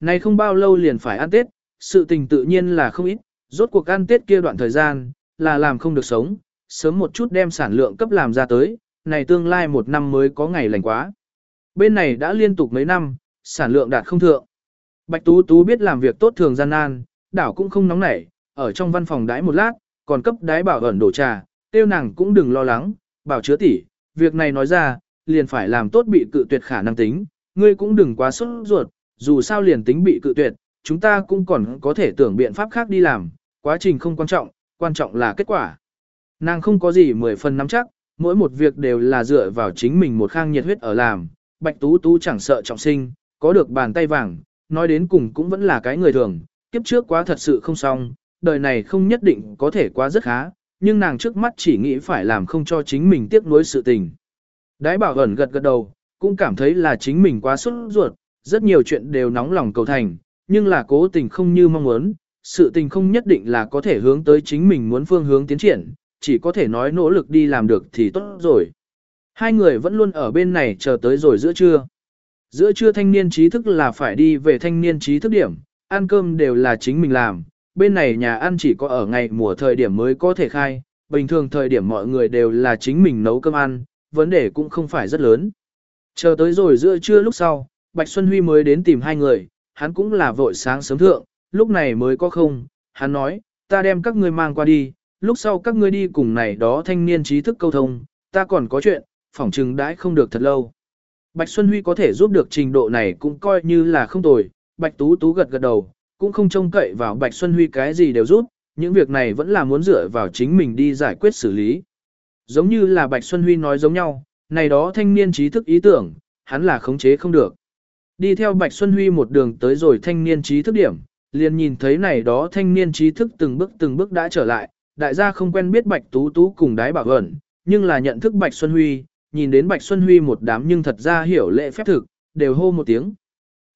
Này không bao lâu liền phải ăn Tết, sự tình tự nhiên là không ít, rốt cuộc ăn Tết kia đoạn thời gian, là làm không được sống, sớm một chút đem sản lượng cấp làm ra tới, này tương lai một năm mới có ngày lành quá. Bên này đã liên tục mấy năm, sản lượng đạt không thượng. Bạch Tú Tú biết làm việc tốt thường gian nan, đảo cũng không nóng nảy, ở trong văn phòng đãi một lát, còn cấp đái bảo ẩn đổ trà, tiêu nàng cũng đừng lo lắng, bảo chứa tỷ, việc này nói ra, liền phải làm tốt bị cự tuyệt khả năng tính, ngươi cũng đừng quá sốt ruột, dù sao liền tính bị cự tuyệt, chúng ta cũng còn có thể tưởng biện pháp khác đi làm, quá trình không quan trọng, quan trọng là kết quả. Nàng không có gì mười phần nắm chắc, mỗi một việc đều là dựa vào chính mình một khang nhiệt huyết ở làm, bạch tú tú chẳng sợ trọng sinh, có được bàn tay vàng, nói đến cùng cũng vẫn là cái người thường, kiếp trước quá thật sự không xong, đời này không nhất định có thể quá rất khá, nhưng nàng trước mắt chỉ nghĩ phải làm không cho chính mình tiếc nuối sự tình. Đái bảo ẩn gật gật đầu, cũng cảm thấy là chính mình quá xuất ruột, rất nhiều chuyện đều nóng lòng cầu thành, nhưng là cố tình không như mong muốn, sự tình không nhất định là có thể hướng tới chính mình muốn phương hướng tiến triển, chỉ có thể nói nỗ lực đi làm được thì tốt rồi. Hai người vẫn luôn ở bên này chờ tới rồi giữa trưa. Giữa trưa thanh niên trí thức là phải đi về thanh niên trí thức điểm, ăn cơm đều là chính mình làm, bên này nhà ăn chỉ có ở ngày mùa thời điểm mới có thể khai, bình thường thời điểm mọi người đều là chính mình nấu cơm ăn, vấn đề cũng không phải rất lớn. Chờ tới rồi giữa trưa lúc sau, Bạch Xuân Huy mới đến tìm hai người, hắn cũng là vội sáng sớm thượng, lúc này mới có không, hắn nói, ta đem các ngươi mang qua đi, lúc sau các ngươi đi cùng này đó thanh niên trí thức câu thông, ta còn có chuyện, phỏng chừng đãi không được thật lâu. Bạch Xuân Huy có thể giúp được trình độ này cũng coi như là không tồi, Bạch Tú Tú gật gật đầu, cũng không trông cậy vào Bạch Xuân Huy cái gì đều giúp, những việc này vẫn là muốn dựa vào chính mình đi giải quyết xử lý. Giống như là Bạch Xuân Huy nói giống nhau, này đó thanh niên trí thức ý tưởng, hắn là khống chế không được. Đi theo Bạch Xuân Huy một đường tới rồi thanh niên trí thức điểm, liền nhìn thấy này đó thanh niên trí thức từng bước từng bước đã trở lại, đại gia không quen biết Bạch Tú Tú cùng đái bảo ẩn, nhưng là nhận thức Bạch Xuân Huy, nhìn đến Bạch Xuân Huy một đám nhưng thật ra hiểu lệ phép thực, đều hô một tiếng.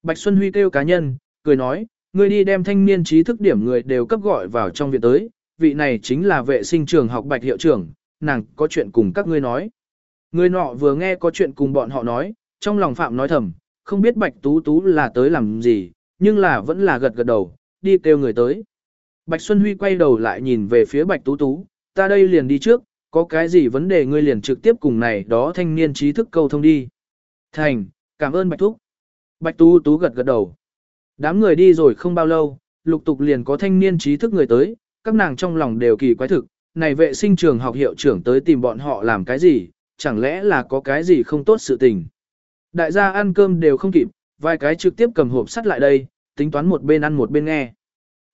Bạch Xuân Huy kêu cá nhân, cười nói, người đi đem thanh niên trí thức điểm người đều cấp gọi vào trong viện tới, vị này chính là vệ sinh trường học Bạch hiệu trưởng, nàng có chuyện cùng các ngươi nói. Người nọ vừa nghe có chuyện cùng bọn họ nói, trong lòng phạm nói thầm, không biết Bạch Tú Tú là tới làm gì, nhưng là vẫn là gật gật đầu, đi kêu người tới. Bạch Xuân Huy quay đầu lại nhìn về phía Bạch Tú Tú, ta đây liền đi trước, có cái gì vấn đề ngươi liền trực tiếp cùng này đó thanh niên trí thức câu thông đi. Thành, cảm ơn Bạch Thúc. Bạch Tú Tú gật gật đầu. Đám người đi rồi không bao lâu, lục tục liền có thanh niên trí thức người tới, các nàng trong lòng đều kỳ quái thực, này vệ sinh trường học hiệu trưởng tới tìm bọn họ làm cái gì, chẳng lẽ là có cái gì không tốt sự tình. Đại gia ăn cơm đều không kịp, vài cái trực tiếp cầm hộp sắt lại đây, tính toán một bên ăn một bên nghe.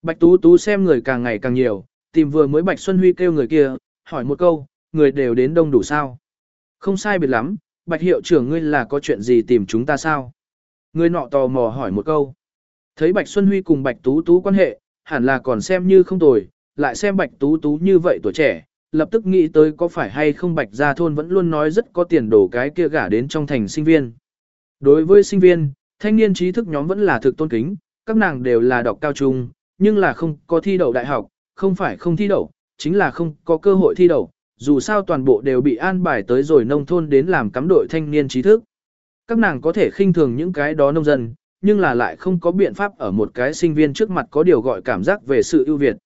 Bạch Tú Tú xem người càng ngày càng nhiều, tìm vừa mới Bạch Xuân Huy kêu người kia, hỏi một câu, người đều đến đông đủ sao. Không sai biệt lắm, Bạch hiệu trưởng ngươi là có chuyện gì tìm chúng ta sao? Người nọ tò mò hỏi một câu. Thấy Bạch Xuân Huy cùng Bạch Tú Tú quan hệ, hẳn là còn xem như không tồi, lại xem Bạch Tú Tú như vậy tuổi trẻ, lập tức nghĩ tới có phải hay không Bạch Gia Thôn vẫn luôn nói rất có tiền đổ cái kia gả đến trong thành sinh viên. Đối với sinh viên, thanh niên trí thức nhóm vẫn là thực tôn kính, các nàng đều là đọc cao trung, nhưng là không có thi đậu đại học, không phải không thi đậu, chính là không có cơ hội thi đậu, dù sao toàn bộ đều bị an bài tới rồi nông thôn đến làm cắm đội thanh niên trí thức. Các nàng có thể khinh thường những cái đó nông dân, nhưng là lại không có biện pháp ở một cái sinh viên trước mặt có điều gọi cảm giác về sự ưu việt.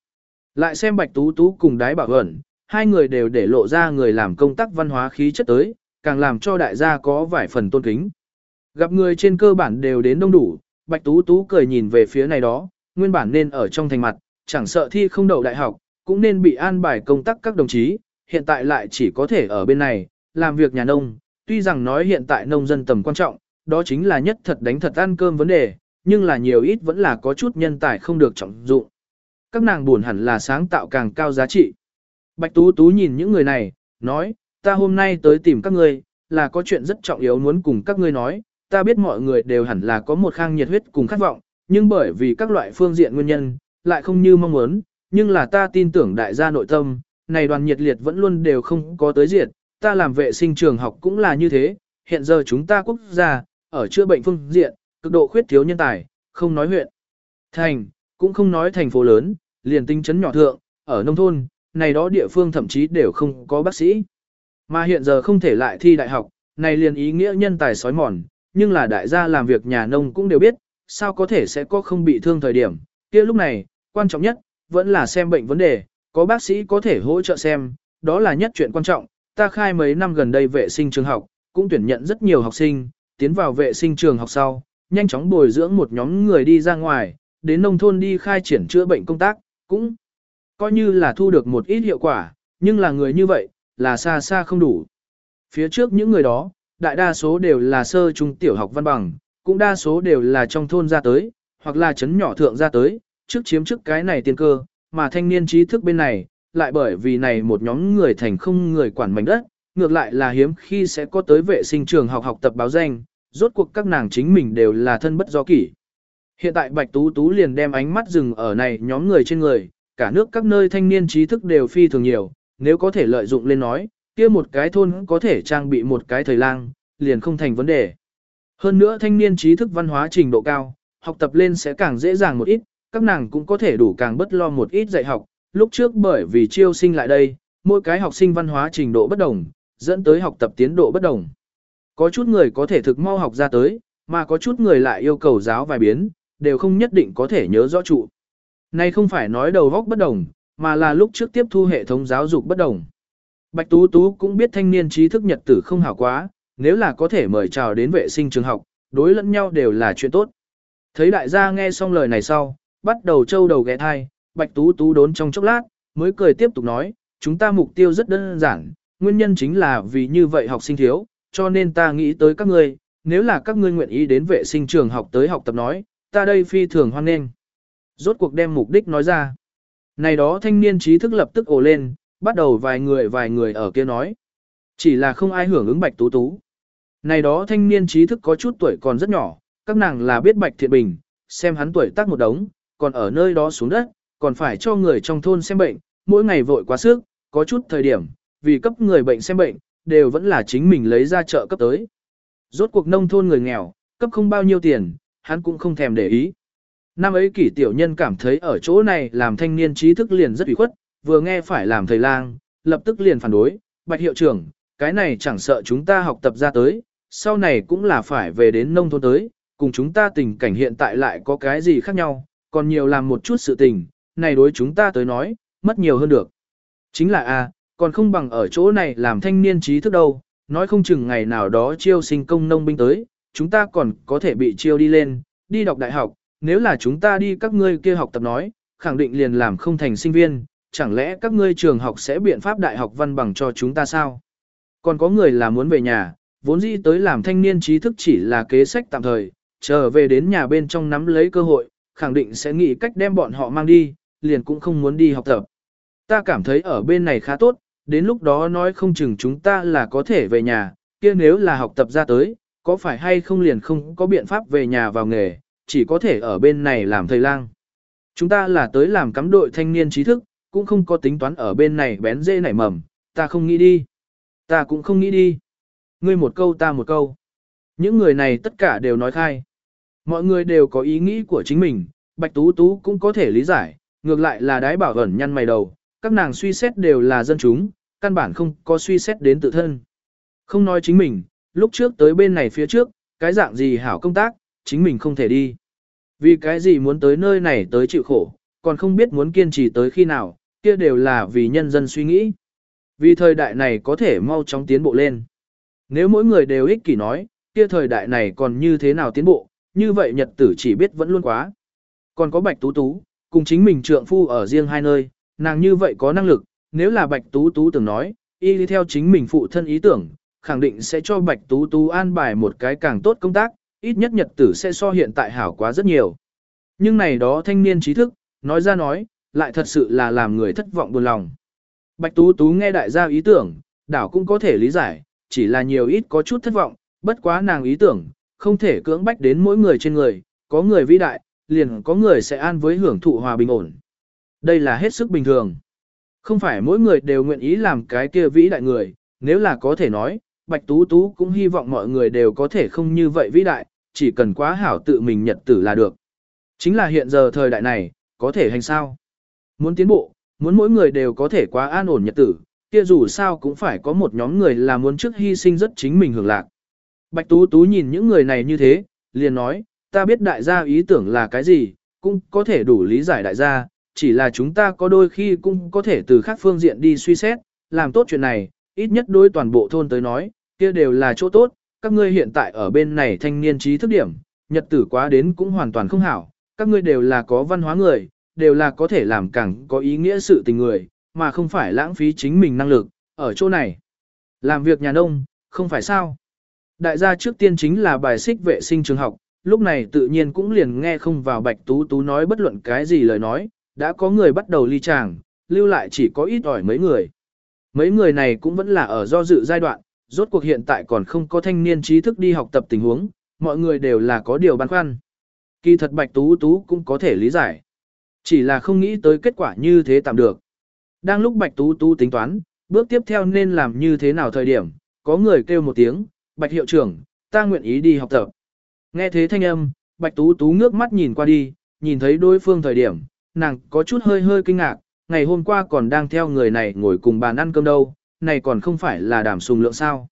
Lại xem Bạch Tú Tú cùng Đái Bảo Ẩn, hai người đều để lộ ra người làm công tác văn hóa khí chất tới, càng làm cho đại gia có vài phần tôn kính. Gặp người trên cơ bản đều đến đông đủ, Bạch Tú Tú cười nhìn về phía này đó, nguyên bản nên ở trong thành mặt, chẳng sợ thi không đậu đại học, cũng nên bị an bài công tác các đồng chí, hiện tại lại chỉ có thể ở bên này, làm việc nhà nông, tuy rằng nói hiện tại nông dân tầm quan trọng, đó chính là nhất thật đánh thật ăn cơm vấn đề, nhưng là nhiều ít vẫn là có chút nhân tài không được trọng dụng. Các nàng buồn hẳn là sáng tạo càng cao giá trị. Bạch Tú Tú nhìn những người này, nói, ta hôm nay tới tìm các ngươi, là có chuyện rất trọng yếu muốn cùng các ngươi nói, ta biết mọi người đều hẳn là có một khang nhiệt huyết cùng khát vọng, nhưng bởi vì các loại phương diện nguyên nhân, lại không như mong muốn, nhưng là ta tin tưởng đại gia nội tâm, này đoàn nhiệt liệt vẫn luôn đều không có tới diệt, ta làm vệ sinh trường học cũng là như thế, hiện giờ chúng ta quốc gia, ở chữa bệnh phương diện, cực độ khuyết thiếu nhân tài, không nói huyện. Thành, cũng không nói thành phố lớn, liền tinh chấn nhỏ thượng, ở nông thôn, này đó địa phương thậm chí đều không có bác sĩ. Mà hiện giờ không thể lại thi đại học, này liền ý nghĩa nhân tài sói mòn, nhưng là đại gia làm việc nhà nông cũng đều biết, sao có thể sẽ có không bị thương thời điểm, kia lúc này, quan trọng nhất, vẫn là xem bệnh vấn đề, có bác sĩ có thể hỗ trợ xem, đó là nhất chuyện quan trọng, ta khai mấy năm gần đây vệ sinh trường học, cũng tuyển nhận rất nhiều học sinh, tiến vào vệ sinh trường học sau, nhanh chóng bồi dưỡng một nhóm người đi ra ngoài, đến nông thôn đi khai triển chữa bệnh công tác, cũng coi như là thu được một ít hiệu quả, nhưng là người như vậy, là xa xa không đủ. Phía trước những người đó, đại đa số đều là sơ trung tiểu học văn bằng, cũng đa số đều là trong thôn ra tới, hoặc là chấn nhỏ thượng ra tới, trước chiếm trước cái này tiên cơ, mà thanh niên trí thức bên này, lại bởi vì này một nhóm người thành không người quản mảnh đất, ngược lại là hiếm khi sẽ có tới vệ sinh trường học học tập báo danh, rốt cuộc các nàng chính mình đều là thân bất do kỷ. Hiện tại Bạch Tú Tú liền đem ánh mắt dừng ở này nhóm người trên người, cả nước các nơi thanh niên trí thức đều phi thường nhiều, nếu có thể lợi dụng lên nói, kia một cái thôn có thể trang bị một cái thời lang, liền không thành vấn đề. Hơn nữa thanh niên trí thức văn hóa trình độ cao, học tập lên sẽ càng dễ dàng một ít, các nàng cũng có thể đủ càng bất lo một ít dạy học. Lúc trước bởi vì chiêu sinh lại đây, mỗi cái học sinh văn hóa trình độ bất đồng, dẫn tới học tập tiến độ bất đồng. Có chút người có thể thực mau học ra tới, mà có chút người lại yêu cầu giáo vài biến, đều không nhất định có thể nhớ rõ trụ. Này không phải nói đầu góc bất đồng, mà là lúc trước tiếp thu hệ thống giáo dục bất đồng. Bạch Tú Tú cũng biết thanh niên trí thức nhật tử không hảo quá, nếu là có thể mời chào đến vệ sinh trường học, đối lẫn nhau đều là chuyện tốt. Thấy đại gia nghe xong lời này sau, bắt đầu trâu đầu ghé thai, Bạch Tú Tú đốn trong chốc lát, mới cười tiếp tục nói, chúng ta mục tiêu rất đơn giản, nguyên nhân chính là vì như vậy học sinh thiếu, cho nên ta nghĩ tới các ngươi, nếu là các ngươi nguyện ý đến vệ sinh trường học tới học tập nói, ta đây phi thường hoan nghênh. Rốt cuộc đem mục đích nói ra. Này đó thanh niên trí thức lập tức ồ lên, bắt đầu vài người vài người ở kia nói. Chỉ là không ai hưởng ứng Bạch Tú Tú. Này đó thanh niên trí thức có chút tuổi còn rất nhỏ, các nàng là biết Bạch Thiện Bình, xem hắn tuổi tác một đống, còn ở nơi đó xuống đất, còn phải cho người trong thôn xem bệnh, mỗi ngày vội quá sức, có chút thời điểm, vì cấp người bệnh xem bệnh, đều vẫn là chính mình lấy ra chợ cấp tới. Rốt cuộc nông thôn người nghèo, cấp không bao nhiêu tiền, hắn cũng không thèm để ý. Năm ấy kỷ tiểu nhân cảm thấy ở chỗ này làm thanh niên trí thức liền rất ủy khuất, vừa nghe phải làm thầy lang, lập tức liền phản đối, bạch hiệu trưởng, cái này chẳng sợ chúng ta học tập ra tới, sau này cũng là phải về đến nông thôn tới, cùng chúng ta tình cảnh hiện tại lại có cái gì khác nhau, còn nhiều làm một chút sự tình, này đối chúng ta tới nói, mất nhiều hơn được. Chính là a, còn không bằng ở chỗ này làm thanh niên trí thức đâu, nói không chừng ngày nào đó chiêu sinh công nông binh tới, chúng ta còn có thể bị chiêu đi lên, đi đọc đại học, nếu là chúng ta đi các ngươi kia học tập nói, khẳng định liền làm không thành sinh viên, chẳng lẽ các ngươi trường học sẽ biện pháp đại học văn bằng cho chúng ta sao? Còn có người là muốn về nhà, vốn dĩ tới làm thanh niên trí thức chỉ là kế sách tạm thời, trở về đến nhà bên trong nắm lấy cơ hội, khẳng định sẽ nghĩ cách đem bọn họ mang đi, liền cũng không muốn đi học tập. Ta cảm thấy ở bên này khá tốt, đến lúc đó nói không chừng chúng ta là có thể về nhà, kia nếu là học tập ra tới, có phải hay không liền không có biện pháp về nhà vào nghề, chỉ có thể ở bên này làm thầy lang. Chúng ta là tới làm cắm đội thanh niên trí thức, cũng không có tính toán ở bên này bén dễ nảy mầm, ta không nghĩ đi. Ta cũng không nghĩ đi. Ngươi một câu ta một câu. Những người này tất cả đều nói khai. Mọi người đều có ý nghĩ của chính mình, Bạch Tú Tú cũng có thể lý giải, ngược lại là đái bảo ẩn nhăn mày đầu, các nàng suy xét đều là dân chúng, căn bản không có suy xét đến tự thân. Không nói chính mình, lúc trước tới bên này phía trước, cái dạng gì hảo công tác, chính mình không thể đi. Vì cái gì muốn tới nơi này tới chịu khổ, còn không biết muốn kiên trì tới khi nào, kia đều là vì nhân dân suy nghĩ. Vì thời đại này có thể mau chóng tiến bộ lên. Nếu mỗi người đều ích kỷ nói, kia thời đại này còn như thế nào tiến bộ, như vậy nhật tử chỉ biết vẫn luôn quá. Còn có Bạch Tú Tú, cùng chính mình trượng phu ở riêng hai nơi, nàng như vậy có năng lực, nếu là Bạch Tú Tú từng nói, y đi theo chính mình phụ thân ý tưởng, khẳng định sẽ cho Bạch Tú Tú an bài một cái càng tốt công tác, ít nhất nhật tử sẽ so hiện tại hảo quá rất nhiều. Nhưng này đó thanh niên trí thức, nói ra nói, lại thật sự là làm người thất vọng buồn lòng. Bạch Tú Tú nghe đại gia ý tưởng, đảo cũng có thể lý giải, chỉ là nhiều ít có chút thất vọng, bất quá nàng ý tưởng, không thể cưỡng bách đến mỗi người trên người, có người vĩ đại, liền có người sẽ an với hưởng thụ hòa bình ổn. Đây là hết sức bình thường. Không phải mỗi người đều nguyện ý làm cái kia vĩ đại người, nếu là có thể nói, Bạch Tú Tú cũng hy vọng mọi người đều có thể không như vậy vĩ đại, chỉ cần quá hảo tự mình nhật tử là được. Chính là hiện giờ thời đại này, có thể hành sao? Muốn tiến bộ, muốn mỗi người đều có thể quá an ổn nhật tử, kia dù sao cũng phải có một nhóm người là muốn trước hy sinh rất chính mình hưởng lạc. Bạch Tú Tú nhìn những người này như thế, liền nói, ta biết đại gia ý tưởng là cái gì, cũng có thể đủ lý giải đại gia, chỉ là chúng ta có đôi khi cũng có thể từ khác phương diện đi suy xét, làm tốt chuyện này, ít nhất đối toàn bộ thôn tới nói, kia đều là chỗ tốt, các ngươi hiện tại ở bên này thanh niên trí thức điểm, nhật tử quá đến cũng hoàn toàn không hảo, các ngươi đều là có văn hóa người, đều là có thể làm càng có ý nghĩa sự tình người, mà không phải lãng phí chính mình năng lực, ở chỗ này. Làm việc nhà nông, không phải sao. Đại gia trước tiên chính là bài xích vệ sinh trường học, lúc này tự nhiên cũng liền nghe không vào Bạch Tú Tú nói bất luận cái gì lời nói, đã có người bắt đầu ly tràng, lưu lại chỉ có ít ỏi mấy người. Mấy người này cũng vẫn là ở do dự giai đoạn, rốt cuộc hiện tại còn không có thanh niên trí thức đi học tập tình huống, mọi người đều là có điều băn khoăn. Kỳ thật Bạch Tú Tú cũng có thể lý giải. Chỉ là không nghĩ tới kết quả như thế tạm được. Đang lúc Bạch Tú Tú tính toán, bước tiếp theo nên làm như thế nào thời điểm, có người kêu một tiếng, Bạch hiệu trưởng, ta nguyện ý đi học tập. Nghe thế thanh âm, Bạch Tú Tú ngước mắt nhìn qua đi, nhìn thấy đối phương thời điểm, nàng có chút hơi hơi kinh ngạc, ngày hôm qua còn đang theo người này ngồi cùng bàn ăn cơm đâu, này còn không phải là đàm sùng lượng sao.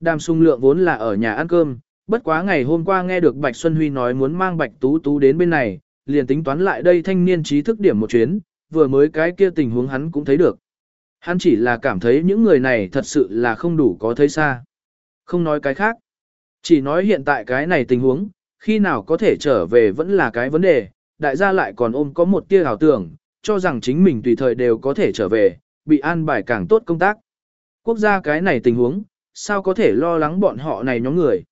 Đàm sùng lượng vốn là ở nhà ăn cơm, bất quá ngày hôm qua nghe được Bạch Xuân Huy nói muốn mang Bạch Tú Tú đến bên này, liền tính toán lại đây thanh niên trí thức điểm một chuyến, vừa mới cái kia tình huống hắn cũng thấy được. Hắn chỉ là cảm thấy những người này thật sự là không đủ có thấy xa. Không nói cái khác. Chỉ nói hiện tại cái này tình huống, khi nào có thể trở về vẫn là cái vấn đề, đại gia lại còn ôm có một tia ảo tưởng, cho rằng chính mình tùy thời đều có thể trở về, bị an bài càng tốt công tác. Quốc gia cái này tình huống, sao có thể lo lắng bọn họ này nhóm người.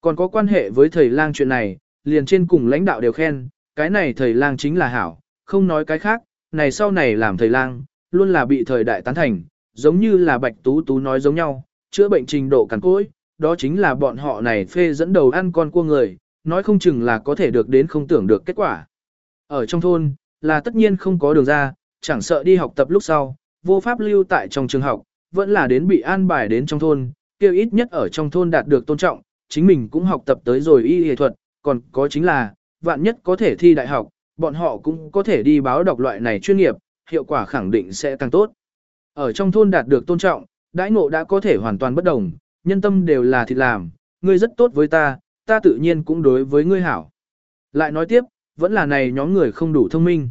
Còn có quan hệ với thầy lang chuyện này, liền trên cùng lãnh đạo đều khen, cái này thầy lang chính là hảo, không nói cái khác, này sau này làm thầy lang, luôn là bị thời đại tán thành, giống như là Bạch Tú Tú nói giống nhau, chữa bệnh trình độ cằn cỗi, đó chính là bọn họ này phê dẫn đầu ăn con cua người, nói không chừng là có thể được đến không tưởng được kết quả. Ở trong thôn, là tất nhiên không có đường ra, chẳng sợ đi học tập lúc sau, vô pháp lưu tại trong trường học, vẫn là đến bị an bài đến trong thôn, kêu ít nhất ở trong thôn đạt được tôn trọng, chính mình cũng học tập tới rồi y y thuật, còn có chính là, vạn nhất có thể thi đại học, bọn họ cũng có thể đi báo đọc loại này chuyên nghiệp, hiệu quả khẳng định sẽ càng tốt. Ở trong thôn đạt được tôn trọng, đãi ngộ đã có thể hoàn toàn bất đồng, nhân tâm đều là thịt làm, ngươi rất tốt với ta, ta tự nhiên cũng đối với ngươi hảo. Lại nói tiếp, vẫn là này nhóm người không đủ thông minh.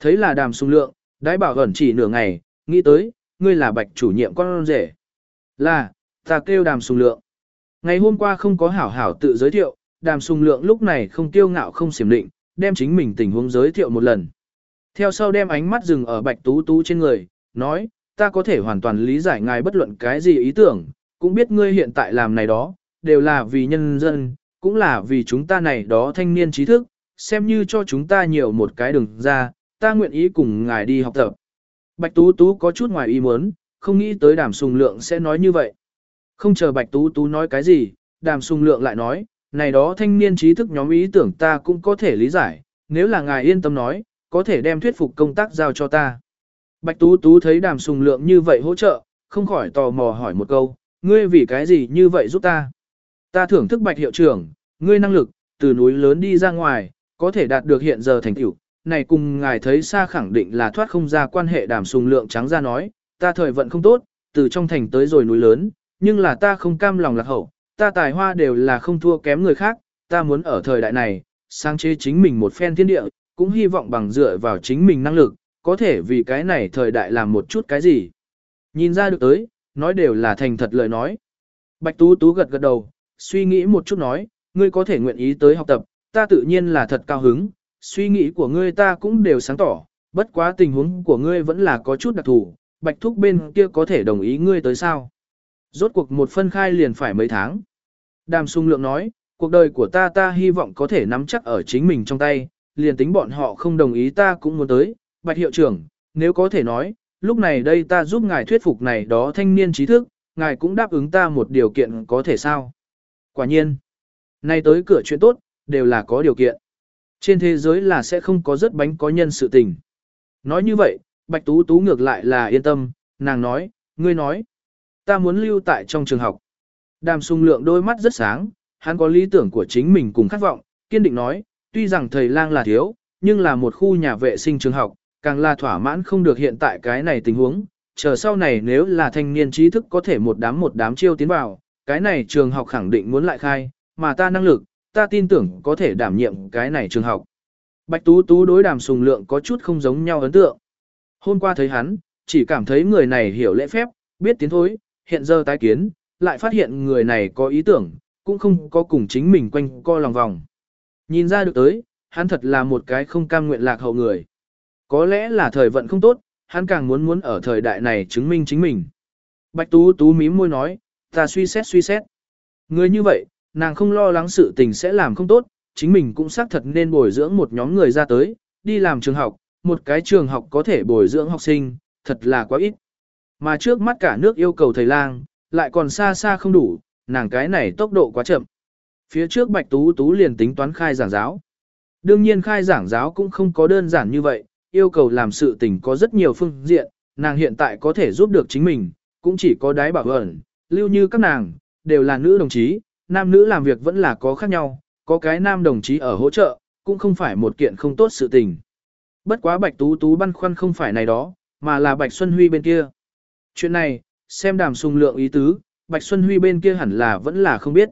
Thấy là đàm sung lượng, đãi bảo gần chỉ nửa ngày, nghĩ tới, ngươi là bạch chủ nhiệm con rể. Là, ta kêu đàm sung lượng. Ngày hôm qua không có hảo hảo tự giới thiệu, đàm sung lượng lúc này không tiêu ngạo không xiểm định, đem chính mình tình huống giới thiệu một lần. Theo sau đem ánh mắt dừng ở bạch tú tú trên người, nói, ta có thể hoàn toàn lý giải ngài bất luận cái gì ý tưởng, cũng biết ngươi hiện tại làm này đó, đều là vì nhân dân, cũng là vì chúng ta này đó thanh niên trí thức, xem như cho chúng ta nhiều một cái đường ra, ta nguyện ý cùng ngài đi học tập. Bạch Tú Tú có chút ngoài ý muốn, không nghĩ tới đàm sùng lượng sẽ nói như vậy. Không chờ Bạch Tú Tú nói cái gì, đàm sùng lượng lại nói, này đó thanh niên trí thức nhóm ý tưởng ta cũng có thể lý giải, nếu là ngài yên tâm nói, có thể đem thuyết phục công tác giao cho ta. Bạch Tú Tú thấy đàm sùng lượng như vậy hỗ trợ, không khỏi tò mò hỏi một câu, ngươi vì cái gì như vậy giúp ta? Ta thưởng thức Bạch hiệu trưởng, ngươi năng lực, từ núi lớn đi ra ngoài, có thể đạt được hiện giờ thành tựu, này cùng ngài thấy xa khẳng định là thoát không ra quan hệ đàm sùng lượng trắng ra nói, ta thời vận không tốt, từ trong thành tới rồi núi lớn, nhưng là ta không cam lòng lạc hậu, ta tài hoa đều là không thua kém người khác, ta muốn ở thời đại này, sáng chế chính mình một phen thiên địa, cũng hy vọng bằng dựa vào chính mình năng lực, có thể vì cái này thời đại làm một chút cái gì. Nhìn ra được tới, nói đều là thành thật lời nói. Bạch Tú Tú gật gật đầu, suy nghĩ một chút nói, ngươi có thể nguyện ý tới học tập, ta tự nhiên là thật cao hứng, suy nghĩ của ngươi ta cũng đều sáng tỏ, bất quá tình huống của ngươi vẫn là có chút đặc thù, Bạch Thúc bên kia có thể đồng ý ngươi tới sao. Rốt cuộc một phân khai liền phải mấy tháng. Đàm sung lượng nói, cuộc đời của ta ta hy vọng có thể nắm chắc ở chính mình trong tay, liền tính bọn họ không đồng ý ta cũng muốn tới. Bạch hiệu trưởng, nếu có thể nói, lúc này đây ta giúp ngài thuyết phục này đó thanh niên trí thức, ngài cũng đáp ứng ta một điều kiện có thể sao. Quả nhiên, nay tới cửa chuyện tốt, đều là có điều kiện. Trên thế giới là sẽ không có rất bánh có nhân sự tình. Nói như vậy, Bạch Tú Tú ngược lại là yên tâm, nàng nói, ngươi nói, ta muốn lưu tại trong trường học. Đàm sung lượng đôi mắt rất sáng, hắn có lý tưởng của chính mình cùng khát vọng, kiên định nói, tuy rằng thầy lang là thiếu, nhưng là một khu nhà vệ sinh trường học, càng là thỏa mãn không được hiện tại cái này tình huống, chờ sau này nếu là thanh niên trí thức có thể một đám một đám chiêu tiến vào, cái này trường học khẳng định muốn lại khai, mà ta năng lực, ta tin tưởng có thể đảm nhiệm cái này trường học. Bạch Tú Tú đối đàm sùng lượng có chút không giống nhau ấn tượng. Hôm qua thấy hắn, chỉ cảm thấy người này hiểu lễ phép, biết tiến thối, hiện giờ tái kiến, lại phát hiện người này có ý tưởng, cũng không có cùng chính mình quanh co lòng vòng. Nhìn ra được tới, hắn thật là một cái không cam nguyện lạc hậu người. Có lẽ là thời vận không tốt, hắn càng muốn muốn ở thời đại này chứng minh chính mình. Bạch Tú Tú mím môi nói, ta suy xét suy xét. Người như vậy, nàng không lo lắng sự tình sẽ làm không tốt, chính mình cũng xác thật nên bồi dưỡng một nhóm người ra tới, đi làm trường học, một cái trường học có thể bồi dưỡng học sinh, thật là quá ít. Mà trước mắt cả nước yêu cầu thầy lang, lại còn xa xa không đủ, nàng cái này tốc độ quá chậm. Phía trước Bạch Tú Tú liền tính toán khai giảng giáo. Đương nhiên khai giảng giáo cũng không có đơn giản như vậy, yêu cầu làm sự tình có rất nhiều phương diện, nàng hiện tại có thể giúp được chính mình, cũng chỉ có đái bảo ẩn, lưu như các nàng, đều là nữ đồng chí, nam nữ làm việc vẫn là có khác nhau, có cái nam đồng chí ở hỗ trợ, cũng không phải một kiện không tốt sự tình. Bất quá Bạch Tú Tú băn khoăn không phải này đó, mà là Bạch Xuân Huy bên kia. Chuyện này, xem đàm sùng lượng ý tứ, Bạch Xuân Huy bên kia hẳn là vẫn là không biết.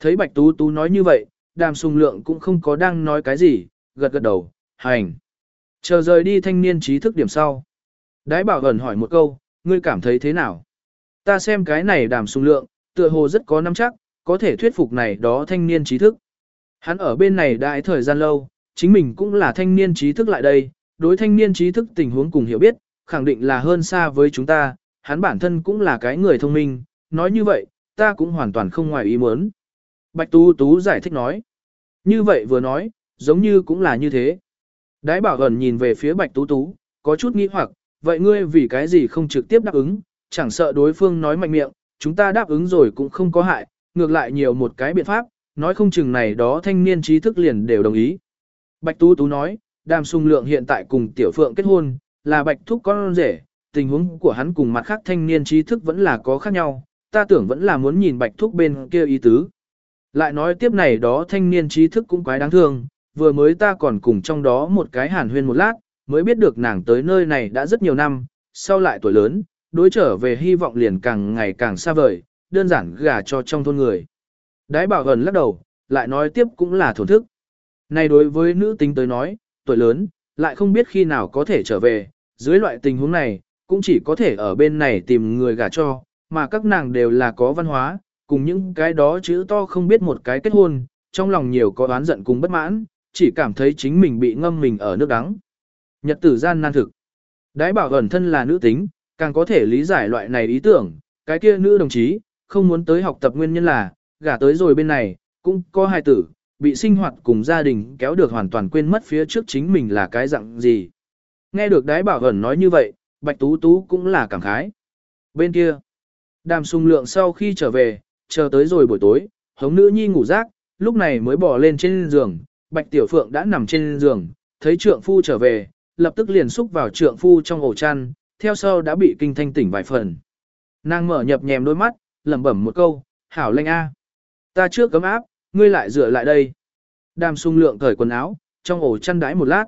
Thấy Bạch Tú Tú nói như vậy, đàm sùng lượng cũng không có đang nói cái gì, gật gật đầu, hành. Chờ rời đi thanh niên trí thức điểm sau. Đái bảo ẩn hỏi một câu, ngươi cảm thấy thế nào? Ta xem cái này đàm sùng lượng, tựa hồ rất có nắm chắc, có thể thuyết phục này đó thanh niên trí thức. Hắn ở bên này đã thời gian lâu, chính mình cũng là thanh niên trí thức lại đây, đối thanh niên trí thức tình huống cùng hiểu biết, khẳng định là hơn xa với chúng ta, hắn bản thân cũng là cái người thông minh, nói như vậy, ta cũng hoàn toàn không ngoài ý muốn. Bạch Tú Tú giải thích nói. Như vậy vừa nói, giống như cũng là như thế. Đái bảo gần nhìn về phía Bạch Tú Tú, có chút nghi hoặc, vậy ngươi vì cái gì không trực tiếp đáp ứng, chẳng sợ đối phương nói mạnh miệng, chúng ta đáp ứng rồi cũng không có hại, ngược lại nhiều một cái biện pháp, nói không chừng này đó thanh niên trí thức liền đều đồng ý. Bạch Tú Tú nói, Đàm Sung Lượng hiện tại cùng Tiểu Phượng kết hôn, là Bạch Thúc con rể, tình huống của hắn cùng mặt khác thanh niên trí thức vẫn là có khác nhau, ta tưởng vẫn là muốn nhìn Bạch Thúc bên kia ý tứ. Lại nói tiếp này đó thanh niên trí thức cũng quái đáng thương, vừa mới ta còn cùng trong đó một cái hàn huyên một lát, mới biết được nàng tới nơi này đã rất nhiều năm, sau lại tuổi lớn, đối trở về hy vọng liền càng ngày càng xa vời, đơn giản gả cho trong thôn người. Đái bảo gần lắc đầu, lại nói tiếp cũng là thổn thức. Này đối với nữ tính tới nói, tuổi lớn, lại không biết khi nào có thể trở về, dưới loại tình huống này, cũng chỉ có thể ở bên này tìm người gả cho, mà các nàng đều là có văn hóa, cùng những cái đó chữ to không biết một cái kết hôn, trong lòng nhiều có oán giận cùng bất mãn, chỉ cảm thấy chính mình bị ngâm mình ở nước đắng. Nhật tử gian nan thực. Đái bảo ẩn thân là nữ tính, càng có thể lý giải loại này ý tưởng, cái kia nữ đồng chí, không muốn tới học tập nguyên nhân là, gả tới rồi bên này, cũng có hai tử, bị sinh hoạt cùng gia đình kéo được hoàn toàn quên mất phía trước chính mình là cái dạng gì. Nghe được đái bảo ẩn nói như vậy, Bạch Tú Tú cũng là cảm khái. Bên kia, đàm sung lượng sau khi trở về, chờ tới rồi buổi tối, hống nữ nhi ngủ rác, lúc này mới bỏ lên trên giường, Bạch Tiểu Phượng đã nằm trên giường, thấy trượng phu trở về, lập tức liền xúc vào trượng phu trong ổ chăn, theo sau đã bị kinh thanh tỉnh vài phần. Nàng mở nhập nhèm đôi mắt, lẩm bẩm một câu, hảo lanh a. Ta trước cấm áp, ngươi lại rửa lại đây. Đàm sung lượng cởi quần áo, trong ổ chăn đãi một lát.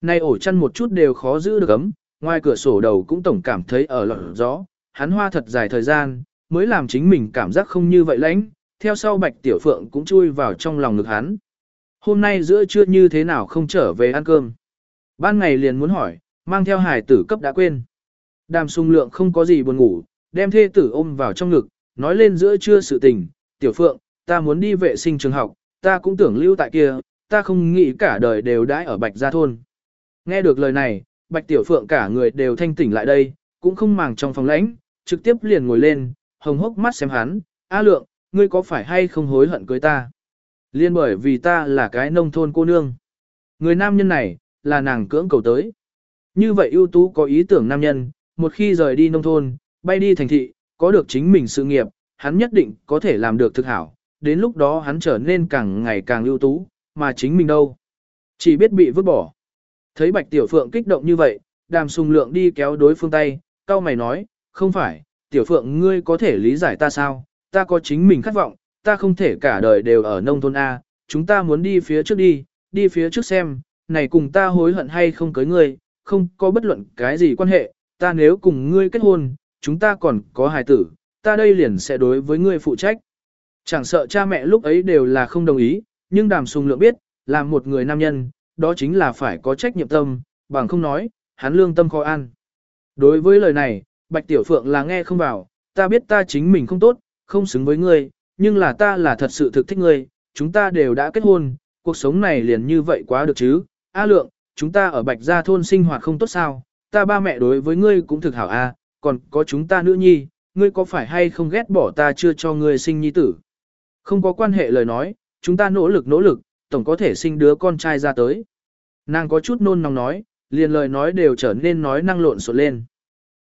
Nay ổ chăn một chút đều khó giữ được ấm, ngoài cửa sổ đầu cũng tổng cảm thấy ở lọt gió, hắn hoa thật dài thời gian, mới làm chính mình cảm giác không như vậy lãnh, theo sau bạch tiểu phượng cũng chui vào trong lòng ngực hắn. Hôm nay giữa trưa như thế nào không trở về ăn cơm. Ban ngày liền muốn hỏi, mang theo hải tử cấp đã quên. Đàm sung lượng không có gì buồn ngủ, đem thê tử ôm vào trong ngực, nói lên giữa trưa sự tình, tiểu phượng, ta muốn đi vệ sinh trường học, ta cũng tưởng lưu tại kia, ta không nghĩ cả đời đều đãi ở Bạch Gia Thôn. Nghe được lời này, Bạch Tiểu Phượng cả người đều thanh tỉnh lại đây, cũng không màng trong phòng lãnh, trực tiếp liền ngồi lên, hồng hốc mắt xem hắn, A Lượng, ngươi có phải hay không hối hận cưới ta? Liên bởi vì ta là cái nông thôn cô nương. Người nam nhân này, là nàng cưỡng cầu tới. Như vậy ưu tú có ý tưởng nam nhân, một khi rời đi nông thôn, bay đi thành thị, có được chính mình sự nghiệp, hắn nhất định có thể làm được thực hảo, đến lúc đó hắn trở nên càng ngày càng ưu tú, mà chính mình đâu. Chỉ biết bị vứt bỏ. Thấy Bạch Tiểu Phượng kích động như vậy, đàm sùng lượng đi kéo đối phương tay, cao mày nói, không phải, Tiểu Phượng ngươi có thể lý giải ta sao, ta có chính mình khát vọng, ta không thể cả đời đều ở nông thôn A, chúng ta muốn đi phía trước đi, đi phía trước xem, này cùng ta hối hận hay không cưới ngươi, không có bất luận cái gì quan hệ, ta nếu cùng ngươi kết hôn, chúng ta còn có hài tử, ta đây liền sẽ đối với ngươi phụ trách. Chẳng sợ cha mẹ lúc ấy đều là không đồng ý, Nhưng đàm sùng lượng biết, là một người nam nhân, đó chính là phải có trách nhiệm tâm, bằng không nói, hắn lương tâm khó ăn. Đối với lời này, Bạch Tiểu Phượng là nghe không vào, ta biết ta chính mình không tốt, không xứng với ngươi, nhưng là ta là thật sự thực thích ngươi, chúng ta đều đã kết hôn, cuộc sống này liền như vậy quá được chứ. A lượng, chúng ta ở Bạch Gia thôn sinh hoạt không tốt sao, ta ba mẹ đối với ngươi cũng thực hảo a, còn có chúng ta nữ nhi, ngươi có phải hay không ghét bỏ ta chưa cho ngươi sinh nhi tử. Không có quan hệ lời nói, chúng ta nỗ lực nỗ lực, tổng có thể sinh đứa con trai ra tới. Nàng có chút nôn nóng nói, liền lời nói đều trở nên nói năng lộn xộn lên.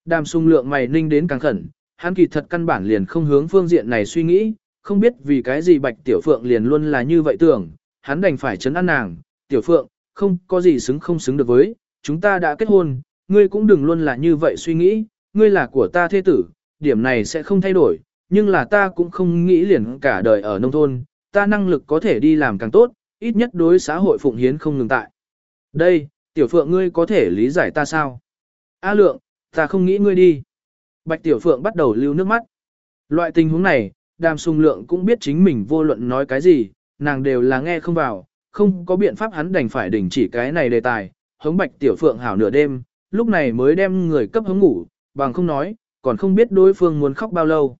Đàm sung lượng mày ninh đến càng khẩn, hắn kỳ thật căn bản liền không hướng phương diện này suy nghĩ, không biết vì cái gì bạch tiểu phượng liền luôn là như vậy tưởng, hắn đành phải chấn an nàng, tiểu phượng, không có gì xứng không xứng được với, chúng ta đã kết hôn, ngươi cũng đừng luôn là như vậy suy nghĩ, ngươi là của ta thế tử, điểm này sẽ không thay đổi, nhưng là ta cũng không nghĩ liền cả đời ở nông thôn, ta năng lực có thể đi làm càng tốt, ít nhất đối xã hội phụng hiến không ngừng tại. Đây, tiểu phượng ngươi có thể lý giải ta sao? A lượng, ta không nghĩ ngươi đi. Bạch tiểu phượng bắt đầu lưu nước mắt. Loại tình huống này, đàm sung lượng cũng biết chính mình vô luận nói cái gì, nàng đều là nghe không vào, không có biện pháp hắn đành phải đình chỉ cái này đề tài, hống bạch tiểu phượng hảo nửa đêm, lúc này mới đem người cấp hống ngủ, bằng không nói, còn không biết đối phương muốn khóc bao lâu.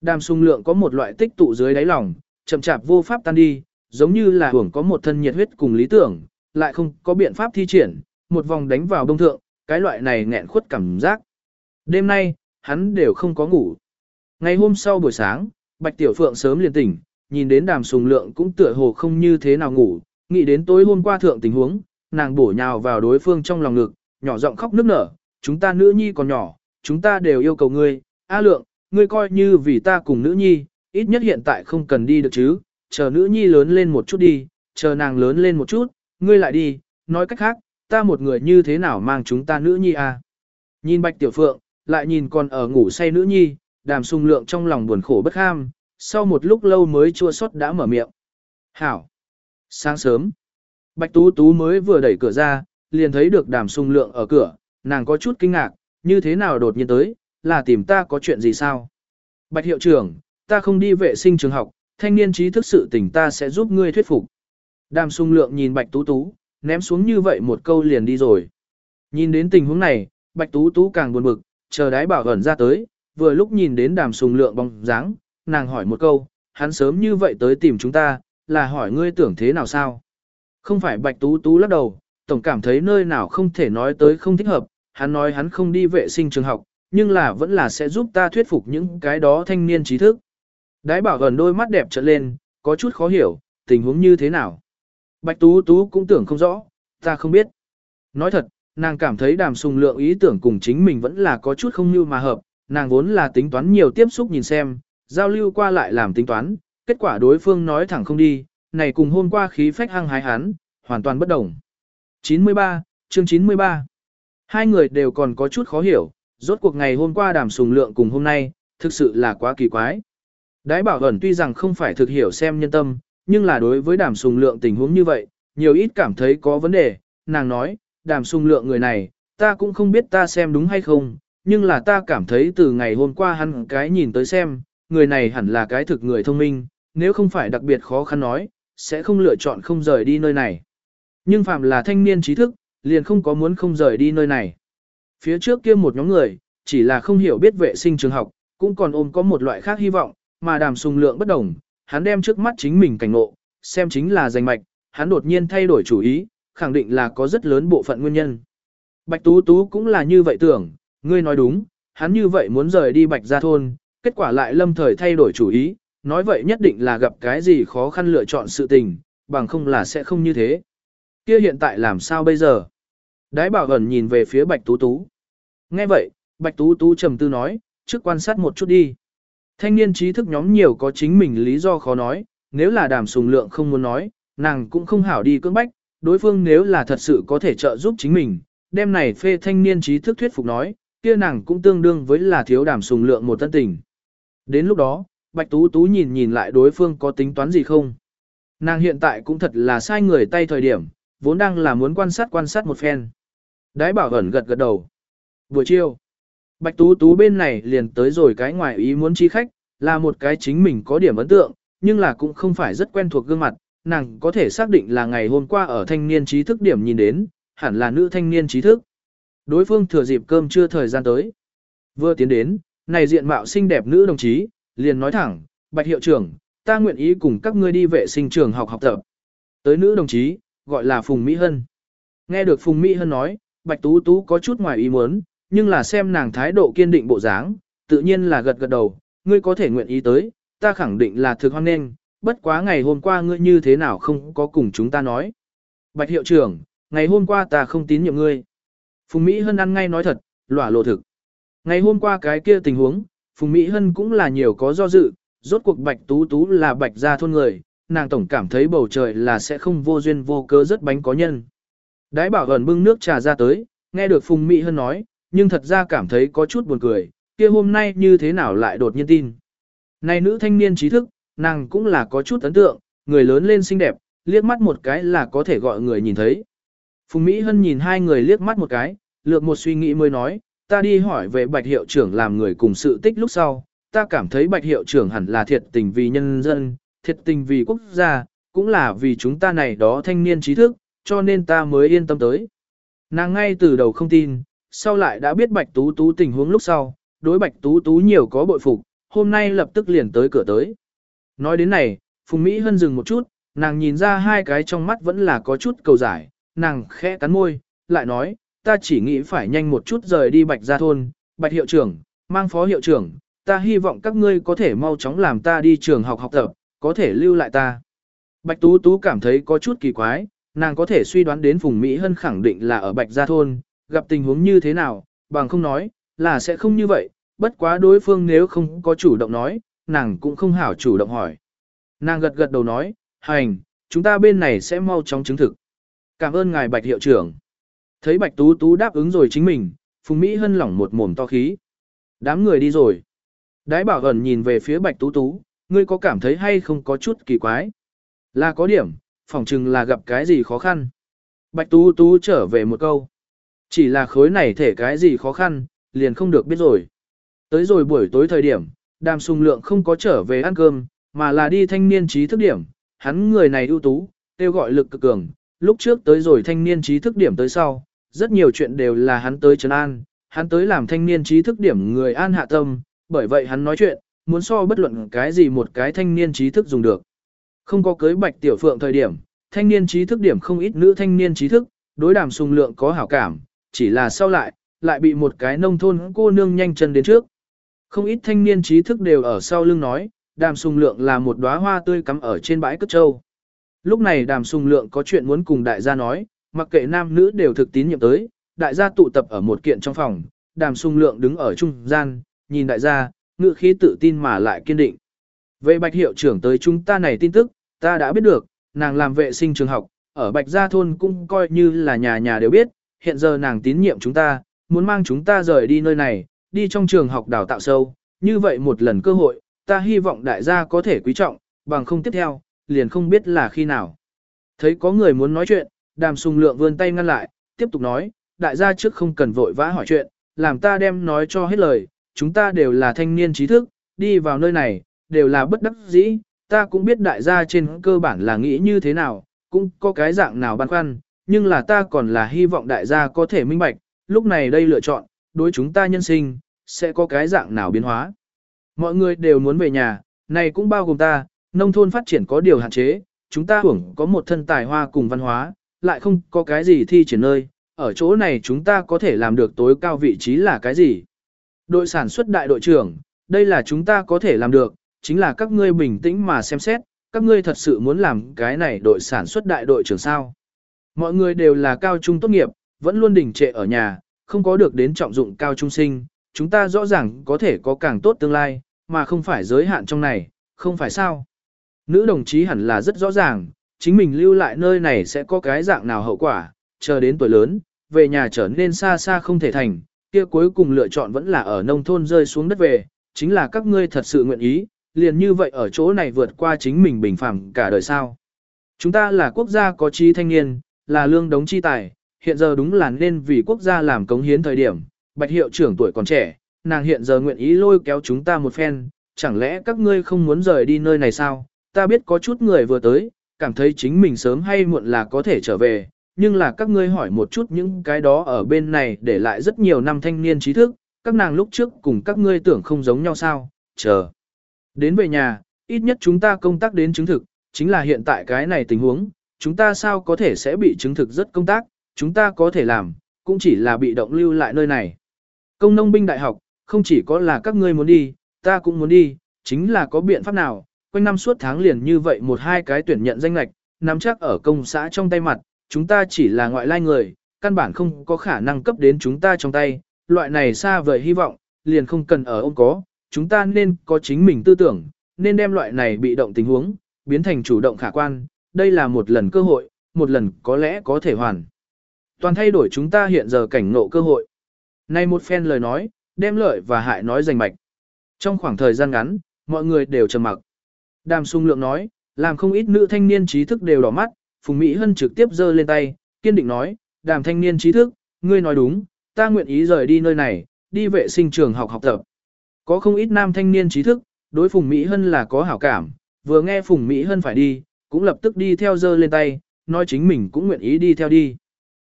Đàm sung lượng có một loại tích tụ dưới đáy lòng, chậm chạp vô pháp tan đi, giống như là hưởng có một thân nhiệt huyết cùng lý tưởng, lại không có biện pháp thi triển, một vòng đánh vào đông thượng, cái loại này nghẹn khuất cảm giác. Đêm nay, hắn đều không có ngủ. Ngày hôm sau buổi sáng, Bạch Tiểu Phượng sớm liền tỉnh, nhìn đến đàm sùng lượng cũng tựa hồ không như thế nào ngủ, nghĩ đến tối hôm qua thượng tình huống, nàng bổ nhào vào đối phương trong lòng ngực, nhỏ giọng khóc nức nở, chúng ta nữ nhi còn nhỏ, chúng ta đều yêu cầu ngươi, A lượng, ngươi coi như vì ta cùng nữ nhi, ít nhất hiện tại không cần đi được chứ, chờ nữ nhi lớn lên một chút đi, chờ nàng lớn lên một chút, ngươi lại đi, nói cách khác, ta một người như thế nào mang chúng ta nữ nhi à. Nhìn bạch tiểu phượng, lại nhìn còn ở ngủ say nữ nhi, đàm sung lượng trong lòng buồn khổ bất ham, sau một lúc lâu mới chua xót đã mở miệng. Hảo! Sáng sớm, bạch tú tú mới vừa đẩy cửa ra, liền thấy được đàm sung lượng ở cửa, nàng có chút kinh ngạc, như thế nào đột nhiên tới, là tìm ta có chuyện gì sao? Bạch hiệu trưởng, ta không đi vệ sinh trường học, thanh niên trí thức sự tình ta sẽ giúp ngươi thuyết phục. Đàm sung lượng nhìn bạch tú tú, ném xuống như vậy một câu liền đi rồi. Nhìn đến tình huống này, bạch tú tú càng buồn bực, chờ đái bảo ẩn ra tới, vừa lúc nhìn đến đàm sung lượng bóng dáng, nàng hỏi một câu, hắn sớm như vậy tới tìm chúng ta, là hỏi ngươi tưởng thế nào sao? Không phải bạch tú tú lắc đầu, tổng cảm thấy nơi nào không thể nói tới không thích hợp, hắn nói hắn không đi vệ sinh trường học, nhưng là vẫn là sẽ giúp ta thuyết phục những cái đó thanh niên trí thức. Đái bảo gần đôi mắt đẹp trợn lên, có chút khó hiểu, tình huống như thế nào. Bạch Tú Tú cũng tưởng không rõ, ta không biết. Nói thật, nàng cảm thấy đàm sùng lượng ý tưởng cùng chính mình vẫn là có chút không như mà hợp, nàng vốn là tính toán nhiều tiếp xúc nhìn xem, giao lưu qua lại làm tính toán, kết quả đối phương nói thẳng không đi, này cùng hôm qua khí phách hăng hái hắn, hoàn toàn bất đồng. 93, chương 93 Hai người đều còn có chút khó hiểu, rốt cuộc ngày hôm qua đàm sùng lượng cùng hôm nay, thực sự là quá kỳ quái. Đái bảo ẩn tuy rằng không phải thực hiểu xem nhân tâm, nhưng là đối với đàm sùng lượng tình huống như vậy, nhiều ít cảm thấy có vấn đề, nàng nói, đàm sùng lượng người này, ta cũng không biết ta xem đúng hay không, nhưng là ta cảm thấy từ ngày hôm qua hắn cái nhìn tới xem, người này hẳn là cái thực người thông minh, nếu không phải đặc biệt khó khăn nói, sẽ không lựa chọn không rời đi nơi này. Nhưng phạm là thanh niên trí thức, liền không có muốn không rời đi nơi này. Phía trước kia một nhóm người, chỉ là không hiểu biết vệ sinh trường học, cũng còn ôm có một loại khác hy vọng, mà đàm sùng lượng bất đồng, hắn đem trước mắt chính mình cảnh ngộ, xem chính là danh mạch, hắn đột nhiên thay đổi chủ ý, khẳng định là có rất lớn bộ phận nguyên nhân. Bạch Tú Tú cũng là như vậy tưởng, ngươi nói đúng, hắn như vậy muốn rời đi Bạch Gia Thôn, kết quả lại lâm thời thay đổi chủ ý, nói vậy nhất định là gặp cái gì khó khăn lựa chọn sự tình, bằng không là sẽ không như thế. Kia hiện tại làm sao bây giờ? Đái bảo ẩn nhìn về phía Bạch Tú Tú. Nghe vậy, Bạch Tú Tú trầm tư nói, trước quan sát một chút đi. Thanh niên trí thức nhóm nhiều có chính mình lý do khó nói, nếu là đàm sùng lượng không muốn nói, nàng cũng không hảo đi cưỡng bách, đối phương nếu là thật sự có thể trợ giúp chính mình, đêm này phê thanh niên trí thức thuyết phục nói, kia nàng cũng tương đương với là thiếu đàm sùng lượng một tân tình. Đến lúc đó, Bạch Tú Tú nhìn nhìn lại đối phương có tính toán gì không. Nàng hiện tại cũng thật là sai người tay thời điểm, vốn đang là muốn quan sát quan sát một phen. Đái bảo ẩn gật gật đầu. Buổi chiều, Bạch Tú Tú bên này liền tới rồi cái ngoài ý muốn chi khách, là một cái chính mình có điểm ấn tượng, nhưng là cũng không phải rất quen thuộc gương mặt, nàng có thể xác định là ngày hôm qua ở thanh niên trí thức điểm nhìn đến, hẳn là nữ thanh niên trí thức. Đối phương thừa dịp cơm chưa thời gian tới. Vừa tiến đến, này diện mạo xinh đẹp nữ đồng chí, liền nói thẳng, bạch hiệu trưởng, ta nguyện ý cùng các ngươi đi vệ sinh trường học học tập. Tới nữ đồng chí, gọi là Phùng Mỹ Hân. Nghe được Phùng Mỹ Hân nói, bạch tú tú có chút ngoài ý muốn, nhưng là xem nàng thái độ kiên định bộ dáng, tự nhiên là gật gật đầu, ngươi có thể nguyện ý tới, ta khẳng định là thực hoan nghênh, bất quá ngày hôm qua ngươi như thế nào không có cùng chúng ta nói. Bạch hiệu trưởng, ngày hôm qua ta không tín nhiệm ngươi. Phùng Mỹ Hân ăn ngay nói thật, lỏa lộ thực. Ngày hôm qua cái kia tình huống, Phùng Mỹ Hân cũng là nhiều có do dự, rốt cuộc Bạch Tú Tú là Bạch gia thôn người, nàng tổng cảm thấy bầu trời là sẽ không vô duyên vô cớ rất bánh có nhân. Đái bảo gần bưng nước trà ra tới, nghe được Phùng Mỹ Hân nói, nhưng thật ra cảm thấy có chút buồn cười, kia hôm nay như thế nào lại đột nhiên tin. Này nữ thanh niên trí thức, nàng cũng là có chút ấn tượng, người lớn lên xinh đẹp, liếc mắt một cái là có thể gọi người nhìn thấy. Phùng Mỹ Hân nhìn hai người liếc mắt một cái, lược một suy nghĩ mới nói, ta đi hỏi về bạch hiệu trưởng làm người cùng sự tích lúc sau, ta cảm thấy bạch hiệu trưởng hẳn là thiệt tình vì nhân dân, thiệt tình vì quốc gia, cũng là vì chúng ta này đó thanh niên trí thức, cho nên ta mới yên tâm tới. Nàng ngay từ đầu không tin, sau lại đã biết bạch tú tú tình huống lúc sau, đối bạch tú tú nhiều có bội phục, hôm nay lập tức liền tới cửa tới. Nói đến này, Phùng Mỹ Hân dừng một chút, nàng nhìn ra hai cái trong mắt vẫn là có chút cầu giải, nàng khẽ cắn môi, lại nói, ta chỉ nghĩ phải nhanh một chút rời đi bạch gia thôn, bạch hiệu trưởng, mang phó hiệu trưởng, ta hy vọng các ngươi có thể mau chóng làm ta đi trường học học tập, có thể lưu lại ta. Bạch Tú Tú cảm thấy có chút kỳ quái, nàng có thể suy đoán đến Phùng Mỹ Hân khẳng định là ở bạch gia thôn, gặp tình huống như thế nào, bằng không nói, là sẽ không như vậy, bất quá đối phương nếu không có chủ động nói, nàng cũng không hảo chủ động hỏi. Nàng gật gật đầu nói, hành, chúng ta bên này sẽ mau chóng chứng thực. Cảm ơn ngài bạch hiệu trưởng. Thấy bạch tú tú đáp ứng rồi chính mình, Phùng Mỹ hân lỏng một mồm to khí. Đám người đi rồi. Đái bảo gần nhìn về phía bạch tú tú, ngươi có cảm thấy hay không có chút kỳ quái? Là có điểm, phỏng chừng là gặp cái gì khó khăn. Bạch tú tú trở về một câu. Chỉ là khối này thể cái gì khó khăn, liền không được biết rồi. Tới rồi buổi tối thời điểm, đàm sùng lượng không có trở về ăn cơm, mà là đi thanh niên trí thức điểm. Hắn người này ưu tú, kêu gọi lực cực cường, lúc trước tới rồi thanh niên trí thức điểm tới sau, rất nhiều chuyện đều là hắn tới trấn an, hắn tới làm thanh niên trí thức điểm người an hạ tâm, bởi vậy hắn nói chuyện, muốn so bất luận cái gì một cái thanh niên trí thức dùng được. Không có cưới bạch tiểu phượng thời điểm, thanh niên trí thức điểm không ít nữ thanh niên trí thức, đối đàm sùng lượng có hảo cảm, chỉ là sau lại, lại bị một cái nông thôn cô nương nhanh chân đến trước. Không ít thanh niên trí thức đều ở sau lưng nói, đàm sùng lượng là một đóa hoa tươi cắm ở trên bãi cất trâu. Lúc này đàm sùng lượng có chuyện muốn cùng đại gia nói, mặc kệ nam nữ đều thực tín nhiệm tới, đại gia tụ tập ở một kiện trong phòng, đàm sùng lượng đứng ở trung gian, nhìn đại gia, ngự khí tự tin mà lại kiên định. Về bạch hiệu trưởng tới chúng ta này tin tức, ta đã biết được, nàng làm vệ sinh trường học, ở bạch gia thôn cũng coi như là nhà nhà đều biết, hiện giờ nàng tín nhiệm chúng ta, muốn mang chúng ta rời đi nơi này, đi trong trường học đào tạo sâu, như vậy một lần cơ hội, ta hy vọng đại gia có thể quý trọng, bằng không tiếp theo, liền không biết là khi nào. Thấy có người muốn nói chuyện, đàm sùng lượng vươn tay ngăn lại, tiếp tục nói, đại gia trước không cần vội vã hỏi chuyện, làm ta đem nói cho hết lời, chúng ta đều là thanh niên trí thức, đi vào nơi này, đều là bất đắc dĩ, ta cũng biết đại gia trên cơ bản là nghĩ như thế nào, cũng có cái dạng nào băn khoăn, nhưng là ta còn là hy vọng đại gia có thể minh bạch, lúc này đây lựa chọn, đối chúng ta nhân sinh, sẽ có cái dạng nào biến hóa. Mọi người đều muốn về nhà, này cũng bao gồm ta, nông thôn phát triển có điều hạn chế, chúng ta hưởng có một thân tài hoa cùng văn hóa, lại không có cái gì thi triển nơi, ở chỗ này chúng ta có thể làm được tối cao vị trí là cái gì. Đội sản xuất đại đội trưởng, đây là chúng ta có thể làm được, chính là các ngươi bình tĩnh mà xem xét, các ngươi thật sự muốn làm cái này đội sản xuất đại đội trưởng sao. Mọi người đều là cao trung tốt nghiệp, vẫn luôn đỉnh trệ ở nhà, không có được đến trọng dụng cao trung sinh, chúng ta rõ ràng có thể có càng tốt tương lai, mà không phải giới hạn trong này, không phải sao. Nữ đồng chí hẳn là rất rõ ràng, chính mình lưu lại nơi này sẽ có cái dạng nào hậu quả, chờ đến tuổi lớn, về nhà trở nên xa xa không thể thành, kia cuối cùng lựa chọn vẫn là ở nông thôn rơi xuống đất về, chính là các ngươi thật sự nguyện ý, liền như vậy ở chỗ này vượt qua chính mình bình phẳng cả đời sao. Chúng ta là quốc gia có trí thanh niên, là lương đống chi tài, hiện giờ đúng là nên vì quốc gia làm cống hiến thời điểm, bạch hiệu trưởng tuổi còn trẻ, nàng hiện giờ nguyện ý lôi kéo chúng ta một phen, chẳng lẽ các ngươi không muốn rời đi nơi này sao, ta biết có chút người vừa tới, cảm thấy chính mình sớm hay muộn là có thể trở về, nhưng là các ngươi hỏi một chút những cái đó ở bên này để lại rất nhiều năm thanh niên trí thức, các nàng lúc trước cùng các ngươi tưởng không giống nhau sao, chờ. Đến về nhà, ít nhất chúng ta công tác đến chứng thực, chính là hiện tại cái này tình huống, chúng ta sao có thể sẽ bị chứng thực rất công tác, chúng ta có thể làm, cũng chỉ là bị động lưu lại nơi này. Công nông binh đại học, không chỉ có là các ngươi muốn đi, ta cũng muốn đi, chính là có biện pháp nào, quanh năm suốt tháng liền như vậy một hai cái tuyển nhận danh lạch, nắm chắc ở công xã trong tay mặt, chúng ta chỉ là ngoại lai người, căn bản không có khả năng cấp đến chúng ta trong tay, loại này xa vời hy vọng, liền không cần ở ông có, chúng ta nên có chính mình tư tưởng, nên đem loại này bị động tình huống, biến thành chủ động khả quan, đây là một lần cơ hội, một lần có lẽ có thể hoàn. Toàn thay đổi chúng ta hiện giờ cảnh ngộ cơ hội. Nay một phen lời nói, đem lợi và hại nói rành mạch. Trong khoảng thời gian ngắn, mọi người đều trầm mặc. Đàm sung lượng nói, làm không ít nữ thanh niên trí thức đều đỏ mắt, Phùng Mỹ Hân trực tiếp giơ lên tay, kiên định nói, đàm thanh niên trí thức, ngươi nói đúng, ta nguyện ý rời đi nơi này, đi vệ sinh trường học học tập. Có không ít nam thanh niên trí thức, đối Phùng Mỹ Hân là có hảo cảm, vừa nghe Phùng Mỹ Hân phải đi, cũng lập tức đi theo dơ lên tay, nói chính mình cũng nguyện ý đi theo đi.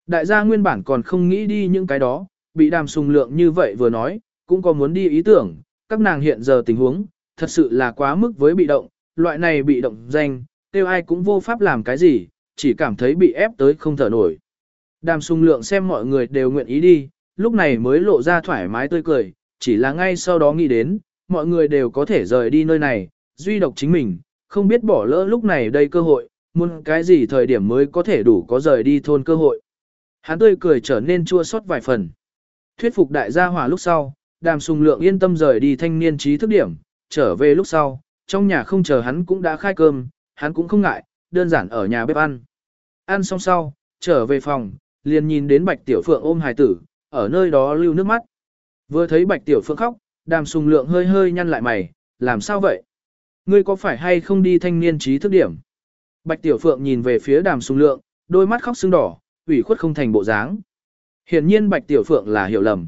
Đại gia nguyên bản còn không nghĩ đi những cái đó, bị đàm sùng lượng như vậy vừa nói, cũng có muốn đi ý tưởng, các nàng hiện giờ tình huống, thật sự là quá mức với bị động, loại này bị động danh, tiêu ai cũng vô pháp làm cái gì, chỉ cảm thấy bị ép tới không thở nổi. Đàm sùng lượng xem mọi người đều nguyện ý đi, lúc này mới lộ ra thoải mái tươi cười, chỉ là ngay sau đó nghĩ đến, mọi người đều có thể rời đi nơi này, duy độc chính mình, không biết bỏ lỡ lúc này đây cơ hội, muốn cái gì thời điểm mới có thể đủ có rời đi thôn cơ hội. Hắn tươi cười trở nên chua xót vài phần. Thuyết phục đại gia hỏa lúc sau, đàm sùng lượng yên tâm rời đi thanh niên trí thức điểm, trở về lúc sau, trong nhà không chờ hắn cũng đã khai cơm, hắn cũng không ngại, đơn giản ở nhà bếp ăn. Ăn xong sau, trở về phòng, liền nhìn đến Bạch Tiểu Phượng ôm hài tử, ở nơi đó lưu nước mắt. Vừa thấy Bạch Tiểu Phượng khóc, đàm sùng lượng hơi hơi nhăn lại mày, làm sao vậy? Ngươi có phải hay không đi thanh niên trí thức điểm? Bạch Tiểu Phượng nhìn về phía đàm sung lượng, đôi mắt khóc sưng đỏ, ủy khuất không thành bộ dáng. Hiển nhiên Bạch Tiểu Phượng là hiểu lầm.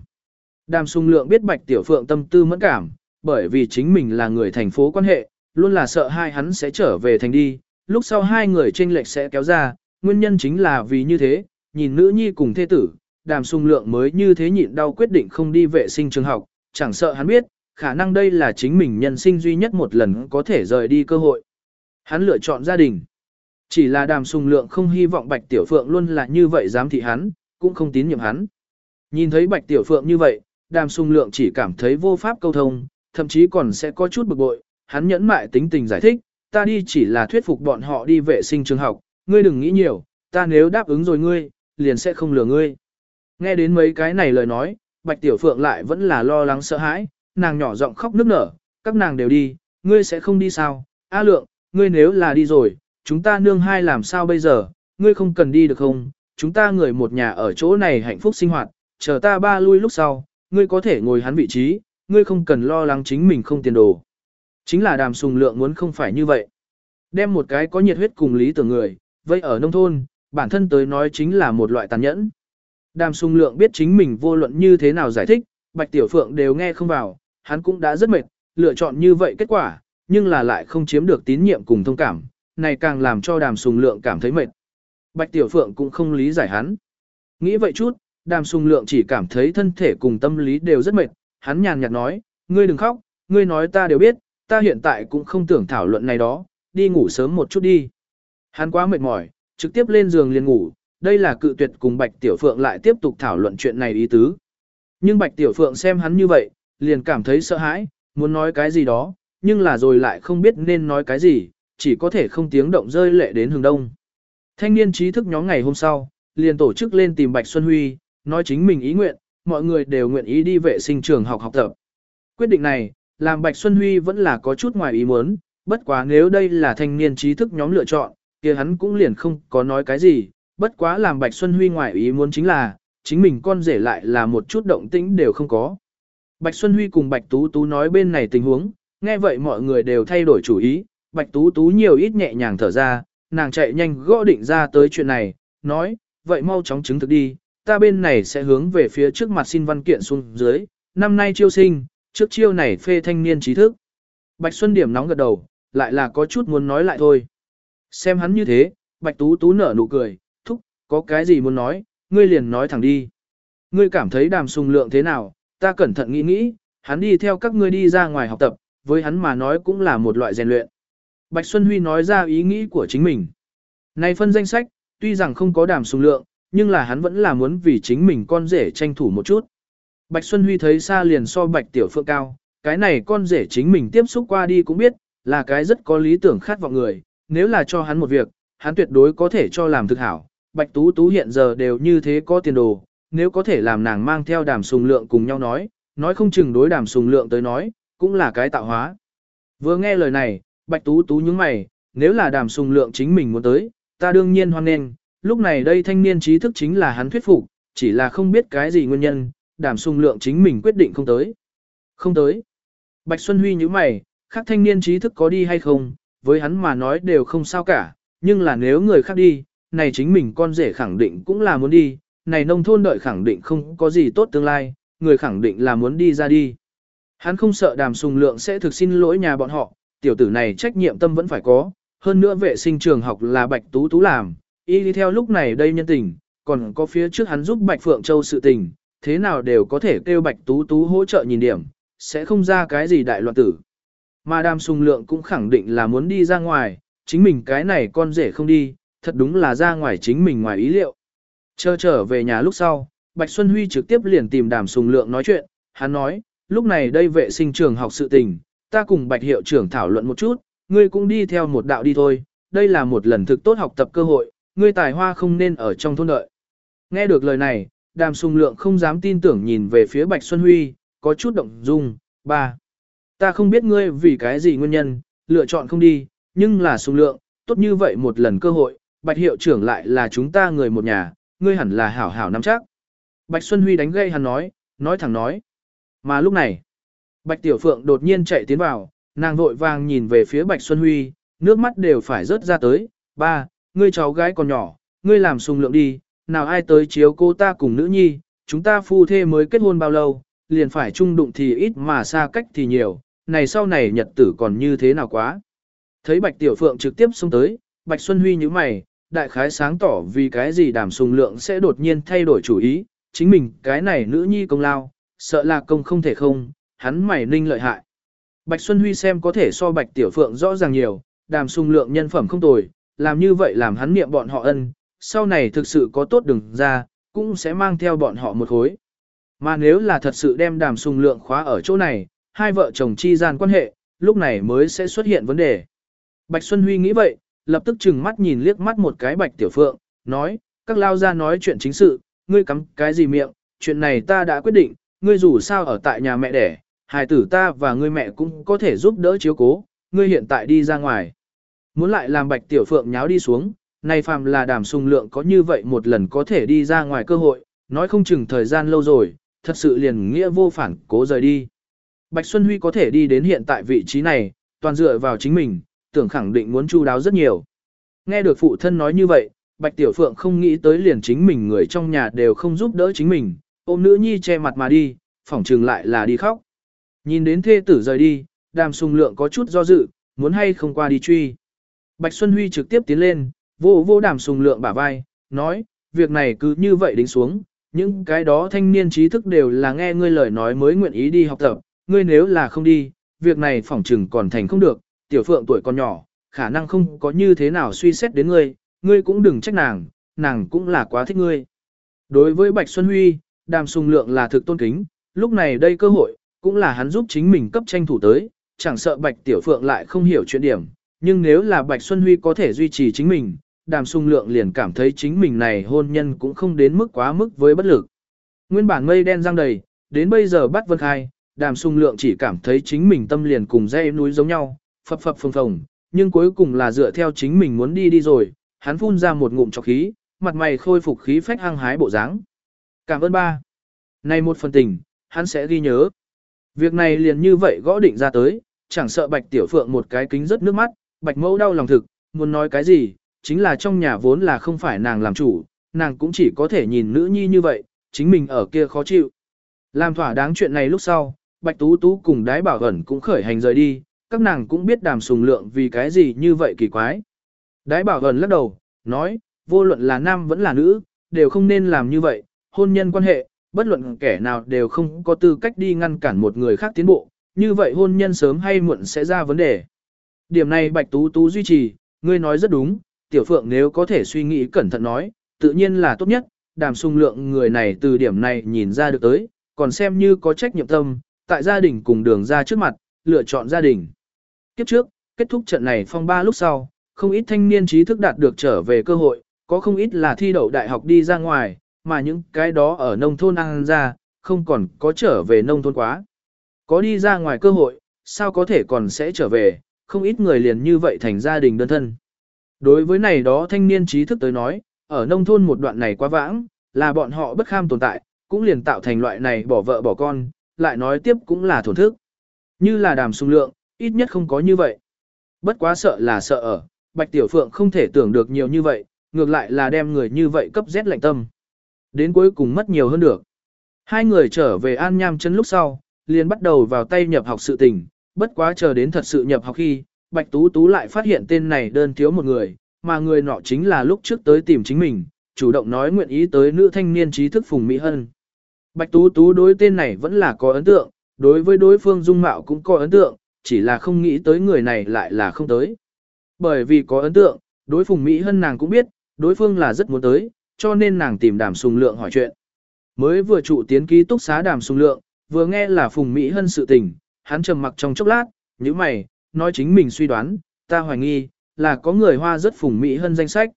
Đàm sung lượng biết Bạch Tiểu Phượng tâm tư mẫn cảm, bởi vì chính mình là người thành phố quan hệ, luôn là sợ hai hắn sẽ trở về thành đi, lúc sau hai người tranh lệch sẽ kéo ra, nguyên nhân chính là vì như thế, nhìn nữ nhi cùng thê tử, đàm sung lượng mới như thế nhịn đau quyết định không đi vệ sinh trường học, chẳng sợ hắn biết, khả năng đây là chính mình nhân sinh duy nhất một lần có thể rời đi cơ hội. Hắn lựa chọn gia đình. Chỉ là đàm sùng lượng không hy vọng Bạch Tiểu Phượng luôn là như vậy dám thị hắn, cũng không tín nhiệm hắn. Nhìn thấy Bạch Tiểu Phượng như vậy, đàm sùng lượng chỉ cảm thấy vô pháp câu thông, thậm chí còn sẽ có chút bực bội, hắn nhẫn mại tính tình giải thích, ta đi chỉ là thuyết phục bọn họ đi vệ sinh trường học, ngươi đừng nghĩ nhiều, ta nếu đáp ứng rồi ngươi, liền sẽ không lừa ngươi. Nghe đến mấy cái này lời nói, Bạch Tiểu Phượng lại vẫn là lo lắng sợ hãi, nàng nhỏ giọng khóc nức nở, các nàng đều đi, ngươi sẽ không đi sao? A Lượng, ngươi nếu là đi rồi, chúng ta nương hai làm sao bây giờ, ngươi không cần đi được không? Chúng ta người một nhà ở chỗ này hạnh phúc sinh hoạt, chờ ta ba lui lúc sau, ngươi có thể ngồi hắn vị trí, ngươi không cần lo lắng chính mình không tiền đồ. Chính là đàm sùng lượng muốn không phải như vậy. Đem một cái có nhiệt huyết cùng lý tưởng người, vậy ở nông thôn, bản thân tới nói chính là một loại tàn nhẫn. Đàm sùng lượng biết chính mình vô luận như thế nào giải thích, Bạch Tiểu Phượng đều nghe không vào, hắn cũng đã rất mệt, lựa chọn như vậy kết quả, nhưng là lại không chiếm được tín nhiệm cùng thông cảm, này càng làm cho đàm sùng lượng cảm thấy mệt. Bạch Tiểu Phượng cũng không lý giải hắn. Nghĩ vậy chút, đàm sùng lượng chỉ cảm thấy thân thể cùng tâm lý đều rất mệt, hắn nhàn nhạt nói, ngươi đừng khóc, ngươi nói ta đều biết, ta hiện tại cũng không tưởng thảo luận này đó, đi ngủ sớm một chút đi. Hắn quá mệt mỏi, trực tiếp lên giường liền ngủ, đây là cự tuyệt cùng Bạch Tiểu Phượng lại tiếp tục thảo luận chuyện này ý tứ. Nhưng Bạch Tiểu Phượng xem hắn như vậy, liền cảm thấy sợ hãi, muốn nói cái gì đó, nhưng là rồi lại không biết nên nói cái gì, chỉ có thể không tiếng động rơi lệ đến hướng đông. Thanh niên trí thức nhóm ngày hôm sau, liền tổ chức lên tìm Bạch Xuân Huy, nói chính mình ý nguyện, mọi người đều nguyện ý đi vệ sinh trường học học tập. Quyết định này, làm Bạch Xuân Huy vẫn là có chút ngoài ý muốn, bất quá nếu đây là thanh niên trí thức nhóm lựa chọn, kia hắn cũng liền không có nói cái gì, bất quá làm Bạch Xuân Huy ngoài ý muốn chính là, chính mình con rể lại là một chút động tĩnh đều không có. Bạch Xuân Huy cùng Bạch Tú Tú nói bên này tình huống, nghe vậy mọi người đều thay đổi chủ ý, Bạch Tú Tú nhiều ít nhẹ nhàng thở ra, nàng chạy nhanh gõ định ra tới chuyện này, nói, vậy mau chóng chứng thực đi, ta bên này sẽ hướng về phía trước mặt xin văn kiện xuống dưới, năm nay chiêu sinh, trước chiêu này phê thanh niên trí thức. Bạch Xuân điểm nóng gật đầu, lại là có chút muốn nói lại thôi. Xem hắn như thế, Bạch Tú Tú nở nụ cười, thúc, có cái gì muốn nói, ngươi liền nói thẳng đi. Ngươi cảm thấy đàm sùng lượng thế nào, ta cẩn thận nghĩ nghĩ, hắn đi theo các ngươi đi ra ngoài học tập, với hắn mà nói cũng là một loại rèn luyện. Bạch Xuân Huy nói ra ý nghĩ của chính mình. Này phân danh sách, tuy rằng không có đàm sùng lượng, nhưng là hắn vẫn là muốn vì chính mình con rể tranh thủ một chút. Bạch Xuân Huy thấy xa liền so Bạch Tiểu Phượng cao, cái này con rể chính mình tiếp xúc qua đi cũng biết, là cái rất có lý tưởng khát vọng người, nếu là cho hắn một việc, hắn tuyệt đối có thể cho làm thực hảo. Bạch Tú Tú hiện giờ đều như thế có tiền đồ, nếu có thể làm nàng mang theo đàm sùng lượng cùng nhau nói, nói không chừng đối đàm sùng lượng tới nói, cũng là cái tạo hóa. Vừa nghe lời này, Bạch Tú Tú nhướng mày, nếu là đàm sùng lượng chính mình muốn tới, ta đương nhiên hoan nghênh, lúc này đây thanh niên trí thức chính là hắn thuyết phục, chỉ là không biết cái gì nguyên nhân, đàm sùng lượng chính mình quyết định không tới. Không tới. Bạch Xuân Huy nhíu mày, khác thanh niên trí thức có đi hay không, với hắn mà nói đều không sao cả, nhưng là nếu người khác đi, này chính mình con rể khẳng định cũng là muốn đi, này nông thôn đợi khẳng định không có gì tốt tương lai, người khẳng định là muốn đi ra đi. Hắn không sợ đàm sùng lượng sẽ thực xin lỗi nhà bọn họ, tiểu tử này trách nhiệm tâm vẫn phải có, hơn nữa vệ sinh trường học là Bạch Tú Tú làm, y đi theo lúc này đây nhân tình, còn có phía trước hắn giúp Bạch Phượng Châu sự tình, thế nào đều có thể kêu Bạch Tú Tú hỗ trợ nhìn điểm, sẽ không ra cái gì đại loạn tử. Mà đàm sùng lượng cũng khẳng định là muốn đi ra ngoài, chính mình cái này con rể không đi, thật đúng là ra ngoài chính mình ngoài ý liệu. Chờ trở về nhà lúc sau, Bạch Xuân Huy trực tiếp liền tìm đàm sùng lượng nói chuyện, hắn nói, lúc này đây vệ sinh trường học sự tình, ta cùng Bạch hiệu trưởng thảo luận một chút, ngươi cũng đi theo một đạo đi thôi, đây là một lần thực tốt học tập cơ hội, ngươi tài hoa không nên ở trong thôn đợi. Nghe được lời này, đàm sùng lượng không dám tin tưởng nhìn về phía Bạch Xuân Huy, có chút động dung, ba. Ta không biết ngươi vì cái gì nguyên nhân, lựa chọn không đi, nhưng là sùng lượng, tốt như vậy một lần cơ hội, Bạch hiệu trưởng lại là chúng ta người một nhà, ngươi hẳn là hảo hảo nắm chắc. Bạch Xuân Huy đánh gây hắn nói, nói thẳng nói. Mà lúc này, Bạch Tiểu Phượng đột nhiên chạy tiến vào, nàng vội vàng nhìn về phía Bạch Xuân Huy, nước mắt đều phải rớt ra tới. Ba, ngươi cháu gái còn nhỏ, ngươi làm sung lượng đi, nào ai tới chiếu cô ta cùng nữ nhi, chúng ta phu thê mới kết hôn bao lâu, liền phải chung đụng thì ít mà xa cách thì nhiều, này sau này nhật tử còn như thế nào quá. Thấy Bạch Tiểu Phượng trực tiếp xông tới, Bạch Xuân Huy như mày, đại khái sáng tỏ vì cái gì đàm sùng lượng sẽ đột nhiên thay đổi chủ ý, chính mình cái này nữ nhi công lao, sợ là công không thể không, hắn mày ninh lợi hại. Bạch Xuân Huy xem có thể so Bạch Tiểu Phượng rõ ràng nhiều, đàm sùng lượng nhân phẩm không tồi, làm như vậy làm hắn niệm bọn họ ân, sau này thực sự có tốt đừng ra, cũng sẽ mang theo bọn họ một khối. Mà nếu là thật sự đem đàm sùng lượng khóa ở chỗ này, hai vợ chồng chi gian quan hệ, lúc này mới sẽ xuất hiện vấn đề. Bạch Xuân Huy nghĩ vậy, lập tức chừng mắt nhìn liếc mắt một cái Bạch Tiểu Phượng, nói, các lao ra nói chuyện chính sự, ngươi cắm cái gì miệng, chuyện này ta đã quyết định, ngươi dù sao ở tại nhà mẹ đẻ, hài tử ta và ngươi mẹ cũng có thể giúp đỡ chiếu cố, ngươi hiện tại đi ra ngoài. Muốn lại làm Bạch Tiểu Phượng nháo đi xuống, này phàm là đàm sung lượng có như vậy một lần có thể đi ra ngoài cơ hội, nói không chừng thời gian lâu rồi, thật sự liền nghĩa vô phản cố rời đi. Bạch Xuân Huy có thể đi đến hiện tại vị trí này, toàn dựa vào chính mình, tưởng khẳng định muốn chu đáo rất nhiều. Nghe được phụ thân nói như vậy, Bạch Tiểu Phượng không nghĩ tới liền chính mình người trong nhà đều không giúp đỡ chính mình, ôm nữ nhi che mặt mà đi, phỏng trừng lại là đi khóc. Nhìn đến thê tử rời đi, đàm sùng lượng có chút do dự, muốn hay không qua đi truy. Bạch Xuân Huy trực tiếp tiến lên, vô vô đàm sùng lượng bả vai, nói, việc này cứ như vậy đính xuống, những cái đó thanh niên trí thức đều là nghe ngươi lời nói mới nguyện ý đi học tập, ngươi nếu là không đi, việc này phỏng trừng còn thành không được, tiểu phượng tuổi còn nhỏ, khả năng không có như thế nào suy xét đến ngươi, ngươi cũng đừng trách nàng, nàng cũng là quá thích ngươi. Đối với Bạch Xuân Huy, đàm sùng lượng là thực tôn kính, lúc này đây cơ hội, cũng là hắn giúp chính mình cấp tranh thủ tới, chẳng sợ Bạch Tiểu Phượng lại không hiểu chuyện điểm, nhưng nếu là Bạch Xuân Huy có thể duy trì chính mình, đàm sung lượng liền cảm thấy chính mình này hôn nhân cũng không đến mức quá mức với bất lực. Nguyên bản mây đen răng đầy, đến bây giờ bắt vân khai, đàm sung lượng chỉ cảm thấy chính mình tâm liền cùng dây núi giống nhau, phập phập phồng phồng, nhưng cuối cùng là dựa theo chính mình muốn đi đi rồi, hắn phun ra một ngụm trọc khí, mặt mày khôi phục khí phách hăng hái bộ dáng. Cảm ơn ba. Này một phần tình, hắn sẽ ghi nhớ. Việc này liền như vậy gõ định ra tới, chẳng sợ bạch tiểu phượng một cái kính rất nước mắt, bạch mẫu đau lòng thực, muốn nói cái gì, chính là trong nhà vốn là không phải nàng làm chủ, nàng cũng chỉ có thể nhìn nữ nhi như vậy, chính mình ở kia khó chịu. Làm thỏa đáng chuyện này lúc sau, Bạch Tú Tú cùng đái bảo ẩn cũng khởi hành rời đi, các nàng cũng biết đàm sùng lượng vì cái gì như vậy kỳ quái. Đái bảo gần lắc đầu, nói, vô luận là nam vẫn là nữ, đều không nên làm như vậy, hôn nhân quan hệ, bất luận kẻ nào đều không có tư cách đi ngăn cản một người khác tiến bộ, như vậy hôn nhân sớm hay muộn sẽ ra vấn đề. Điểm này Bạch Tú Tú duy trì, ngươi nói rất đúng, Tiểu Phượng nếu có thể suy nghĩ cẩn thận nói, tự nhiên là tốt nhất, đàm sung lượng người này từ điểm này nhìn ra được tới, còn xem như có trách nhiệm tâm, tại gia đình cùng đường ra trước mặt, lựa chọn gia đình. Kiếp trước, kết thúc trận này phong ba lúc sau, không ít thanh niên trí thức đạt được trở về cơ hội, có không ít là thi đậu đại học đi ra ngoài, mà những cái đó ở nông thôn ăn ra, không còn có trở về nông thôn quá. Có đi ra ngoài cơ hội, sao có thể còn sẽ trở về, không ít người liền như vậy thành gia đình đơn thân. Đối với này đó thanh niên trí thức tới nói, ở nông thôn một đoạn này quá vãng, là bọn họ bất kham tồn tại, cũng liền tạo thành loại này bỏ vợ bỏ con, lại nói tiếp cũng là thổn thức. Như là đàm sung lượng, ít nhất không có như vậy. Bất quá sợ là sợ ở, Bạch Tiểu Phượng không thể tưởng được nhiều như vậy, ngược lại là đem người như vậy cấp rét lạnh tâm. Đến cuối cùng mất nhiều hơn được. Hai người trở về An Nham chân lúc sau, liền bắt đầu vào tay nhập học sự tình, bất quá chờ đến thật sự nhập học khi, Bạch Tú Tú lại phát hiện tên này đơn thiếu một người, mà người nọ chính là lúc trước tới tìm chính mình, chủ động nói nguyện ý tới nữ thanh niên trí thức Phùng Mỹ Hân. Bạch Tú Tú đối tên này vẫn là có ấn tượng, đối với đối phương dung mạo cũng có ấn tượng, chỉ là không nghĩ tới người này lại là không tới. Bởi vì có ấn tượng, đối Phùng Mỹ Hân nàng cũng biết, đối phương là rất muốn tới, cho nên nàng tìm đàm sùng lượng hỏi chuyện. Mới vừa trụ tiến ký túc xá đàm sùng lượng, vừa nghe là Phùng Mỹ Hân sự tình, hắn trầm mặc trong chốc lát, như mày, nói chính mình suy đoán, ta hoài nghi, là có người hoa rất Phùng Mỹ Hân danh sách.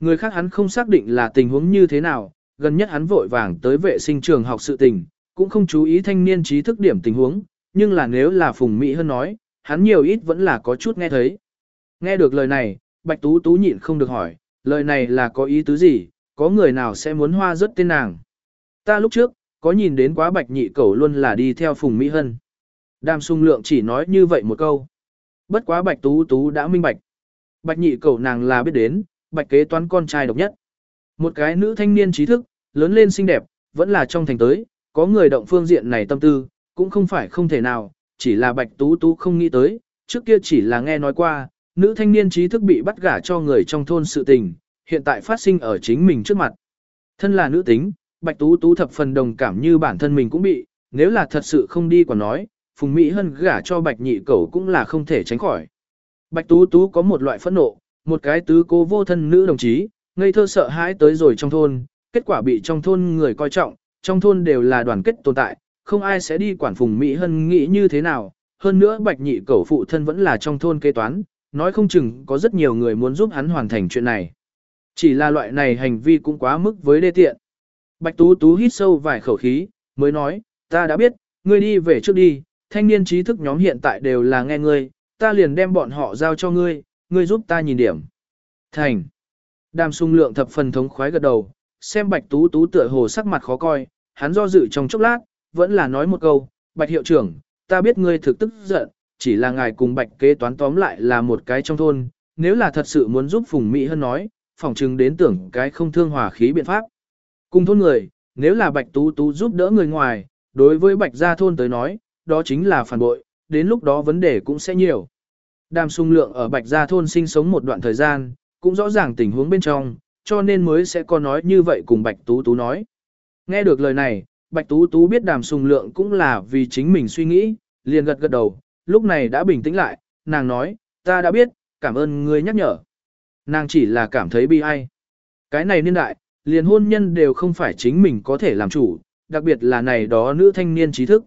Người khác hắn không xác định là tình huống như thế nào, gần nhất hắn vội vàng tới vệ sinh trường học sự tình, cũng không chú ý thanh niên trí thức điểm tình huống, nhưng là nếu là Phùng Mỹ Hân nói, hắn nhiều ít vẫn là có chút nghe thấy. Nghe được lời này, Bạch Tú Tú nhịn không được hỏi, lời này là có ý tứ gì, có người nào sẽ muốn hoa rất tên nàng. Ta lúc trước, có nhìn đến quá Bạch Nhị Cẩu luôn là đi theo Phùng Mỹ Hân. Đàm sung lượng chỉ nói như vậy một câu. Bất quá Bạch Tú Tú đã minh bạch. Bạch Nhị Cẩu nàng là biết đến, Bạch kế toán con trai độc nhất. Một cái nữ thanh niên trí thức, lớn lên xinh đẹp, vẫn là trong thành tới, có người động phương diện này tâm tư, cũng không phải không thể nào, chỉ là Bạch Tú Tú không nghĩ tới, trước kia chỉ là nghe nói qua, nữ thanh niên trí thức bị bắt gả cho người trong thôn sự tình, hiện tại phát sinh ở chính mình trước mặt. Thân là nữ tính, Bạch Tú Tú thập phần đồng cảm như bản thân mình cũng bị, nếu là thật sự không đi còn nói, Phùng Mỹ Hân gả cho Bạch Nhị Cẩu cũng là không thể tránh khỏi. Bạch Tú Tú có một loại phẫn nộ, một cái tứ cô vô thân nữ đồng chí, ngây thơ sợ hãi tới rồi trong thôn, kết quả bị trong thôn người coi trọng, trong thôn đều là đoàn kết tồn tại, không ai sẽ đi quản Phùng Mỹ Hân nghĩ như thế nào. Hơn nữa Bạch Nhị Cẩu phụ thân vẫn là trong thôn kế toán, nói không chừng có rất nhiều người muốn giúp hắn hoàn thành chuyện này. Chỉ là loại này hành vi cũng quá mức với đê tiện. Bạch Tú Tú hít sâu vài khẩu khí, mới nói, ta đã biết, ngươi đi về trước đi, thanh niên trí thức nhóm hiện tại đều là nghe ngươi, ta liền đem bọn họ giao cho ngươi, ngươi giúp ta nhìn điểm. Thành. Đàm sung lượng thập phần thống khoái gật đầu, xem Bạch Tú Tú tựa hồ sắc mặt khó coi, hắn do dự trong chốc lát, vẫn là nói một câu, Bạch hiệu trưởng, ta biết ngươi thực tức giận, chỉ là ngài cùng Bạch kế toán tóm lại là một cái trong thôn, nếu là thật sự muốn giúp Phùng Mỹ Hân nói, phỏng chừng đến tưởng cái không thương hòa khí biện pháp. Cùng thôn người, nếu là Bạch Tú Tú giúp đỡ người ngoài, đối với Bạch gia thôn tới nói, đó chính là phản bội, đến lúc đó vấn đề cũng sẽ nhiều. Đàm sung lượng ở Bạch gia thôn sinh sống một đoạn thời gian, cũng rõ ràng tình huống bên trong, cho nên mới sẽ có nói như vậy cùng Bạch Tú Tú nói. Nghe được lời này, Bạch Tú Tú biết đàm sùng lượng cũng là vì chính mình suy nghĩ, liền gật gật đầu, lúc này đã bình tĩnh lại, nàng nói, ta đã biết, cảm ơn ngươi nhắc nhở. Nàng chỉ là cảm thấy bi ai. Cái này niên đại, liền hôn nhân đều không phải chính mình có thể làm chủ, đặc biệt là này đó nữ thanh niên trí thức.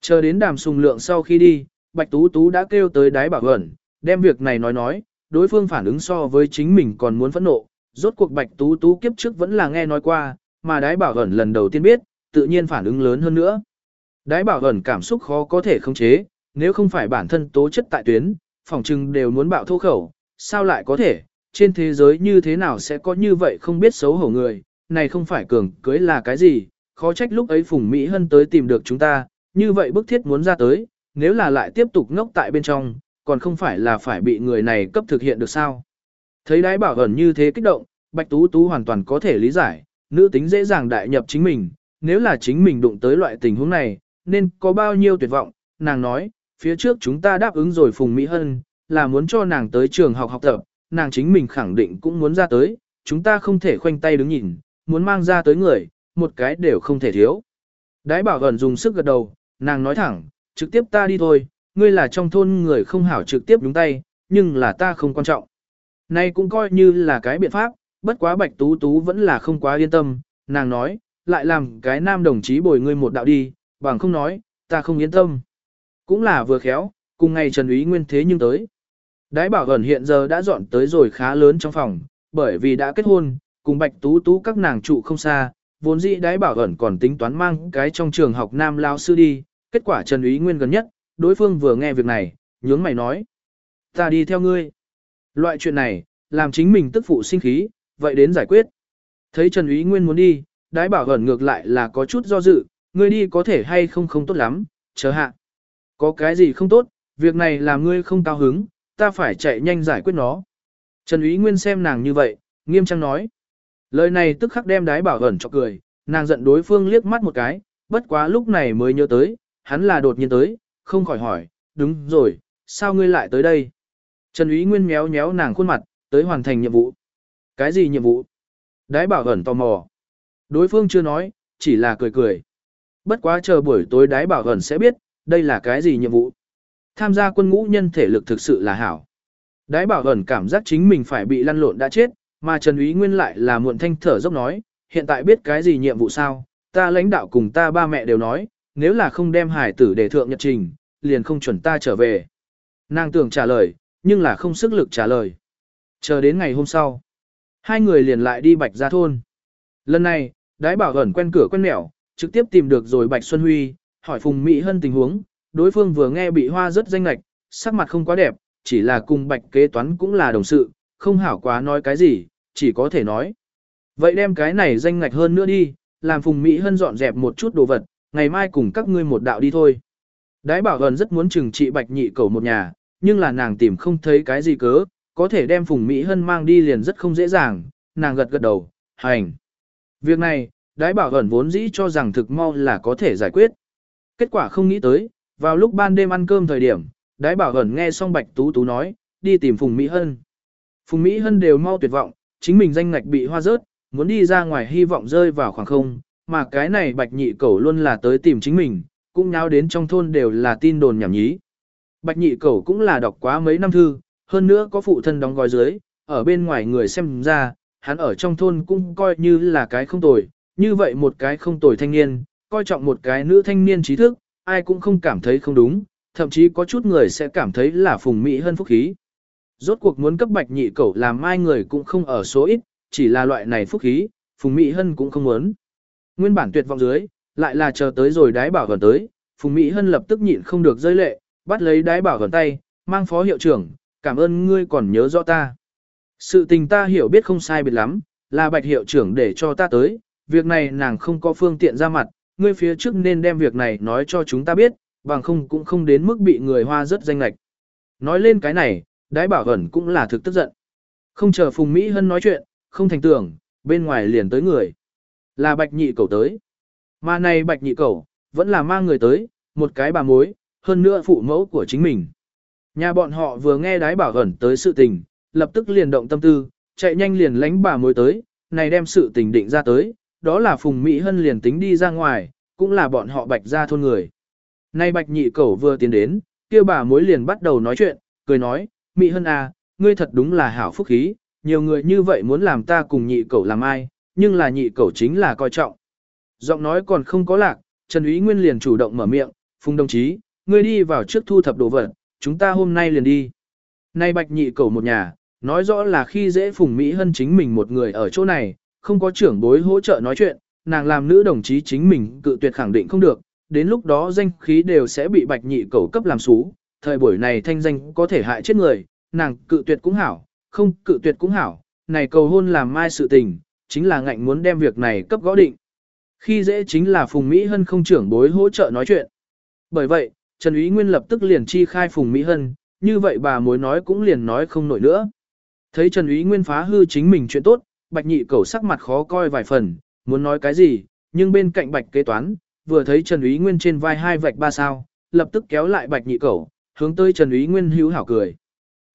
Chờ đến đàm sùng lượng sau khi đi, Bạch Tú Tú đã kêu tới đái bảo ẩn, đem việc này nói nói, đối phương phản ứng so với chính mình còn muốn phẫn nộ, rốt cuộc Bạch Tú Tú kiếp trước vẫn là nghe nói qua, mà đái bảo ẩn lần đầu tiên biết, tự nhiên phản ứng lớn hơn nữa. Đái bảo ẩn cảm xúc khó có thể khống chế, nếu không phải bản thân tố chất tại tuyến, phòng trưng đều muốn bạo thô khẩu, sao lại có thể, trên thế giới như thế nào sẽ có như vậy không biết xấu hổ người, này không phải cường cưới là cái gì, khó trách lúc ấy Phùng Mỹ Hân tới tìm được chúng ta, như vậy bức thiết muốn ra tới, nếu là lại tiếp tục ngốc tại bên trong, còn không phải là phải bị người này cấp thực hiện được sao. Thấy đái bảo ẩn như thế kích động, Bạch Tú Tú hoàn toàn có thể lý giải, nữ tính dễ dàng đại nhập chính mình, nếu là chính mình đụng tới loại tình huống này, nên có bao nhiêu tuyệt vọng, nàng nói, phía trước chúng ta đáp ứng rồi Phùng Mỹ Hân, là muốn cho nàng tới trường học học tập, nàng chính mình khẳng định cũng muốn ra tới, chúng ta không thể khoanh tay đứng nhìn, muốn mang ra tới người, một cái đều không thể thiếu. Đái bảo gần dùng sức gật đầu, nàng nói thẳng, trực tiếp ta đi thôi, ngươi là trong thôn người không hảo trực tiếp đúng tay, nhưng là ta không quan trọng. Nay cũng coi như là cái biện pháp, bất quá bạch tú tú vẫn là không quá yên tâm, nàng nói, lại làm cái nam đồng chí bồi ngươi một đạo đi, bằng không nói, ta không yên tâm. Cũng là vừa khéo, cùng ngày Trần Úy Nguyên thế nhưng tới. Đái bảo ẩn hiện giờ đã dọn tới rồi khá lớn trong phòng, bởi vì đã kết hôn, cùng bạch tú tú các nàng trụ không xa, vốn dĩ đái bảo ẩn còn tính toán mang cái trong trường học nam lao sư đi, kết quả Trần Úy Nguyên gần nhất, đối phương vừa nghe việc này, nhướng mày nói. Ta đi theo ngươi. Loại chuyện này, làm chính mình tức phụ sinh khí, vậy đến giải quyết. Thấy Trần Úy Nguyên muốn đi, đái bảo Hẩn ngược lại là có chút do dự, ngươi đi có thể hay không không tốt lắm, chờ hạ. Có cái gì không tốt, việc này làm ngươi không cao hứng, ta phải chạy nhanh giải quyết nó. Trần Ý Nguyên xem nàng như vậy, nghiêm trang nói. Lời này tức khắc đem đái bảo Hẩn cho cười, nàng giận đối phương liếc mắt một cái, bất quá lúc này mới nhớ tới, hắn là đột nhiên tới, không khỏi hỏi, đúng rồi, sao ngươi lại tới đây? Trần Ý Nguyên méo méo nàng khuôn mặt, tới hoàn thành nhiệm vụ. Cái gì nhiệm vụ? Đái bảo ẩn tò mò. Đối phương chưa nói, chỉ là cười cười. Bất quá chờ buổi tối đái bảo ẩn sẽ biết, đây là cái gì nhiệm vụ. Tham gia quân ngũ nhân thể lực thực sự là hảo. Đái bảo ẩn cảm giác chính mình phải bị lăn lộn đã chết, mà Trần Úy Nguyên lại là muộn thanh thở dốc nói, hiện tại biết cái gì nhiệm vụ sao, ta lãnh đạo cùng ta ba mẹ đều nói, nếu là không đem hải tử để thượng nhật trình, liền không chuẩn ta trở về. Nàng tưởng trả lời, nhưng là không sức lực trả lời. Chờ đến ngày hôm sau, hai người liền lại đi bạch ra thôn. Lần này, đái bảo ẩn quen cửa quen mẻo, trực tiếp tìm được rồi bạch Xuân Huy, hỏi Phùng Mỹ Hân tình huống, đối phương vừa nghe bị hoa rất danh lạch, sắc mặt không quá đẹp, chỉ là cùng bạch kế toán cũng là đồng sự, không hảo quá nói cái gì, chỉ có thể nói. Vậy đem cái này danh ngạch hơn nữa đi, làm Phùng Mỹ Hân dọn dẹp một chút đồ vật, ngày mai cùng các ngươi một đạo đi thôi. Đái bảo gần rất muốn trừng trị bạch nhị cầu một nhà, nhưng là nàng tìm không thấy cái gì cớ, có thể đem Phùng Mỹ Hân mang đi liền rất không dễ dàng, nàng gật gật đầu, hành. Việc này, đái bảo ẩn vốn dĩ cho rằng thực mau là có thể giải quyết. Kết quả không nghĩ tới, vào lúc ban đêm ăn cơm thời điểm, đái bảo ẩn nghe xong bạch tú tú nói, đi tìm Phùng Mỹ Hân. Phùng Mỹ Hân đều mau tuyệt vọng, chính mình danh ngạch bị hoa rớt, muốn đi ra ngoài hy vọng rơi vào khoảng không, mà cái này bạch nhị cẩu luôn là tới tìm chính mình, cũng nháo đến trong thôn đều là tin đồn nhảm nhí. Bạch nhị cẩu cũng là đọc quá mấy năm thư, hơn nữa có phụ thân đóng gói dưới, ở bên ngoài người xem ra, hắn ở trong thôn cũng coi như là cái không tồi, như vậy một cái không tồi thanh niên, coi trọng một cái nữ thanh niên trí thức, ai cũng không cảm thấy không đúng, thậm chí có chút người sẽ cảm thấy là phùng mỹ hơn phúc khí. Rốt cuộc muốn cấp bạch nhị cẩu làm mai người cũng không ở số ít, chỉ là loại này phúc khí, Phùng Mỹ Hân cũng không muốn. Nguyên bản tuyệt vọng dưới, lại là chờ tới rồi đái bảo gần tới, Phùng Mỹ Hân lập tức nhịn không được rơi lệ, bắt lấy đái bảo gần tay, mang phó hiệu trưởng, cảm ơn ngươi còn nhớ rõ ta. Sự tình ta hiểu biết không sai biệt lắm, là bạch hiệu trưởng để cho ta tới, việc này nàng không có phương tiện ra mặt, ngươi phía trước nên đem việc này nói cho chúng ta biết, bằng không cũng không đến mức bị người hoa rất danh lạch. Nói lên cái này, đái bảo ẩn cũng là thực tức giận. Không chờ Phùng Mỹ Hân nói chuyện, không thành tưởng, bên ngoài liền tới người. Là bạch nhị cầu tới. Mà này bạch nhị cầu, vẫn là mang người tới, một cái bà mối, hơn nữa phụ mẫu của chính mình. Nhà bọn họ vừa nghe đái bảo ẩn tới sự tình, lập tức liền động tâm tư, chạy nhanh liền lánh bà mối tới, này đem sự tình định ra tới, đó là Phùng Mỹ Hân liền tính đi ra ngoài, cũng là bọn họ bạch ra thôn người. Nay bạch nhị cầu vừa tiến đến, kia bà mối liền bắt đầu nói chuyện, cười nói, Mỹ Hân à, ngươi thật đúng là hảo phúc khí, nhiều người như vậy muốn làm ta cùng nhị cẩu làm ai, nhưng là nhị cẩu chính là coi trọng. Giọng nói còn không có lạc, Trần Úy Nguyên liền chủ động mở miệng, Phùng đồng chí, ngươi đi vào trước thu thập đồ vật, chúng ta hôm nay liền đi. Nay bạch nhị cẩu một nhà, nói rõ là khi dễ Phùng Mỹ Hân chính mình một người ở chỗ này, không có trưởng bối hỗ trợ nói chuyện, nàng làm nữ đồng chí chính mình cự tuyệt khẳng định không được, đến lúc đó danh khí đều sẽ bị bạch nhị cầu cấp làm xú, thời buổi này thanh danh có thể hại chết người, nàng cự tuyệt cũng hảo, không cự tuyệt cũng hảo, này cầu hôn làm mai sự tình, chính là ngạnh muốn đem việc này cấp gõ định. Khi dễ chính là Phùng Mỹ Hân không trưởng bối hỗ trợ nói chuyện. Bởi vậy, Trần Ý Nguyên lập tức liền chi khai Phùng Mỹ Hân, như vậy bà mối nói cũng liền nói không nổi nữa. Thấy Trần Úy Nguyên phá hư chính mình chuyện tốt, Bạch Nhị Cẩu sắc mặt khó coi vài phần, muốn nói cái gì, nhưng bên cạnh Bạch kế toán, vừa thấy Trần Úy Nguyên trên vai hai vạch ba sao, lập tức kéo lại Bạch Nhị Cẩu, hướng tới Trần Úy Nguyên hữu hảo cười.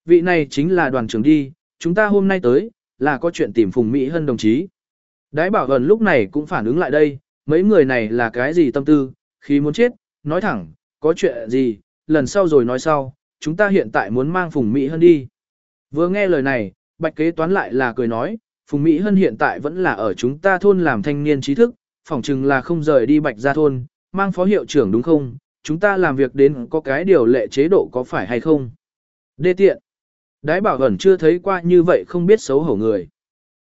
Vị này chính là đoàn trưởng đi, chúng ta hôm nay tới, là có chuyện tìm Phùng Mỹ Hân đồng chí. Đái bảo ẩn lúc này cũng phản ứng lại đây, mấy người này là cái gì tâm tư, khi muốn chết, nói thẳng, có chuyện gì, lần sau rồi nói sau, chúng ta hiện tại muốn mang Phùng Mỹ Hân đi. Vừa nghe lời này, Bạch kế toán lại là cười nói, Phùng Mỹ Hân hiện tại vẫn là ở chúng ta thôn làm thanh niên trí thức, phỏng chừng là không rời đi Bạch ra thôn, mang phó hiệu trưởng đúng không? Chúng ta làm việc đến có cái điều lệ chế độ có phải hay không? Đê tiện. Đái bảo ẩn chưa thấy qua như vậy không biết xấu hổ người.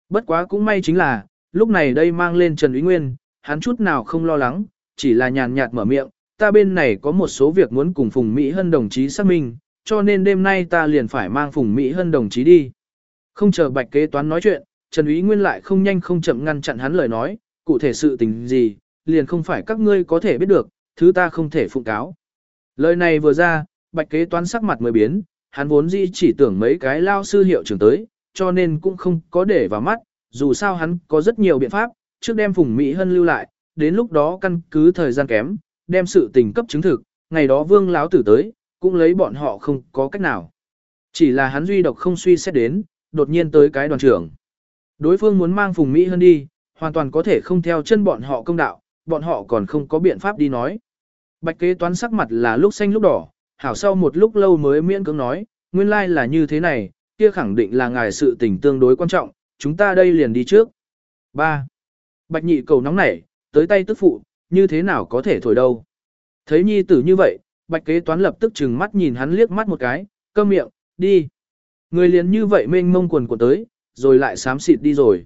Bất quá cũng may chính là, lúc này đây mang lên Trần Uy Nguyên, hắn chút nào không lo lắng, chỉ là nhàn nhạt mở miệng, ta bên này có một số việc muốn cùng Phùng Mỹ Hân đồng chí xác minh, cho nên đêm nay ta liền phải mang Phùng Mỹ Hân đồng chí đi. Không chờ bạch kế toán nói chuyện, Trần Ý Nguyên lại không nhanh không chậm ngăn chặn hắn lời nói, cụ thể sự tình gì, liền không phải các ngươi có thể biết được, thứ ta không thể phụng cáo. Lời này vừa ra, bạch kế toán sắc mặt mới biến, hắn vốn dĩ chỉ tưởng mấy cái lao sư hiệu trưởng tới, cho nên cũng không có để vào mắt, dù sao hắn có rất nhiều biện pháp, trước đem Phùng Mỹ Hân lưu lại, đến lúc đó căn cứ thời gian kém, đem sự tình cấp chứng thực, ngày đó vương láo tử tới, cũng lấy bọn họ không có cách nào. Chỉ là hắn duy độc không suy xét đến, đột nhiên tới cái đoàn trưởng. Đối phương muốn mang Phùng Mỹ Hân đi, hoàn toàn có thể không theo chân bọn họ công đạo, bọn họ còn không có biện pháp đi nói. Bạch kế toán sắc mặt là lúc xanh lúc đỏ, hảo sau một lúc lâu mới miễn cưỡng nói, nguyên lai là như thế này, kia khẳng định là ngài sự tình tương đối quan trọng, chúng ta đây liền đi trước. 3. Bạch nhị cầu nóng nảy, tới tay tức phụ, như thế nào có thể thổi đâu. Thấy nhi tử như vậy, bạch kế toán lập tức chừng mắt nhìn hắn liếc mắt một cái, cơm miệng, đi. Người liền như vậy mênh mông quần của tới, rồi lại xám xịt đi rồi.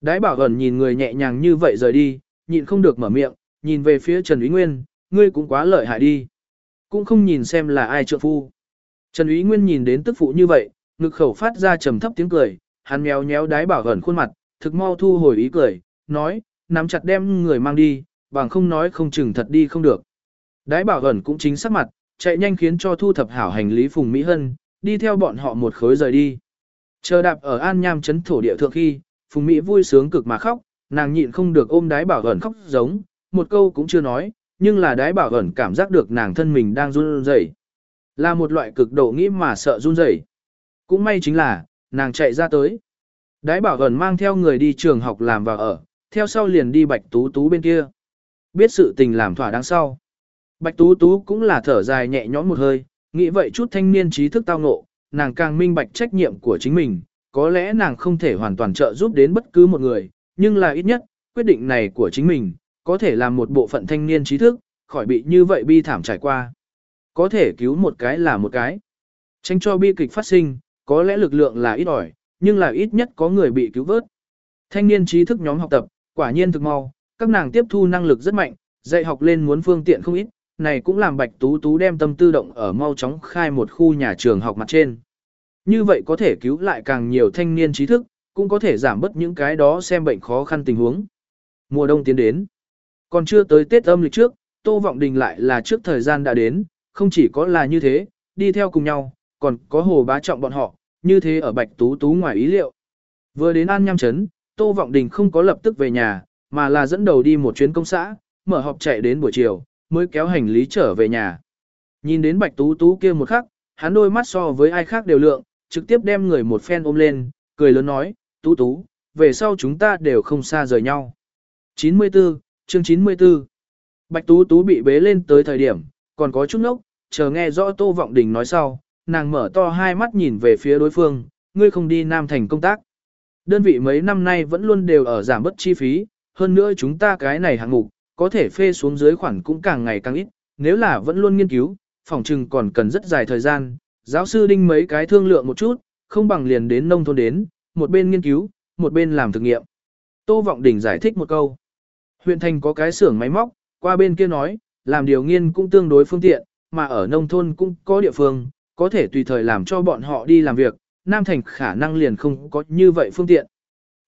Đái bảo gần nhìn người nhẹ nhàng như vậy rời đi, nhịn không được mở miệng, nhìn về phía Trần Úy Nguyên, ngươi cũng quá lợi hại đi. Cũng không nhìn xem là ai trượng phu. Trần Úy Nguyên nhìn đến tức phụ như vậy, ngực khẩu phát ra trầm thấp tiếng cười, hắn méo nhéo đái bảo gần khuôn mặt, thực mau thu hồi ý cười, nói, nắm chặt đem người mang đi, bằng không nói không chừng thật đi không được. Đái bảo ẩn cũng chính sắc mặt, chạy nhanh khiến cho thu thập hảo hành lý Phùng Mỹ Hân, đi theo bọn họ một khối rời đi. Chờ đạp ở an nham Trấn thổ địa thượng khi, Phùng Mỹ vui sướng cực mà khóc, nàng nhịn không được ôm đái bảo ẩn khóc giống, một câu cũng chưa nói, nhưng là đái bảo ẩn cảm giác được nàng thân mình đang run rẩy, là một loại cực độ nghĩ mà sợ run rẩy. Cũng may chính là, nàng chạy ra tới. Đái bảo ẩn mang theo người đi trường học làm vào ở, theo sau liền đi bạch tú tú bên kia. Biết sự tình làm thỏa đáng sau. Bạch tú tú cũng là thở dài nhẹ nhõm một hơi, nghĩ vậy chút thanh niên trí thức tao ngộ, nàng càng minh bạch trách nhiệm của chính mình, có lẽ nàng không thể hoàn toàn trợ giúp đến bất cứ một người, nhưng là ít nhất, quyết định này của chính mình, có thể làm một bộ phận thanh niên trí thức, khỏi bị như vậy bi thảm trải qua. Có thể cứu một cái là một cái. Tránh cho bi kịch phát sinh, có lẽ lực lượng là ít ỏi, nhưng là ít nhất có người bị cứu vớt. Thanh niên trí thức nhóm học tập, quả nhiên thực mau, các nàng tiếp thu năng lực rất mạnh, dạy học lên muốn phương tiện không ít, này cũng làm Bạch Tú Tú đem tâm tư động ở mau chóng khai một khu nhà trường học mặt trên. Như vậy có thể cứu lại càng nhiều thanh niên trí thức, cũng có thể giảm bớt những cái đó xem bệnh khó khăn tình huống. Mùa đông tiến đến. Còn chưa tới Tết âm lịch trước, Tô Vọng Đình lại là trước thời gian đã đến, không chỉ có là như thế, đi theo cùng nhau, còn có hồ bá trọng bọn họ, như thế ở Bạch Tú Tú ngoài ý liệu. Vừa đến An Nham Trấn, Tô Vọng Đình không có lập tức về nhà, mà là dẫn đầu đi một chuyến công xã, mở họp chạy đến buổi chiều, mới kéo hành lý trở về nhà. Nhìn đến Bạch Tú Tú kia một khắc, hắn đôi mắt so với ai khác đều lượng, trực tiếp đem người một phen ôm lên, cười lớn nói, Tú Tú, về sau chúng ta đều không xa rời nhau. 94, chương 94 Bạch Tú Tú bị bế lên tới thời điểm, còn có chút nốc, chờ nghe rõ Tô Vọng Đình nói sau, nàng mở to hai mắt nhìn về phía đối phương, ngươi không đi Nam Thành công tác. Đơn vị mấy năm nay vẫn luôn đều ở giảm bất chi phí, hơn nữa chúng ta cái này hạng mục, có thể phê xuống dưới khoản cũng càng ngày càng ít, nếu là vẫn luôn nghiên cứu, phòng trừng còn cần rất dài thời gian, giáo sư đinh mấy cái thương lượng một chút, không bằng liền đến nông thôn đến, một bên nghiên cứu, một bên làm thực nghiệm. Tô Vọng Đình giải thích một câu. Huyện thành có cái xưởng máy móc, qua bên kia nói, làm điều nghiên cũng tương đối phương tiện, mà ở nông thôn cũng có địa phương, có thể tùy thời làm cho bọn họ đi làm việc, Nam Thành khả năng liền không có như vậy phương tiện.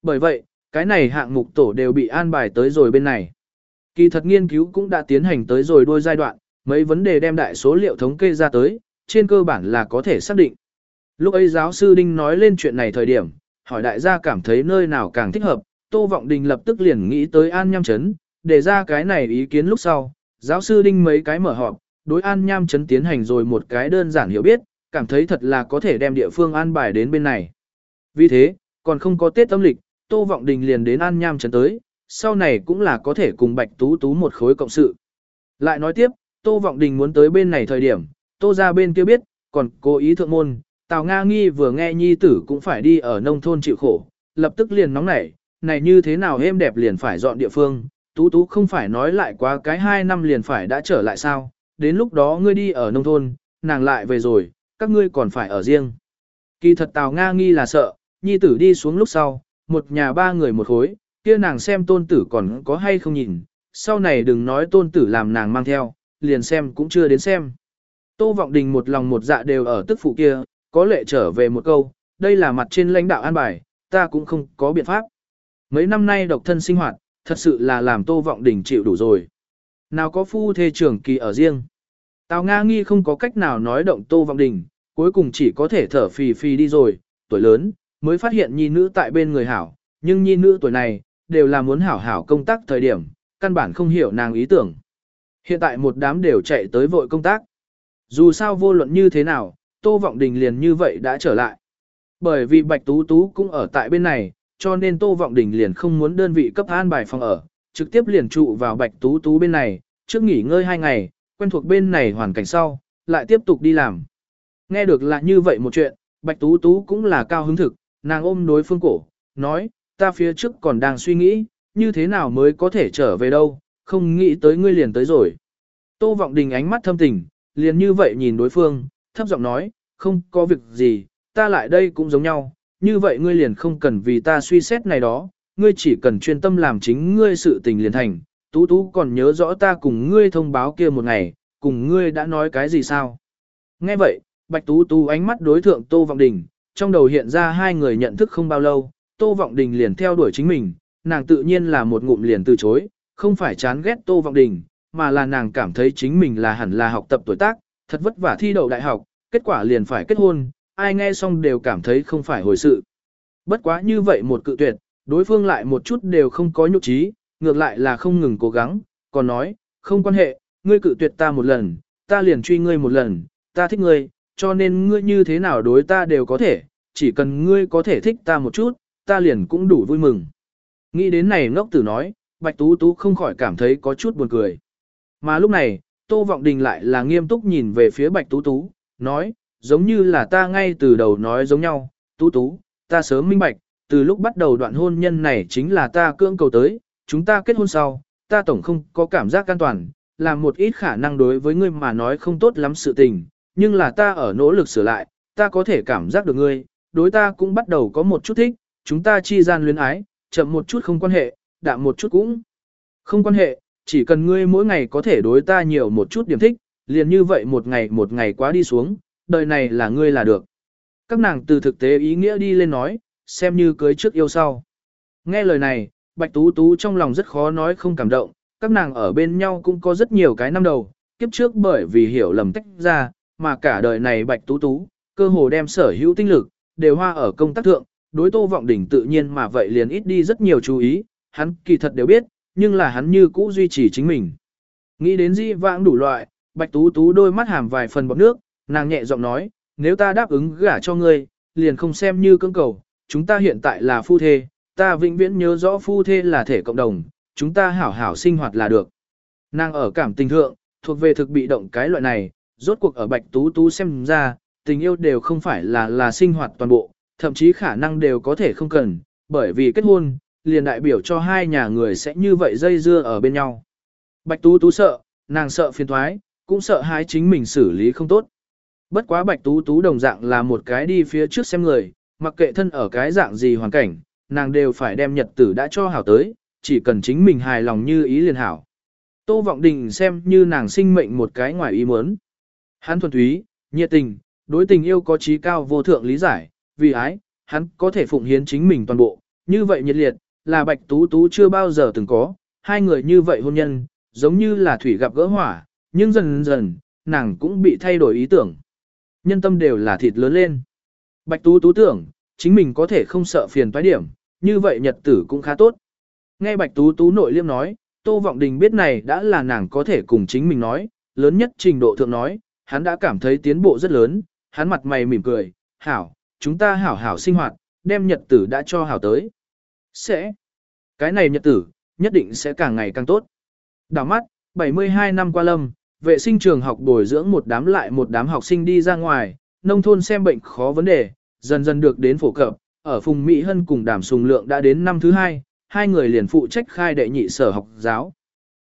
Bởi vậy, cái này hạng mục tổ đều bị an bài tới rồi bên này. Kỳ thật nghiên cứu cũng đã tiến hành tới rồi đôi giai đoạn, mấy vấn đề đem đại số liệu thống kê ra tới, trên cơ bản là có thể xác định. Lúc ấy giáo sư Đinh nói lên chuyện này thời điểm, hỏi đại gia cảm thấy nơi nào càng thích hợp, Tô Vọng Đình lập tức liền nghĩ tới An Nham Trấn, để ra cái này ý kiến lúc sau, giáo sư Đinh mấy cái mở họp, đối An Nham Trấn tiến hành rồi một cái đơn giản hiểu biết, cảm thấy thật là có thể đem địa phương an bài đến bên này. Vì thế, còn không có Tết âm lịch, Tô Vọng Đình liền đến An Nham trấn tới, sau này cũng là có thể cùng Bạch Tú Tú một khối cộng sự. Lại nói tiếp, Tô Vọng Đình muốn tới bên này thời điểm, Tô ra bên kia biết, còn cố ý thượng môn, Tào Nga Nghi vừa nghe nhi tử cũng phải đi ở nông thôn chịu khổ, lập tức liền nóng nảy, này như thế nào êm đẹp liền phải dọn địa phương, Tú Tú không phải nói lại quá cái hai năm liền phải đã trở lại sao, đến lúc đó ngươi đi ở nông thôn, nàng lại về rồi, các ngươi còn phải ở riêng. Kỳ thật Tào Nga Nghi là sợ, nhi tử đi xuống lúc sau, một nhà ba người một khối, kia nàng xem tôn tử còn có hay không nhìn, sau này đừng nói tôn tử làm nàng mang theo, liền xem cũng chưa đến xem. Tô Vọng Đình một lòng một dạ đều ở tức phụ kia, có lệ trở về một câu, đây là mặt trên lãnh đạo an bài, ta cũng không có biện pháp. Mấy năm nay độc thân sinh hoạt, thật sự là làm Tô Vọng Đình chịu đủ rồi. Nào có phu thê trưởng kỳ ở riêng. Tào Nga nghi không có cách nào nói động Tô Vọng Đình, cuối cùng chỉ có thể thở phì phì đi rồi, tuổi lớn, mới phát hiện nhi nữ tại bên người hảo, nhưng nhi nữ tuổi này, đều là muốn hảo hảo công tác thời điểm, căn bản không hiểu nàng ý tưởng. Hiện tại một đám đều chạy tới vội công tác. Dù sao vô luận như thế nào, Tô Vọng Đình liền như vậy đã trở lại. Bởi vì Bạch Tú Tú cũng ở tại bên này, cho nên Tô Vọng Đình liền không muốn đơn vị cấp an bài phòng ở, trực tiếp liền trụ vào Bạch Tú Tú bên này, trước nghỉ ngơi hai ngày, quen thuộc bên này hoàn cảnh sau, lại tiếp tục đi làm. Nghe được là như vậy một chuyện, Bạch Tú Tú cũng là cao hứng thực, nàng ôm đối phương cổ, nói, ta phía trước còn đang suy nghĩ, như thế nào mới có thể trở về đâu, không nghĩ tới ngươi liền tới rồi. Tô Vọng Đình ánh mắt thâm tình, liền như vậy nhìn đối phương, thấp giọng nói, không có việc gì, ta lại đây cũng giống nhau, như vậy ngươi liền không cần vì ta suy xét này đó, ngươi chỉ cần chuyên tâm làm chính ngươi sự tình liền thành. Tú Tú còn nhớ rõ ta cùng ngươi thông báo kia một ngày, cùng ngươi đã nói cái gì sao? Nghe vậy, Bạch Tú Tú ánh mắt đối thượng Tô Vọng Đình, trong đầu hiện ra hai người nhận thức không bao lâu, Tô Vọng Đình liền theo đuổi chính mình, nàng tự nhiên là một ngụm liền từ chối, không phải chán ghét Tô Vọng Đình, mà là nàng cảm thấy chính mình là hẳn là học tập tuổi tác, thật vất vả thi đậu đại học, kết quả liền phải kết hôn, ai nghe xong đều cảm thấy không phải hồi sự. Bất quá như vậy một cự tuyệt, đối phương lại một chút đều không có nhục trí, ngược lại là không ngừng cố gắng, còn nói, không quan hệ, ngươi cự tuyệt ta một lần, ta liền truy ngươi một lần, ta thích ngươi, cho nên ngươi như thế nào đối ta đều có thể, chỉ cần ngươi có thể thích ta một chút, ta liền cũng đủ vui mừng. Nghĩ đến này ngốc tử nói, Bạch Tú Tú không khỏi cảm thấy có chút buồn cười. Mà lúc này, Tô Vọng Đình lại là nghiêm túc nhìn về phía Bạch Tú Tú, nói, giống như là ta ngay từ đầu nói giống nhau, Tú Tú, ta sớm minh bạch, từ lúc bắt đầu đoạn hôn nhân này chính là ta cưỡng cầu tới, chúng ta kết hôn sau, ta tổng không có cảm giác an toàn, làm một ít khả năng đối với ngươi mà nói không tốt lắm sự tình, nhưng là ta ở nỗ lực sửa lại, ta có thể cảm giác được ngươi, đối ta cũng bắt đầu có một chút thích, chúng ta chi gian luyến ái, chậm một chút không quan hệ, đạm một chút cũng không quan hệ, chỉ cần ngươi mỗi ngày có thể đối ta nhiều một chút điểm thích, liền như vậy một ngày một ngày quá đi xuống, đời này là ngươi là được. Các nàng từ thực tế ý nghĩa đi lên nói, xem như cưới trước yêu sau. Nghe lời này, Bạch Tú Tú trong lòng rất khó nói không cảm động, các nàng ở bên nhau cũng có rất nhiều cái năm đầu, kiếp trước bởi vì hiểu lầm tách ra, mà cả đời này Bạch Tú Tú, cơ hồ đem sở hữu tinh lực, đều hoa ở công tác thượng, đối Tô Vọng Đỉnh tự nhiên mà vậy liền ít đi rất nhiều chú ý, hắn kỳ thật đều biết, nhưng là hắn như cũ duy trì chính mình. Nghĩ đến di vãng đủ loại, Bạch Tú Tú đôi mắt hàm vài phần bọt nước, nàng nhẹ giọng nói, nếu ta đáp ứng gả cho ngươi, liền không xem như cưỡng cầu, chúng ta hiện tại là phu thê, ta vĩnh viễn nhớ rõ phu thê là thể cộng đồng, chúng ta hảo hảo sinh hoạt là được. Nàng ở cảm tình thượng, thuộc về thực bị động cái loại này, rốt cuộc ở Bạch Tú Tú xem ra, tình yêu đều không phải là là sinh hoạt toàn bộ, thậm chí khả năng đều có thể không cần, bởi vì kết hôn, liền đại biểu cho hai nhà người sẽ như vậy dây dưa ở bên nhau. Bạch Tú Tú sợ, nàng sợ phiền thoái, cũng sợ hai chính mình xử lý không tốt. Bất quá Bạch Tú Tú đồng dạng là một cái đi phía trước xem người, mặc kệ thân ở cái dạng gì hoàn cảnh, nàng đều phải đem nhật tử đã cho hảo tới, chỉ cần chính mình hài lòng như ý liền hảo. Tô Vọng Đình xem như nàng sinh mệnh một cái ngoài ý muốn. Hắn thuần túy, nhiệt tình, đối tình yêu có trí cao vô thượng lý giải, vì ái, hắn có thể phụng hiến chính mình toàn bộ, như vậy nhiệt liệt, là Bạch Tú Tú chưa bao giờ từng có, hai người như vậy hôn nhân, giống như là thủy gặp gỡ hỏa, nhưng dần dần, nàng cũng bị thay đổi ý tưởng. Nhân tâm đều là thịt lớn lên. Bạch Tú Tú tưởng, chính mình có thể không sợ phiền toái điểm, như vậy nhật tử cũng khá tốt. Nghe Bạch Tú Tú nội liêm nói, Tô Vọng Đình biết này đã là nàng có thể cùng chính mình nói, lớn nhất trình độ thượng nói, hắn đã cảm thấy tiến bộ rất lớn, hắn mặt mày mỉm cười, hảo, chúng ta hảo hảo sinh hoạt, đem nhật tử đã cho hảo tới. Sẽ. Cái này nhật tử, nhất định sẽ càng ngày càng tốt. Đảo mắt, 72 năm qua lâm, vệ sinh trường học bồi dưỡng một đám lại một đám học sinh đi ra ngoài, nông thôn xem bệnh khó vấn đề, dần dần được đến phổ cập, ở Phùng Mỹ Hân cùng Đàm Sùng Lượng đã đến năm thứ hai, hai người liền phụ trách khai đệ nhị sở học giáo.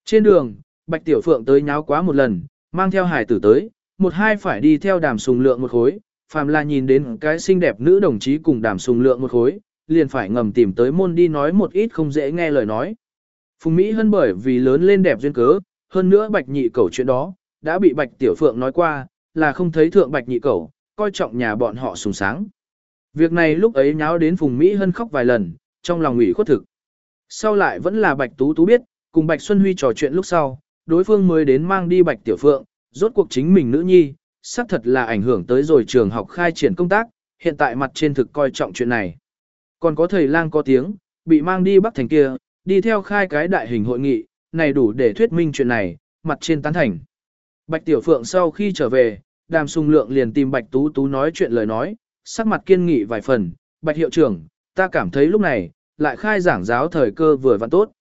Trên đường, Bạch Tiểu Phượng tới nháo quá một lần, mang theo hải tử tới, một hai phải đi theo Đàm Sùng Lượng một khối, phàm là nhìn đến cái xinh đẹp nữ đồng chí cùng Đàm Sùng Lượng một khối, liền phải ngầm tìm tới môn đi nói một ít không dễ nghe lời nói. Phùng Mỹ Hân bởi vì lớn lên đẹp duyên cớ, hơn nữa Bạch Nhị Cẩu chuyện đó, đã bị Bạch Tiểu Phượng nói qua, là không thấy thượng Bạch Nhị Cẩu, coi trọng nhà bọn họ sùng sáng. Việc này lúc ấy nháo đến Phùng Mỹ Hân khóc vài lần, trong lòng ủy khuất thực. Sau lại vẫn là Bạch Tú Tú biết, cùng Bạch Xuân Huy trò chuyện lúc sau, đối phương mới đến mang đi Bạch Tiểu Phượng, rốt cuộc chính mình nữ nhi, xác thật là ảnh hưởng tới rồi trường học khai triển công tác, hiện tại mặt trên thực coi trọng chuyện này. Còn có thầy lang có tiếng, bị mang đi Bắc Thành kia, đi theo khai cái đại hình hội nghị, này đủ để thuyết minh chuyện này, mặt trên tán thành. Bạch Tiểu Phượng sau khi trở về, đàm sùng lượng liền tìm Bạch Tú Tú nói chuyện lời nói, sắc mặt kiên nghị vài phần, Bạch Hiệu trưởng, ta cảm thấy lúc này, lại khai giảng giáo thời cơ vừa vặn tốt.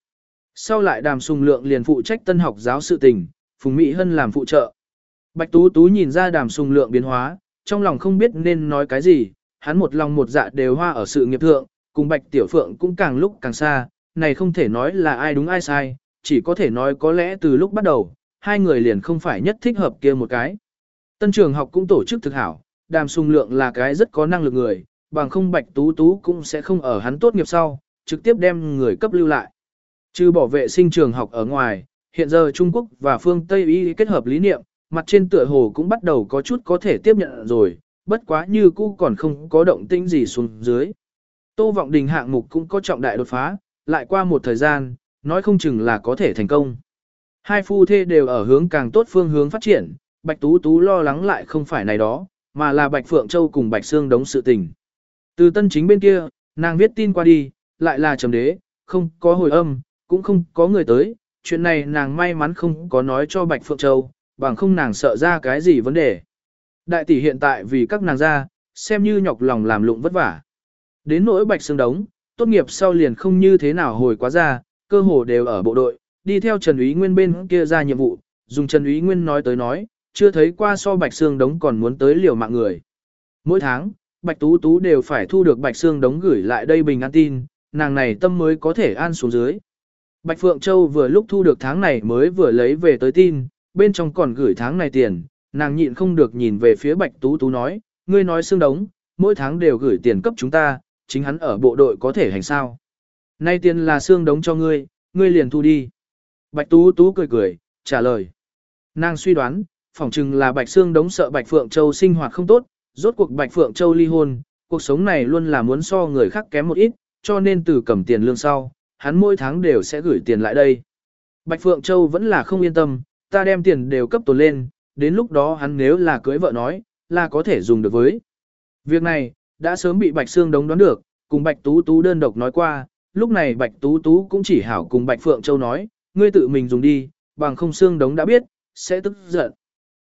Sau lại đàm sùng lượng liền phụ trách tân học giáo sự tình, Phùng Mỹ Hân làm phụ trợ. Bạch Tú Tú nhìn ra đàm sùng lượng biến hóa, trong lòng không biết nên nói cái gì, hắn một lòng một dạ đều hoa ở sự nghiệp thượng, cùng Bạch Tiểu Phượng cũng càng lúc càng xa, này không thể nói là ai đúng ai sai, chỉ có thể nói có lẽ từ lúc bắt đầu, hai người liền không phải nhất thích hợp kia một cái. Tân trường học cũng tổ chức thực hảo, đàm sùng lượng là cái rất có năng lực người, bằng không Bạch Tú Tú cũng sẽ không ở hắn tốt nghiệp sau, trực tiếp đem người cấp lưu lại. Trừ bỏ vệ sinh trường học ở ngoài, hiện giờ Trung Quốc và phương Tây Y kết hợp lý niệm, mặt trên tựa hồ cũng bắt đầu có chút có thể tiếp nhận rồi, bất quá như cũ còn không có động tĩnh gì xuống dưới. Tô Vọng Đình hạng mục cũng có trọng đại đột phá, lại qua một thời gian, nói không chừng là có thể thành công. Hai phu thê đều ở hướng càng tốt phương hướng phát triển, Bạch Tú Tú lo lắng lại không phải này đó, mà là Bạch Phượng Châu cùng Bạch Sương đống sự tình. Từ tân chính bên kia, nàng viết tin qua đi, lại là trầm đế, không có hồi âm, cũng không có người tới, chuyện này nàng may mắn không có nói cho Bạch Phượng Châu, bằng không nàng sợ ra cái gì vấn đề. Đại tỷ hiện tại vì các nàng ra, xem như nhọc lòng làm lụng vất vả. Đến nỗi Bạch xương đống, tốt nghiệp sau liền không như thế nào hồi quá ra, cơ hồ đều ở bộ đội, đi theo Trần Úy Nguyên bên kia ra nhiệm vụ, dùng Trần Úy Nguyên nói tới nói, chưa thấy qua so Bạch xương đống còn muốn tới liều mạng người. Mỗi tháng, Bạch Tú Tú đều phải thu được Bạch xương đống gửi lại đây bình an tin, nàng này tâm mới có thể an xuống dưới. Bạch Phượng Châu vừa lúc thu được tháng này mới vừa lấy về tới tin, bên trong còn gửi tháng này tiền, nàng nhịn không được nhìn về phía Bạch Tú Tú nói, ngươi nói xương đống, mỗi tháng đều gửi tiền cấp chúng ta, chính hắn ở bộ đội có thể hành sao. Nay tiền là xương đống cho ngươi, ngươi liền thu đi. Bạch Tú Tú cười cười, trả lời. Nàng suy đoán, phỏng chừng là Bạch Xương đống sợ Bạch Phượng Châu sinh hoạt không tốt, rốt cuộc Bạch Phượng Châu ly hôn, cuộc sống này luôn là muốn so người khác kém một ít, cho nên từ cầm tiền lương sau, hắn mỗi tháng đều sẽ gửi tiền lại đây. Bạch Phượng Châu vẫn là không yên tâm, ta đem tiền đều cấp tồn lên, đến lúc đó hắn nếu là cưới vợ nói, là có thể dùng được với. Việc này, đã sớm bị Bạch Sương đống đoán được, cùng Bạch Tú Tú đơn độc nói qua, lúc này Bạch Tú Tú cũng chỉ hảo cùng Bạch Phượng Châu nói, ngươi tự mình dùng đi, bằng không Sương đống đã biết, sẽ tức giận.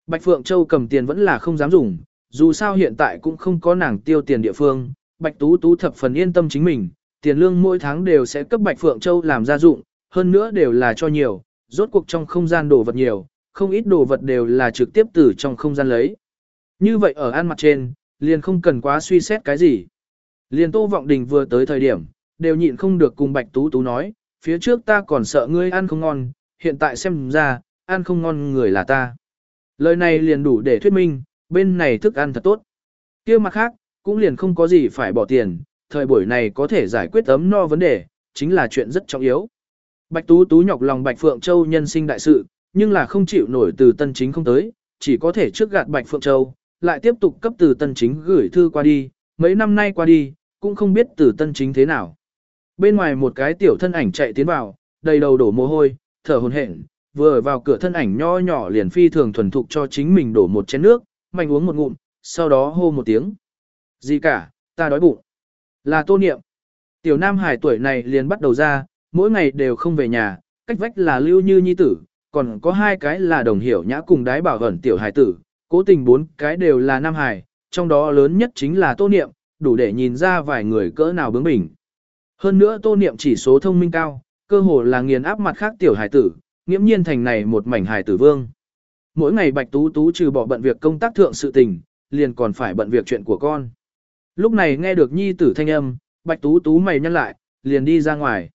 Bạch Phượng Châu cầm tiền vẫn là không dám dùng, dù sao hiện tại cũng không có nàng tiêu tiền địa phương, Bạch Tú Tú thập phần yên tâm chính mình, tiền lương mỗi tháng đều sẽ cấp Bạch Phượng Châu làm gia dụng, hơn nữa đều là cho nhiều, rốt cuộc trong không gian đồ vật nhiều, không ít đồ vật đều là trực tiếp từ trong không gian lấy. Như vậy ở ăn mặt trên, liền không cần quá suy xét cái gì. Liền Tô Vọng Đình vừa tới thời điểm, đều nhịn không được cùng Bạch Tú Tú nói, phía trước ta còn sợ ngươi ăn không ngon, hiện tại xem ra, ăn không ngon người là ta. Lời này liền đủ để thuyết minh, bên này thức ăn thật tốt. kia mặt khác, cũng liền không có gì phải bỏ tiền, thời buổi này có thể giải quyết ấm no vấn đề, chính là chuyện rất trọng yếu. Bạch Tú Tú nhọc lòng Bạch Phượng Châu nhân sinh đại sự, nhưng là không chịu nổi từ tân chính không tới, chỉ có thể trước gạt Bạch Phượng Châu, lại tiếp tục cấp từ tân chính gửi thư qua đi, mấy năm nay qua đi, cũng không biết từ tân chính thế nào. Bên ngoài một cái tiểu thân ảnh chạy tiến vào, đầy đầu đổ mồ hôi, thở hổn hển, vừa vào cửa thân ảnh nho nhỏ liền phi thường thuần thục cho chính mình đổ một chén nước, mạnh uống một ngụm, sau đó hô một tiếng. Gì cả, ta đói bụng. Là tô niệm. Tiểu nam hải tuổi này liền bắt đầu ra, mỗi ngày đều không về nhà, cách vách là lưu như nhi tử, còn có hai cái là đồng hiểu nhã cùng đái bảo ẩn tiểu hải tử, cố tình bốn cái đều là nam hải, trong đó lớn nhất chính là tô niệm, đủ để nhìn ra vài người cỡ nào bướng bỉnh. Hơn nữa tô niệm chỉ số thông minh cao, cơ hồ là nghiền áp mặt khác tiểu hải tử, nghiễm nhiên thành này một mảnh hải tử vương. Mỗi ngày Bạch Tú Tú trừ bỏ bận việc công tác thượng sự tình, liền còn phải bận việc chuyện của con. Lúc này nghe được nhi tử thanh âm, Bạch Tú Tú mày nhăn lại, liền đi ra ngoài.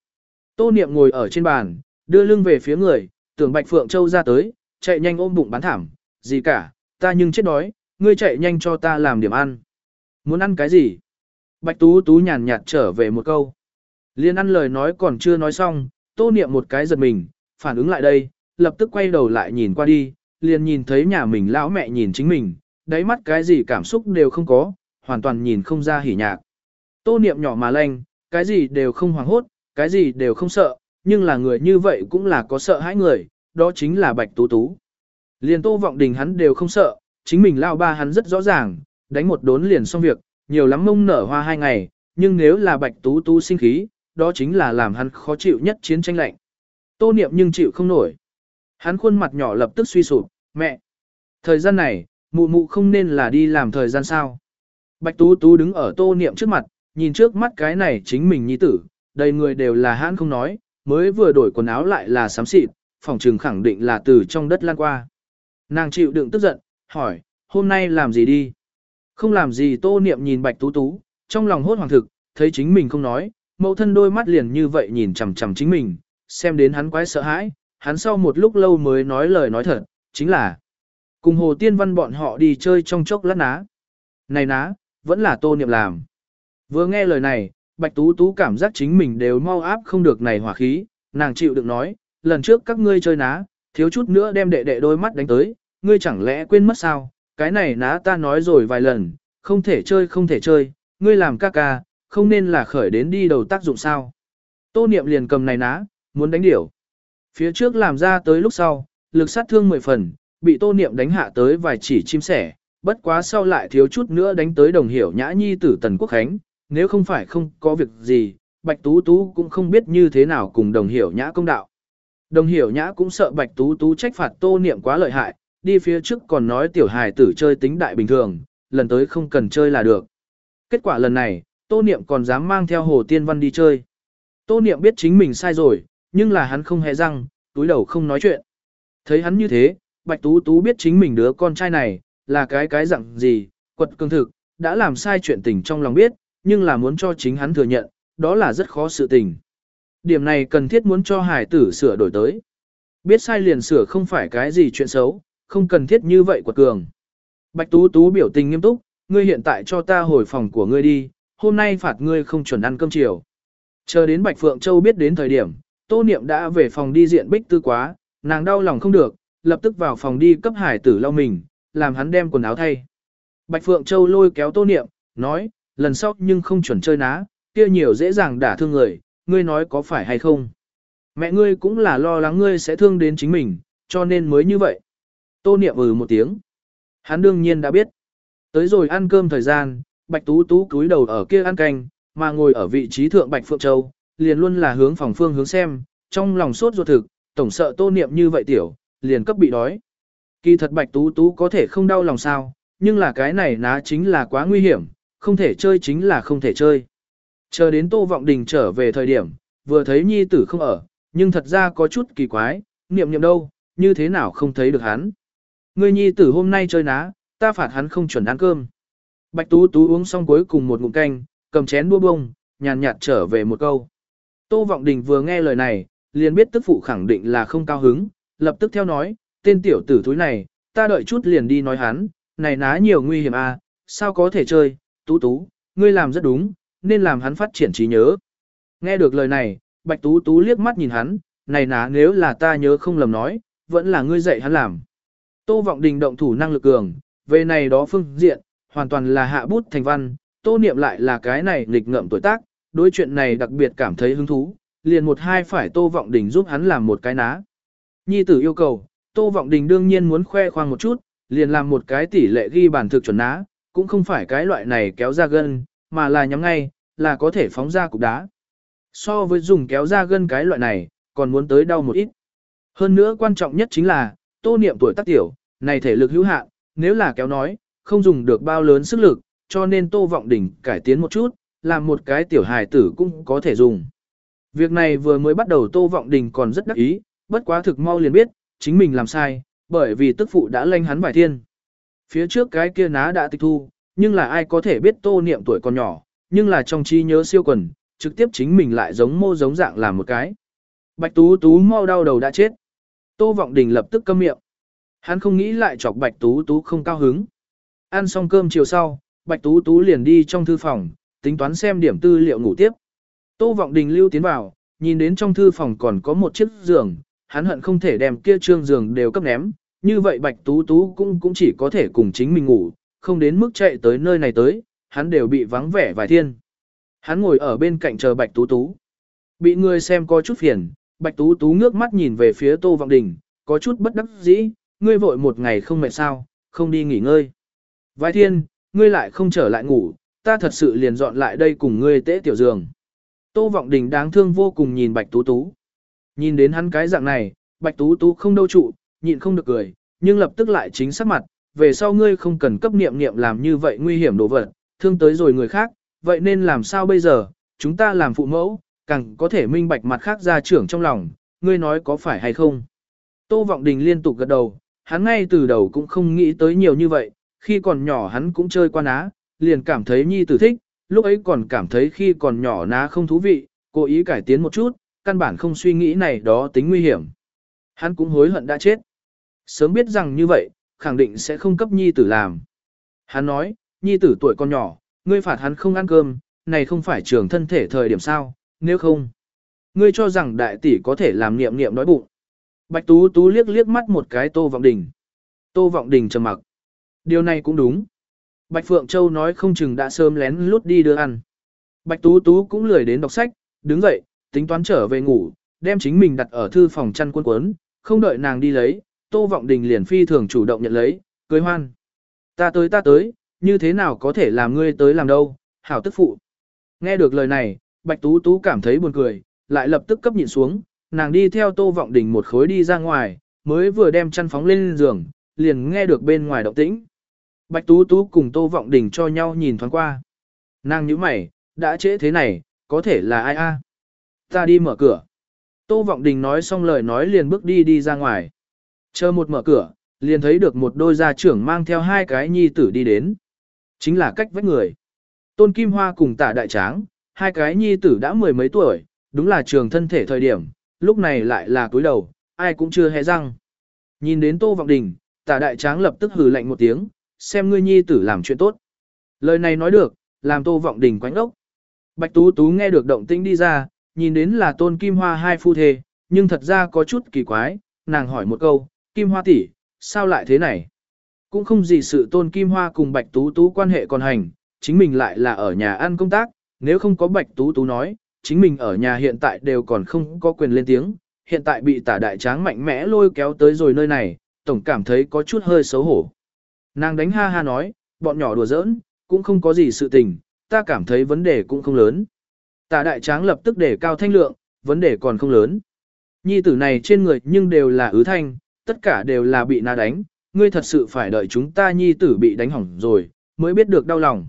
Tô Niệm ngồi ở trên bàn, đưa lưng về phía người, tưởng Bạch Phượng Châu ra tới, chạy nhanh ôm bụng bán thảm, gì cả, ta nhưng chết đói, ngươi chạy nhanh cho ta làm điểm ăn. Muốn ăn cái gì? Bạch Tú Tú nhàn nhạt trở về một câu. Liên ăn lời nói còn chưa nói xong, Tô Niệm một cái giật mình, phản ứng lại đây, lập tức quay đầu lại nhìn qua đi, liền nhìn thấy nhà mình lão mẹ nhìn chính mình, đáy mắt cái gì cảm xúc đều không có, hoàn toàn nhìn không ra hỉ nhạc. Tô niệm nhỏ mà lanh, cái gì đều không hoảng hốt, cái gì đều không sợ, nhưng là người như vậy cũng là có sợ hãi người, đó chính là Bạch Tú Tú. Liền Tô Vọng Đình hắn đều không sợ, chính mình lao ba hắn rất rõ ràng, đánh một đốn liền xong việc, nhiều lắm mông nở hoa hai ngày, nhưng nếu là Bạch Tú Tú sinh khí, đó chính là làm hắn khó chịu nhất chiến tranh lạnh. Tô niệm nhưng chịu không nổi. Hắn khuôn mặt nhỏ lập tức suy sụp, mẹ. Thời gian này, mụ mụ không nên là đi làm thời gian sao. Bạch Tú Tú đứng ở tô niệm trước mặt, nhìn trước mắt cái này chính mình nhi tử, đầy người đều là hãn không nói, mới vừa đổi quần áo lại là sám xịt, phòng trừng khẳng định là từ trong đất lan qua. Nàng chịu đựng tức giận, hỏi, hôm nay làm gì đi? Không làm gì tô niệm nhìn Bạch Tú Tú, trong lòng hốt hoàng thực, thấy chính mình không nói, mẫu thân đôi mắt liền như vậy nhìn chằm chằm chính mình, xem đến hắn quái sợ hãi, hắn sau một lúc lâu mới nói lời nói thật, chính là cùng Hồ Tiên Văn bọn họ đi chơi trong chốc lát ná. Này ná, vẫn là tô niệm làm. Vừa nghe lời này, Bạch Tú Tú cảm giác chính mình đều mau áp không được này hỏa khí, nàng chịu đựng nói, lần trước các ngươi chơi ná, thiếu chút nữa đem đệ đệ đôi mắt đánh tới, ngươi chẳng lẽ quên mất sao, cái này ná ta nói rồi vài lần, không thể chơi không thể chơi, ngươi làm ca ca, không nên là khởi đến đi đầu tác dụng sao. Tô niệm liền cầm này ná, muốn đánh điểu. Phía trước làm ra tới lúc sau, lực sát thương mười phần, bị tô niệm đánh hạ tới vài chỉ chim sẻ, bất quá sau lại thiếu chút nữa đánh tới đồng hiểu nhã nhi tử tần quốc khánh, nếu không phải không có việc gì, bạch tú tú cũng không biết như thế nào cùng đồng hiểu nhã công đạo. Đồng hiểu nhã cũng sợ bạch tú tú trách phạt tô niệm quá lợi hại, đi phía trước còn nói tiểu hài tử chơi tính đại bình thường, lần tới không cần chơi là được. Kết quả lần này, tô niệm còn dám mang theo hồ tiên văn đi chơi. Tô niệm biết chính mình sai rồi, nhưng là hắn không hề răng, túi đầu không nói chuyện. Thấy hắn như thế, Bạch Tú Tú biết chính mình đứa con trai này, là cái cái dạng gì, quật cường thực, đã làm sai chuyện tình trong lòng biết, nhưng là muốn cho chính hắn thừa nhận, đó là rất khó sự tình. Điểm này cần thiết muốn cho hải tử sửa đổi tới. Biết sai liền sửa không phải cái gì chuyện xấu, không cần thiết như vậy quật cường. Bạch Tú Tú biểu tình nghiêm túc, ngươi hiện tại cho ta hồi phòng của ngươi đi, hôm nay phạt ngươi không chuẩn ăn cơm chiều. Chờ đến Bạch Phượng Châu biết đến thời điểm, Tô Niệm đã về phòng đi diện bích tư quá, nàng đau lòng không được, lập tức vào phòng đi cấp hải tử lau mình, làm hắn đem quần áo thay. Bạch Phượng Châu lôi kéo Tô Niệm, nói, lần sau nhưng không chuẩn chơi ná, kia nhiều dễ dàng đả thương người, ngươi nói có phải hay không. Mẹ ngươi cũng là lo lắng ngươi sẽ thương đến chính mình, cho nên mới như vậy. Tô Niệm ừ một tiếng. Hắn đương nhiên đã biết. Tới rồi ăn cơm thời gian, Bạch Tú Tú cúi đầu ở kia ăn canh, mà ngồi ở vị trí thượng Bạch Phượng Châu, liền luôn là hướng phòng phương hướng xem, trong lòng sốt ruột thực, tổng sợ tô niệm như vậy tiểu, liền cấp bị đói. Kỳ thật bạch tú tú có thể không đau lòng sao, nhưng là cái này ná chính là quá nguy hiểm, không thể chơi chính là không thể chơi. Chờ đến tô vọng đình trở về thời điểm, vừa thấy nhi tử không ở, nhưng thật ra có chút kỳ quái, niệm niệm đâu, như thế nào không thấy được hắn. Người nhi tử hôm nay chơi ná, ta phạt hắn không chuẩn ăn cơm. Bạch tú tú uống xong cuối cùng một ngụm canh, cầm chén bua bông, nhàn nhạt trở về một câu. Tô Vọng Đình vừa nghe lời này, liền biết tức phụ khẳng định là không cao hứng, lập tức theo nói, tên tiểu tử thúi này, ta đợi chút liền đi nói hắn, này ná nhiều nguy hiểm à, sao có thể chơi, tú tú, ngươi làm rất đúng, nên làm hắn phát triển trí nhớ. Nghe được lời này, Bạch Tú Tú liếc mắt nhìn hắn, này ná nếu là ta nhớ không lầm nói, vẫn là ngươi dạy hắn làm. Tô Vọng Đình động thủ năng lực cường, về này đó phương diện, hoàn toàn là hạ bút thành văn, tô niệm lại là cái này nghịch ngợm tuổi tác, đối chuyện này đặc biệt cảm thấy hứng thú, liền một hai phải Tô Vọng Đình giúp hắn làm một cái ná. Nhi tử yêu cầu, Tô Vọng Đình đương nhiên muốn khoe khoang một chút, liền làm một cái tỷ lệ ghi bản thực chuẩn ná, cũng không phải cái loại này kéo ra gân, mà là nhắm ngay, là có thể phóng ra cục đá. So với dùng kéo ra gân cái loại này, còn muốn tới đau một ít. Hơn nữa quan trọng nhất chính là, Tô Niệm tuổi tác tiểu, này thể lực hữu hạn, nếu là kéo nói, không dùng được bao lớn sức lực, cho nên Tô Vọng đỉnh cải tiến một chút, làm một cái tiểu hài tử cũng có thể dùng. Việc này vừa mới bắt đầu Tô Vọng Đình còn rất đắc ý, bất quá thực mau liền biết, chính mình làm sai, bởi vì tức phụ đã lanh hắn vài thiên. Phía trước cái kia ná đã tịch thu, nhưng là ai có thể biết Tô Niệm tuổi còn nhỏ, nhưng là trong trí nhớ siêu quần, trực tiếp chính mình lại giống mô giống dạng làm một cái. Bạch Tú Tú mau đau đầu đã chết. Tô Vọng Đình lập tức câm miệng. Hắn không nghĩ lại chọc Bạch Tú Tú không cao hứng. Ăn xong cơm chiều sau, Bạch Tú Tú liền đi trong thư phòng, tính toán xem điểm tư liệu ngủ tiếp. Tô Vọng Đình lưu tiến vào, nhìn đến trong thư phòng còn có một chiếc giường, hắn hận không thể đem kia trương giường đều cấp ném, như vậy Bạch Tú Tú cũng cũng chỉ có thể cùng chính mình ngủ, không đến mức chạy tới nơi này tới, hắn đều bị vắng vẻ vài thiên. Hắn ngồi ở bên cạnh chờ Bạch Tú Tú. Bị người xem có chút phiền, Bạch Tú Tú ngước mắt nhìn về phía Tô Vọng Đình, có chút bất đắc dĩ, ngươi vội một ngày không mệt sao, không đi nghỉ ngơi. Vài thiên, ngươi lại không trở lại ngủ, ta thật sự liền dọn lại đây cùng ngươi tễ tiểu giường. Tô Vọng Đình đáng thương vô cùng nhìn Bạch Tú Tú. Nhìn đến hắn cái dạng này, Bạch Tú Tú không đâu trụ, nhịn không được cười, nhưng lập tức lại chính sắc mặt, về sau ngươi không cần cấp niệm niệm làm như vậy nguy hiểm đồ vật, thương tới rồi người khác, vậy nên làm sao bây giờ, chúng ta làm phụ mẫu, càng có thể minh bạch mặt khác ra trưởng trong lòng, ngươi nói có phải hay không. Tô Vọng Đình liên tục gật đầu, hắn ngay từ đầu cũng không nghĩ tới nhiều như vậy, khi còn nhỏ hắn cũng chơi qua ná, liền cảm thấy nhi tử thích, lúc ấy còn cảm thấy khi còn nhỏ ná không thú vị, cố ý cải tiến một chút, căn bản không suy nghĩ này đó tính nguy hiểm. Hắn cũng hối hận đã chết. Sớm biết rằng như vậy, khẳng định sẽ không cấp nhi tử làm. Hắn nói, nhi tử tuổi còn nhỏ, ngươi phạt hắn không ăn cơm, này không phải trường thân thể thời điểm sao, nếu không. Ngươi cho rằng đại tỷ có thể làm niệm niệm đói bụng. Bạch Tú Tú liếc liếc mắt một cái Tô Vọng Đình. Tô Vọng Đình trầm mặc. Điều này cũng đúng. Bạch Phượng Châu nói không chừng đã sớm lén lút đi đưa ăn. Bạch Tú Tú cũng lười đến đọc sách, đứng dậy, tính toán trở về ngủ, đem chính mình đặt ở thư phòng chăn quân quấn, không đợi nàng đi lấy, Tô Vọng Đình liền phi thường chủ động nhận lấy, cưới hoan. Ta tới ta tới, như thế nào có thể làm ngươi tới làm đâu, hảo tức phụ. Nghe được lời này, Bạch Tú Tú cảm thấy buồn cười, lại lập tức cấp nhịn xuống, nàng đi theo Tô Vọng Đình một khối đi ra ngoài, mới vừa đem chăn phóng lên giường, liền nghe được bên ngoài động tĩnh. Bạch Tú Tú cùng Tô Vọng Đình cho nhau nhìn thoáng qua. Nàng nhíu mày, đã trễ thế này, có thể là ai a? Ta đi mở cửa. Tô Vọng Đình nói xong lời nói liền bước đi đi ra ngoài. Chờ một mở cửa, liền thấy được một đôi gia trưởng mang theo hai cái nhi tử đi đến. Chính là cách vách người. Tôn Kim Hoa cùng tả đại tráng, hai cái nhi tử đã mười mấy tuổi, đúng là trường thân thể thời điểm, lúc này lại là túi đầu, ai cũng chưa hé răng. Nhìn đến Tô Vọng Đình, tả đại tráng lập tức hừ lạnh một tiếng, xem ngươi nhi tử làm chuyện tốt. Lời này nói được, làm Tô Vọng Đình quánh ốc. Bạch Tú Tú nghe được động tĩnh đi ra, nhìn đến là Tôn Kim Hoa hai phu thê, nhưng thật ra có chút kỳ quái, nàng hỏi một câu, Kim Hoa tỷ, sao lại thế này? Cũng không gì sự Tôn Kim Hoa cùng Bạch Tú Tú quan hệ còn hành, chính mình lại là ở nhà ăn công tác, nếu không có Bạch Tú Tú nói, chính mình ở nhà hiện tại đều còn không có quyền lên tiếng, hiện tại bị tả đại tráng mạnh mẽ lôi kéo tới rồi nơi này, tổng cảm thấy có chút hơi xấu hổ. Nàng đánh ha ha nói, bọn nhỏ đùa giỡn, cũng không có gì sự tình, ta cảm thấy vấn đề cũng không lớn. Tả đại tráng lập tức để cao thanh lượng, vấn đề còn không lớn. Nhi tử này trên người nhưng đều là ứ thanh, tất cả đều là bị na đánh, ngươi thật sự phải đợi chúng ta nhi tử bị đánh hỏng rồi, mới biết được đau lòng.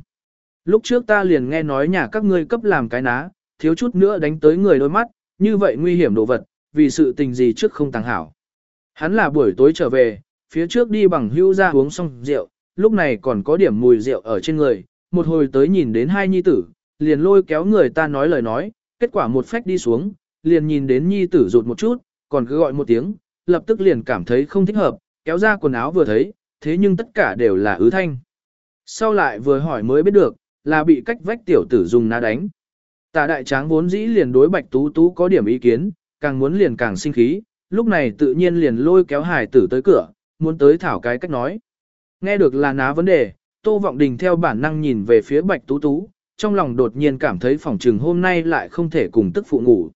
Lúc trước ta liền nghe nói nhà các ngươi cấp làm cái ná, thiếu chút nữa đánh tới người đôi mắt, như vậy nguy hiểm đồ vật, vì sự tình gì trước không tàng hảo. Hắn là buổi tối trở về, phía trước đi bằng hưu ra uống xong rượu, lúc này còn có điểm mùi rượu ở trên người, một hồi tới nhìn đến hai nhi tử, liền lôi kéo người ta nói lời nói, kết quả một phách đi xuống, liền nhìn đến nhi tử rụt một chút, còn cứ gọi một tiếng, lập tức liền cảm thấy không thích hợp, kéo ra quần áo vừa thấy, thế nhưng tất cả đều là ứ thanh. Sau lại vừa hỏi mới biết được, là bị cách vách tiểu tử dùng ná đánh. Tạ đại tráng vốn dĩ liền đối bạch tú tú có điểm ý kiến, càng muốn liền càng sinh khí, lúc này tự nhiên liền lôi kéo hải tử tới cửa, muốn tới thảo cái cách nói. Nghe được là ná vấn đề, Tô Vọng Đình theo bản năng nhìn về phía Bạch Tú Tú, trong lòng đột nhiên cảm thấy phòng trừng hôm nay lại không thể cùng tức phụ ngủ.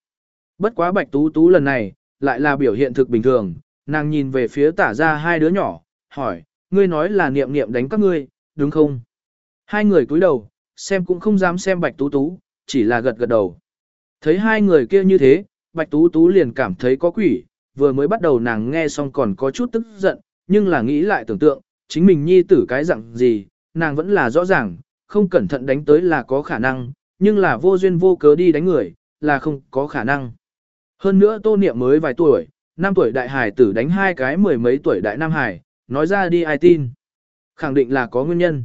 Bất quá Bạch Tú Tú lần này, lại là biểu hiện thực bình thường, nàng nhìn về phía tả ra hai đứa nhỏ, hỏi, ngươi nói là niệm niệm đánh các ngươi, đúng không? Hai người cúi đầu, xem cũng không dám xem Bạch Tú Tú, chỉ là gật gật đầu. Thấy hai người kia như thế, Bạch Tú Tú liền cảm thấy có quỷ, vừa mới bắt đầu nàng nghe xong còn có chút tức giận, nhưng là nghĩ lại tưởng tượng, chính mình nhi tử cái dạng gì, nàng vẫn là rõ ràng, không cẩn thận đánh tới là có khả năng, nhưng là vô duyên vô cớ đi đánh người, là không có khả năng. Hơn nữa tô niệm mới vài tuổi, năm tuổi đại hải tử đánh hai cái mười mấy tuổi đại nam hải, nói ra đi ai tin. Khẳng định là có nguyên nhân.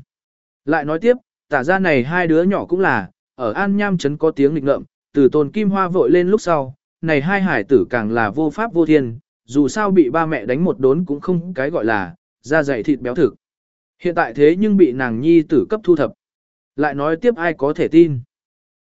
Lại nói tiếp, tả ra này hai đứa nhỏ cũng là, ở An Nham Trấn có tiếng lịch ngợm, từ tôn kim hoa vội lên lúc sau, này hai hải tử càng là vô pháp vô thiên, dù sao bị ba mẹ đánh một đốn cũng không cái gọi là, da dày thịt béo thực. Hiện tại thế nhưng bị nàng nhi tử cấp thu thập. Lại nói tiếp ai có thể tin.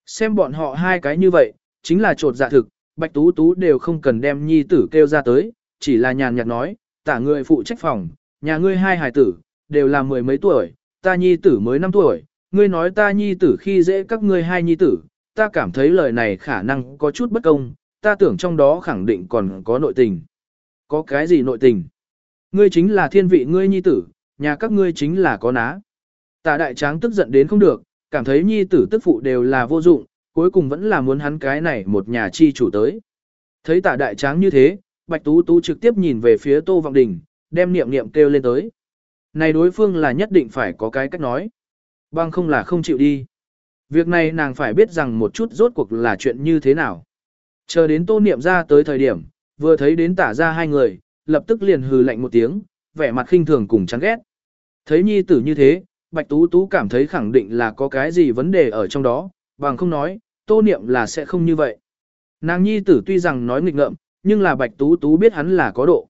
Xem bọn họ hai cái như vậy, chính là trột dạ thực, bạch tú tú đều không cần đem nhi tử kêu ra tới, chỉ là nhàn nhạt nói, tả người phụ trách phòng, nhà ngươi hai hài tử, đều là mười mấy tuổi, ta nhi tử mới năm tuổi, ngươi nói ta nhi tử khi dễ các ngươi hai nhi tử, ta cảm thấy lời này khả năng có chút bất công, ta tưởng trong đó khẳng định còn có nội tình. Có cái gì nội tình? Ngươi chính là thiên vị ngươi nhi tử, nhà các ngươi chính là có ná. Tạ đại tráng tức giận đến không được, cảm thấy nhi tử tức phụ đều là vô dụng, cuối cùng vẫn là muốn hắn cái này một nhà chi chủ tới. Thấy tả đại tráng như thế, Bạch Tú Tú trực tiếp nhìn về phía Tô Vọng Đình, đem niệm niệm kêu lên tới. Này đối phương là nhất định phải có cái cách nói. Bằng không là không chịu đi. Việc này nàng phải biết rằng một chút rốt cuộc là chuyện như thế nào. Chờ đến tô niệm ra tới thời điểm, vừa thấy đến tả ra hai người, lập tức liền hừ lạnh một tiếng, vẻ mặt khinh thường cùng chán ghét. Thấy nhi tử như thế, Bạch Tú Tú cảm thấy khẳng định là có cái gì vấn đề ở trong đó, bằng không nói, tô niệm là sẽ không như vậy. Nàng nhi tử tuy rằng nói nghịch ngợm, nhưng là Bạch Tú Tú biết hắn là có độ.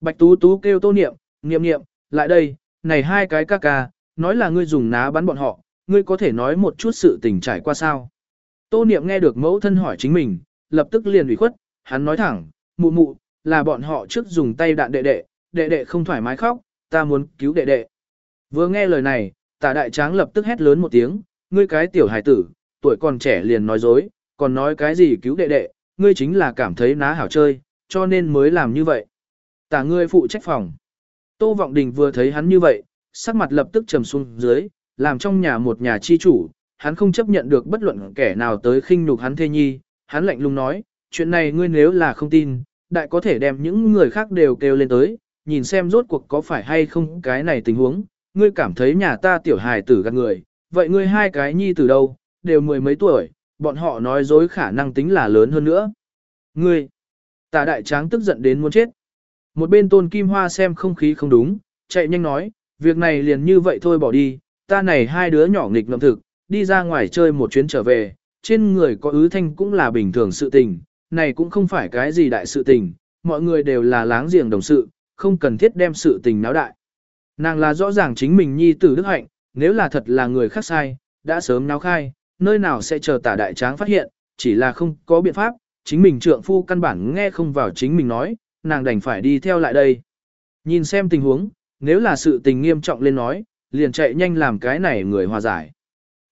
Bạch Tú Tú kêu tô niệm, niệm niệm, lại đây, này hai cái ca ca, nói là ngươi dùng ná bắn bọn họ, ngươi có thể nói một chút sự tình trải qua sao. Tô niệm nghe được mẫu thân hỏi chính mình, lập tức liền ủy khuất, hắn nói thẳng, mụ mụ, là bọn họ trước dùng tay đạn đệ đệ, đệ đệ không thoải mái khóc, ta muốn cứu đệ đệ. Vừa nghe lời này, tả đại tráng lập tức hét lớn một tiếng, ngươi cái tiểu hải tử, tuổi còn trẻ liền nói dối, còn nói cái gì cứu đệ đệ, ngươi chính là cảm thấy ná hảo chơi, cho nên mới làm như vậy. Tả ngươi phụ trách phòng. Tô Vọng Đình vừa thấy hắn như vậy, sắc mặt lập tức trầm xuống dưới, làm trong nhà một nhà chi chủ, hắn không chấp nhận được bất luận kẻ nào tới khinh nhục hắn thê nhi, hắn lạnh lùng nói, chuyện này ngươi nếu là không tin, đại có thể đem những người khác đều kêu lên tới, nhìn xem rốt cuộc có phải hay không cái này tình huống, ngươi cảm thấy nhà ta tiểu hài tử gạt người, vậy ngươi hai cái nhi từ đâu, đều mười mấy tuổi, bọn họ nói dối khả năng tính là lớn hơn nữa. Ngươi, tà đại tráng tức giận đến muốn chết. Một bên tôn kim hoa xem không khí không đúng, chạy nhanh nói, việc này liền như vậy thôi bỏ đi, ta này hai đứa nhỏ nghịch ngậm thực, đi ra ngoài chơi một chuyến trở về, trên người có ứ thanh cũng là bình thường sự tình, này cũng không phải cái gì đại sự tình, mọi người đều là láng giềng đồng sự, không cần thiết đem sự tình náo đại. Nàng là rõ ràng chính mình nhi tử đức hạnh, nếu là thật là người khác sai, đã sớm náo khai, nơi nào sẽ chờ tả đại tráng phát hiện, chỉ là không có biện pháp, chính mình trượng phu căn bản nghe không vào chính mình nói, nàng đành phải đi theo lại đây. Nhìn xem tình huống, nếu là sự tình nghiêm trọng lên nói, liền chạy nhanh làm cái này người hòa giải.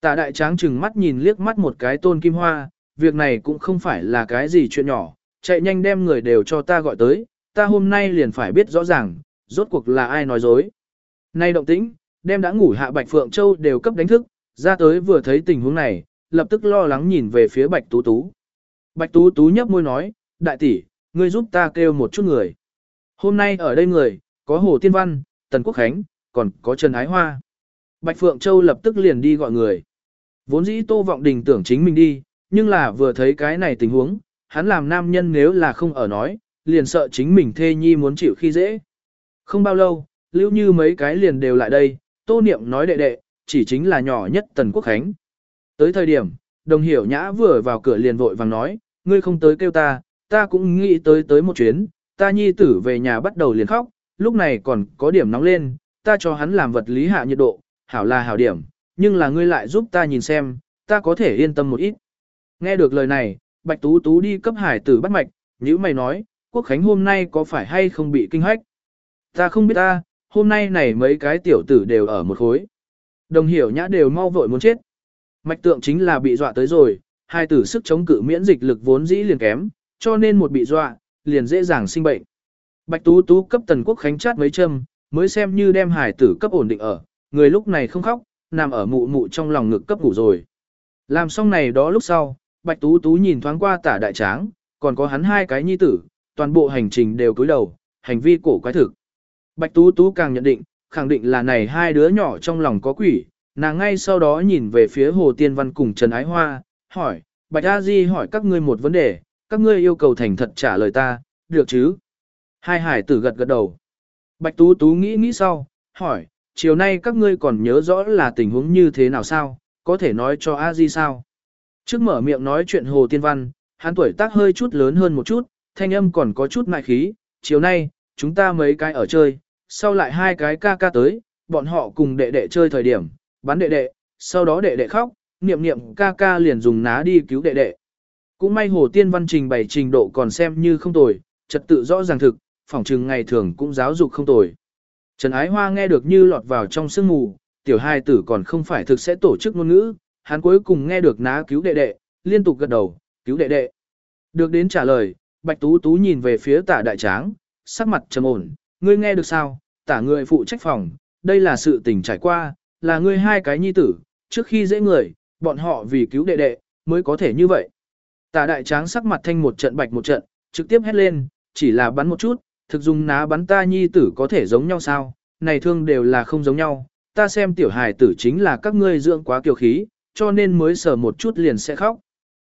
Tả đại tráng chừng mắt nhìn liếc mắt một cái tôn kim hoa, việc này cũng không phải là cái gì chuyện nhỏ, chạy nhanh đem người đều cho ta gọi tới, ta hôm nay liền phải biết rõ ràng, rốt cuộc là ai nói dối. Nay động tĩnh, đem đã ngủ hạ Bạch Phượng Châu đều cấp đánh thức, ra tới vừa thấy tình huống này, lập tức lo lắng nhìn về phía Bạch Tú Tú. Bạch Tú Tú nhấp môi nói, đại tỷ, ngươi giúp ta kêu một chút người. Hôm nay ở đây người, có Hồ Tiên Văn, Tần Quốc Khánh, còn có Trần Ái Hoa. Bạch Phượng Châu lập tức liền đi gọi người. Vốn dĩ Tô Vọng Đình tưởng chính mình đi, nhưng là vừa thấy cái này tình huống, hắn làm nam nhân nếu là không ở nói, liền sợ chính mình thê nhi muốn chịu khi dễ. Không bao lâu, lưu như mấy cái liền đều lại đây, Tô Niệm nói đệ đệ, chỉ chính là nhỏ nhất Tần Quốc Khánh. Tới thời điểm, đồng hiểu nhã vừa vào cửa liền vội vàng nói, ngươi không tới kêu ta, ta cũng nghĩ tới tới một chuyến, ta nhi tử về nhà bắt đầu liền khóc, lúc này còn có điểm nóng lên, ta cho hắn làm vật lý hạ nhiệt độ, hảo là hảo điểm, nhưng là ngươi lại giúp ta nhìn xem, ta có thể yên tâm một ít. Nghe được lời này, Bạch Tú Tú đi cấp hải tử bắt mạch, như mày nói, Quốc Khánh hôm nay có phải hay không bị kinh hách? Ta không biết ta, hôm nay này mấy cái tiểu tử đều ở một khối. Đồng hiểu nhã đều mau vội muốn chết. Mạch tượng chính là bị dọa tới rồi, hai tử sức chống cự miễn dịch lực vốn dĩ liền kém, cho nên một bị dọa, liền dễ dàng sinh bệnh. Bạch Tú Tú cấp Tần Quốc Khánh chát mấy châm, mới xem như đem hải tử cấp ổn định ở, người lúc này không khóc, nằm ở mụ mụ trong lòng ngực cấp ngủ rồi. Làm xong này đó lúc sau, Bạch Tú Tú nhìn thoáng qua tả đại tráng, còn có hắn hai cái nhi tử, toàn bộ hành trình đều cúi đầu, hành vi cổ quái thực. Bạch Tú Tú càng nhận định, khẳng định là này hai đứa nhỏ trong lòng có quỷ, nàng ngay sau đó nhìn về phía Hồ Tiên Văn cùng Trần Ái Hoa, hỏi, Bạch A Di hỏi các ngươi một vấn đề, các ngươi yêu cầu thành thật trả lời ta, được chứ? Hai hải tử gật gật đầu. Bạch Tú Tú nghĩ nghĩ sau, hỏi, chiều nay các ngươi còn nhớ rõ là tình huống như thế nào sao, có thể nói cho A Di sao? Trước mở miệng nói chuyện Hồ Tiên Văn, hắn tuổi tác hơi chút lớn hơn một chút, thanh âm còn có chút ngại khí, chiều nay, chúng ta mấy cái ở chơi, sau lại hai cái ca ca tới, bọn họ cùng đệ đệ chơi thời điểm, bắn đệ đệ, sau đó đệ đệ khóc, niệm niệm ca ca liền dùng ná đi cứu đệ đệ. Cũng may Hồ Tiên Văn trình bày trình độ còn xem như không tồi, trật tự rõ ràng thực, phỏng chừng ngày thường cũng giáo dục không tồi. Trần Ái Hoa nghe được như lọt vào trong sương mù, tiểu hai tử còn không phải thực sẽ tổ chức ngôn ngữ, hắn cuối cùng nghe được ná cứu đệ đệ, liên tục gật đầu, cứu đệ đệ. Được đến trả lời, Bạch Tú Tú nhìn về phía tả đại tráng, sắc mặt trầm ổn, ngươi nghe được sao, tả người phụ trách phòng, đây là sự tình trải qua, là ngươi hai cái nhi tử, trước khi dễ người, bọn họ vì cứu đệ đệ, mới có thể như vậy. Tả đại tráng sắc mặt thanh một trận bạch một trận, trực tiếp hét lên, chỉ là bắn một chút, thực dùng ná bắn ta nhi tử có thể giống nhau sao, này thương đều là không giống nhau, ta xem tiểu hài tử chính là các ngươi dưỡng quá kiều khí, cho nên mới sờ một chút liền sẽ khóc.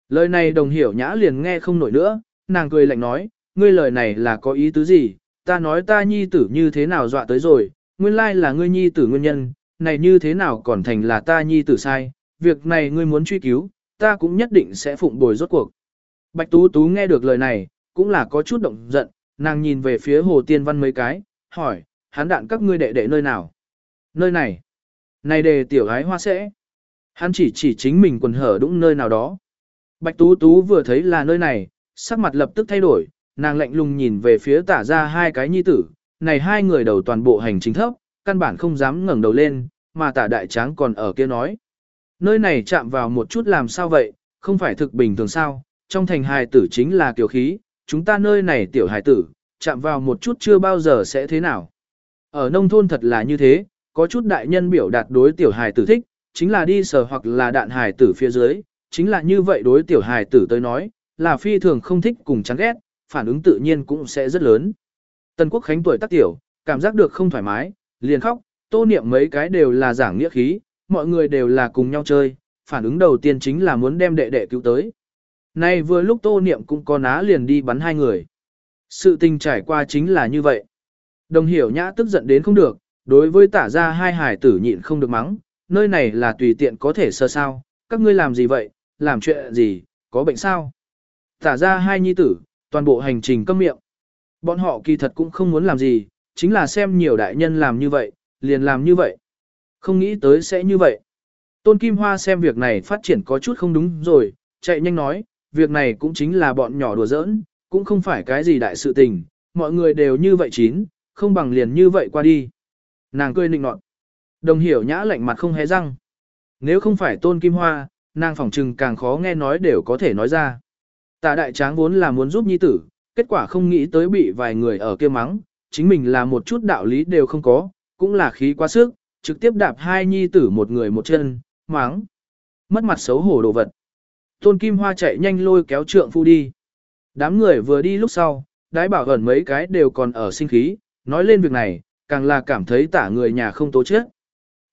Lời này đồng hiểu nhã liền nghe không nổi nữa, nàng cười lạnh nói, ngươi lời này là có ý tứ gì, ta nói ta nhi tử như thế nào dọa tới rồi, nguyên lai là ngươi nhi tử nguyên nhân, này như thế nào còn thành là ta nhi tử sai, việc này ngươi muốn truy cứu, ta cũng nhất định sẽ phụng bồi rốt cuộc. Bạch Tú Tú nghe được lời này, cũng là có chút động giận, nàng nhìn về phía Hồ Tiên Văn mấy cái, hỏi, hắn đạn các ngươi đệ đệ nơi nào? Nơi này. Này đề tiểu gái hoa sẽ. Hắn chỉ chỉ chính mình quần hở đúng nơi nào đó. Bạch Tú Tú vừa thấy là nơi này, sắc mặt lập tức thay đổi, nàng lạnh lùng nhìn về phía tả ra hai cái nhi tử, này hai người đầu toàn bộ hành chính thấp, căn bản không dám ngẩng đầu lên, mà tả đại tráng còn ở kia nói. Nơi này chạm vào một chút làm sao vậy, không phải thực bình thường sao, trong thành hài tử chính là kiều khí, chúng ta nơi này tiểu hài tử, chạm vào một chút chưa bao giờ sẽ thế nào. Ở nông thôn thật là như thế, có chút đại nhân biểu đạt đối tiểu hài tử thích, chính là đi sờ hoặc là đạn hài tử phía dưới, chính là như vậy đối tiểu hài tử tới nói, là phi thường không thích cùng chán ghét, phản ứng tự nhiên cũng sẽ rất lớn. Tần Quốc Khánh tuổi tác tiểu, cảm giác được không thoải mái, liền khóc, tô niệm mấy cái đều là giảng nghĩa khí, mọi người đều là cùng nhau chơi, phản ứng đầu tiên chính là muốn đem đệ đệ cứu tới. Nay vừa lúc tô niệm cũng có ná liền đi bắn hai người. Sự tình trải qua chính là như vậy. Đồng hiểu nhã tức giận đến không được, đối với tả ra hai hải tử nhịn không được mắng, nơi này là tùy tiện có thể sơ sao, các ngươi làm gì vậy, làm chuyện gì, có bệnh sao. Tả ra hai nhi tử, toàn bộ hành trình câm miệng. Bọn họ kỳ thật cũng không muốn làm gì, chính là xem nhiều đại nhân làm như vậy, liền làm như vậy. Không nghĩ tới sẽ như vậy. Tôn Kim Hoa xem việc này phát triển có chút không đúng rồi, chạy nhanh nói, việc này cũng chính là bọn nhỏ đùa giỡn, cũng không phải cái gì đại sự tình, mọi người đều như vậy chín, không bằng liền như vậy qua đi. Nàng cười nịnh nọt. Đồng hiểu nhã lạnh mặt không hé răng. Nếu không phải Tôn Kim Hoa, nàng phỏng trừng càng khó nghe nói đều có thể nói ra. Tạ đại tráng vốn là muốn giúp nhi tử, kết quả không nghĩ tới bị vài người ở kia mắng, chính mình là một chút đạo lý đều không có, cũng là khí quá sức, trực tiếp đạp hai nhi tử một người một chân, mắng. Mất mặt xấu hổ đồ vật. Tôn Kim Hoa chạy nhanh lôi kéo trượng phu đi. Đám người vừa đi lúc sau, đái bảo gần mấy cái đều còn ở sinh khí, nói lên việc này, càng là cảm thấy tả người nhà không tố chết.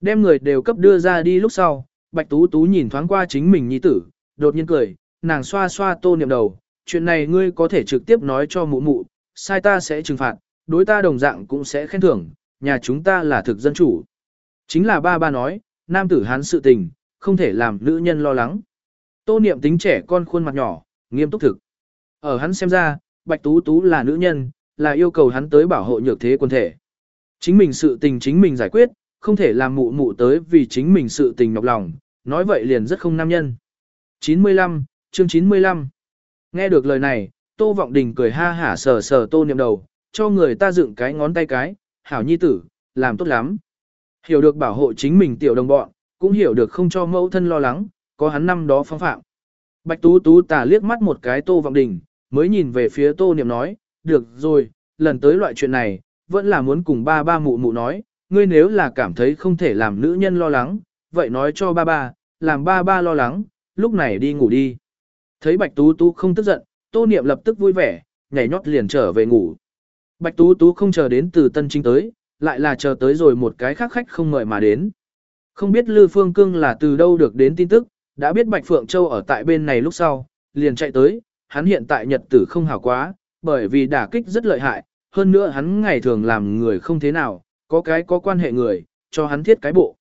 Đem người đều cấp đưa ra đi lúc sau, Bạch Tú Tú nhìn thoáng qua chính mình nhi tử, đột nhiên cười, nàng xoa xoa tô niệm đầu, chuyện này ngươi có thể trực tiếp nói cho mụ mụ, sai ta sẽ trừng phạt, đối ta đồng dạng cũng sẽ khen thưởng, nhà chúng ta là thực dân chủ. Chính là ba ba nói, nam tử hán sự tình, không thể làm nữ nhân lo lắng. Tô niệm tính trẻ con khuôn mặt nhỏ, nghiêm túc thực. Ở hắn xem ra, Bạch Tú Tú là nữ nhân, là yêu cầu hắn tới bảo hộ nhược thế quân thể. Chính mình sự tình chính mình giải quyết, không thể làm mụ mụ tới vì chính mình sự tình nhọc lòng, nói vậy liền rất không nam nhân. 95, chương 95 Nghe được lời này, Tô Vọng Đình cười ha hả sờ sờ Tô Niệm đầu, cho người ta dựng cái ngón tay cái, hảo nhi tử, làm tốt lắm. Hiểu được bảo hộ chính mình tiểu đồng bọn, cũng hiểu được không cho mẫu thân lo lắng, có hắn năm đó phong phạm. Bạch Tú Tú tà liếc mắt một cái Tô Vọng Đình, mới nhìn về phía Tô Niệm nói, được rồi, lần tới loại chuyện này, vẫn là muốn cùng ba ba mụ mụ nói, ngươi nếu là cảm thấy không thể làm nữ nhân lo lắng, vậy nói cho ba ba, làm ba ba lo lắng, lúc này đi ngủ đi. Thấy Bạch Tú Tú không tức giận, Tô Niệm lập tức vui vẻ, nhảy nhót liền trở về ngủ. Bạch Tú Tú không chờ đến từ Tân Trinh tới, lại là chờ tới rồi một cái khác khách không mời mà đến. Không biết Lư Phương Cương là từ đâu được đến tin tức, đã biết Bạch Phượng Châu ở tại bên này lúc sau, liền chạy tới, hắn hiện tại nhật tử không hảo quá, bởi vì đả kích rất lợi hại, hơn nữa hắn ngày thường làm người không thế nào, có cái có quan hệ người, cho hắn thiết cái bộ.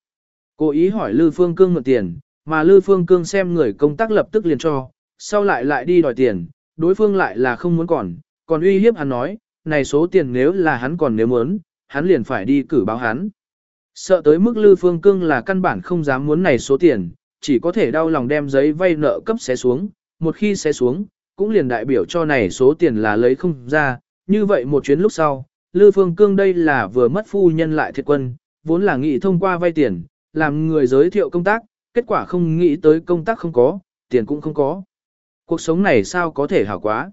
Cố ý hỏi Lư Phương Cương mượn tiền, mà Lư Phương Cương xem người công tác lập tức liền cho, sau lại lại đi đòi tiền, đối phương lại là không muốn còn, còn uy hiếp hắn nói, này số tiền nếu là hắn còn nếu muốn, hắn liền phải đi cử báo hắn. Sợ tới mức Lư Phương Cương là căn bản không dám muốn này số tiền, chỉ có thể đau lòng đem giấy vay nợ cấp xé xuống, một khi xé xuống, cũng liền đại biểu cho này số tiền là lấy không ra, như vậy một chuyến lúc sau, Lư Phương Cương đây là vừa mất phu nhân lại thiệt quân, vốn là nghĩ thông qua vay tiền, làm người giới thiệu công tác, kết quả không nghĩ tới công tác không có, tiền cũng không có. Cuộc sống này sao có thể hảo quá.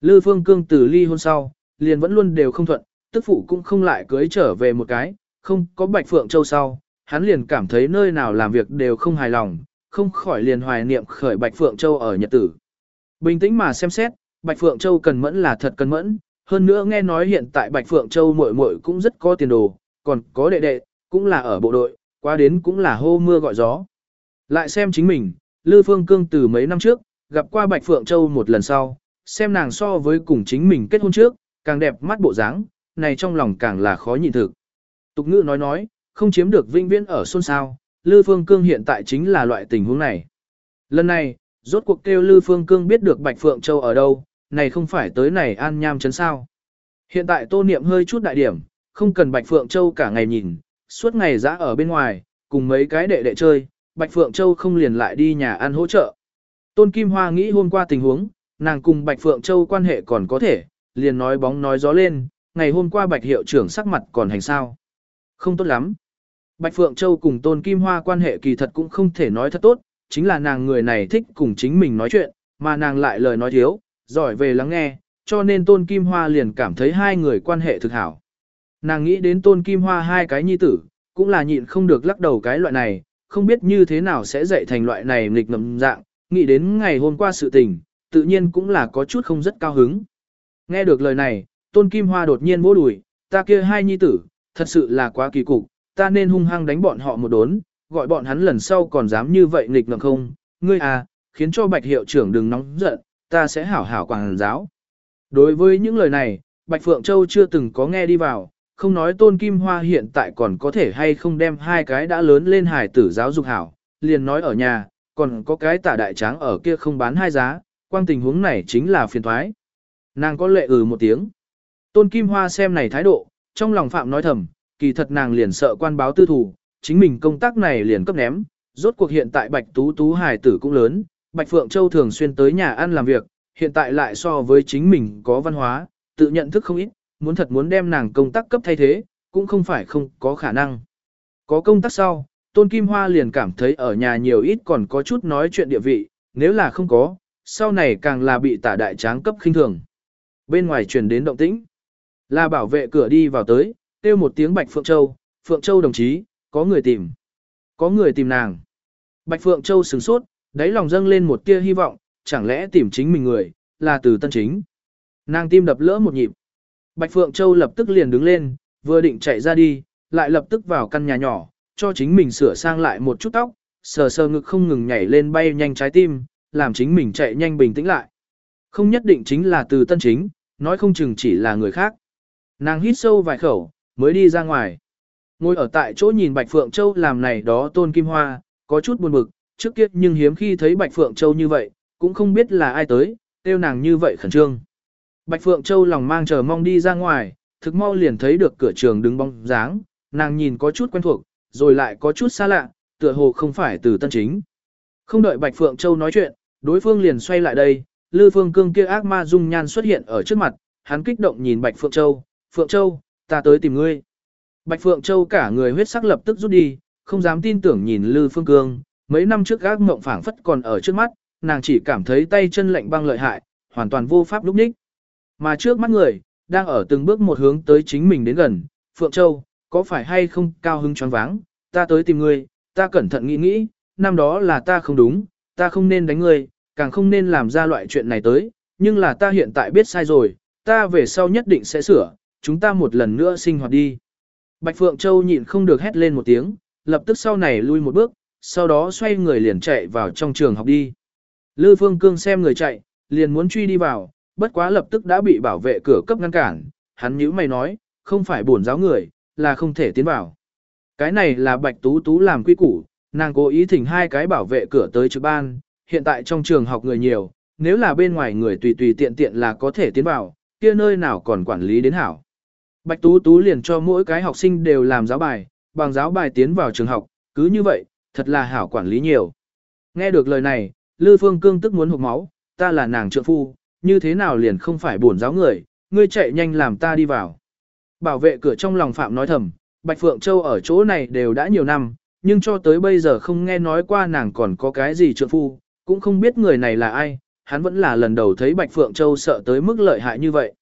Lư Phương Cương từ ly hôn sau, liền vẫn luôn đều không thuận, tức phụ cũng không lại cưới trở về một cái, không có Bạch Phượng Châu sau, hắn liền cảm thấy nơi nào làm việc đều không hài lòng, không khỏi liền hoài niệm khởi Bạch Phượng Châu ở Nhật Tử. Bình tĩnh mà xem xét, Bạch Phượng Châu cần mẫn là thật cần mẫn, hơn nữa nghe nói hiện tại Bạch Phượng Châu muội muội cũng rất có tiền đồ, còn có đệ đệ, cũng là ở bộ đội, qua đến cũng là hô mưa gọi gió. Lại xem chính mình, Lư Phương Cương từ mấy năm trước, gặp qua Bạch Phượng Châu một lần sau, xem nàng so với cùng chính mình kết hôn trước, càng đẹp mắt bộ dáng, này trong lòng càng là khó nhịn thực. Tục ngữ nói nói, không chiếm được vinh viễn ở xôn xao, Lư Phương Cương hiện tại chính là loại tình huống này. Lần này, rốt cuộc kêu Lư Phương Cương biết được Bạch Phượng Châu ở đâu, này không phải tới này an nham chấn sao. Hiện tại tô niệm hơi chút đại điểm, không cần Bạch Phượng Châu cả ngày nhìn, suốt ngày dã ở bên ngoài, cùng mấy cái đệ đệ chơi, Bạch Phượng Châu không liền lại đi nhà ăn hỗ trợ. Tôn Kim Hoa nghĩ hôm qua tình huống, nàng cùng Bạch Phượng Châu quan hệ còn có thể, liền nói bóng nói gió lên, ngày hôm qua Bạch Hiệu trưởng sắc mặt còn hành sao. Không tốt lắm. Bạch Phượng Châu cùng Tôn Kim Hoa quan hệ kỳ thật cũng không thể nói thật tốt, chính là nàng người này thích cùng chính mình nói chuyện, mà nàng lại lời nói thiếu, giỏi về lắng nghe, cho nên Tôn Kim Hoa liền cảm thấy hai người quan hệ thực hảo. Nàng nghĩ đến Tôn Kim Hoa hai cái nhi tử, cũng là nhịn không được lắc đầu cái loại này, không biết như thế nào sẽ dạy thành loại này nghịch ngầm dạng, nghĩ đến ngày hôm qua sự tình, tự nhiên cũng là có chút không rất cao hứng. Nghe được lời này, Tôn Kim Hoa đột nhiên vỗ đùi, ta kia hai nhi tử, thật sự là quá kỳ cục, ta nên hung hăng đánh bọn họ một đốn, gọi bọn hắn lần sau còn dám như vậy nghịch ngợm không, ngươi à, khiến cho bạch hiệu trưởng đừng nóng giận, ta sẽ hảo hảo quảng giáo. Đối với những lời này, Bạch Phượng Châu chưa từng có nghe đi vào, không nói Tôn Kim Hoa hiện tại còn có thể hay không đem hai cái đã lớn lên hài tử giáo dục hảo, liền nói ở nhà, còn có cái tả đại tráng ở kia không bán hai giá, quang tình huống này chính là phiền thoái. Nàng có lệ ừ một tiếng. Tôn Kim Hoa xem này thái độ, trong lòng phạm nói thầm, kỳ thật nàng liền sợ quan báo tư thủ, chính mình công tác này liền cấp ném, rốt cuộc hiện tại Bạch Tú Tú hài tử cũng lớn, Bạch Phượng Châu thường xuyên tới nhà ăn làm việc, hiện tại lại so với chính mình có văn hóa, tự nhận thức không ít, muốn thật muốn đem nàng công tác cấp thay thế, cũng không phải không có khả năng. Có công tác sau, Tôn Kim Hoa liền cảm thấy ở nhà nhiều ít còn có chút nói chuyện địa vị, nếu là không có, sau này càng là bị tả đại tráng cấp khinh thường. Bên ngoài truyền đến động tĩnh, là bảo vệ cửa đi vào tới, kêu một tiếng Bạch Phượng Châu, Phượng Châu đồng chí, có người tìm. Có người tìm nàng. Bạch Phượng Châu sửng sốt, đáy lòng dâng lên một tia hy vọng, chẳng lẽ tìm chính mình người, là từ tân chính. Nàng tim đập lỡ một nhịp. Bạch Phượng Châu lập tức liền đứng lên, vừa định chạy ra đi, lại lập tức vào căn nhà nhỏ, cho chính mình sửa sang lại một chút tóc, sờ sờ ngực không ngừng nhảy lên bay nhanh trái tim, làm chính mình chạy nhanh bình tĩnh lại. Không nhất định chính là từ tân chính, nói không chừng chỉ là người khác. Nàng hít sâu vài khẩu, mới đi ra ngoài. Ngồi ở tại chỗ nhìn Bạch Phượng Châu làm này đó tôn kim hoa, có chút buồn bực, trước kia nhưng hiếm khi thấy Bạch Phượng Châu như vậy, cũng không biết là ai tới, tiêu nàng như vậy khẩn trương. Bạch Phượng Châu lòng mang chờ mong đi ra ngoài, thực mau liền thấy được cửa trường đứng bóng dáng, nàng nhìn có chút quen thuộc, rồi lại có chút xa lạ, tựa hồ không phải từ tân chính. Không đợi Bạch Phượng Châu nói chuyện, đối phương liền xoay lại đây, Lư Phương Cương kia ác ma dung nhan xuất hiện ở trước mặt, hắn kích động nhìn Bạch Phượng Châu, Phượng Châu, ta tới tìm ngươi. Bạch Phượng Châu cả người huyết sắc lập tức rút đi, không dám tin tưởng nhìn Lư Phương Cương, mấy năm trước ác mộng phảng phất còn ở trước mắt, nàng chỉ cảm thấy tay chân lạnh băng lợi hại, hoàn toàn vô pháp lúc ních. Mà trước mắt người, đang ở từng bước một hướng tới chính mình đến gần, Phượng Châu, có phải hay không cao hứng choáng váng, ta tới tìm ngươi, ta cẩn thận nghĩ nghĩ, năm đó là ta không đúng, ta không nên đánh ngươi, càng không nên làm ra loại chuyện này tới, nhưng là ta hiện tại biết sai rồi, ta về sau nhất định sẽ sửa, chúng ta một lần nữa sinh hoạt đi. Bạch Phượng Châu nhịn không được hét lên một tiếng, lập tức sau này lui một bước, sau đó xoay người liền chạy vào trong trường học đi. Lư Phương Cương xem người chạy, liền muốn truy đi vào, bất quá lập tức đã bị bảo vệ cửa cấp ngăn cản, hắn nhíu mày nói, không phải bổn giáo người, là không thể tiến vào. Cái này là Bạch Tú Tú làm quy củ, nàng cố ý thỉnh hai cái bảo vệ cửa tới trực ban, hiện tại trong trường học người nhiều, nếu là bên ngoài người tùy tùy tiện tiện là có thể tiến vào, kia nơi nào còn quản lý đến hảo. Bạch Tú Tú liền cho mỗi cái học sinh đều làm giáo bài, bằng giáo bài tiến vào trường học, cứ như vậy, thật là hảo quản lý nhiều. Nghe được lời này, Lư Phương Cương tức muốn hụt máu, ta là nàng trượng phu, như thế nào liền không phải bổn giáo người, ngươi chạy nhanh làm ta đi vào. Bảo vệ cửa trong lòng Phạm nói thầm, Bạch Phượng Châu ở chỗ này đều đã nhiều năm, nhưng cho tới bây giờ không nghe nói qua nàng còn có cái gì trượng phu, cũng không biết người này là ai, hắn vẫn là lần đầu thấy Bạch Phượng Châu sợ tới mức lợi hại như vậy.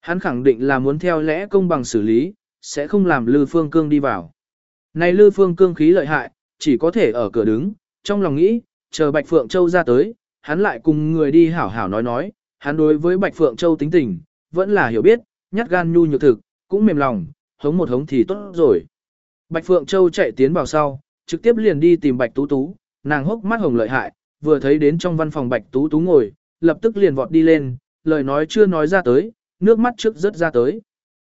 Hắn khẳng định là muốn theo lẽ công bằng xử lý, sẽ không làm Lư Phương Cương đi vào. Này Lư Phương Cương khí lợi hại, chỉ có thể ở cửa đứng, trong lòng nghĩ, chờ Bạch Phượng Châu ra tới, hắn lại cùng người đi hảo hảo nói nói, hắn đối với Bạch Phượng Châu tính tình, vẫn là hiểu biết, nhát gan nhu nhược thực, cũng mềm lòng, hống một hống thì tốt rồi. Bạch Phượng Châu chạy tiến vào sau, trực tiếp liền đi tìm Bạch Tú Tú, nàng hốc mắt hồng lợi hại, vừa thấy đến trong văn phòng Bạch Tú Tú ngồi, lập tức liền vọt đi lên, lời nói chưa nói ra tới, nước mắt trước rớt ra tới.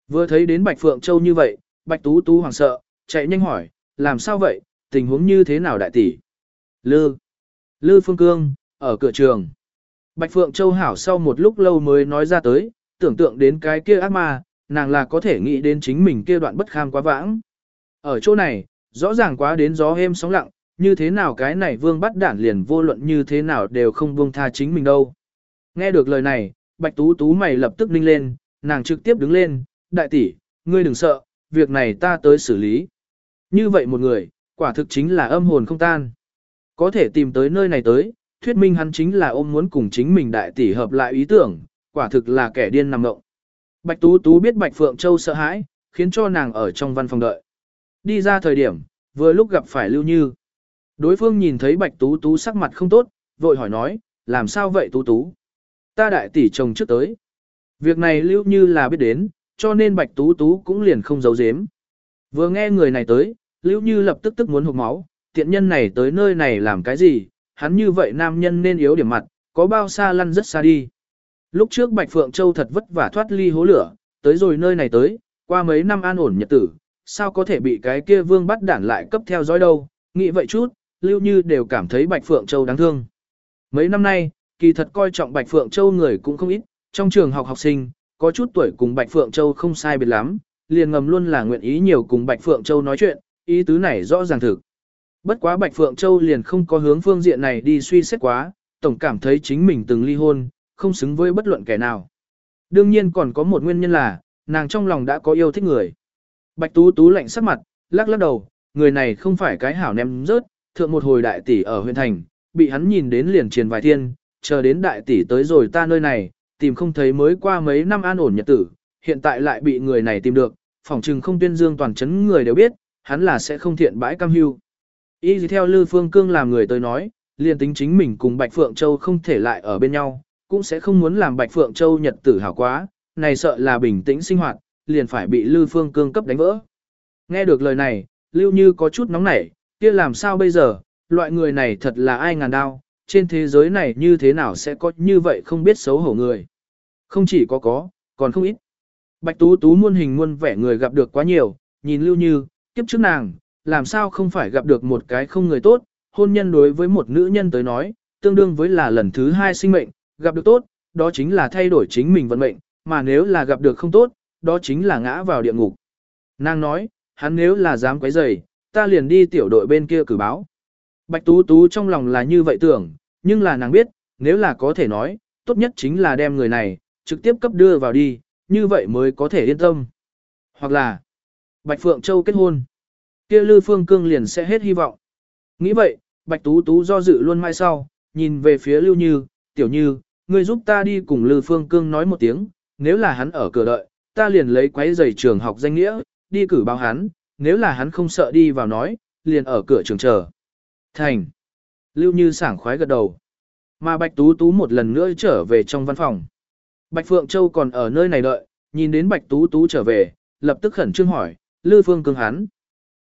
Vừa thấy đến Bạch Phượng Châu như vậy, Bạch Tú Tú hoảng sợ, chạy nhanh hỏi, làm sao vậy, tình huống như thế nào đại tỷ? Lư, Lư Phương Cương, ở cửa trường. Bạch Phượng Châu hảo sau một lúc lâu mới nói ra tới, tưởng tượng đến cái kia ác ma, nàng là có thể nghĩ đến chính mình kia đoạn bất kham quá vãng. Ở chỗ này, rõ ràng quá đến gió êm sóng lặng, như thế nào cái này vương bắt đản liền vô luận như thế nào đều không buông tha chính mình đâu. Nghe được lời này, Bạch Tú Tú mày lập tức ninh lên, nàng trực tiếp đứng lên, đại tỷ, ngươi đừng sợ, việc này ta tới xử lý. Như vậy một người, quả thực chính là âm hồn không tan. Có thể tìm tới nơi này tới, thuyết minh hắn chính là ôm muốn cùng chính mình đại tỷ hợp lại ý tưởng, quả thực là kẻ điên nằm ngộng. Bạch Tú Tú biết Bạch Phượng Châu sợ hãi, khiến cho nàng ở trong văn phòng đợi. Đi ra thời điểm, vừa lúc gặp phải Lưu Như. Đối phương nhìn thấy Bạch Tú Tú sắc mặt không tốt, vội hỏi nói, làm sao vậy Tú Tú? Ta đại tỷ chồng trước tới. Việc này Lưu Như là biết đến, cho nên Bạch Tú Tú cũng liền không giấu giếm. Vừa nghe người này tới, Lưu Như lập tức tức muốn hụt máu, tiện nhân này tới nơi này làm cái gì, hắn như vậy nam nhân nên yếu điểm mặt, có bao xa lăn rất xa đi. Lúc trước Bạch Phượng Châu thật vất vả thoát ly hố lửa, tới rồi nơi này tới, qua mấy năm an ổn nhật tử, sao có thể bị cái kia vương bắt đản lại cấp theo dõi đâu, nghĩ vậy chút, Lưu Như đều cảm thấy Bạch Phượng Châu đáng thương. Mấy năm nay, kỳ thật coi trọng Bạch Phượng Châu người cũng không ít, trong trường học học sinh, có chút tuổi cùng Bạch Phượng Châu không sai biệt lắm, liền ngầm luôn là nguyện ý nhiều cùng Bạch Phượng Châu nói chuyện, ý tứ này rõ ràng thực. Bất quá Bạch Phượng Châu liền không có hướng phương diện này đi suy xét quá, tổng cảm thấy chính mình từng ly hôn, không xứng với bất luận kẻ nào. Đương nhiên còn có một nguyên nhân là, nàng trong lòng đã có yêu thích người. Bạch Tú Tú lạnh sắc mặt, lắc lắc đầu, người này không phải cái hảo ném rớt, thượng một hồi đại tỷ ở huyện thành, bị hắn nhìn đến liền truyền vài thiên, chờ đến đại tỷ tới rồi ta nơi này, tìm không thấy mới qua mấy năm an ổn nhật tử, hiện tại lại bị người này tìm được, phỏng chừng không tuyên dương toàn chấn người đều biết, hắn là sẽ không thiện bãi cam hưu. Y theo Lư Phương Cương làm người tới nói, liền tính chính mình cùng Bạch Phượng Châu không thể lại ở bên nhau, cũng sẽ không muốn làm Bạch Phượng Châu nhật tử hảo quá, này sợ là bình tĩnh sinh hoạt, liền phải bị Lư Phương Cương cấp đánh vỡ. Nghe được lời này, Lưu Như có chút nóng nảy, kia làm sao bây giờ, loại người này thật là ai ngàn đau, trên thế giới này như thế nào sẽ có như vậy không biết xấu hổ người. Không chỉ có có, còn không ít. Bạch Tú Tú muôn hình muôn vẻ người gặp được quá nhiều, nhìn Lưu Như, kiếp trước nàng, làm sao không phải gặp được một cái không người tốt, hôn nhân đối với một nữ nhân tới nói, tương đương với là lần thứ hai sinh mệnh, gặp được tốt, đó chính là thay đổi chính mình vận mệnh, mà nếu là gặp được không tốt, đó chính là ngã vào địa ngục. Nàng nói, hắn nếu là dám quấy rầy, ta liền đi tiểu đội bên kia cử báo. Bạch Tú Tú trong lòng là như vậy tưởng, nhưng là nàng biết, nếu là có thể nói, tốt nhất chính là đem người này, trực tiếp cấp đưa vào đi, như vậy mới có thể yên tâm. Hoặc là, Bạch Phượng Châu kết hôn, kia Lư Phương Cương liền sẽ hết hy vọng. Nghĩ vậy, Bạch Tú Tú do dự luôn mai sau, nhìn về phía Lưu Như, tiểu Như, ngươi giúp ta đi cùng Lư Phương Cương nói một tiếng, nếu là hắn ở cửa đợi, ta liền lấy quấy giày trường học danh nghĩa, đi cử báo hắn, nếu là hắn không sợ đi vào nói, liền ở cửa trường chờ. Thành. Lưu Như sảng khoái gật đầu. Mà Bạch Tú Tú một lần nữa trở về trong văn phòng. Bạch Phượng Châu còn ở nơi này đợi, nhìn đến Bạch Tú Tú trở về, lập tức khẩn trương hỏi, Lư Phương Cương hắn.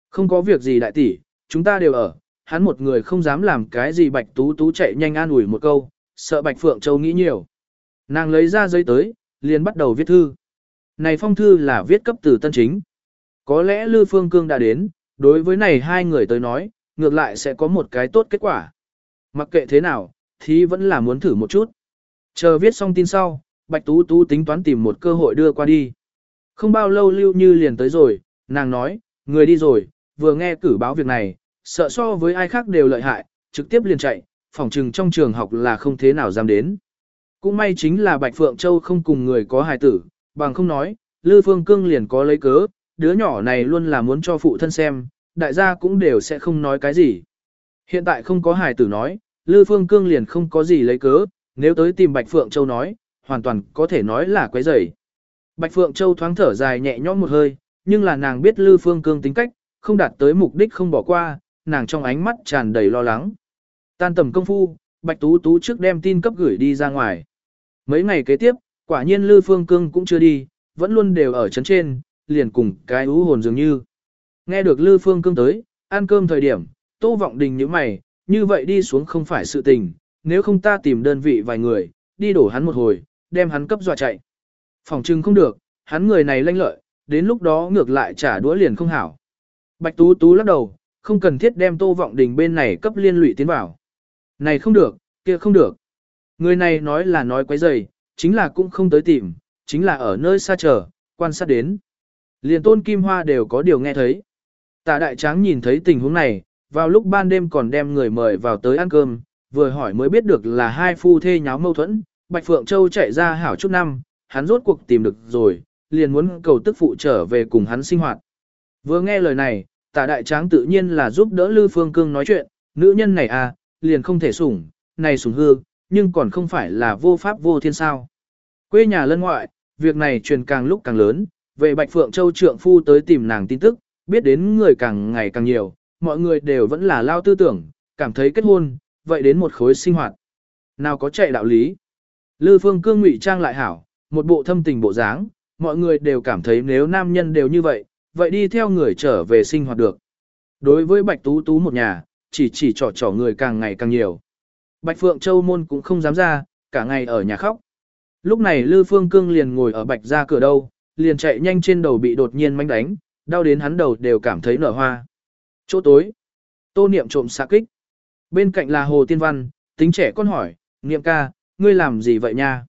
Không có việc gì đại tỷ, chúng ta đều ở, hắn một người không dám làm cái gì Bạch Tú Tú chạy nhanh an ủi một câu, sợ Bạch Phượng Châu nghĩ nhiều. Nàng lấy ra giấy tới, liền bắt đầu viết thư. Này phong thư là viết cấp từ tân chính. Có lẽ Lư Phương Cương đã đến, đối với này hai người tới nói, ngược lại sẽ có một cái tốt kết quả. Mặc kệ thế nào, thì vẫn là muốn thử một chút. Chờ viết xong tin sau, Bạch Tú Tú tính toán tìm một cơ hội đưa qua đi. Không bao lâu Lưu Như liền tới rồi, nàng nói, người đi rồi, vừa nghe cử báo việc này, sợ so với ai khác đều lợi hại, trực tiếp liền chạy, phòng trừng trong trường học là không thế nào dám đến. Cũng may chính là Bạch Phượng Châu không cùng người có hài tử, bằng không nói, Lư Phương Cương liền có lấy cớ, đứa nhỏ này luôn là muốn cho phụ thân xem, đại gia cũng đều sẽ không nói cái gì. Hiện tại không có hài tử nói, Lư Phương Cương liền không có gì lấy cớ, nếu tới tìm Bạch Phượng Châu nói, hoàn toàn có thể nói là quấy rầy. Bạch Phượng Châu thoáng thở dài nhẹ nhõm một hơi, nhưng là nàng biết Lư Phương Cương tính cách, không đạt tới mục đích không bỏ qua, nàng trong ánh mắt tràn đầy lo lắng. Tan tầm công phu, Bạch Tú Tú trước đem tin cấp gửi đi ra ngoài. Mấy ngày kế tiếp, quả nhiên Lư Phương Cương cũng chưa đi, vẫn luôn đều ở chấn trên, liền cùng cái ú hồn dường như. Nghe được Lư Phương Cương tới, ăn cơm thời điểm, Tô Vọng Đình nhíu mày, như vậy đi xuống không phải sự tình, nếu không ta tìm đơn vị vài người, đi đổ hắn một hồi, đem hắn cấp dọa chạy. Phòng trưng không được, hắn người này lanh lợi, đến lúc đó ngược lại trả đũa liền không hảo. Bạch Tú Tú lắc đầu, không cần thiết đem Tô Vọng Đình bên này cấp liên lụy tiến vào. Này không được, kia không được. Người này nói là nói quấy rầy, chính là cũng không tới tìm, chính là ở nơi xa chờ, quan sát đến. Liền tôn kim hoa đều có điều nghe thấy. Tạ đại tráng nhìn thấy tình huống này, vào lúc ban đêm còn đem người mời vào tới ăn cơm, vừa hỏi mới biết được là hai phu thê nháo mâu thuẫn, Bạch Phượng Châu chạy ra hảo chút năm, hắn rốt cuộc tìm được rồi, liền muốn cầu tức phụ trở về cùng hắn sinh hoạt. Vừa nghe lời này, tả đại tráng tự nhiên là giúp đỡ Lư Phương Cương nói chuyện, nữ nhân này à, liền không thể sủng, này sủng hư, nhưng còn không phải là vô pháp vô thiên sao. Quê nhà lân ngoại, việc này truyền càng lúc càng lớn, về Bạch Phượng Châu trượng phu tới tìm nàng tin tức, biết đến người càng ngày càng nhiều, mọi người đều vẫn là lao tư tưởng, cảm thấy kết hôn, vậy đến một khối sinh hoạt. Nào có chạy đạo lý. Lư Phương Cương ngụy trang lại hảo, một bộ thâm tình bộ dáng, mọi người đều cảm thấy nếu nam nhân đều như vậy, vậy đi theo người trở về sinh hoạt được. Đối với Bạch Tú Tú một nhà, chỉ chỉ trò trò người càng ngày càng nhiều. Bạch Phượng Châu Môn cũng không dám ra, cả ngày ở nhà khóc. Lúc này Lư Phương Cương liền ngồi ở Bạch ra cửa đâu, liền chạy nhanh trên đầu bị đột nhiên manh đánh, đau đến hắn đầu đều cảm thấy nở hoa. Chỗ tối, tô niệm trộm xạ kích. Bên cạnh là Hồ Tiên Văn, tính trẻ con hỏi, niệm ca, ngươi làm gì vậy nha?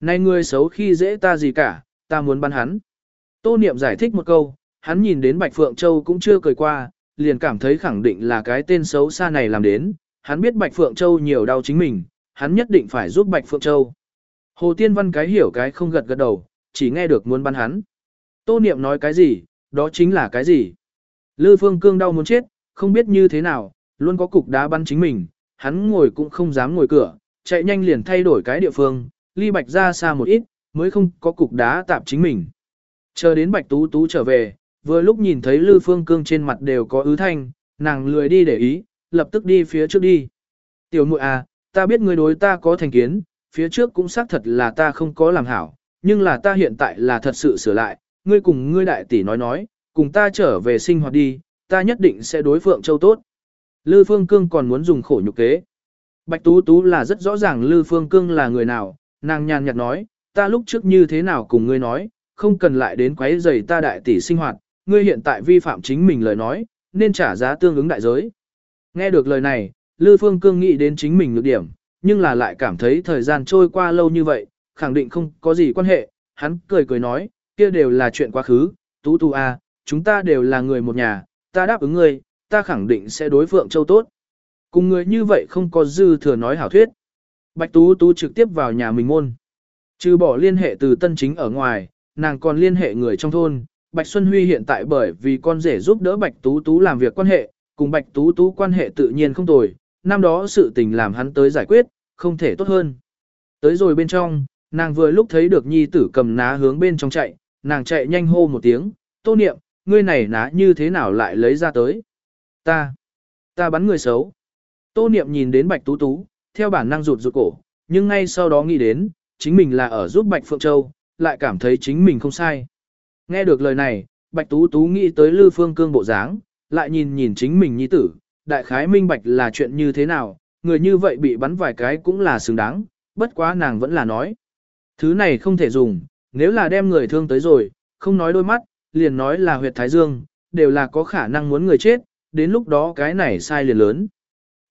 Này ngươi xấu khi dễ ta gì cả, ta muốn bắn hắn. Tô niệm giải thích một câu, hắn nhìn đến Bạch Phượng Châu cũng chưa cười qua, liền cảm thấy khẳng định là cái tên xấu xa này làm đến, hắn biết Bạch Phượng Châu nhiều đau chính mình, hắn nhất định phải giúp Bạch Phượng Châu. Hồ Tiên Văn cái hiểu cái không gật gật đầu, chỉ nghe được muốn bắn hắn. Tô Niệm nói cái gì, đó chính là cái gì. Lư Phương Cương đau muốn chết, không biết như thế nào, luôn có cục đá bắn chính mình, hắn ngồi cũng không dám ngồi cửa, chạy nhanh liền thay đổi cái địa phương, ly Bạch ra xa một ít, mới không có cục đá tạp chính mình. Chờ đến Bạch Tú Tú trở về, vừa lúc nhìn thấy Lư Phương Cương trên mặt đều có ứ thanh, nàng lười đi để ý, lập tức đi phía trước đi. Tiểu muội à, ta biết ngươi đối ta có thành kiến, phía trước cũng xác thật là ta không có làm hảo, nhưng là ta hiện tại là thật sự sửa lại, ngươi cùng ngươi đại tỷ nói nói, cùng ta trở về sinh hoạt đi, ta nhất định sẽ đối Phượng Châu tốt. Lư Phương Cương còn muốn dùng khổ nhục kế. Bạch Tú Tú là rất rõ ràng Lư Phương Cương là người nào, nàng nhàn nhạt nói, ta lúc trước như thế nào cùng ngươi nói, không cần lại đến quấy rầy ta đại tỷ sinh hoạt, ngươi hiện tại vi phạm chính mình lời nói, nên trả giá tương ứng đại giới. Nghe được lời này, Lư Phương Cương nghĩ đến chính mình nhược điểm, nhưng là lại cảm thấy thời gian trôi qua lâu như vậy, khẳng định không có gì quan hệ, hắn cười cười nói, kia đều là chuyện quá khứ, Tú Tu a, à, chúng ta đều là người một nhà, ta đáp ứng ngươi, ta khẳng định sẽ đối Phượng Châu tốt. Cùng người như vậy không có dư thừa nói hảo thuyết. Bạch Tú Tú trực tiếp vào nhà mình môn. Trừ bỏ liên hệ từ tân chính ở ngoài, nàng còn liên hệ người trong thôn. Bạch Xuân Huy hiện tại bởi vì con rể giúp đỡ Bạch Tú Tú làm việc quan hệ, cùng Bạch Tú Tú quan hệ tự nhiên không tồi, năm đó sự tình làm hắn tới giải quyết, không thể tốt hơn. Tới rồi bên trong, nàng vừa lúc thấy được nhi tử cầm ná hướng bên trong chạy, nàng chạy nhanh hô một tiếng, tô niệm, ngươi này ná như thế nào lại lấy ra tới. Ta, ta bắn người xấu. Tô niệm nhìn đến Bạch Tú Tú, theo bản năng rụt rụt cổ, nhưng ngay sau đó nghĩ đến, chính mình là ở giúp Bạch Phượng Châu, lại cảm thấy chính mình không sai. Nghe được lời này, Bạch Tú Tú nghĩ tới Lư Phương Cương bộ dáng, lại nhìn nhìn chính mình nhi tử, đại khái minh bạch là chuyện như thế nào, người như vậy bị bắn vài cái cũng là xứng đáng, bất quá nàng vẫn là nói. Thứ này không thể dùng, nếu là đem người thương tới rồi, không nói đôi mắt, liền nói là huyệt thái dương, đều là có khả năng muốn người chết, đến lúc đó cái này sai liền lớn.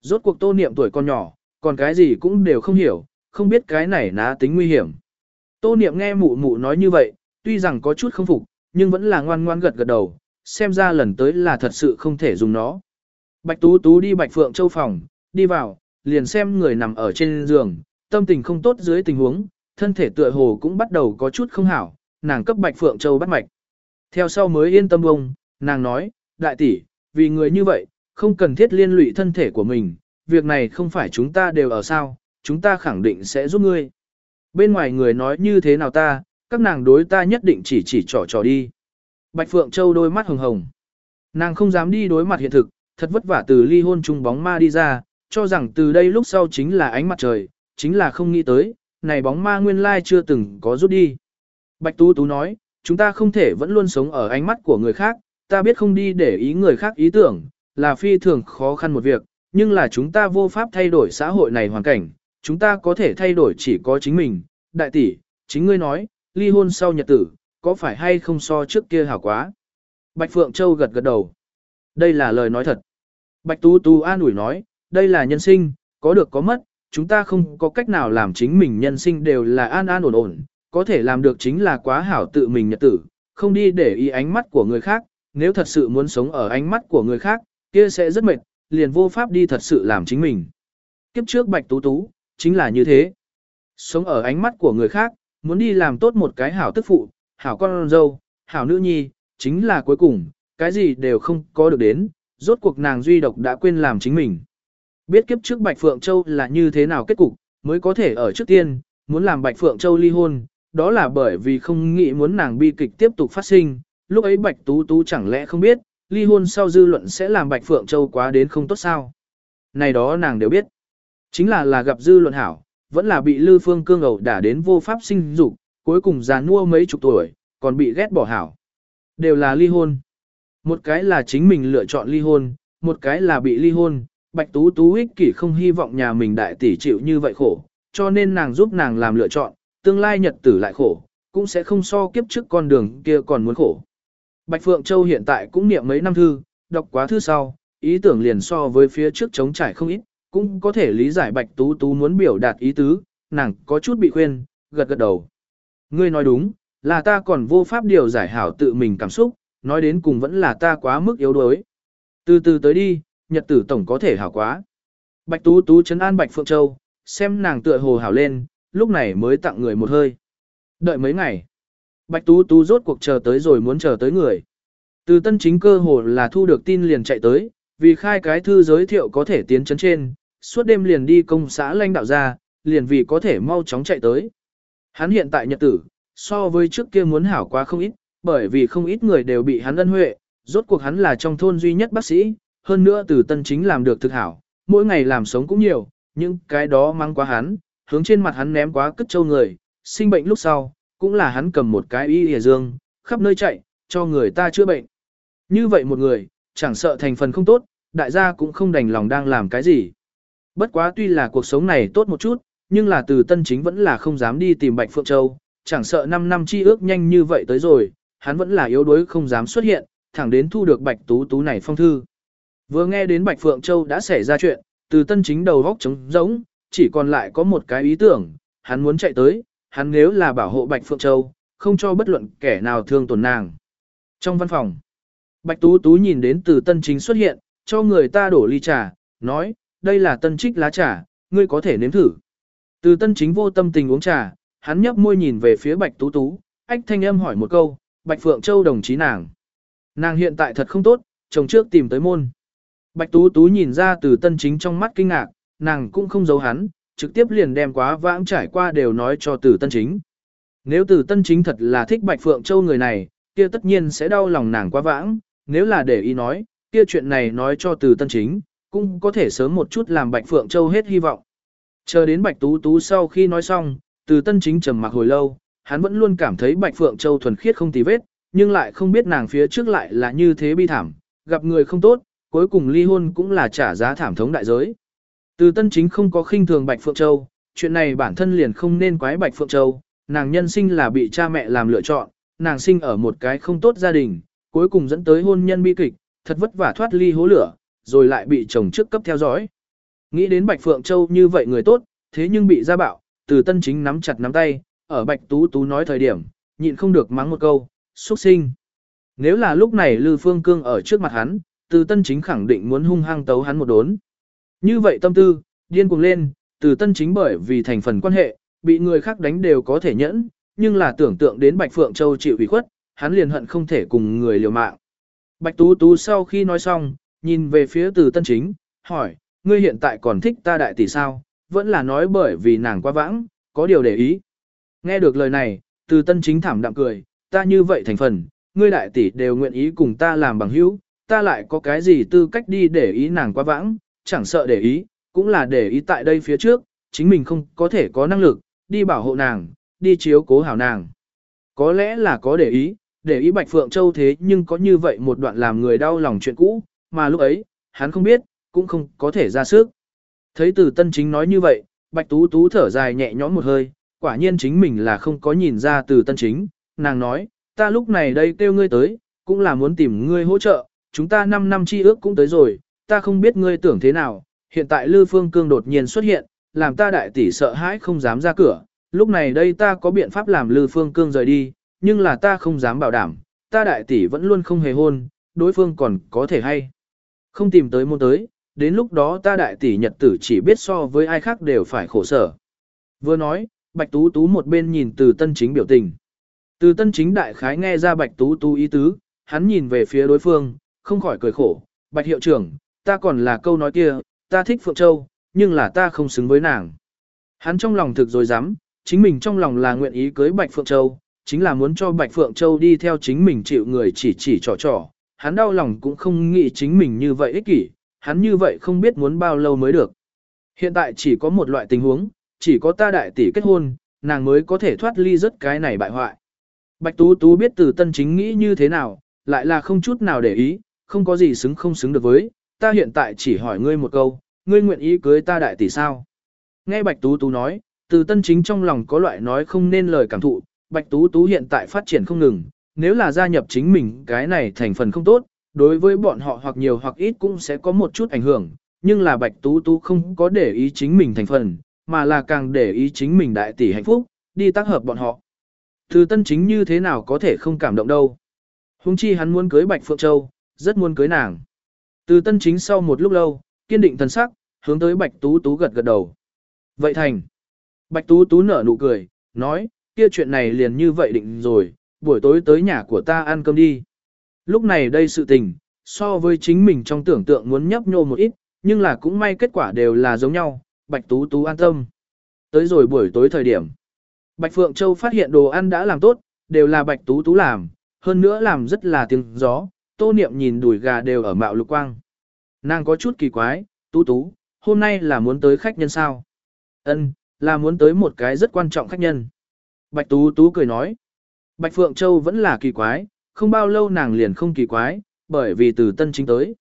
Rốt cuộc tô niệm tuổi còn nhỏ, còn cái gì cũng đều không hiểu, không biết cái này ná tính nguy hiểm. Tô niệm nghe mụ mụ nói như vậy, tuy rằng có chút không phục, nhưng vẫn là ngoan ngoan gật gật đầu, xem ra lần tới là thật sự không thể dùng nó. Bạch Tú Tú đi Bạch Phượng Châu phòng, đi vào, liền xem người nằm ở trên giường, tâm tình không tốt dưới tình huống, thân thể tựa hồ cũng bắt đầu có chút không hảo, nàng cấp Bạch Phượng Châu bắt mạch. Theo sau mới yên tâm bông, nàng nói, đại tỷ, vì người như vậy, không cần thiết liên lụy thân thể của mình, việc này không phải chúng ta đều ở sao, chúng ta khẳng định sẽ giúp ngươi. Bên ngoài người nói như thế nào ta, các nàng đối ta nhất định chỉ chỉ trò trò đi. Bạch Phượng Châu đôi mắt hồng hồng. Nàng không dám đi đối mặt hiện thực, thật vất vả từ ly hôn chung bóng ma đi ra, cho rằng từ đây lúc sau chính là ánh mặt trời, chính là không nghĩ tới, này bóng ma nguyên lai chưa từng có rút đi. Bạch Tú Tú nói, chúng ta không thể vẫn luôn sống ở ánh mắt của người khác, ta biết không đi để ý người khác ý tưởng, là phi thường khó khăn một việc, nhưng là chúng ta vô pháp thay đổi xã hội này hoàn cảnh, chúng ta có thể thay đổi chỉ có chính mình. Đại tỷ, chính ngươi nói, ly hôn sau nhật tử, có phải hay không so trước kia hảo quá? Bạch Phượng Châu gật gật đầu. Đây là lời nói thật. Bạch Tú Tú an ủi nói, đây là nhân sinh, có được có mất, chúng ta không có cách nào làm chính mình nhân sinh đều là an an ổn ổn, có thể làm được chính là quá hảo tự mình nhật tử, không đi để ý ánh mắt của người khác, nếu thật sự muốn sống ở ánh mắt của người khác, kia sẽ rất mệt, liền vô pháp đi thật sự làm chính mình. Kiếp trước Bạch Tú Tú, chính là như thế. Sống ở ánh mắt của người khác, muốn đi làm tốt một cái hảo tức phụ, hảo con dâu, hảo nữ nhi, chính là cuối cùng, cái gì đều không có được đến, rốt cuộc nàng duy độc đã quên làm chính mình. Biết kiếp trước Bạch Phượng Châu là như thế nào kết cục, mới có thể ở trước tiên, muốn làm Bạch Phượng Châu ly hôn, đó là bởi vì không nghĩ muốn nàng bi kịch tiếp tục phát sinh, lúc ấy Bạch Tú Tú chẳng lẽ không biết, ly hôn sau dư luận sẽ làm Bạch Phượng Châu quá đến không tốt sao. Này đó nàng đều biết. Chính là là gặp dư luận hảo, vẫn là bị Lư Phương Cương ẩu đả đến vô pháp sinh dục, cuối cùng già nua mấy chục tuổi, còn bị ghét bỏ hảo. Đều là ly hôn. Một cái là chính mình lựa chọn ly hôn, một cái là bị ly hôn, Bạch Tú Tú ích kỷ không hy vọng nhà mình đại tỷ chịu như vậy khổ, cho nên nàng giúp nàng làm lựa chọn, tương lai nhật tử lại khổ, cũng sẽ không so kiếp trước con đường kia còn muốn khổ. Bạch Phượng Châu hiện tại cũng niệm mấy năm thư, đọc quá thư sau, ý tưởng liền so với phía trước chống trải không ít, cũng có thể lý giải Bạch Tú Tú muốn biểu đạt ý tứ, nàng có chút bị khuyên, gật gật đầu. Ngươi nói đúng, là ta còn vô pháp điều giải hảo tự mình cảm xúc, nói đến cùng vẫn là ta quá mức yếu đuối. Từ từ tới đi, nhật tử tổng có thể hảo quá. Bạch Tú Tú chấn an Bạch Phượng Châu, xem nàng tựa hồ hảo lên, lúc này mới tặng người một hơi. Đợi mấy ngày. Bạch Tú Tú rốt cuộc chờ tới rồi muốn chờ tới người. Từ tân chính cơ hồ là thu được tin liền chạy tới, vì khai cái thư giới thiệu có thể tiến chấn trên, suốt đêm liền đi công xã lãnh đạo ra, liền vì có thể mau chóng chạy tới. Hắn hiện tại nhật tử, so với trước kia muốn hảo quá không ít, bởi vì không ít người đều bị hắn ân huệ, rốt cuộc hắn là trong thôn duy nhất bác sĩ, hơn nữa từ tân chính làm được thực hảo, mỗi ngày làm sống cũng nhiều, nhưng cái đó mang quá hắn, hướng trên mặt hắn ném quá cất châu người, sinh bệnh lúc sau, cũng là hắn cầm một cái y hề dương, khắp nơi chạy, cho người ta chữa bệnh. Như vậy một người, chẳng sợ thành phần không tốt, đại gia cũng không đành lòng đang làm cái gì. Bất quá tuy là cuộc sống này tốt một chút, nhưng là từ tân chính vẫn là không dám đi tìm Bạch Phượng Châu, chẳng sợ 5 năm chi ước nhanh như vậy tới rồi, hắn vẫn là yếu đuối không dám xuất hiện, thẳng đến thu được Bạch Tú Tú này phong thư. Vừa nghe đến Bạch Phượng Châu đã xảy ra chuyện, từ tân chính đầu góc trống rỗng, chỉ còn lại có một cái ý tưởng, hắn muốn chạy tới, hắn nếu là bảo hộ Bạch Phượng Châu, không cho bất luận kẻ nào thương tổn nàng. Trong văn phòng, Bạch Tú Tú nhìn đến từ tân chính xuất hiện, cho người ta đổ ly trà, nói, đây là tân trích lá trà, ngươi có thể nếm thử. Từ tân chính vô tâm tình uống trà, hắn nhấp môi nhìn về phía Bạch Tú Tú, ách thanh âm hỏi một câu, Bạch Phượng Châu đồng chí nàng. Nàng hiện tại thật không tốt, chồng trước tìm tới môn. Bạch Tú Tú nhìn ra từ tân chính trong mắt kinh ngạc, nàng cũng không giấu hắn, trực tiếp liền đem quá vãng trải qua đều nói cho từ tân chính. Nếu từ tân chính thật là thích Bạch Phượng Châu người này, kia tất nhiên sẽ đau lòng nàng quá vãng, nếu là để ý nói, kia chuyện này nói cho từ tân chính, cũng có thể sớm một chút làm Bạch Phượng Châu hết hy vọng. Chờ đến Bạch Tú Tú sau khi nói xong, từ tân chính trầm mặc hồi lâu, hắn vẫn luôn cảm thấy Bạch Phượng Châu thuần khiết không tì vết, nhưng lại không biết nàng phía trước lại là như thế bi thảm, gặp người không tốt, cuối cùng ly hôn cũng là trả giá thảm thống đại giới. Từ tân chính không có khinh thường Bạch Phượng Châu, chuyện này bản thân liền không nên quái Bạch Phượng Châu, nàng nhân sinh là bị cha mẹ làm lựa chọn, nàng sinh ở một cái không tốt gia đình, cuối cùng dẫn tới hôn nhân bi kịch, thật vất vả thoát ly hố lửa, rồi lại bị chồng trước cấp theo dõi. Nghĩ đến Bạch Phượng Châu như vậy người tốt, thế nhưng bị gia bạo, từ tân chính nắm chặt nắm tay, ở Bạch Tú Tú nói thời điểm, nhịn không được mắng một câu, xuất sinh. Nếu là lúc này Lư Phương Cương ở trước mặt hắn, từ tân chính khẳng định muốn hung hăng tấu hắn một đốn. Như vậy tâm tư, điên cuồng lên, từ tân chính bởi vì thành phần quan hệ, bị người khác đánh đều có thể nhẫn, nhưng là tưởng tượng đến Bạch Phượng Châu chịu ủy khuất, hắn liền hận không thể cùng người liều mạng. Bạch Tú Tú sau khi nói xong, nhìn về phía từ tân chính, hỏi, ngươi hiện tại còn thích ta đại tỷ sao, vẫn là nói bởi vì nàng quá vãng, có điều để ý. Nghe được lời này, từ tân chính thảm đạm cười, ta như vậy thành phần, ngươi đại tỷ đều nguyện ý cùng ta làm bằng hữu, ta lại có cái gì tư cách đi để ý nàng quá vãng, chẳng sợ để ý, cũng là để ý tại đây phía trước, chính mình không có thể có năng lực, đi bảo hộ nàng, đi chiếu cố hảo nàng. Có lẽ là có để ý, để ý Bạch Phượng Châu thế nhưng có như vậy một đoạn làm người đau lòng chuyện cũ, mà lúc ấy, hắn không biết, cũng không có thể ra sức. Thấy từ tân chính nói như vậy, Bạch Tú Tú thở dài nhẹ nhõm một hơi, quả nhiên chính mình là không có nhìn ra từ tân chính, nàng nói, ta lúc này đây kêu ngươi tới, cũng là muốn tìm ngươi hỗ trợ, chúng ta 5 năm chi ước cũng tới rồi, ta không biết ngươi tưởng thế nào, hiện tại Lư Phương Cương đột nhiên xuất hiện, làm ta đại tỷ sợ hãi không dám ra cửa, lúc này đây ta có biện pháp làm Lư Phương Cương rời đi, nhưng là ta không dám bảo đảm, ta đại tỷ vẫn luôn không hề hôn, đối phương còn có thể hay. Không tìm tới môn tới, đến lúc đó ta đại tỷ nhật tử chỉ biết so với ai khác đều phải khổ sở. Vừa nói, Bạch Tú Tú một bên nhìn từ tân chính biểu tình. Từ tân chính đại khái nghe ra Bạch Tú Tú ý tứ, hắn nhìn về phía đối phương, không khỏi cười khổ. Bạch hiệu trưởng, ta còn là câu nói kia, ta thích Phượng Châu, nhưng là ta không xứng với nàng. Hắn trong lòng thực dối dám, chính mình trong lòng là nguyện ý cưới Bạch Phượng Châu, chính là muốn cho Bạch Phượng Châu đi theo chính mình chịu người chỉ chỉ trò trò. Hắn đau lòng cũng không nghĩ chính mình như vậy ích kỷ, hắn như vậy không biết muốn bao lâu mới được. Hiện tại chỉ có một loại tình huống, chỉ có ta đại tỷ kết hôn, nàng mới có thể thoát ly rất cái này bại hoại. Bạch Tú Tú biết từ tân chính nghĩ như thế nào, lại là không chút nào để ý, không có gì xứng không xứng được với, ta hiện tại chỉ hỏi ngươi một câu, ngươi nguyện ý cưới ta đại tỷ sao? Nghe Bạch Tú Tú nói, từ tân chính trong lòng có loại nói không nên lời cảm thụ, Bạch Tú Tú hiện tại phát triển không ngừng, nếu là gia nhập chính mình cái này thành phần không tốt, đối với bọn họ hoặc nhiều hoặc ít cũng sẽ có một chút ảnh hưởng, nhưng là Bạch Tú Tú không có để ý chính mình thành phần, mà là càng để ý chính mình đại tỷ hạnh phúc, đi tác hợp bọn họ. Từ tân chính như thế nào có thể không cảm động đâu. Hùng chi hắn muốn cưới Bạch Phượng Châu, rất muốn cưới nàng. Từ tân chính sau một lúc lâu, kiên định thần sắc, hướng tới Bạch Tú Tú gật gật đầu. Vậy thành. Bạch Tú Tú nở nụ cười, nói, kia chuyện này liền như vậy định rồi, buổi tối tới nhà của ta ăn cơm đi. Lúc này đây sự tình, so với chính mình trong tưởng tượng muốn nhấp nhô một ít, nhưng là cũng may kết quả đều là giống nhau, Bạch Tú Tú an tâm. Tới rồi buổi tối thời điểm. Bạch Phượng Châu phát hiện đồ ăn đã làm tốt, đều là Bạch Tú Tú làm, hơn nữa làm rất là tiếng gió, tô niệm nhìn đùi gà đều ở mạo lục quang. Nàng có chút kỳ quái, Tú Tú, hôm nay là muốn tới khách nhân sao? Ân, là muốn tới một cái rất quan trọng khách nhân. Bạch Tú Tú cười nói. Bạch Phượng Châu vẫn là kỳ quái, không bao lâu nàng liền không kỳ quái, bởi vì từ tân chính tới.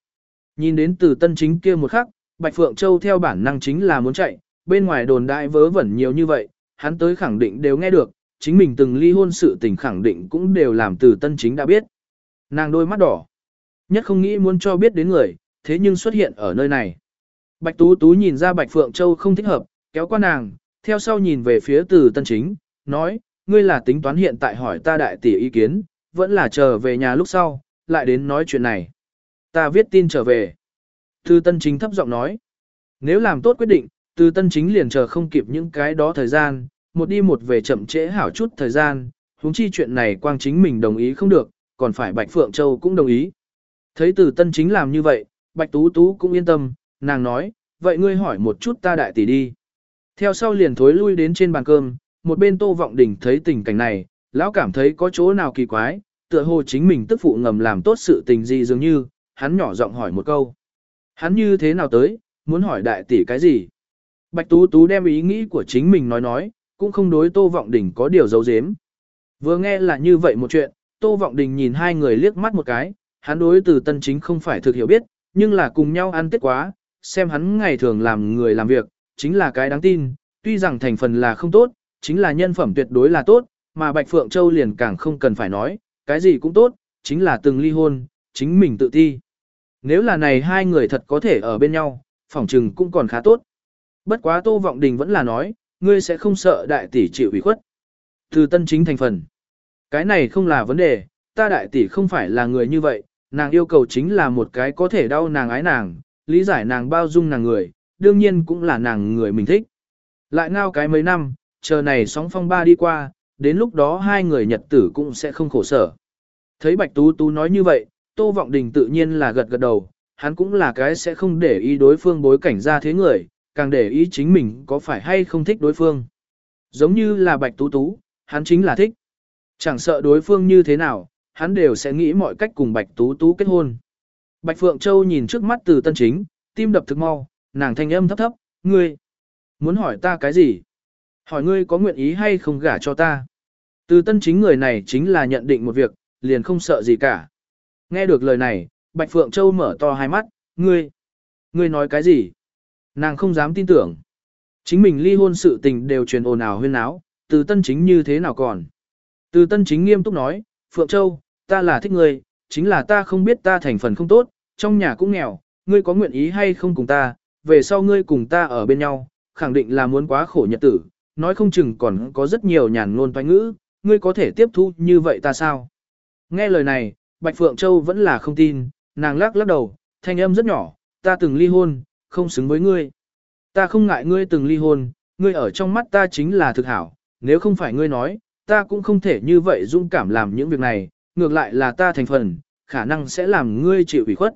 Nhìn đến từ tân chính kia một khắc, Bạch Phượng Châu theo bản năng chính là muốn chạy, bên ngoài đồn đại vớ vẩn nhiều như vậy, hắn tới khẳng định đều nghe được, chính mình từng ly hôn sự tình khẳng định cũng đều làm từ tân chính đã biết. Nàng đôi mắt đỏ, nhất không nghĩ muốn cho biết đến người, thế nhưng xuất hiện ở nơi này. Bạch Tú Tú nhìn ra Bạch Phượng Châu không thích hợp, kéo qua nàng, theo sau nhìn về phía từ tân chính, nói, ngươi là tính toán hiện tại hỏi ta đại tỷ ý kiến, vẫn là chờ về nhà lúc sau, lại đến nói chuyện này. Ta viết tin trở về. Từ tân chính thấp giọng nói, nếu làm tốt quyết định, từ tân chính liền chờ không kịp những cái đó thời gian, một đi một về chậm trễ hảo chút thời gian, huống chi chuyện này quang chính mình đồng ý không được, còn phải Bạch Phượng Châu cũng đồng ý. Thấy từ tân chính làm như vậy, Bạch Tú Tú cũng yên tâm, nàng nói, vậy ngươi hỏi một chút ta đại tỷ đi. Theo sau liền thối lui đến trên bàn cơm, một bên Tô Vọng Đình thấy tình cảnh này, lão cảm thấy có chỗ nào kỳ quái, tựa hồ chính mình tức phụ ngầm làm tốt sự tình gì dường như, hắn nhỏ giọng hỏi một câu. Hắn như thế nào tới, muốn hỏi đại tỷ cái gì? Bạch Tú Tú đem ý nghĩ của chính mình nói nói, cũng không đối Tô Vọng Đình có điều giấu giếm. Vừa nghe là như vậy một chuyện, Tô Vọng Đình nhìn hai người liếc mắt một cái, hắn đối từ tân chính không phải thực hiểu biết, nhưng là cùng nhau ăn tết quá, xem hắn ngày thường làm người làm việc, chính là cái đáng tin, tuy rằng thành phần là không tốt, chính là nhân phẩm tuyệt đối là tốt, mà Bạch Phượng Châu liền càng không cần phải nói, cái gì cũng tốt, chính là từng ly hôn, chính mình tự thi. Nếu là này hai người thật có thể ở bên nhau, phỏng trừng cũng còn khá tốt. Bất quá Tô Vọng Đình vẫn là nói, ngươi sẽ không sợ đại tỷ chịu ủy khuất. Từ tân chính thành phần. Cái này không là vấn đề, ta đại tỷ không phải là người như vậy, nàng yêu cầu chính là một cái có thể đau nàng ái nàng, lý giải nàng bao dung nàng người, đương nhiên cũng là nàng người mình thích. Lại ngao cái mấy năm, chờ này sóng phong ba đi qua, đến lúc đó hai người nhật tử cũng sẽ không khổ sở. Thấy Bạch Tú Tú nói như vậy, Tô Vọng Đình tự nhiên là gật gật đầu, hắn cũng là cái sẽ không để ý đối phương bối cảnh ra thế người, càng để ý chính mình có phải hay không thích đối phương. Giống như là Bạch Tú Tú, hắn chính là thích. Chẳng sợ đối phương như thế nào, hắn đều sẽ nghĩ mọi cách cùng Bạch Tú Tú kết hôn. Bạch Phượng Châu nhìn trước mắt từ tân chính, tim đập thực mau, nàng thanh âm thấp thấp, ngươi, muốn hỏi ta cái gì? Hỏi ngươi có nguyện ý hay không gả cho ta? Từ tân chính người này chính là nhận định một việc, liền không sợ gì cả. Nghe được lời này, Bạch Phượng Châu mở to hai mắt, ngươi, ngươi nói cái gì? Nàng không dám tin tưởng. Chính mình ly hôn sự tình đều truyền ồn ào huyên náo, từ tân chính như thế nào còn? Từ tân chính nghiêm túc nói, Phượng Châu, ta là thích ngươi, chính là ta không biết ta thành phần không tốt, trong nhà cũng nghèo, ngươi có nguyện ý hay không cùng ta, về sau ngươi cùng ta ở bên nhau, khẳng định là muốn quá khổ nhật tử, nói không chừng còn có rất nhiều nhàn ngôn toanh ngữ, ngươi có thể tiếp thu như vậy ta sao? Nghe lời này, Bạch Phượng Châu vẫn là không tin, nàng lắc lắc đầu, thanh âm rất nhỏ, ta từng ly hôn, không xứng với ngươi. Ta không ngại ngươi từng ly hôn, ngươi ở trong mắt ta chính là thực hảo, nếu không phải ngươi nói, ta cũng không thể như vậy dung cảm làm những việc này, ngược lại là ta thành phần, khả năng sẽ làm ngươi chịu ủy khuất.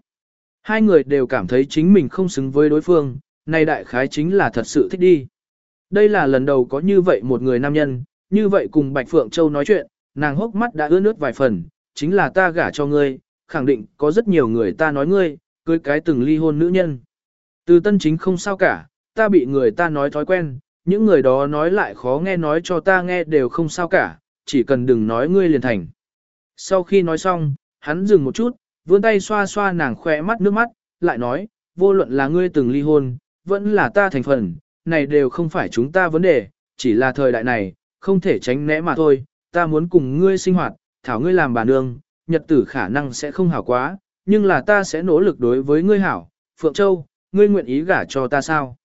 Hai người đều cảm thấy chính mình không xứng với đối phương, này đại khái chính là thật sự thích đi. Đây là lần đầu có như vậy một người nam nhân, như vậy cùng Bạch Phượng Châu nói chuyện, nàng hốc mắt đã ướt nước vài phần, chính là ta gả cho ngươi, khẳng định có rất nhiều người ta nói ngươi, cưới cái từng ly hôn nữ nhân. Từ tân chính không sao cả, ta bị người ta nói thói quen, những người đó nói lại khó nghe nói cho ta nghe đều không sao cả, chỉ cần đừng nói ngươi liền thành. Sau khi nói xong, hắn dừng một chút, vươn tay xoa xoa nàng khỏe mắt nước mắt, lại nói, vô luận là ngươi từng ly hôn, vẫn là ta thành phần, này đều không phải chúng ta vấn đề, chỉ là thời đại này, không thể tránh né mà thôi, ta muốn cùng ngươi sinh hoạt, thảo ngươi làm bà nương, nhật tử khả năng sẽ không hảo quá, nhưng là ta sẽ nỗ lực đối với ngươi hảo, Phượng Châu, ngươi nguyện ý gả cho ta sao?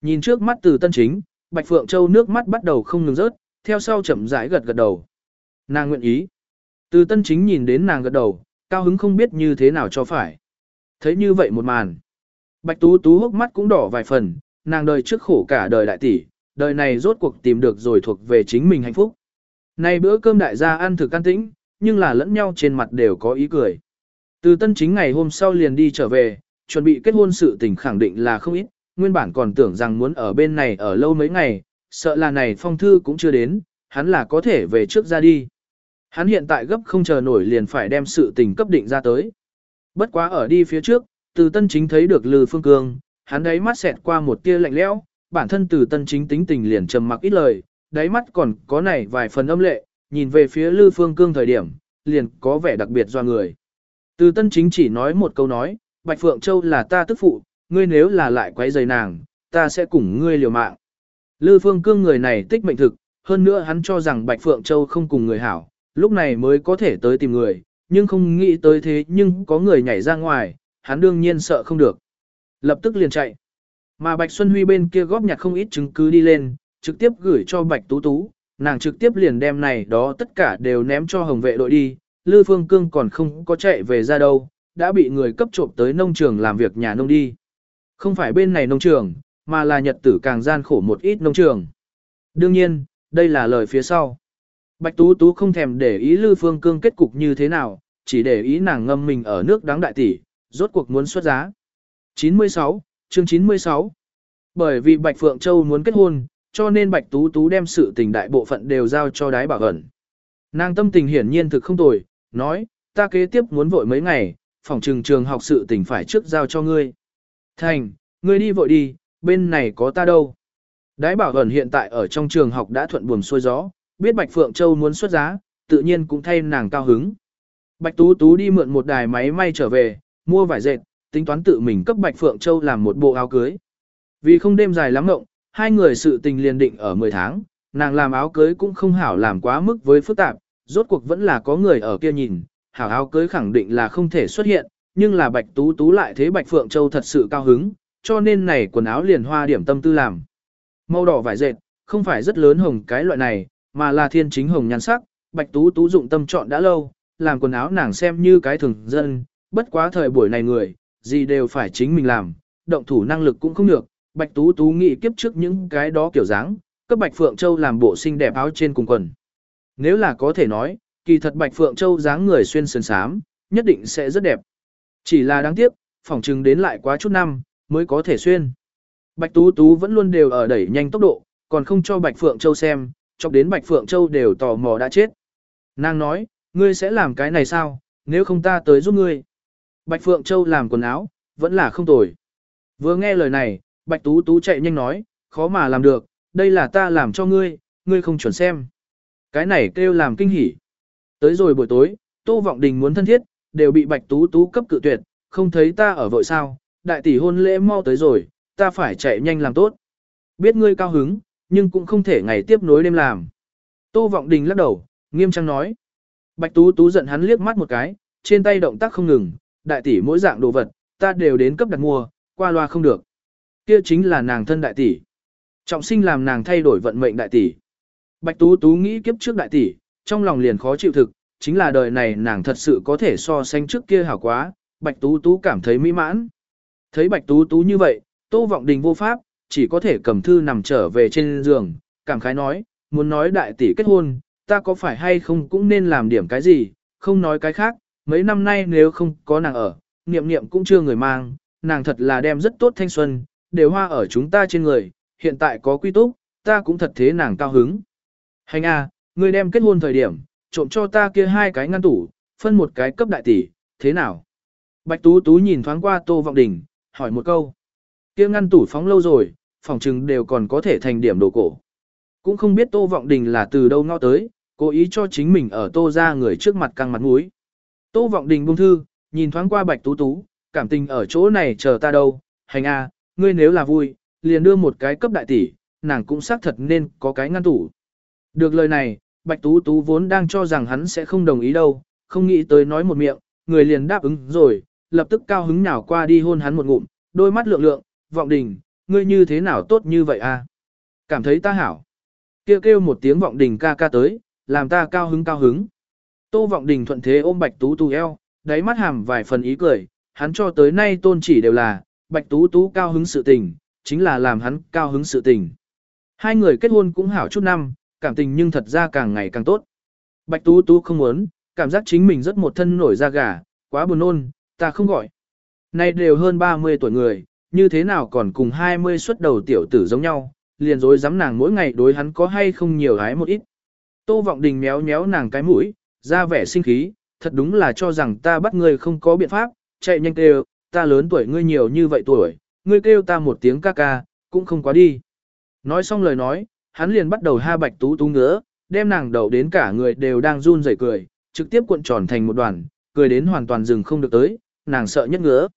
Nhìn trước mắt từ tân chính, Bạch Phượng Châu nước mắt bắt đầu không ngừng rớt, theo sau chậm rãi gật gật đầu. Nàng nguyện ý. Từ tân chính nhìn đến nàng gật đầu, cao hứng không biết như thế nào cho phải. Thấy như vậy một màn. Bạch Tú Tú hốc mắt cũng đỏ vài phần, nàng đời trước khổ cả đời đại tỷ, đời này rốt cuộc tìm được rồi thuộc về chính mình hạnh phúc. Nay bữa cơm đại gia ăn thực can tĩnh, nhưng là lẫn nhau trên mặt đều có ý cười. Từ tân chính ngày hôm sau liền đi trở về, chuẩn bị kết hôn sự tình khẳng định là không ít, nguyên bản còn tưởng rằng muốn ở bên này ở lâu mấy ngày, sợ là này phong thư cũng chưa đến, hắn là có thể về trước ra đi. Hắn hiện tại gấp không chờ nổi liền phải đem sự tình cấp định ra tới. Bất quá ở đi phía trước, từ tân chính thấy được Lư Phương Cương, hắn đáy mắt xẹt qua một tia lạnh lẽo, bản thân từ tân chính tính tình liền trầm mặc ít lời, đáy mắt còn có này vài phần âm lệ, nhìn về phía Lư Phương Cương thời điểm, liền có vẻ đặc biệt do người. Từ tân chính chỉ nói một câu nói, Bạch Phượng Châu là ta tức phụ, ngươi nếu là lại quấy rầy nàng, ta sẽ cùng ngươi liều mạng. Lư Phương Cương người này tích mệnh thực, hơn nữa hắn cho rằng Bạch Phượng Châu không cùng người hảo, lúc này mới có thể tới tìm người, nhưng không nghĩ tới thế nhưng có người nhảy ra ngoài, hắn đương nhiên sợ không được. Lập tức liền chạy. Mà Bạch Xuân Huy bên kia góp nhặt không ít chứng cứ đi lên, trực tiếp gửi cho Bạch Tú Tú, nàng trực tiếp liền đem này đó tất cả đều ném cho Hồng vệ đội đi, Lư Phương Cương còn không có chạy về ra đâu, đã bị người cấp trộm tới nông trường làm việc nhà nông đi. Không phải bên này nông trường, mà là nhật tử càng gian khổ một ít nông trường. Đương nhiên, đây là lời phía sau. Bạch Tú Tú không thèm để ý Lư Phương Cương kết cục như thế nào, chỉ để ý nàng ngâm mình ở nước đáng đại tỷ, rốt cuộc muốn xuất giá. 96, chương 96 Bởi vì Bạch Phượng Châu muốn kết hôn, cho nên Bạch Tú Tú đem sự tình đại bộ phận đều giao cho đái bảo ẩn. Nàng tâm tình hiển nhiên thực không tồi, nói, ta kế tiếp muốn vội mấy ngày, phòng trường trường học sự tình phải trước giao cho ngươi. Thành, ngươi đi vội đi, bên này có ta đâu. Đái bảo ẩn hiện tại ở trong trường học đã thuận buồm xuôi gió, biết Bạch Phượng Châu muốn xuất giá, tự nhiên cũng thay nàng cao hứng. Bạch Tú Tú đi mượn một đài máy may trở về, mua vải dệt, tính toán tự mình cấp Bạch Phượng Châu làm một bộ áo cưới. Vì không đêm dài lắm ngộng, hai người sự tình liền định ở 10 tháng, nàng làm áo cưới cũng không hảo làm quá mức với phức tạp, rốt cuộc vẫn là có người ở kia nhìn, hảo áo cưới khẳng định là không thể xuất hiện, nhưng là Bạch Tú Tú lại thế Bạch Phượng Châu thật sự cao hứng, cho nên này quần áo liền hoa điểm tâm tư làm. Màu đỏ vải dệt, không phải rất lớn hồng cái loại này, mà là thiên chính hồng nhan sắc, Bạch Tú Tú dụng tâm chọn đã lâu, làm quần áo nàng xem như cái thường dân, bất quá thời buổi này người, gì đều phải chính mình làm, động thủ năng lực cũng không được, Bạch Tú Tú nghĩ kiếp trước những cái đó kiểu dáng, cấp Bạch Phượng Châu làm bộ xinh đẹp áo trên cùng quần. Nếu là có thể nói, kỳ thật Bạch Phượng Châu dáng người xuyên sườn sám, nhất định sẽ rất đẹp. Chỉ là đáng tiếc, phỏng chừng đến lại quá chút năm, mới có thể xuyên. Bạch Tú Tú vẫn luôn đều ở đẩy nhanh tốc độ, còn không cho Bạch Phượng Châu xem, chọc đến Bạch Phượng Châu đều tò mò đã chết. Nàng nói, ngươi sẽ làm cái này sao, nếu không ta tới giúp ngươi. Bạch Phượng Châu làm quần áo, vẫn là không tồi. Vừa nghe lời này, Bạch Tú Tú chạy nhanh nói, khó mà làm được, đây là ta làm cho ngươi, ngươi không chuẩn xem. Cái này kêu làm kinh hỉ. Tới rồi buổi tối, Tô Vọng Đình muốn thân thiết, đều bị Bạch Tú Tú cấp cự tuyệt, không thấy ta ở vội sao, đại tỷ hôn lễ mau tới rồi, ta phải chạy nhanh làm tốt. Biết ngươi cao hứng, nhưng cũng không thể ngày tiếp nối đêm làm. Tô Vọng Đình lắc đầu, nghiêm trang nói. Bạch Tú Tú giận hắn liếc mắt một cái, trên tay động tác không ngừng, đại tỷ mỗi dạng đồ vật, ta đều đến cấp đặt mua, qua loa không được. Kia chính là nàng thân đại tỷ. Trọng sinh làm nàng thay đổi vận mệnh đại tỷ. Bạch Tú Tú nghĩ kiếp trước đại tỷ, trong lòng liền khó chịu thực, chính là đời này nàng thật sự có thể so sánh trước kia hảo quá, Bạch Tú Tú cảm thấy mỹ mãn. Thấy Bạch Tú Tú như vậy, Tô Vọng Đình vô pháp, chỉ có thể cầm thư nằm trở về trên giường, cảm khái nói, muốn nói đại tỷ kết hôn, ta có phải hay không cũng nên làm điểm cái gì, không nói cái khác, mấy năm nay nếu không có nàng ở, niệm niệm cũng chưa người mang, nàng thật là đem rất tốt thanh xuân, đều hoa ở chúng ta trên người, hiện tại có quy túc, ta cũng thật thế nàng cao hứng. Hành a, ngươi đem kết hôn thời điểm, trộm cho ta kia hai cái ngăn tủ, phân một cái cấp đại tỷ, thế nào? Bạch Tú Tú nhìn thoáng qua Tô Vọng Đình, hỏi một câu. Kia ngăn tủ phóng lâu rồi, phòng trừng đều còn có thể thành điểm đồ cổ. Cũng không biết Tô Vọng Đình là từ đâu ngó tới, cố ý cho chính mình ở Tô ra người trước mặt căng mặt mũi. Tô Vọng Đình buông thư, nhìn thoáng qua Bạch Tú Tú, cảm tình ở chỗ này chờ ta đâu, hành a, ngươi nếu là vui, liền đưa một cái cấp đại tỷ, nàng cũng xác thật nên có cái ngăn tủ. Được lời này, Bạch Tú Tú vốn đang cho rằng hắn sẽ không đồng ý đâu, không nghĩ tới nói một miệng, người liền đáp ứng rồi, lập tức cao hứng nhào qua đi hôn hắn một ngụm, đôi mắt lượng lượng, vọng đình, ngươi như thế nào tốt như vậy a? Cảm thấy ta hảo. Kêu kêu một tiếng vọng đình ca ca tới, làm ta cao hứng cao hứng. Tô vọng đình thuận thế ôm Bạch Tú Tú eo, đáy mắt hàm vài phần ý cười, hắn cho tới nay tôn chỉ đều là, Bạch Tú Tú cao hứng sự tình, chính là làm hắn cao hứng sự tình. Hai người kết hôn cũng hảo chút năm, cảm tình nhưng thật ra càng ngày càng tốt. Bạch Tú Tú không muốn, cảm giác chính mình rất một thân nổi da gà, quá buồn nôn, ta không gọi. Nay đều hơn 30 tuổi người, như thế nào còn cùng 20 xuất đầu tiểu tử giống nhau, liền dối dám nàng mỗi ngày đối hắn có hay không nhiều hái một ít. Tô Vọng Đình méo méo nàng cái mũi, ra vẻ sinh khí, thật đúng là cho rằng ta bắt ngươi không có biện pháp, chạy nhanh kêu, ta lớn tuổi ngươi nhiều như vậy tuổi, ngươi kêu ta một tiếng ca ca, cũng không quá đi. Nói xong lời nói, hắn liền bắt đầu ha bạch tú tú ngứa, đem nàng đầu đến cả người đều đang run rẩy cười, trực tiếp cuộn tròn thành một đoàn, cười đến hoàn toàn dừng không được tới, nàng sợ nhất ngứa.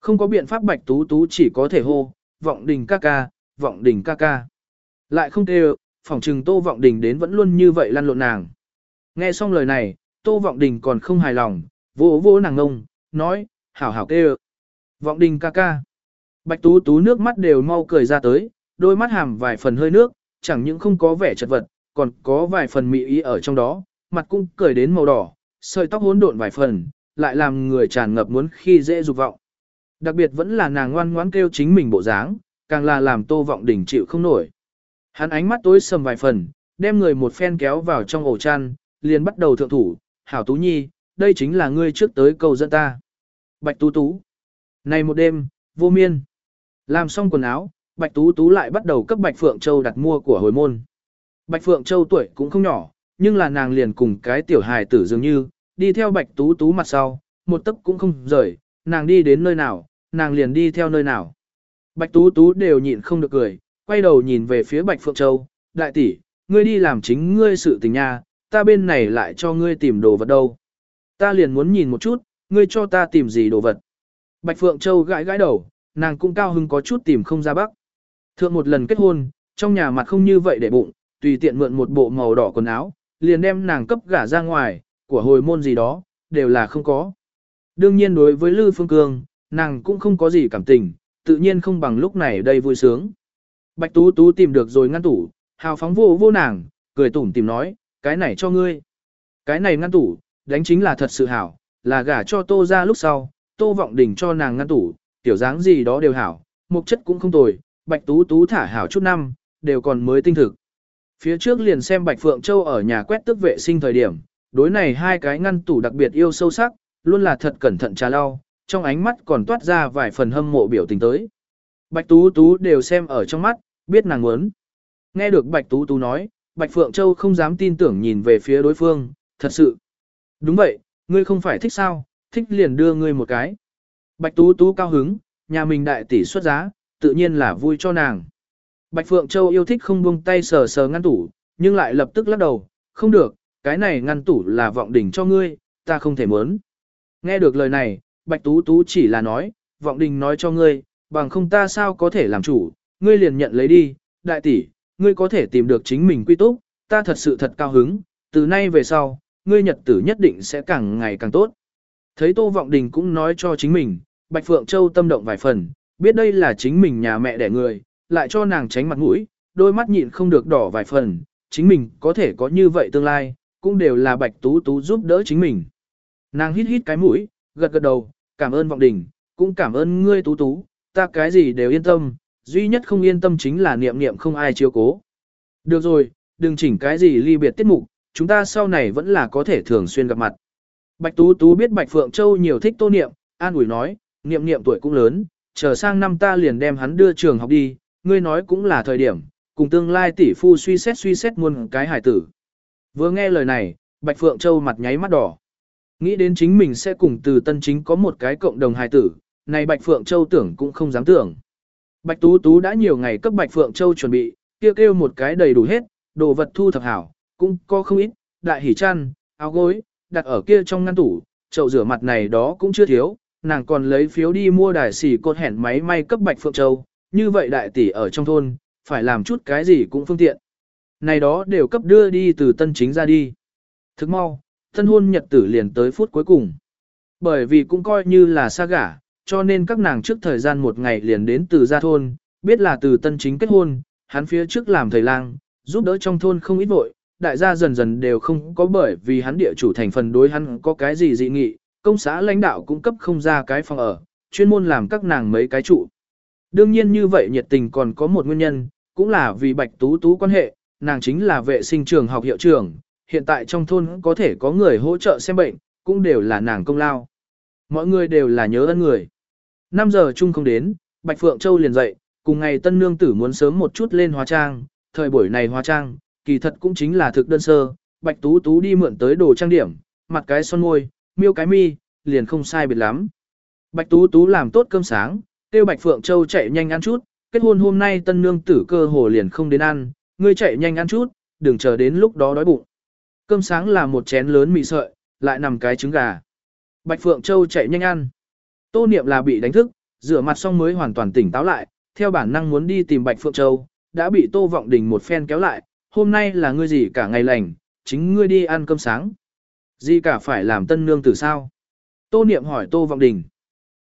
Không có biện pháp bạch tú tú chỉ có thể hô, vọng đình ca ca, vọng đình ca ca. Lại không kêu, phỏng trừng tô vọng đình đến vẫn luôn như vậy lăn lộn nàng. Nghe xong lời này, tô vọng đình còn không hài lòng, vỗ vỗ nàng ngông, nói, hảo hảo kêu. Vọng đình ca ca. Bạch tú tú nước mắt đều mau cười ra tới, đôi mắt hàm vài phần hơi nước, chẳng những không có vẻ chật vật, còn có vài phần mị ý ở trong đó, mặt cũng cười đến màu đỏ, sợi tóc hỗn độn vài phần, lại làm người tràn ngập muốn khi dễ dục vọng. Đặc biệt vẫn là nàng ngoan ngoãn kêu chính mình bộ dáng, càng là làm tô vọng đỉnh chịu không nổi. Hắn ánh mắt tối sầm vài phần, đem người một phen kéo vào trong ổ chăn, liền bắt đầu thượng thủ, hảo tú nhi, đây chính là ngươi trước tới cầu dẫn ta. Bạch tú tú. Này một đêm, vô miên. Làm xong quần áo, Bạch Tú Tú lại bắt đầu cấp Bạch Phượng Châu đặt mua của hồi môn. Bạch Phượng Châu tuổi cũng không nhỏ, nhưng là nàng liền cùng cái tiểu hài tử dường như, đi theo Bạch Tú Tú mặt sau, một tấc cũng không rời, nàng đi đến nơi nào, nàng liền đi theo nơi nào. Bạch Tú Tú đều nhịn không được cười, quay đầu nhìn về phía Bạch Phượng Châu, đại tỷ, ngươi đi làm chính ngươi sự tình nha, ta bên này lại cho ngươi tìm đồ vật đâu. Ta liền muốn nhìn một chút, ngươi cho ta tìm gì đồ vật. Bạch Phượng Châu gãi gãi đầu, nàng cũng cao hứng có chút tìm không ra bắc. Thượng một lần kết hôn, trong nhà mặt không như vậy để bụng, tùy tiện mượn một bộ màu đỏ quần áo, liền đem nàng cấp gả ra ngoài, của hồi môn gì đó, đều là không có. Đương nhiên đối với Lư Phương Cương, nàng cũng không có gì cảm tình, tự nhiên không bằng lúc này đây vui sướng. Bạch Tú Tú tìm được rồi ngăn tủ, hào phóng vô vô nàng, cười tủm tìm nói, cái này cho ngươi. Cái này ngăn tủ, đánh chính là thật sự hảo, là gả cho tô ra lúc sau, tô vọng đỉnh cho nàng ngăn tủ, tiểu dáng gì đó đều hảo, mục chất cũng không tồi, bạch tú tú thả hảo chút năm, đều còn mới tinh thực. Phía trước liền xem bạch phượng châu ở nhà quét tước vệ sinh thời điểm, đối này hai cái ngăn tủ đặc biệt yêu sâu sắc, luôn là thật cẩn thận trà lau, trong ánh mắt còn toát ra vài phần hâm mộ biểu tình tới. Bạch tú tú đều xem ở trong mắt, biết nàng muốn. Nghe được bạch tú tú nói, bạch phượng châu không dám tin tưởng nhìn về phía đối phương, thật sự. Đúng vậy, ngươi không phải thích sao, thích liền đưa ngươi một cái. Bạch Tú Tú cao hứng, nhà mình đại tỷ xuất giá, tự nhiên là vui cho nàng. Bạch Phượng Châu yêu thích không buông tay sờ sờ ngăn tủ, nhưng lại lập tức lắc đầu, không được, cái này ngăn tủ là vọng đỉnh cho ngươi, ta không thể muốn. Nghe được lời này, Bạch Tú Tú chỉ là nói, vọng đình nói cho ngươi, bằng không ta sao có thể làm chủ, ngươi liền nhận lấy đi, đại tỷ, ngươi có thể tìm được chính mình quy túc, ta thật sự thật cao hứng, từ nay về sau, ngươi nhật tử nhất định sẽ càng ngày càng tốt. Thấy Tô Vọng Đình cũng nói cho chính mình, Bạch Phượng Châu tâm động vài phần, biết đây là chính mình nhà mẹ đẻ người, lại cho nàng tránh mặt mũi, đôi mắt nhịn không được đỏ vài phần, chính mình có thể có như vậy tương lai, cũng đều là Bạch Tú Tú giúp đỡ chính mình. Nàng hít hít cái mũi, gật gật đầu, cảm ơn Vọng Đình, cũng cảm ơn ngươi Tú Tú, ta cái gì đều yên tâm, duy nhất không yên tâm chính là niệm niệm không ai chiếu cố. Được rồi, đừng chỉnh cái gì ly biệt tiết mục, chúng ta sau này vẫn là có thể thường xuyên gặp mặt. Bạch Tú Tú biết Bạch Phượng Châu nhiều thích tô niệm, an ủi nói, niệm niệm tuổi cũng lớn, chờ sang năm ta liền đem hắn đưa trường học đi, ngươi nói cũng là thời điểm, cùng tương lai tỷ phu suy xét suy xét muôn cái hải tử. Vừa nghe lời này, Bạch Phượng Châu mặt nháy mắt đỏ. Nghĩ đến chính mình sẽ cùng từ tân chính có một cái cộng đồng hải tử, này Bạch Phượng Châu tưởng cũng không dám tưởng. Bạch Tú Tú đã nhiều ngày cấp Bạch Phượng Châu chuẩn bị, kêu kêu một cái đầy đủ hết, đồ vật thu thập hảo, cũng có không ít, đại hỉ chăn, áo gối, đặt ở kia trong ngăn tủ, chậu rửa mặt này đó cũng chưa thiếu, nàng còn lấy phiếu đi mua đài xỉ cột hẻn máy may cấp Bạch Phượng Châu, như vậy đại tỷ ở trong thôn, phải làm chút cái gì cũng phương tiện. Này đó đều cấp đưa đi từ tân chính ra đi. Thức mau, thân hôn nhật tử liền tới phút cuối cùng. Bởi vì cũng coi như là xa gả, cho nên các nàng trước thời gian một ngày liền đến từ gia thôn, biết là từ tân chính kết hôn, hắn phía trước làm thầy lang, giúp đỡ trong thôn không ít vội, đại gia dần dần đều không có bởi vì hắn địa chủ thành phần đối hắn có cái gì dị nghị, công xã lãnh đạo cũng cấp không ra cái phòng ở, chuyên môn làm các nàng mấy cái trụ. Đương nhiên như vậy nhiệt tình còn có một nguyên nhân, cũng là vì bạch tú tú quan hệ, nàng chính là vệ sinh trường học hiệu trưởng, hiện tại trong thôn có thể có người hỗ trợ xem bệnh, cũng đều là nàng công lao. Mọi người đều là nhớ ơn người. 5 giờ chung không đến, Bạch Phượng Châu liền dậy, cùng ngày tân nương tử muốn sớm một chút lên hóa trang, thời buổi này hóa trang, kỳ thật cũng chính là thực đơn sơ, Bạch Tú Tú đi mượn tới đồ trang điểm, mặt cái son môi, miêu cái mi, liền không sai biệt lắm. Bạch Tú Tú làm tốt cơm sáng, tiêu Bạch Phượng Châu chạy nhanh ăn chút, kết hôn hôm nay tân nương tử cơ hồ liền không đến ăn, ngươi chạy nhanh ăn chút, đừng chờ đến lúc đó đói bụng. Cơm sáng là một chén lớn mì sợi, lại nằm cái trứng gà. Bạch Phượng Châu chạy nhanh ăn. Tô Niệm là bị đánh thức, rửa mặt xong mới hoàn toàn tỉnh táo lại, theo bản năng muốn đi tìm Bạch Phượng Châu, đã bị Tô Vọng Đình một phen kéo lại, hôm nay là ngươi gì cả ngày lành, chính ngươi đi ăn cơm sáng. Gì cả phải làm tân nương tử sao? Tô Niệm hỏi Tô Vọng Đình.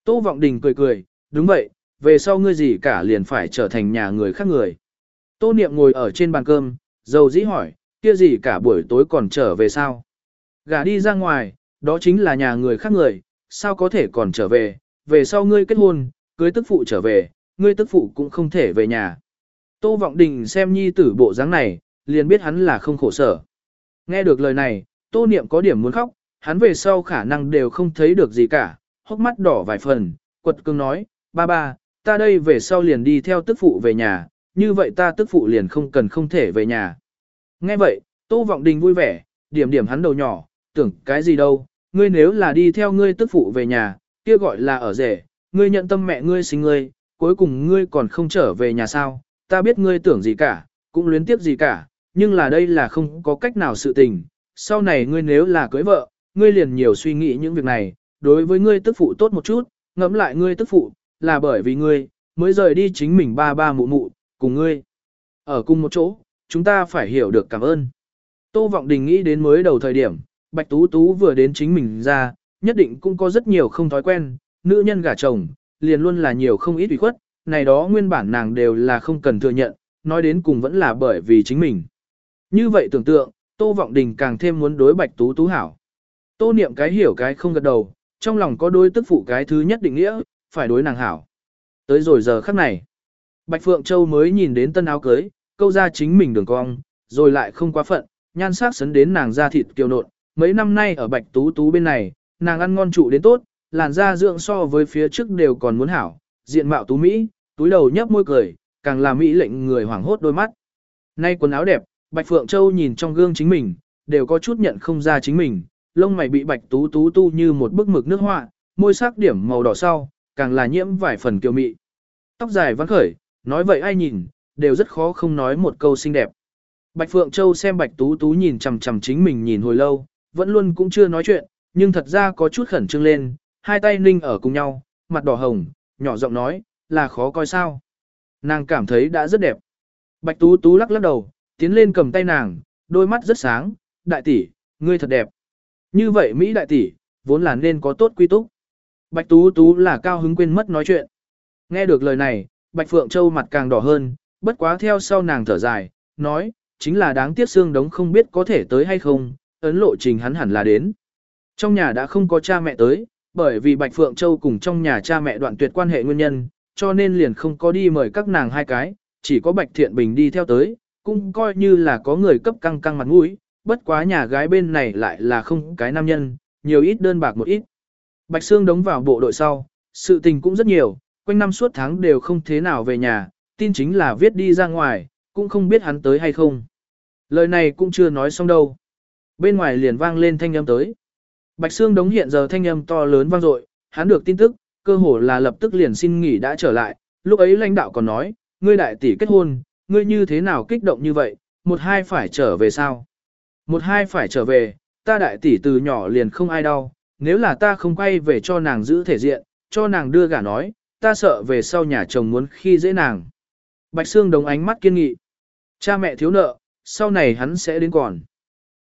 Tô Vọng Đình cười cười, đúng vậy, về sau ngươi gì cả liền phải trở thành nhà người khác người. Tô Niệm ngồi ở trên bàn cơm, dầu dĩ hỏi, kia gì cả buổi tối còn trở về sao? Gả đi ra ngoài, đó chính là nhà người khác người, sao có thể còn trở về, về sau ngươi kết hôn, cưới tức phụ trở về, ngươi tức phụ cũng không thể về nhà. Tô Vọng Đình xem nhi tử bộ dáng này, liền biết hắn là không khổ sở. Nghe được lời này, Tô Niệm có điểm muốn khóc, hắn về sau khả năng đều không thấy được gì cả, hốc mắt đỏ vài phần, quật cương nói, ba ba, ta đây về sau liền đi theo tức phụ về nhà, như vậy ta tức phụ liền không cần không thể về nhà. Nghe vậy, Tô Vọng Đình vui vẻ, điểm điểm hắn đầu nhỏ, tưởng cái gì đâu, ngươi nếu là đi theo ngươi tức phụ về nhà, kia gọi là ở rể, ngươi nhận tâm mẹ ngươi sinh ngươi, cuối cùng ngươi còn không trở về nhà sao, ta biết ngươi tưởng gì cả, cũng luyến tiếc gì cả, nhưng là đây là không có cách nào sự tình, sau này ngươi nếu là cưới vợ, ngươi liền nhiều suy nghĩ những việc này, đối với ngươi tức phụ tốt một chút, ngẫm lại ngươi tức phụ, là bởi vì ngươi, mới rời đi chính mình ba ba mụ mụ, cùng ngươi. Ở cùng một chỗ, chúng ta phải hiểu được cảm ơn. Tô Vọng Đình nghĩ đến mới đầu thời điểm, Bạch Tú Tú vừa đến chính mình ra, nhất định cũng có rất nhiều không thói quen, nữ nhân gả chồng, liền luôn là nhiều không ít ủy khuất, này đó nguyên bản nàng đều là không cần thừa nhận, nói đến cùng vẫn là bởi vì chính mình. Như vậy tưởng tượng, Tô Vọng Đình càng thêm muốn đối Bạch Tú Tú hảo. Tô niệm cái hiểu cái không gật đầu, trong lòng có đôi tức phụ cái thứ nhất định nghĩa, phải đối nàng hảo. Tới rồi giờ khắc này, Bạch Phượng Châu mới nhìn đến tân áo cưới, câu ra chính mình đường cong, rồi lại không quá phận, nhan sắc sấn đến nàng da thịt kiều nộn. Mấy năm nay ở Bạch Tú Tú bên này, nàng ăn ngon trụ đến tốt, làn da dưỡng so với phía trước đều còn muốn hảo, diện mạo tú mỹ, túi đầu nhấp môi cười, càng làm mỹ lệnh người hoảng hốt đôi mắt. Nay quần áo đẹp, Bạch Phượng Châu nhìn trong gương chính mình, đều có chút nhận không ra chính mình, lông mày bị Bạch Tú Tú tu như một bức mực nước họa, môi sắc điểm màu đỏ sau, càng là nhiễm vài phần kiều mị. Tóc dài vắng khởi, nói vậy ai nhìn, đều rất khó không nói một câu xinh đẹp. Bạch Phượng Châu xem Bạch Tú Tú nhìn chằm chằm chính mình nhìn hồi lâu, vẫn luôn cũng chưa nói chuyện, nhưng thật ra có chút khẩn trương lên, hai tay ninh ở cùng nhau, mặt đỏ hồng, nhỏ giọng nói, là khó coi sao. Nàng cảm thấy đã rất đẹp. Bạch Tú Tú lắc lắc đầu, tiến lên cầm tay nàng, đôi mắt rất sáng, đại tỷ, ngươi thật đẹp. Như vậy Mỹ đại tỷ, vốn là nên có tốt quy túc. Bạch Tú Tú là cao hứng quên mất nói chuyện. Nghe được lời này, Bạch Phượng Châu mặt càng đỏ hơn, bất quá theo sau nàng thở dài, nói, chính là đáng tiếc xương đống không biết có thể tới hay không, ấn lộ trình hắn hẳn là đến. Trong nhà đã không có cha mẹ tới, bởi vì Bạch Phượng Châu cùng trong nhà cha mẹ đoạn tuyệt quan hệ nguyên nhân, cho nên liền không có đi mời các nàng hai cái, chỉ có Bạch Thiện Bình đi theo tới, cũng coi như là có người cấp căng căng mặt mũi, bất quá nhà gái bên này lại là không cái nam nhân, nhiều ít đơn bạc một ít. Bạch Sương đóng vào bộ đội sau, sự tình cũng rất nhiều, quanh năm suốt tháng đều không thế nào về nhà, tin chính là viết đi ra ngoài, cũng không biết hắn tới hay không. Lời này cũng chưa nói xong đâu. Bên ngoài liền vang lên thanh âm tới. Bạch Sương đống hiện giờ thanh âm to lớn vang dội, hắn được tin tức, cơ hồ là lập tức liền xin nghỉ đã trở lại, lúc ấy lãnh đạo còn nói, ngươi đại tỷ kết hôn, ngươi như thế nào kích động như vậy, một hai phải trở về sao? Một hai phải trở về, ta đại tỷ từ nhỏ liền không ai đau, nếu là ta không quay về cho nàng giữ thể diện, cho nàng đưa gả nói, ta sợ về sau nhà chồng muốn khi dễ nàng. Bạch Sương đống ánh mắt kiên nghị. Cha mẹ thiếu nợ, sau này hắn sẽ đến còn.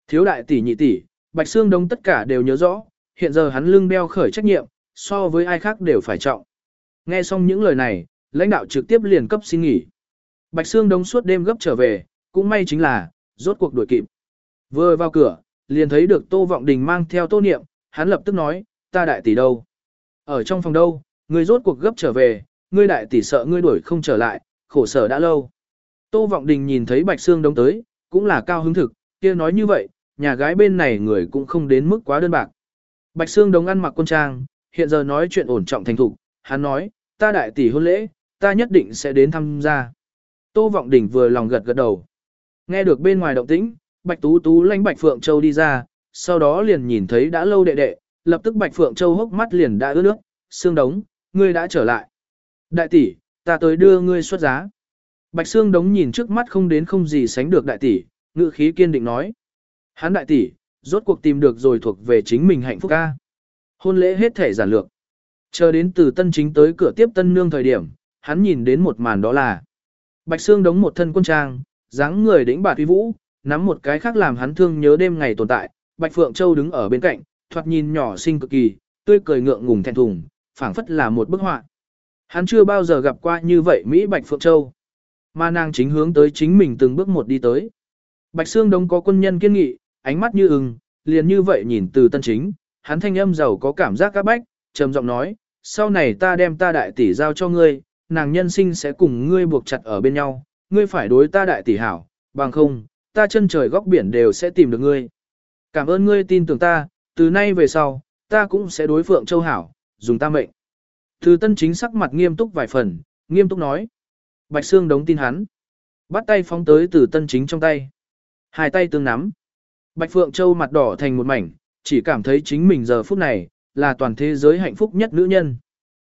Thiếu đại tỷ nhị tỷ, Bạch xương đông tất cả đều nhớ rõ, hiện giờ hắn lưng đeo khởi trách nhiệm, so với ai khác đều phải trọng. Nghe xong những lời này, lãnh đạo trực tiếp liền cấp xin nghỉ. Bạch xương đông suốt đêm gấp trở về, cũng may chính là, rốt cuộc đuổi kịp. Vừa vào cửa, liền thấy được Tô Vọng Đình mang theo Tô Niệm, hắn lập tức nói, ta đại tỷ đâu? Ở trong phòng đâu, ngươi rốt cuộc gấp trở về, ngươi đại tỷ sợ ngươi đuổi không trở lại, khổ sở đã lâu. Tô Vọng Đình nhìn thấy Bạch Sương đông tới, cũng là cao hứng thực, kia nói như vậy, nhà gái bên này người cũng không đến mức quá đơn bạc. Bạch Sương đống ăn mặc quân trang, hiện giờ nói chuyện ổn trọng thành thục, hắn nói, ta đại tỷ hôn lễ, ta nhất định sẽ đến tham gia. Tô Vọng Đình vừa lòng gật gật đầu. Nghe được bên ngoài động tĩnh, Bạch Tú Tú lãnh Bạch Phượng Châu đi ra, sau đó liền nhìn thấy đã lâu đệ đệ, lập tức Bạch Phượng Châu hốc mắt liền đã ướt nước, Sương Đống, ngươi đã trở lại. Đại tỷ, ta tới đưa ngươi xuất giá. Bạch Sương Đống nhìn trước mắt không đến không gì sánh được đại tỷ, ngữ khí kiên định nói. Hắn đại tỷ, rốt cuộc tìm được rồi thuộc về chính mình hạnh phúc ca. Hôn lễ hết thể giản lược. Chờ đến từ tân chính tới cửa tiếp tân nương thời điểm, hắn nhìn đến một màn đó là Bạch Sương đống một thân quân trang, dáng người đĩnh bà uy vũ, nắm một cái khác làm hắn thương nhớ đêm ngày tồn tại, Bạch Phượng Châu đứng ở bên cạnh, thoạt nhìn nhỏ xinh cực kỳ, tươi cười ngượng ngùng thẹn thùng, phảng phất là một bức họa. Hắn chưa bao giờ gặp qua như vậy Mỹ Bạch Phượng Châu. Mà nàng chính hướng tới chính mình từng bước một đi tới. Bạch Sương Đông có quân nhân kiên nghị, ánh mắt như ưng, liền như vậy nhìn từ tân chính, hắn thanh âm giàu có cảm giác các bách, trầm giọng nói, sau này ta đem ta đại tỷ giao cho ngươi, nàng nhân sinh sẽ cùng ngươi buộc chặt ở bên nhau, ngươi phải đối ta đại tỷ hảo, bằng không, ta chân trời góc biển đều sẽ tìm được ngươi. Cảm ơn ngươi tin tưởng ta, từ nay về sau, ta cũng sẽ đối phượng châu hảo, dùng ta mệnh. Từ tân chính sắc mặt nghiêm túc vài phần, nghiêm túc nói. Bạch Sương đống tin hắn. Bắt tay phóng tới từ tân chính trong tay. Hai tay tương nắm. Bạch Phượng Châu mặt đỏ thành một mảnh, chỉ cảm thấy chính mình giờ phút này, là toàn thế giới hạnh phúc nhất nữ nhân.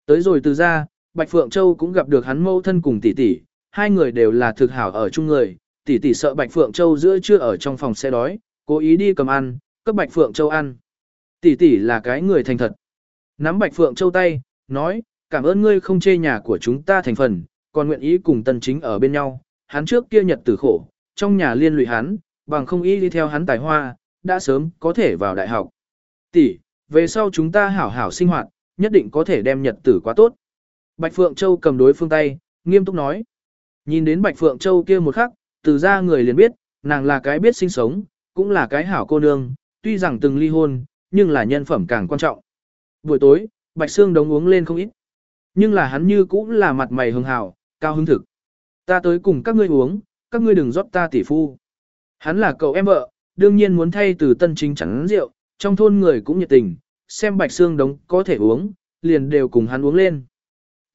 Tới rồi từ ra, Bạch Phượng Châu cũng gặp được hắn mâu thân cùng tỷ tỷ, hai người đều là thực hảo ở chung người, tỷ tỷ sợ Bạch Phượng Châu giữa trưa ở trong phòng xe đói, cố ý đi cầm ăn, cấp Bạch Phượng Châu ăn. Tỷ tỷ là cái người thành thật. Nắm Bạch Phượng Châu tay, nói, cảm ơn ngươi không chê nhà của chúng ta thành phần, còn nguyện ý cùng tân chính ở bên nhau. Hắn trước kia nhật tử khổ, trong nhà liên lụy hắn, bằng không ý đi theo hắn tài hoa, đã sớm có thể vào đại học. Tỷ, về sau chúng ta hảo hảo sinh hoạt, nhất định có thể đem nhật tử quá tốt. Bạch Phượng Châu cầm đối phương tay, nghiêm túc nói. Nhìn đến Bạch Phượng Châu kia một khắc, từ ra người liền biết, nàng là cái biết sinh sống, cũng là cái hảo cô nương, tuy rằng từng ly hôn, nhưng là nhân phẩm càng quan trọng. Buổi tối, Bạch Sương đống uống lên không ít. Nhưng là hắn như cũng là mặt mày hưng hào, cao hứng thực. Ta tới cùng các ngươi uống, các ngươi đừng rót ta tỷ phu. Hắn là cậu em vợ, đương nhiên muốn thay từ tân chính chẳng rượu, trong thôn người cũng nhiệt tình, xem Bạch xương đống có thể uống, liền đều cùng hắn uống lên.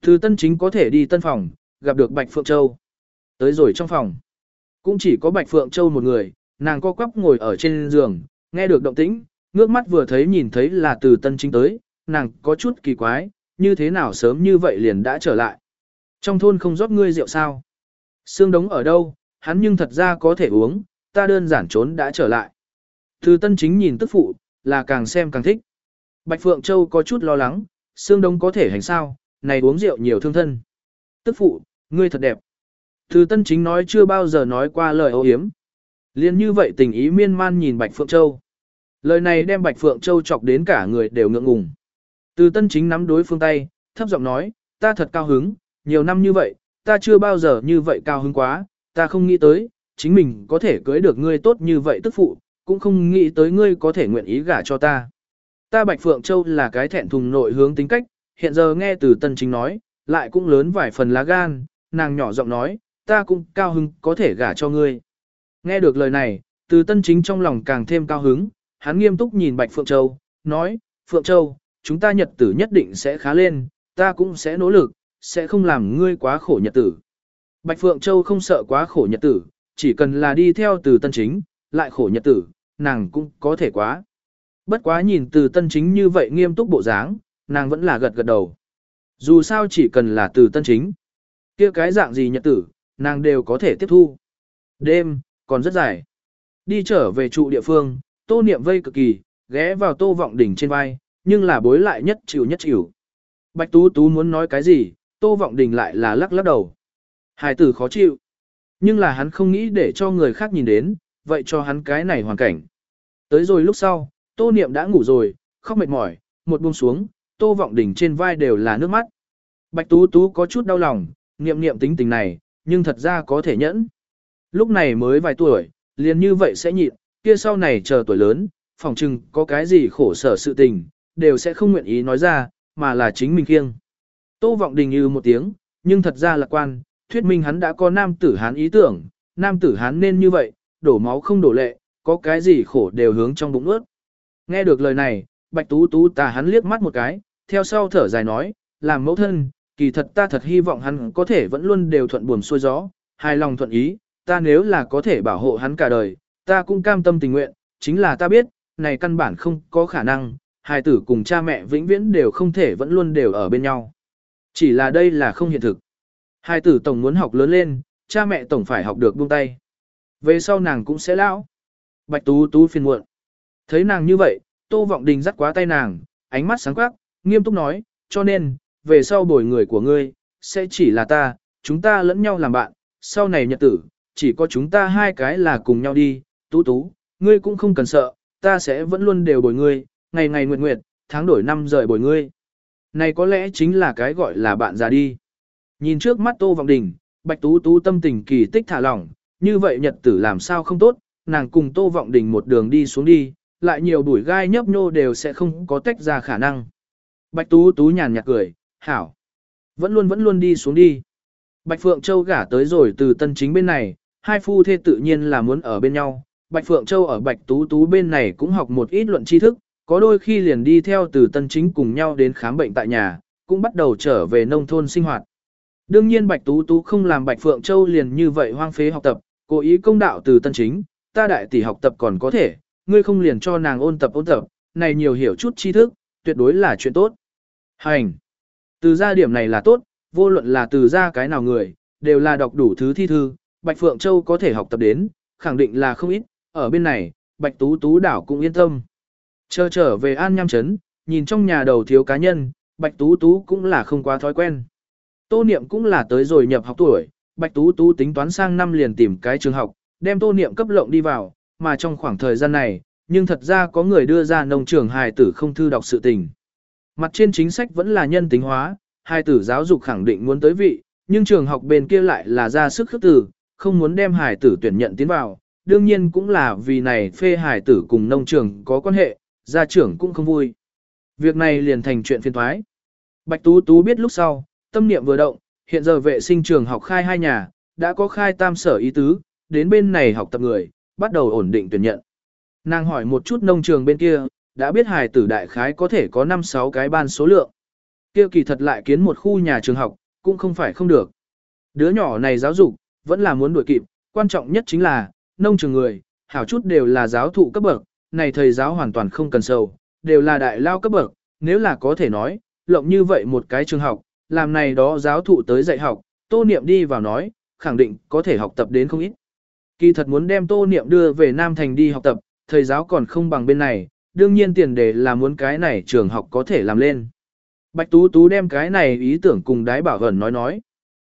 Từ tân chính có thể đi tân phòng, gặp được Bạch Phượng Châu. Tới rồi trong phòng. Cũng chỉ có Bạch Phượng Châu một người, nàng co quắp ngồi ở trên giường, nghe được động tĩnh, ngước mắt vừa thấy nhìn thấy là từ tân chính tới, nàng có chút kỳ quái, như thế nào sớm như vậy liền đã trở lại. Trong thôn không rót ngươi rượu sao? Sương đống ở đâu, hắn nhưng thật ra có thể uống, ta đơn giản trốn đã trở lại. Từ tân chính nhìn tức phụ, là càng xem càng thích. Bạch Phượng Châu có chút lo lắng, Sương Đông có thể hành sao, này uống rượu nhiều thương thân. Tức phụ, ngươi thật đẹp. Từ tân chính nói chưa bao giờ nói qua lời ô hiếm. Liên như vậy tình ý miên man nhìn Bạch Phượng Châu. Lời này đem Bạch Phượng Châu chọc đến cả người đều ngượng ngùng. Từ tân chính nắm đối phương tay, thấp giọng nói, ta thật cao hứng, nhiều năm như vậy, ta chưa bao giờ như vậy cao hứng quá, ta không nghĩ tới, chính mình có thể cưới được ngươi tốt như vậy tức phụ, cũng không nghĩ tới ngươi có thể nguyện ý gả cho ta. Ta Bạch Phượng Châu là cái thẹn thùng nội hướng tính cách, hiện giờ nghe từ tân chính nói, lại cũng lớn vài phần lá gan, nàng nhỏ giọng nói, ta cũng cao hứng có thể gả cho ngươi. Nghe được lời này, từ tân chính trong lòng càng thêm cao hứng, hắn nghiêm túc nhìn Bạch Phượng Châu, nói, Phượng Châu, chúng ta nhật tử nhất định sẽ khá lên, ta cũng sẽ nỗ lực, sẽ không làm ngươi quá khổ nhật tử. Bạch Phượng Châu không sợ quá khổ nhật tử, chỉ cần là đi theo từ tân chính, lại khổ nhật tử, nàng cũng có thể quá. Bất quá nhìn từ tân chính như vậy nghiêm túc bộ dáng, nàng vẫn là gật gật đầu. Dù sao chỉ cần là từ tân chính, kia cái dạng gì nhật tử, nàng đều có thể tiếp thu. Đêm, còn rất dài. Đi trở về trụ địa phương, tô niệm vây cực kỳ, ghé vào tô vọng đỉnh trên vai, nhưng là bối lại nhất chịu nhất chịu. Bạch Tú Tú muốn nói cái gì, tô vọng đình lại là lắc lắc đầu. Hải tử khó chịu. Nhưng là hắn không nghĩ để cho người khác nhìn đến, vậy cho hắn cái này hoàn cảnh. Tới rồi lúc sau, tô niệm đã ngủ rồi, khóc mệt mỏi, một buông xuống, tô vọng đỉnh trên vai đều là nước mắt. Bạch Tú Tú có chút đau lòng, niệm niệm tính tình này, nhưng thật ra có thể nhẫn. Lúc này mới vài tuổi, liền như vậy sẽ nhịn, kia sau này chờ tuổi lớn, phòng chừng có cái gì khổ sở sự tình, đều sẽ không nguyện ý nói ra, mà là chính mình kiêng. Tô Vọng Đình như một tiếng, nhưng thật ra lạc quan, thuyết minh hắn đã có nam tử hán ý tưởng, nam tử hán nên như vậy, đổ máu không đổ lệ, có cái gì khổ đều hướng trong bụng ướt. Nghe được lời này, Bạch Tú Tú tà hắn liếc mắt một cái, theo sau thở dài nói, làm mẫu thân, kỳ thật ta thật hy vọng hắn có thể vẫn luôn đều thuận buồm xuôi gió, hài lòng thuận ý, ta nếu là có thể bảo hộ hắn cả đời, ta cũng cam tâm tình nguyện, chính là ta biết, này căn bản không có khả năng, hài tử cùng cha mẹ vĩnh viễn đều không thể vẫn luôn đều ở bên nhau. Chỉ là đây là không hiện thực hai tử tổng muốn học lớn lên, cha mẹ tổng phải học được buông tay. Về sau nàng cũng sẽ lão. Bạch Tú Tú phiền muộn. Thấy nàng như vậy, Tô Vọng Đình dắt quá tay nàng, ánh mắt sáng quắc, nghiêm túc nói, cho nên, về sau bồi người của ngươi, sẽ chỉ là ta, chúng ta lẫn nhau làm bạn, sau này nhật tử, chỉ có chúng ta hai cái là cùng nhau đi, Tú Tú, ngươi cũng không cần sợ, ta sẽ vẫn luôn đều bồi ngươi, ngày ngày nguyệt nguyệt, tháng đổi năm rời bồi ngươi. Này có lẽ chính là cái gọi là bạn già đi. Nhìn trước mắt Tô Vọng Đình, Bạch Tú Tú tâm tình kỳ tích thả lỏng, như vậy nhật tử làm sao không tốt, nàng cùng Tô Vọng Đình một đường đi xuống đi, lại nhiều bụi gai nhấp nhô đều sẽ không có tách ra khả năng. Bạch Tú Tú nhàn nhạt cười, hảo. Vẫn luôn vẫn luôn đi xuống đi. Bạch Phượng Châu gả tới rồi từ tân chính bên này, hai phu thê tự nhiên là muốn ở bên nhau. Bạch Phượng Châu ở Bạch Tú Tú bên này cũng học một ít luận tri thức, có đôi khi liền đi theo từ tân chính cùng nhau đến khám bệnh tại nhà, cũng bắt đầu trở về nông thôn sinh hoạt. Đương nhiên Bạch Tú Tú không làm Bạch Phượng Châu liền như vậy hoang phế học tập, cố ý công đạo từ tân chính, ta đại tỷ học tập còn có thể, ngươi không liền cho nàng ôn tập ôn tập, này nhiều hiểu chút tri thức, tuyệt đối là chuyện tốt. Hành! Từ gia điểm này là tốt, vô luận là từ gia cái nào người, đều là đọc đủ thứ thi thư, Bạch Phượng Châu có thể học tập đến, khẳng định là không ít, ở bên này, Bạch Tú Tú đảo cũng yên tâm. Chờ trở về An Nham Trấn, nhìn trong nhà đầu thiếu cá nhân, Bạch Tú Tú cũng là không quá thói quen. Tô Niệm cũng là tới rồi nhập học tuổi, Bạch Tú Tú tính toán sang năm liền tìm cái trường học, đem Tô Niệm cấp lộng đi vào, mà trong khoảng thời gian này, nhưng thật ra có người đưa ra nông trường hài tử không thư đọc sự tình. Mặt trên chính sách vẫn là nhân tính hóa, hài tử giáo dục khẳng định muốn tới vị, nhưng trường học bên kia lại là ra sức khước từ, không muốn đem hài tử tuyển nhận tiến vào, đương nhiên cũng là vì này phê hài tử cùng nông trường có quan hệ, gia trưởng cũng không vui. Việc này liền thành chuyện phiền thoái. Bạch Tú Tú biết lúc sau, tâm niệm vừa động, hiện giờ vệ sinh trường học khai hai nhà, đã có khai tam sở ý tứ, đến bên này học tập người, bắt đầu ổn định tuyển nhận. Nàng hỏi một chút nông trường bên kia, đã biết hài tử đại khái có thể có 5-6 cái ban số lượng. Kia kỳ thật lại kiến một khu nhà trường học, cũng không phải không được. Đứa nhỏ này giáo dục, vẫn là muốn đuổi kịp, quan trọng nhất chính là, nông trường người, hảo chút đều là giáo thụ cấp bậc, này thầy giáo hoàn toàn không cần sầu, đều là đại lao cấp bậc, nếu là có thể nói, lộng như vậy một cái trường học, làm này đó giáo thụ tới dạy học, tô niệm đi vào nói, khẳng định có thể học tập đến không ít. Kỳ thật muốn đem tô niệm đưa về Nam Thành đi học tập, thầy giáo còn không bằng bên này, đương nhiên tiền đề là muốn cái này trường học có thể làm lên. Bạch Tú Tú đem cái này ý tưởng cùng Đái Bảo Hẩn nói nói.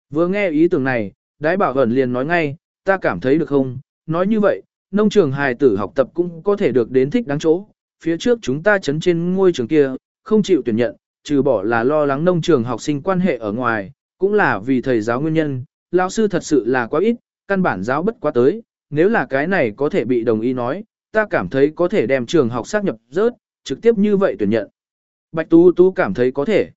Vừa nghe ý tưởng này, Đái Bảo Hẩn liền nói ngay, ta cảm thấy được không, nói như vậy, nông trường hài tử học tập cũng có thể được đến thích đáng chỗ. Phía trước chúng ta chấn trên ngôi trường kia, không chịu tuyển nhận, trừ bỏ là lo lắng nông trường học sinh quan hệ ở ngoài, cũng là vì thầy giáo nguyên nhân, lão sư thật sự là quá ít, căn bản giáo bất quá tới, nếu là cái này có thể bị đồng ý nói, ta cảm thấy có thể đem trường học xác nhập rớt, trực tiếp như vậy tuyển nhận. Bạch Tú Tú cảm thấy có thể.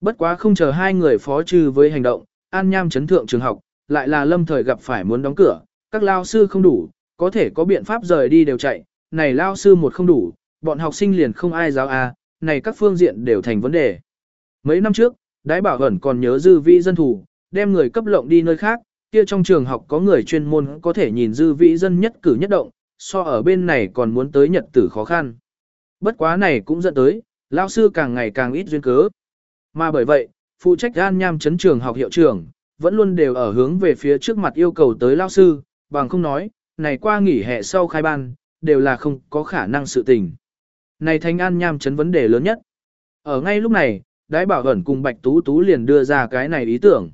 Bất quá không chờ hai người phó trừ với hành động, An Nham chấn thượng trường học, lại là lâm thời gặp phải muốn đóng cửa, các lao sư không đủ, có thể có biện pháp rời đi đều chạy, này lao sư một không đủ, bọn học sinh liền không ai giáo a, này các phương diện đều thành vấn đề. Mấy năm trước, Đái Bảo Hẩn còn nhớ dư vị dân thủ, đem người cấp lộng đi nơi khác, kia trong trường học có người chuyên môn có thể nhìn dư vị dân nhất cử nhất động, so ở bên này còn muốn tới nhật tử khó khăn. Bất quá này cũng dẫn tới, lao sư càng ngày càng ít duyên cớ. Mà bởi vậy, phụ trách an nham chấn trường học hiệu trưởng, vẫn luôn đều ở hướng về phía trước mặt yêu cầu tới lao sư, bằng không nói, này qua nghỉ hè sau khai ban, đều là không có khả năng sự tình. Này thanh an nham chấn vấn đề lớn nhất. Ở ngay lúc này, Đái Bảo Ẩn cùng Bạch Tú Tú liền đưa ra cái này ý tưởng.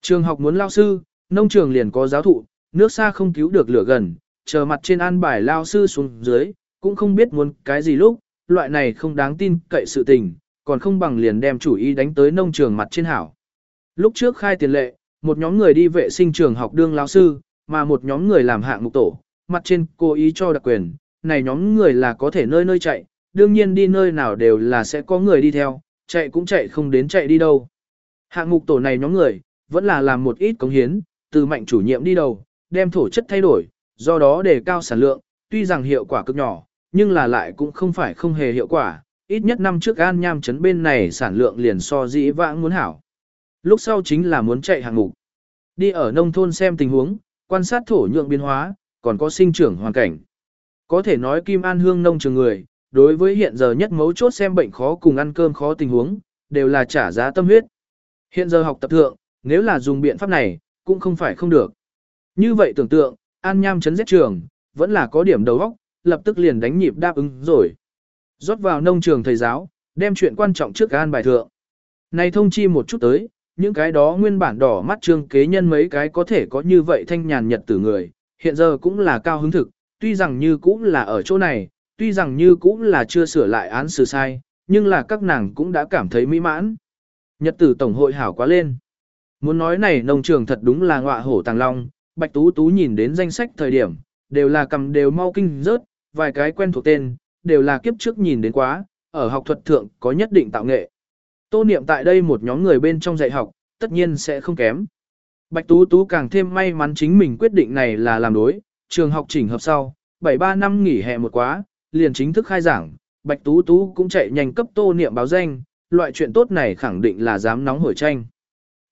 Trường học muốn lao sư, nông trường liền có giáo thụ, nước xa không cứu được lửa gần, chờ mặt trên an bài lao sư xuống dưới, cũng không biết muốn cái gì lúc, loại này không đáng tin cậy sự tình, còn không bằng liền đem chủ ý đánh tới nông trường mặt trên hảo. Lúc trước khai tiền lệ, một nhóm người đi vệ sinh trường học đương lao sư, mà một nhóm người làm hạng mục tổ, mặt trên cố ý cho đặc quyền, này nhóm người là có thể nơi nơi chạy, đương nhiên đi nơi nào đều là sẽ có người đi theo, chạy cũng chạy không đến chạy đi đâu. Hạng mục tổ này nhóm người, vẫn là làm một ít cống hiến, từ mạnh chủ nhiệm đi đầu, đem thổ chất thay đổi, do đó đề cao sản lượng, tuy rằng hiệu quả cực nhỏ, nhưng là lại cũng không phải không hề hiệu quả, ít nhất năm trước an nham chấn bên này sản lượng liền so dĩ vãng muốn hảo. Lúc sau chính là muốn chạy hạng mục. Đi ở nông thôn xem tình huống, quan sát thổ nhượng biến hóa, còn có sinh trưởng hoàn cảnh. Có thể nói Kim An Hương nông trường người, đối với hiện giờ nhất mấu chốt xem bệnh khó cùng ăn cơm khó tình huống, đều là trả giá tâm huyết. Hiện giờ học tập thượng, nếu là dùng biện pháp này, cũng không phải không được. Như vậy tưởng tượng, An Nham chấn giết trường, vẫn là có điểm đầu óc, lập tức liền đánh nhịp đáp ứng rồi. Rót vào nông trường thầy giáo, đem chuyện quan trọng trước an bài thượng. Này thông chi một chút tới, những cái đó nguyên bản đỏ mắt trương kế nhân mấy cái có thể có như vậy thanh nhàn nhật tử người, hiện giờ cũng là cao hứng thực, tuy rằng như cũng là ở chỗ này, tuy rằng như cũng là chưa sửa lại án xử sai, nhưng là các nàng cũng đã cảm thấy mỹ mãn. Nhật tử tổng hội hảo quá lên. Muốn nói này nông trường thật đúng là ngọa hổ tàng long, Bạch Tú Tú nhìn đến danh sách thời điểm, đều là cầm đều mau kinh rớt, vài cái quen thuộc tên, đều là kiếp trước nhìn đến quá, ở học thuật thượng có nhất định tạo nghệ. Tô niệm tại đây một nhóm người bên trong dạy học, tất nhiên sẽ không kém. Bạch Tú Tú càng thêm may mắn chính mình quyết định này là làm đối, trường học chỉnh hợp sau, 7-3 năm nghỉ hè một quá, liền chính thức khai giảng, Bạch Tú Tú cũng chạy nhanh cấp tô niệm báo danh, loại chuyện tốt này khẳng định là dám nóng hổi tranh.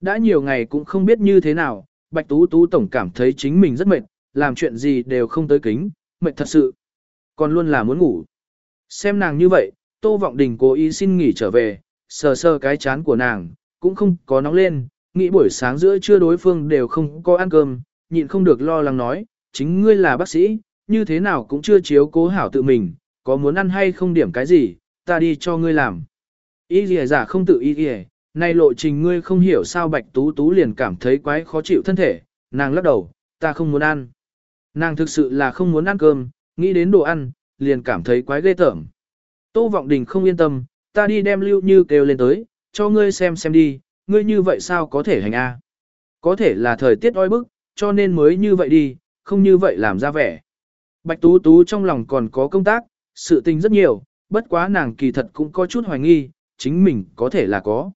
Đã nhiều ngày cũng không biết như thế nào, Bạch Tú Tú tổng cảm thấy chính mình rất mệt, làm chuyện gì đều không tới kính, mệt thật sự. Còn luôn là muốn ngủ. Xem nàng như vậy, Tô Vọng Đình cố ý xin nghỉ trở về, sờ sờ cái chán của nàng, cũng không có nóng lên, nghĩ buổi sáng giữa trưa đối phương đều không có ăn cơm, nhịn không được lo lắng nói, chính ngươi là bác sĩ, như thế nào cũng chưa chiếu cố hảo tự mình, có muốn ăn hay không điểm cái gì, ta đi cho ngươi làm. Y lìa giả không tự y lìa, này lộ trình ngươi không hiểu sao bạch tú tú liền cảm thấy quái khó chịu thân thể, nàng lắc đầu, ta không muốn ăn. Nàng thực sự là không muốn ăn cơm, nghĩ đến đồ ăn, liền cảm thấy quái ghê tởm. Tô Vọng Đình không yên tâm, ta đi đem Lưu Như kêu lên tới, cho ngươi xem xem đi, ngươi như vậy sao có thể hành a? Có thể là thời tiết oi bức, cho nên mới như vậy đi, không như vậy làm ra vẻ. Bạch Tú Tú trong lòng còn có công tác, sự tình rất nhiều, bất quá nàng kỳ thật cũng có chút hoài nghi, chính mình có thể là có.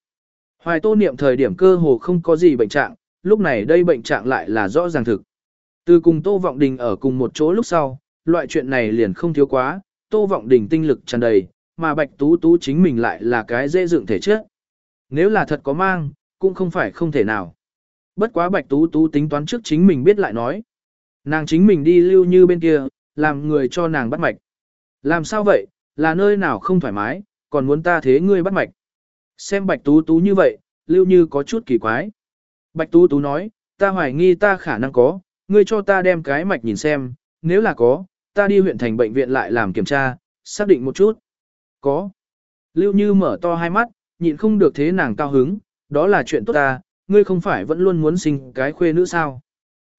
Hoài tô niệm thời điểm cơ hồ không có gì bệnh trạng, lúc này đây bệnh trạng lại là rõ ràng thực. Từ cùng Tô Vọng Đình ở cùng một chỗ lúc sau, loại chuyện này liền không thiếu quá, Tô Vọng Đình tinh lực tràn đầy, mà Bạch Tú Tú chính mình lại là cái dễ dựng thể chất. Nếu là thật có mang, cũng không phải không thể nào. Bất quá Bạch Tú Tú tính toán trước chính mình biết lại nói. Nàng chính mình đi lưu như bên kia, làm người cho nàng bắt mạch. Làm sao vậy, là nơi nào không thoải mái, còn muốn ta thế ngươi bắt mạch. Xem Bạch Tú Tú như vậy, lưu như có chút kỳ quái. Bạch Tú Tú nói, ta hoài nghi ta khả năng có, ngươi cho ta đem cái mạch nhìn xem, nếu là có, ta đi huyện thành bệnh viện lại làm kiểm tra, xác định một chút. Có. Lưu Như mở to hai mắt, nhịn không được thế nàng cao hứng, đó là chuyện tốt ta, ngươi không phải vẫn luôn muốn sinh cái khuê nữ sao.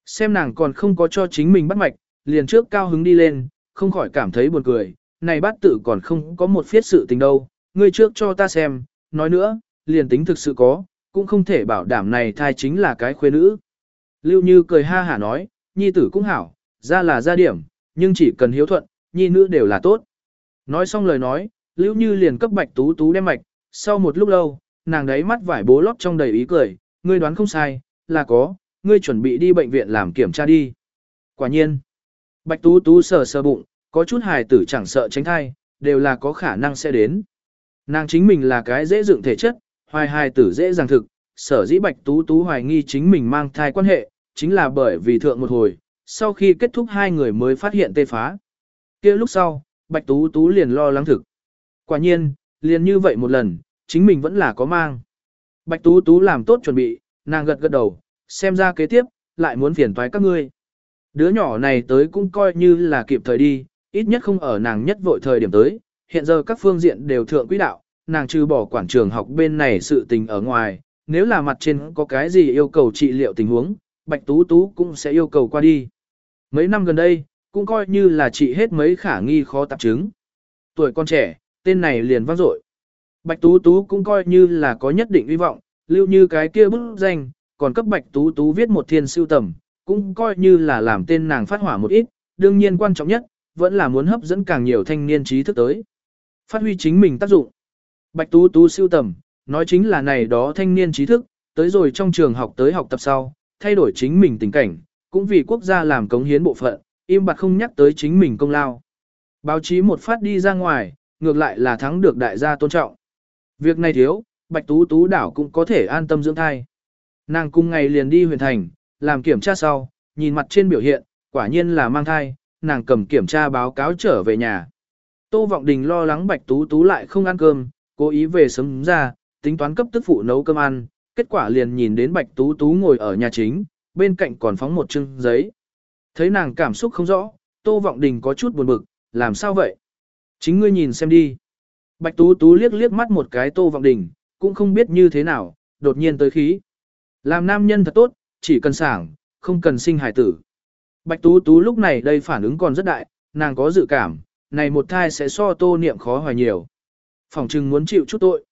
Xem nàng còn không có cho chính mình bắt mạch, liền trước cao hứng đi lên, không khỏi cảm thấy buồn cười, này bát tự còn không có một phiết sự tình đâu, ngươi trước cho ta xem, nói nữa, liền tính thực sự có, cũng không thể bảo đảm này thai chính là cái khuê nữ. Lưu Như cười ha hả nói, nhi tử cũng hảo, ra là gia điểm, nhưng chỉ cần hiếu thuận, nhi nữ đều là tốt. Nói xong lời nói, Lưu Như liền cấp bạch tú tú đem mạch, sau một lúc lâu, nàng đấy mắt vải bố lót trong đầy ý cười, ngươi đoán không sai, là có, ngươi chuẩn bị đi bệnh viện làm kiểm tra đi. Quả nhiên, bạch tú tú sờ sờ bụng, có chút hài tử chẳng sợ tránh thai, đều là có khả năng sẽ đến. Nàng chính mình là cái dễ dựng thể chất, hoài hài tử dễ dàng thực, sở dĩ bạch tú tú hoài nghi chính mình mang thai quan hệ, chính là bởi vì thượng một hồi, sau khi kết thúc hai người mới phát hiện tê phá. kia lúc sau, bạch tú tú liền lo lắng thực. Quả nhiên, liền như vậy một lần, chính mình vẫn là có mang. Bạch tú tú làm tốt chuẩn bị, nàng gật gật đầu, xem ra kế tiếp, lại muốn phiền toái các ngươi. Đứa nhỏ này tới cũng coi như là kịp thời đi, ít nhất không ở nàng nhất vội thời điểm tới, hiện giờ các phương diện đều thượng quỹ đạo, nàng trừ bỏ quản trường học bên này sự tình ở ngoài, nếu là mặt trên có cái gì yêu cầu trị liệu tình huống, Bạch Tú Tú cũng sẽ yêu cầu qua đi. Mấy năm gần đây, cũng coi như là trị hết mấy khả nghi khó tạp chứng. Tuổi con trẻ, tên này liền vang dội. Bạch Tú Tú cũng coi như là có nhất định hy vọng, lưu như cái kia bức danh, còn cấp Bạch Tú Tú viết một thiên siêu tầm, cũng coi như là làm tên nàng phát hỏa một ít, đương nhiên quan trọng nhất, vẫn là muốn hấp dẫn càng nhiều thanh niên trí thức tới. Phát huy chính mình tác dụng. Bạch Tú Tú siêu tầm, nói chính là này đó thanh niên trí thức, tới rồi trong trường học tới học tập sau, thay đổi chính mình tình cảnh, cũng vì quốc gia làm cống hiến bộ phận, im bặt không nhắc tới chính mình công lao. Báo chí một phát đi ra ngoài, ngược lại là thắng được đại gia tôn trọng. Việc này thiếu, Bạch Tú Tú đảo cũng có thể an tâm dưỡng thai. Nàng cùng ngày liền đi huyện thành, làm kiểm tra sau, nhìn mặt trên biểu hiện, quả nhiên là mang thai, nàng cầm kiểm tra báo cáo trở về nhà. Tô Vọng Đình lo lắng Bạch Tú Tú lại không ăn cơm, cố ý về sớm ra, tính toán cấp tức phụ nấu cơm ăn, kết quả liền nhìn đến Bạch Tú Tú ngồi ở nhà chính, bên cạnh còn phóng một chưng giấy. Thấy nàng cảm xúc không rõ, Tô Vọng Đình có chút buồn bực, làm sao vậy? Chính ngươi nhìn xem đi. Bạch Tú Tú liếc liếc mắt một cái Tô Vọng Đình, cũng không biết như thế nào, đột nhiên tới khí. Làm nam nhân thật tốt, chỉ cần sảng, không cần sinh hài tử. Bạch Tú Tú lúc này đây phản ứng còn rất đại, nàng có dự cảm, này một thai sẽ so tô niệm khó hoài nhiều. Phòng trừng muốn chịu chút tội.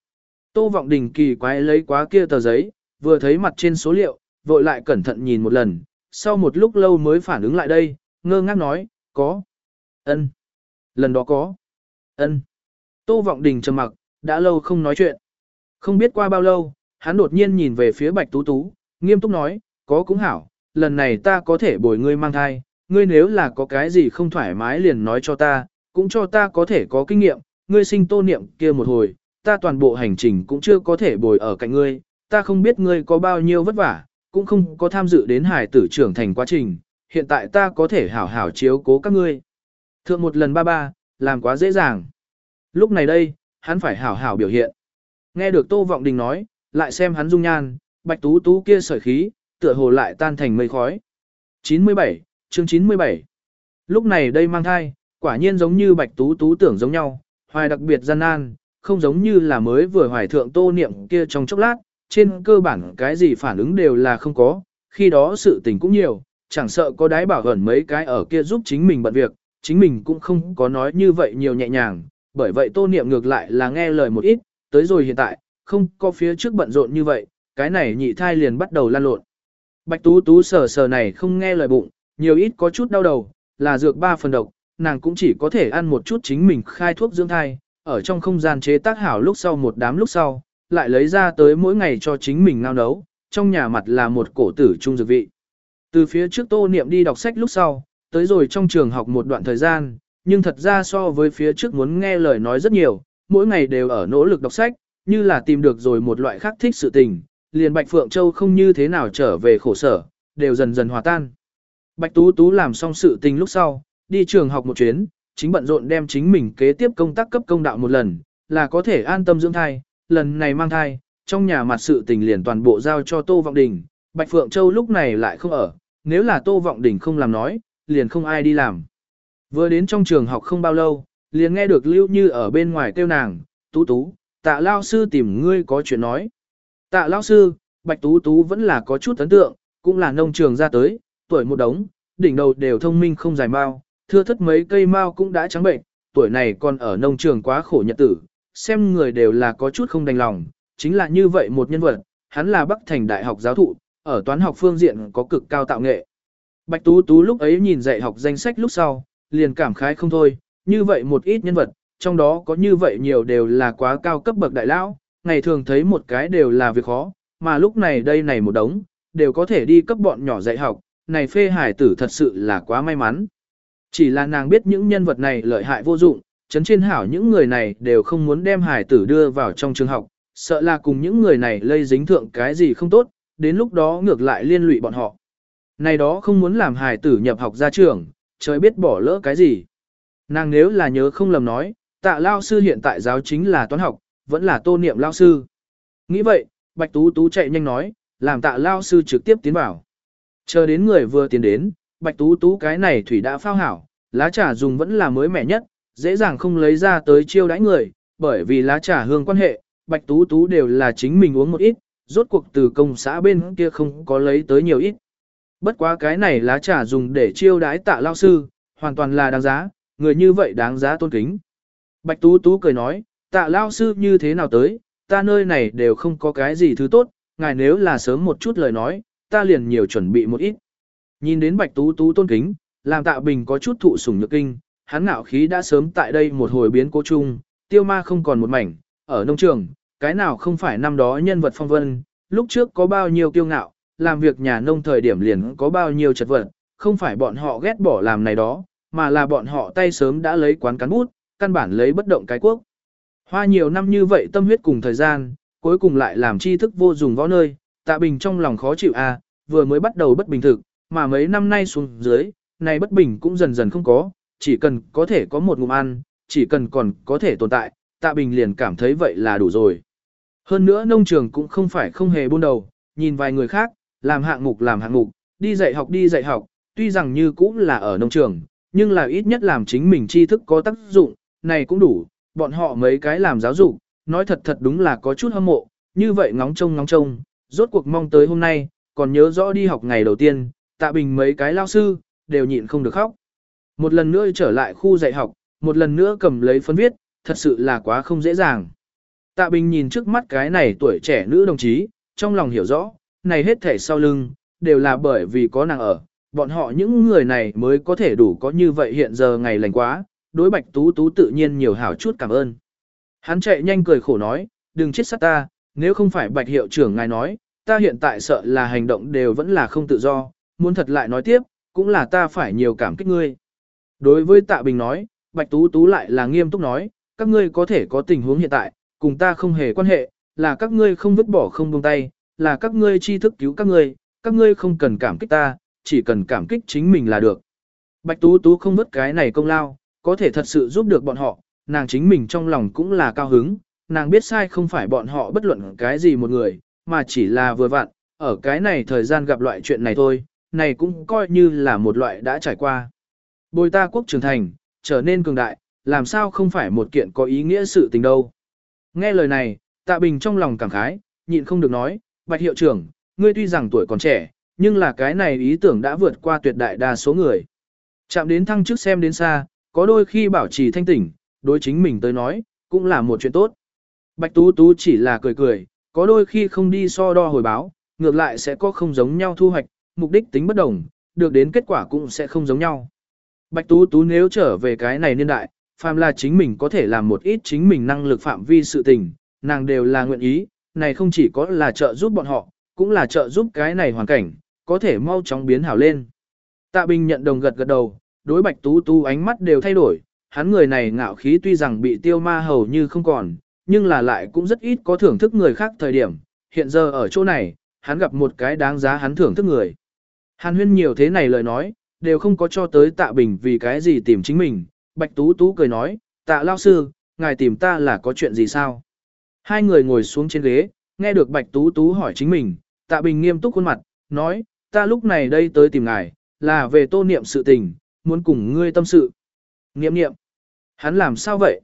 Tô Vọng Đình kỳ quái lấy quá kia tờ giấy, vừa thấy mặt trên số liệu, vội lại cẩn thận nhìn một lần, sau một lúc lâu mới phản ứng lại đây, ngơ ngác nói, có. ân, Lần đó có. ân. Tô Vọng Đình trầm mặc, đã lâu không nói chuyện. Không biết qua bao lâu, hắn đột nhiên nhìn về phía Bạch Tú Tú, nghiêm túc nói, có cũng hảo, lần này ta có thể bồi ngươi mang thai, ngươi nếu là có cái gì không thoải mái liền nói cho ta, cũng cho ta có thể có kinh nghiệm, ngươi sinh tô niệm kia một hồi, ta toàn bộ hành trình cũng chưa có thể bồi ở cạnh ngươi, ta không biết ngươi có bao nhiêu vất vả, cũng không có tham dự đến hải tử trưởng thành quá trình, hiện tại ta có thể hảo hảo chiếu cố các ngươi. Thượng một lần ba ba, làm quá dễ dàng. Lúc này đây, hắn phải hảo hảo biểu hiện. Nghe được Tô Vọng Đình nói, lại xem hắn dung nhan, bạch tú tú kia sợi khí, tựa hồ lại tan thành mây khói. 97, chương 97. Lúc này đây mang thai, Quả nhiên giống như Bạch Tú Tú tưởng giống nhau, hoài đặc biệt gian nan, không giống như là mới vừa hoài thượng tô niệm kia trong chốc lát, trên cơ bản cái gì phản ứng đều là không có, khi đó sự tình cũng nhiều, chẳng sợ có đái bảo ẩn mấy cái ở kia giúp chính mình bận việc, chính mình cũng không có nói như vậy nhiều nhẹ nhàng, bởi vậy tô niệm ngược lại là nghe lời một ít, tới rồi hiện tại, không có phía trước bận rộn như vậy, cái này nhị thai liền bắt đầu lan lộn. Bạch tú tú sờ sờ này không nghe lời bụng, nhiều ít có chút đau đầu, là dược ba phần độc, nàng cũng chỉ có thể ăn một chút chính mình khai thuốc dưỡng thai, ở trong không gian chế tác hảo lúc sau một đám lúc sau, lại lấy ra tới mỗi ngày cho chính mình ngao nấu, trong nhà mặt là một cổ tử trung dược vị. Từ phía trước tô niệm đi đọc sách lúc sau, tới rồi trong trường học một đoạn thời gian, nhưng thật ra so với phía trước muốn nghe lời nói rất nhiều, mỗi ngày đều ở nỗ lực đọc sách, như là tìm được rồi một loại khác thích sự tình, liền Bạch Phượng Châu không như thế nào trở về khổ sở, đều dần dần hòa tan. Bạch Tú Tú làm xong sự tình lúc sau, đi trường học một chuyến, chính bận rộn đem chính mình kế tiếp công tác cấp công đạo một lần, là có thể an tâm dưỡng thai, lần này mang thai, trong nhà mặt sự tình liền toàn bộ giao cho Tô Vọng Đình, Bạch Phượng Châu lúc này lại không ở, nếu là Tô Vọng Đình không làm nói, liền không ai đi làm. Vừa đến trong trường học không bao lâu, liền nghe được Lưu Như ở bên ngoài kêu nàng, Tú Tú, tạ lao sư tìm ngươi có chuyện nói. Tạ lao sư, Bạch Tú Tú vẫn là có chút ấn tượng, cũng là nông trường ra tới, tuổi một đống, đỉnh đầu đều thông minh không dài mau, thưa thất mấy cây mau cũng đã trắng bệnh, tuổi này còn ở nông trường quá khổ nhật tử, xem người đều là có chút không đành lòng, chính là như vậy một nhân vật, hắn là Bắc Thành Đại học giáo thụ, ở toán học phương diện có cực cao tạo nghệ. Bạch Tú Tú lúc ấy nhìn dạy học danh sách lúc sau, liền cảm khái không thôi, như vậy một ít nhân vật, trong đó có như vậy nhiều đều là quá cao cấp bậc đại lão, ngày thường thấy một cái đều là việc khó, mà lúc này đây này một đống, đều có thể đi cấp bọn nhỏ dạy học, này phê hải tử thật sự là quá may mắn. Chỉ là nàng biết những nhân vật này lợi hại vô dụng, chấn trên hảo những người này đều không muốn đem hải tử đưa vào trong trường học, sợ là cùng những người này lây dính thượng cái gì không tốt, đến lúc đó ngược lại liên lụy bọn họ. Này đó không muốn làm hải tử nhập học ra trường, trời biết bỏ lỡ cái gì. Nàng nếu là nhớ không lầm nói, tạ lao sư hiện tại giáo chính là toán học, vẫn là tô niệm lao sư. Nghĩ vậy, Bạch Tú Tú chạy nhanh nói, làm tạ lao sư trực tiếp tiến vào. Chờ đến người vừa tiến đến, Bạch Tú Tú cái này thủy đã phao hảo, lá trà dùng vẫn là mới mẻ nhất, dễ dàng không lấy ra tới chiêu đãi người, bởi vì lá trà hương quan hệ, Bạch Tú Tú đều là chính mình uống một ít, rốt cuộc từ công xã bên kia không có lấy tới nhiều ít. Bất quá cái này lá trà dùng để chiêu đãi tạ lao sư, hoàn toàn là đáng giá, người như vậy đáng giá tôn kính. Bạch Tú Tú cười nói, tạ lao sư như thế nào tới, ta nơi này đều không có cái gì thứ tốt, ngài nếu là sớm một chút lời nói, ta liền nhiều chuẩn bị một ít. Nhìn đến Bạch Tú Tú tôn kính, làm tạ bình có chút thụ sủng nhược kinh, hắn ngạo khí đã sớm tại đây một hồi biến cố chung, tiêu ma không còn một mảnh, ở nông trường, cái nào không phải năm đó nhân vật phong vân, lúc trước có bao nhiêu kiêu ngạo, làm việc nhà nông thời điểm liền có bao nhiêu chật vật, không phải bọn họ ghét bỏ làm này đó, mà là bọn họ tay sớm đã lấy quán cán bút, căn bản lấy bất động cái quốc. Hoa nhiều năm như vậy tâm huyết cùng thời gian, cuối cùng lại làm tri thức vô dùng võ nơi, tạ bình trong lòng khó chịu à, vừa mới bắt đầu bất bình thực, mà mấy năm nay xuống dưới, này bất bình cũng dần dần không có, chỉ cần có thể có một ngụm ăn, chỉ cần còn có thể tồn tại, tạ bình liền cảm thấy vậy là đủ rồi. Hơn nữa nông trường cũng không phải không hề buôn đầu, nhìn vài người khác, làm hạng mục làm hạng mục, đi dạy học đi dạy học, tuy rằng như cũng là ở nông trường, nhưng là ít nhất làm chính mình tri thức có tác dụng, này cũng đủ, bọn họ mấy cái làm giáo dục, nói thật thật đúng là có chút hâm mộ, như vậy ngóng trông ngóng trông, rốt cuộc mong tới hôm nay, còn nhớ rõ đi học ngày đầu tiên, tạ bình mấy cái lao sư, đều nhịn không được khóc. Một lần nữa trở lại khu dạy học, một lần nữa cầm lấy phân viết, thật sự là quá không dễ dàng. Tạ Bình nhìn trước mắt cái này tuổi trẻ nữ đồng chí, trong lòng hiểu rõ, này hết thể sau lưng, đều là bởi vì có nàng ở, bọn họ những người này mới có thể đủ có như vậy hiện giờ ngày lành quá, đối bạch tú tú tự nhiên nhiều hảo chút cảm ơn. Hắn chạy nhanh cười khổ nói, đừng chết sát ta, nếu không phải bạch hiệu trưởng ngài nói, ta hiện tại sợ là hành động đều vẫn là không tự do, muốn thật lại nói tiếp, cũng là ta phải nhiều cảm kích ngươi. Đối với tạ bình nói, bạch tú tú lại là nghiêm túc nói, các ngươi có thể có tình huống hiện tại, cùng ta không hề quan hệ, là các ngươi không vứt bỏ không buông tay, là các ngươi tri thức cứu các ngươi, các ngươi không cần cảm kích ta, chỉ cần cảm kích chính mình là được. Bạch Tú Tú không vứt cái này công lao, có thể thật sự giúp được bọn họ, nàng chính mình trong lòng cũng là cao hứng, nàng biết sai không phải bọn họ bất luận cái gì một người, mà chỉ là vừa vặn, ở cái này thời gian gặp loại chuyện này thôi, này cũng coi như là một loại đã trải qua. Bồi ta quốc trưởng thành, trở nên cường đại, làm sao không phải một kiện có ý nghĩa sự tình đâu. Nghe lời này, tạ bình trong lòng cảm khái, nhịn không được nói, bạch hiệu trưởng, ngươi tuy rằng tuổi còn trẻ, nhưng là cái này ý tưởng đã vượt qua tuyệt đại đa số người. Chạm đến thăng chức xem đến xa, có đôi khi bảo trì thanh tỉnh, đối chính mình tới nói, cũng là một chuyện tốt. Bạch Tú Tú chỉ là cười cười, có đôi khi không đi so đo hồi báo, ngược lại sẽ có không giống nhau thu hoạch, mục đích tính bất đồng, được đến kết quả cũng sẽ không giống nhau. Bạch Tú Tú nếu trở về cái này niên đại, phàm là chính mình có thể làm một ít chính mình năng lực phạm vi sự tình, nàng đều là nguyện ý, này không chỉ có là trợ giúp bọn họ, cũng là trợ giúp cái này hoàn cảnh, có thể mau chóng biến hảo lên. Tạ Bình nhận đồng gật gật đầu, đối Bạch Tú Tú ánh mắt đều thay đổi, hắn người này ngạo khí tuy rằng bị tiêu ma hầu như không còn, nhưng là lại cũng rất ít có thưởng thức người khác thời điểm, hiện giờ ở chỗ này, hắn gặp một cái đáng giá hắn thưởng thức người. Hàn huyên nhiều thế này lời nói, đều không có cho tới tạ bình vì cái gì tìm chính mình, Bạch Tú Tú cười nói, tạ lao sư, ngài tìm ta là có chuyện gì sao? Hai người ngồi xuống trên ghế, nghe được Bạch Tú Tú hỏi chính mình, tạ bình nghiêm túc khuôn mặt, nói, ta lúc này đây tới tìm ngài, là về tô niệm sự tình, muốn cùng ngươi tâm sự. Nghiệm niệm, hắn làm sao vậy?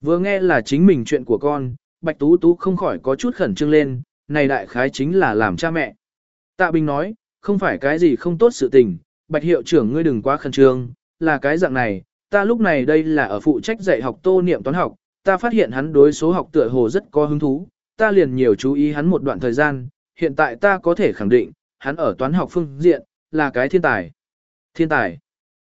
Vừa nghe là chính mình chuyện của con, Bạch Tú Tú không khỏi có chút khẩn trương lên, này đại khái chính là làm cha mẹ. Tạ Bình nói, không phải cái gì không tốt sự tình, Bạch hiệu trưởng ngươi đừng quá khẩn trương, là cái dạng này, ta lúc này đây là ở phụ trách dạy học tô niệm toán học, ta phát hiện hắn đối số học tựa hồ rất có hứng thú, ta liền nhiều chú ý hắn một đoạn thời gian, hiện tại ta có thể khẳng định, hắn ở toán học phương diện, là cái thiên tài. Thiên tài.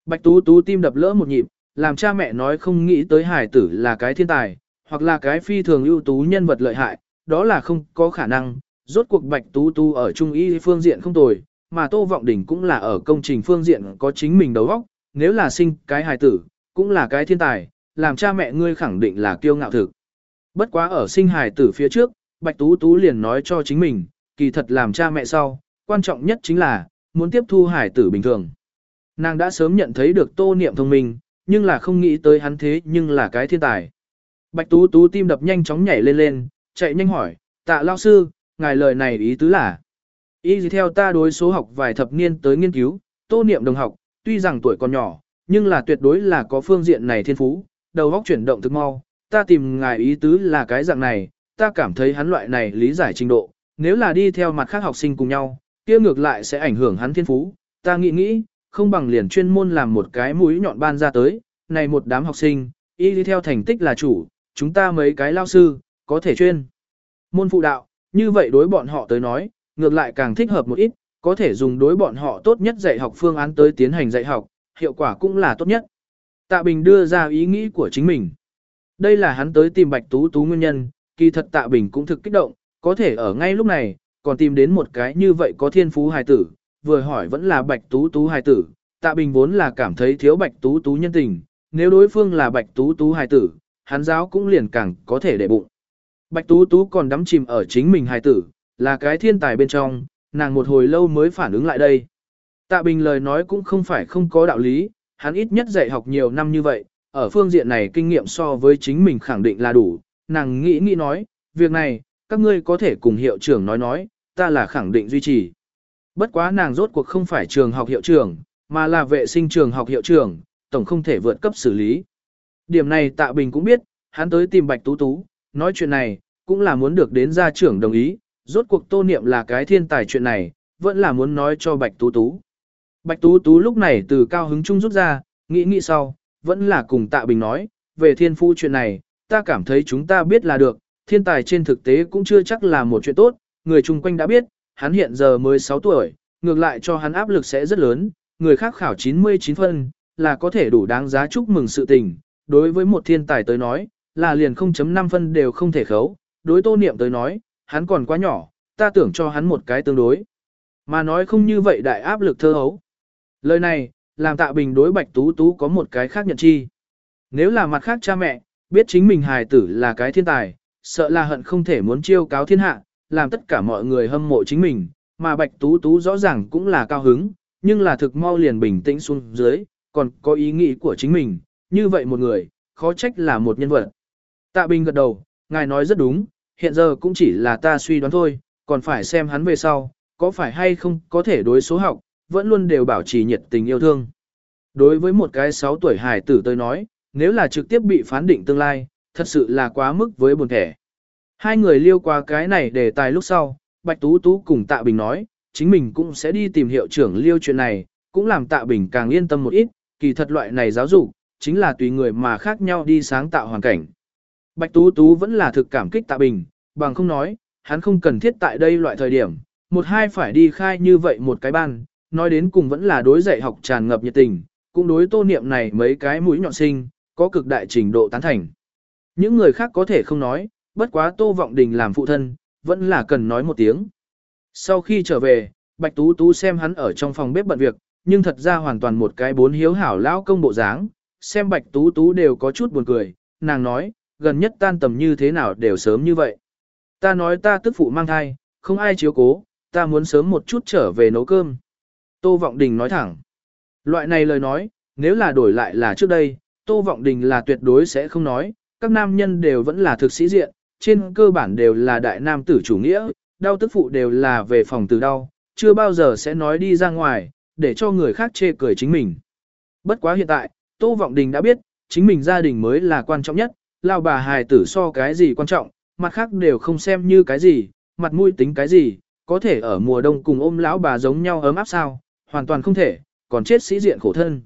Bạch Tú Tú tim đập lỡ một nhịp, làm cha mẹ nói không nghĩ tới hải tử là cái thiên tài, hoặc là cái phi thường ưu tú nhân vật lợi hại, đó là không có khả năng. Rốt cuộc Bạch Tú Tú ở trung y phương diện không tồi, mà Tô Vọng Đình cũng là ở công trình phương diện có chính mình đầu óc, nếu là sinh cái hài tử, cũng là cái thiên tài, làm cha mẹ ngươi khẳng định là kiêu ngạo thực. Bất quá ở sinh hài tử phía trước, Bạch Tú Tú liền nói cho chính mình, kỳ thật làm cha mẹ sau, quan trọng nhất chính là, muốn tiếp thu hài tử bình thường. Nàng đã sớm nhận thấy được tô niệm thông minh, nhưng là không nghĩ tới hắn thế nhưng là cái thiên tài. Bạch Tú Tú tim đập nhanh chóng nhảy lên lên, chạy nhanh hỏi, tạ lao sư, ngài lời này ý tứ là. Ý gì theo ta đối số học vài thập niên tới nghiên cứu, tô niệm đồng học, tuy rằng tuổi còn nhỏ, nhưng là tuyệt đối là có phương diện này thiên phú, đầu óc chuyển động thực mau, ta tìm ngài ý tứ là cái dạng này, ta cảm thấy hắn loại này lý giải trình độ, nếu là đi theo mặt khác học sinh cùng nhau, kia ngược lại sẽ ảnh hưởng hắn thiên phú, ta nghĩ nghĩ, không bằng liền chuyên môn làm một cái mũi nhọn ban ra tới, này một đám học sinh, y đi theo thành tích là chủ, chúng ta mấy cái lao sư, có thể chuyên. Môn phụ đạo, như vậy đối bọn họ tới nói, ngược lại càng thích hợp một ít, có thể dùng đối bọn họ tốt nhất dạy học phương án tới tiến hành dạy học, hiệu quả cũng là tốt nhất. Tạ Bình đưa ra ý nghĩ của chính mình. Đây là hắn tới tìm Bạch Tú Tú nguyên nhân, kỳ thật Tạ Bình cũng thực kích động, có thể ở ngay lúc này, còn tìm đến một cái như vậy có thiên phú hài tử, vừa hỏi vẫn là Bạch Tú Tú hài tử, Tạ Bình vốn là cảm thấy thiếu Bạch Tú Tú nhân tình, nếu đối phương là Bạch Tú Tú hài tử, hắn giáo cũng liền càng có thể để bụng. Bạch Tú Tú còn đắm chìm ở chính mình hài tử, là cái thiên tài bên trong, nàng một hồi lâu mới phản ứng lại đây. Tạ Bình lời nói cũng không phải không có đạo lý, hắn ít nhất dạy học nhiều năm như vậy, ở phương diện này kinh nghiệm so với chính mình khẳng định là đủ, nàng nghĩ nghĩ nói, việc này, các ngươi có thể cùng hiệu trưởng nói nói, ta là khẳng định duy trì. Bất quá nàng rốt cuộc không phải trường học hiệu trưởng, mà là vệ sinh trường học hiệu trưởng, tổng không thể vượt cấp xử lý. Điểm này Tạ Bình cũng biết, hắn tới tìm Bạch Tú Tú, nói chuyện này, cũng là muốn được đến gia trưởng đồng ý, rốt cuộc tô niệm là cái thiên tài chuyện này, vẫn là muốn nói cho Bạch Tú Tú. Bạch Tú Tú lúc này từ cao hứng chung rút ra, nghĩ nghĩ sau, vẫn là cùng Tạ Bình nói, về thiên phu chuyện này, ta cảm thấy chúng ta biết là được, thiên tài trên thực tế cũng chưa chắc là một chuyện tốt, người chung quanh đã biết, hắn hiện giờ mới 6 tuổi, ngược lại cho hắn áp lực sẽ rất lớn, người khác khảo 99 phân, là có thể đủ đáng giá chúc mừng sự tình, đối với một thiên tài tới nói, là liền 0.5 phân đều không thể khấu, đối tô niệm tới nói, hắn còn quá nhỏ, ta tưởng cho hắn một cái tương đối. Mà nói không như vậy đại áp lực thơ hấu. Lời này, làm tạ bình đối bạch tú tú có một cái khác nhận chi. Nếu là mặt khác cha mẹ, biết chính mình hài tử là cái thiên tài, sợ là hận không thể muốn chiêu cáo thiên hạ, làm tất cả mọi người hâm mộ chính mình, mà bạch tú tú rõ ràng cũng là cao hứng, nhưng là thực mau liền bình tĩnh xuống dưới, còn có ý nghĩ của chính mình, như vậy một người, khó trách là một nhân vật. Tạ Bình gật đầu, ngài nói rất đúng, hiện giờ cũng chỉ là ta suy đoán thôi, còn phải xem hắn về sau, có phải hay không có thể đối số học, vẫn luôn đều bảo trì nhiệt tình yêu thương. Đối với một cái 6 tuổi hải tử tôi nói, nếu là trực tiếp bị phán định tương lai, thật sự là quá mức với buồn thẻ. Hai người liêu qua cái này để tài lúc sau, Bạch Tú Tú cùng Tạ Bình nói, chính mình cũng sẽ đi tìm hiệu trưởng liêu chuyện này, cũng làm Tạ Bình càng yên tâm một ít, kỳ thật loại này giáo dục, chính là tùy người mà khác nhau đi sáng tạo hoàn cảnh. Bạch Tú Tú vẫn là thực cảm kích Tạ Bình, bằng không nói, hắn không cần thiết tại đây loại thời điểm, một hai phải đi khai như vậy một cái ban, nói đến cùng vẫn là đối dạy học tràn ngập nhiệt tình, cũng đối tô niệm này mấy cái mũi nhọn sinh, có cực đại trình độ tán thành. Những người khác có thể không nói, bất quá tô vọng đình làm phụ thân, vẫn là cần nói một tiếng. Sau khi trở về, Bạch Tú Tú xem hắn ở trong phòng bếp bận việc, nhưng thật ra hoàn toàn một cái bốn hiếu hảo lão công bộ dáng, xem Bạch Tú Tú đều có chút buồn cười, nàng nói, gần nhất tan tầm như thế nào đều sớm như vậy. Ta nói ta tức phụ mang thai, không ai chiếu cố, ta muốn sớm một chút trở về nấu cơm. Tô Vọng Đình nói thẳng. Loại này lời nói, nếu là đổi lại là trước đây, Tô Vọng Đình là tuyệt đối sẽ không nói, các nam nhân đều vẫn là thực sĩ diện, trên cơ bản đều là đại nam tử chủ nghĩa, đau tức phụ đều là về phòng từ đau, chưa bao giờ sẽ nói đi ra ngoài, để cho người khác chê cười chính mình. Bất quá hiện tại, Tô Vọng Đình đã biết, chính mình gia đình mới là quan trọng nhất, lao bà hài tử so cái gì quan trọng, mặt khác đều không xem như cái gì, mặt mũi tính cái gì, có thể ở mùa đông cùng ôm lão bà giống nhau ấm áp sao, hoàn toàn không thể, còn chết sĩ diện khổ thân.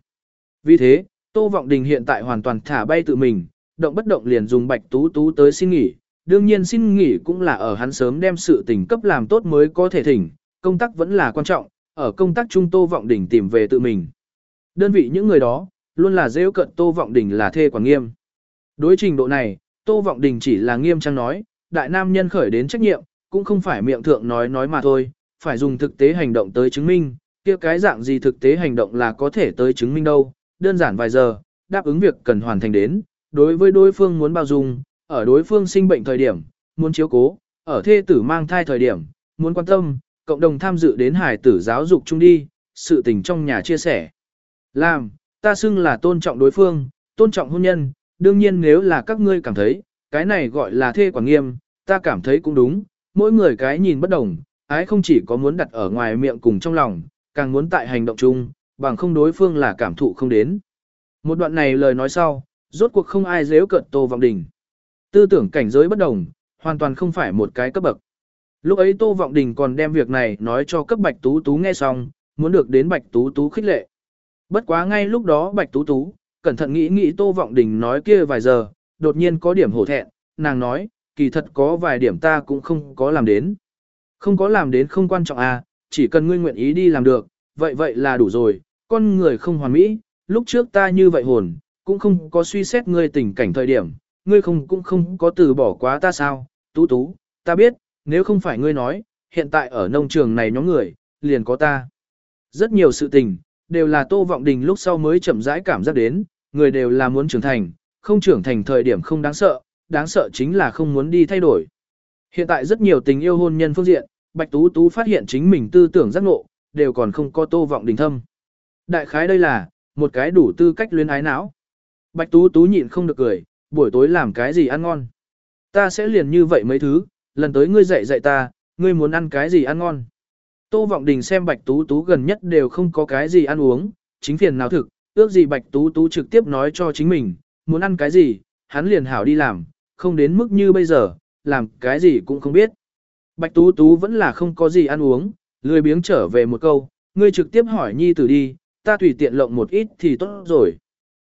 Vì thế, Tô Vọng Đình hiện tại hoàn toàn thả bay tự mình, động bất động liền dùng bạch tú tú tới xin nghỉ, đương nhiên xin nghỉ cũng là ở hắn sớm đem sự tình cấp làm tốt mới có thể thỉnh, công tác vẫn là quan trọng, ở công tác trung Tô Vọng Đình tìm về tự mình. Đơn vị những người đó, luôn là dễ cận Tô Vọng Đình là thê quản nghiêm. Đối trình độ này, Tô Vọng Đình chỉ là nghiêm trang nói, đại nam nhân khởi đến trách nhiệm, cũng không phải miệng thượng nói nói mà thôi, phải dùng thực tế hành động tới chứng minh, kia cái dạng gì thực tế hành động là có thể tới chứng minh đâu, đơn giản vài giờ, đáp ứng việc cần hoàn thành đến, đối với đối phương muốn bao dung, ở đối phương sinh bệnh thời điểm, muốn chiếu cố, ở thê tử mang thai thời điểm, muốn quan tâm, cộng đồng tham dự đến hải tử giáo dục chung đi, sự tình trong nhà chia sẻ. Làm, ta xưng là tôn trọng đối phương, tôn trọng hôn nhân, đương nhiên nếu là các ngươi cảm thấy, cái này gọi là thê quản nghiêm, ta cảm thấy cũng đúng, mỗi người cái nhìn bất đồng, ái không chỉ có muốn đặt ở ngoài miệng cùng trong lòng, càng muốn tại hành động chung, bằng không đối phương là cảm thụ không đến. Một đoạn này lời nói sau, rốt cuộc không ai dễ cận Tô Vọng Đình. Tư tưởng cảnh giới bất đồng, hoàn toàn không phải một cái cấp bậc. Lúc ấy Tô Vọng Đình còn đem việc này nói cho cấp Bạch Tú Tú nghe xong, muốn được đến Bạch Tú Tú khích lệ. Bất quá ngay lúc đó Bạch Tú Tú, cẩn thận nghĩ nghĩ Tô Vọng Đình nói kia vài giờ, đột nhiên có điểm hổ thẹn, nàng nói, kỳ thật có vài điểm ta cũng không có làm đến. Không có làm đến không quan trọng à, chỉ cần ngươi nguyện ý đi làm được, vậy vậy là đủ rồi, con người không hoàn mỹ, lúc trước ta như vậy hồn, cũng không có suy xét ngươi tình cảnh thời điểm, ngươi không cũng không có từ bỏ quá ta sao, tú tú, ta biết, nếu không phải ngươi nói, hiện tại ở nông trường này nhóm người, liền có ta. Rất nhiều sự tình, đều là tô vọng đình lúc sau mới chậm rãi cảm giác đến, người đều là muốn trưởng thành, không trưởng thành thời điểm không đáng sợ, đáng sợ chính là không muốn đi thay đổi. Hiện tại rất nhiều tình yêu hôn nhân phương diện, Bạch Tú Tú phát hiện chính mình tư tưởng giác ngộ, đều còn không có tô vọng đình thâm. Đại khái đây là, một cái đủ tư cách luyến ái não. Bạch Tú Tú nhịn không được cười, buổi tối làm cái gì ăn ngon. Ta sẽ liền như vậy mấy thứ, lần tới ngươi dạy dạy ta, ngươi muốn ăn cái gì ăn ngon. Tô Vọng Đình xem Bạch Tú Tú gần nhất đều không có cái gì ăn uống, chính phiền nào thực, ước gì Bạch Tú Tú trực tiếp nói cho chính mình, muốn ăn cái gì, hắn liền hảo đi làm, không đến mức như bây giờ, làm cái gì cũng không biết. Bạch Tú Tú vẫn là không có gì ăn uống, lười biếng trở về một câu, ngươi trực tiếp hỏi nhi tử đi, ta tùy tiện lộng một ít thì tốt rồi.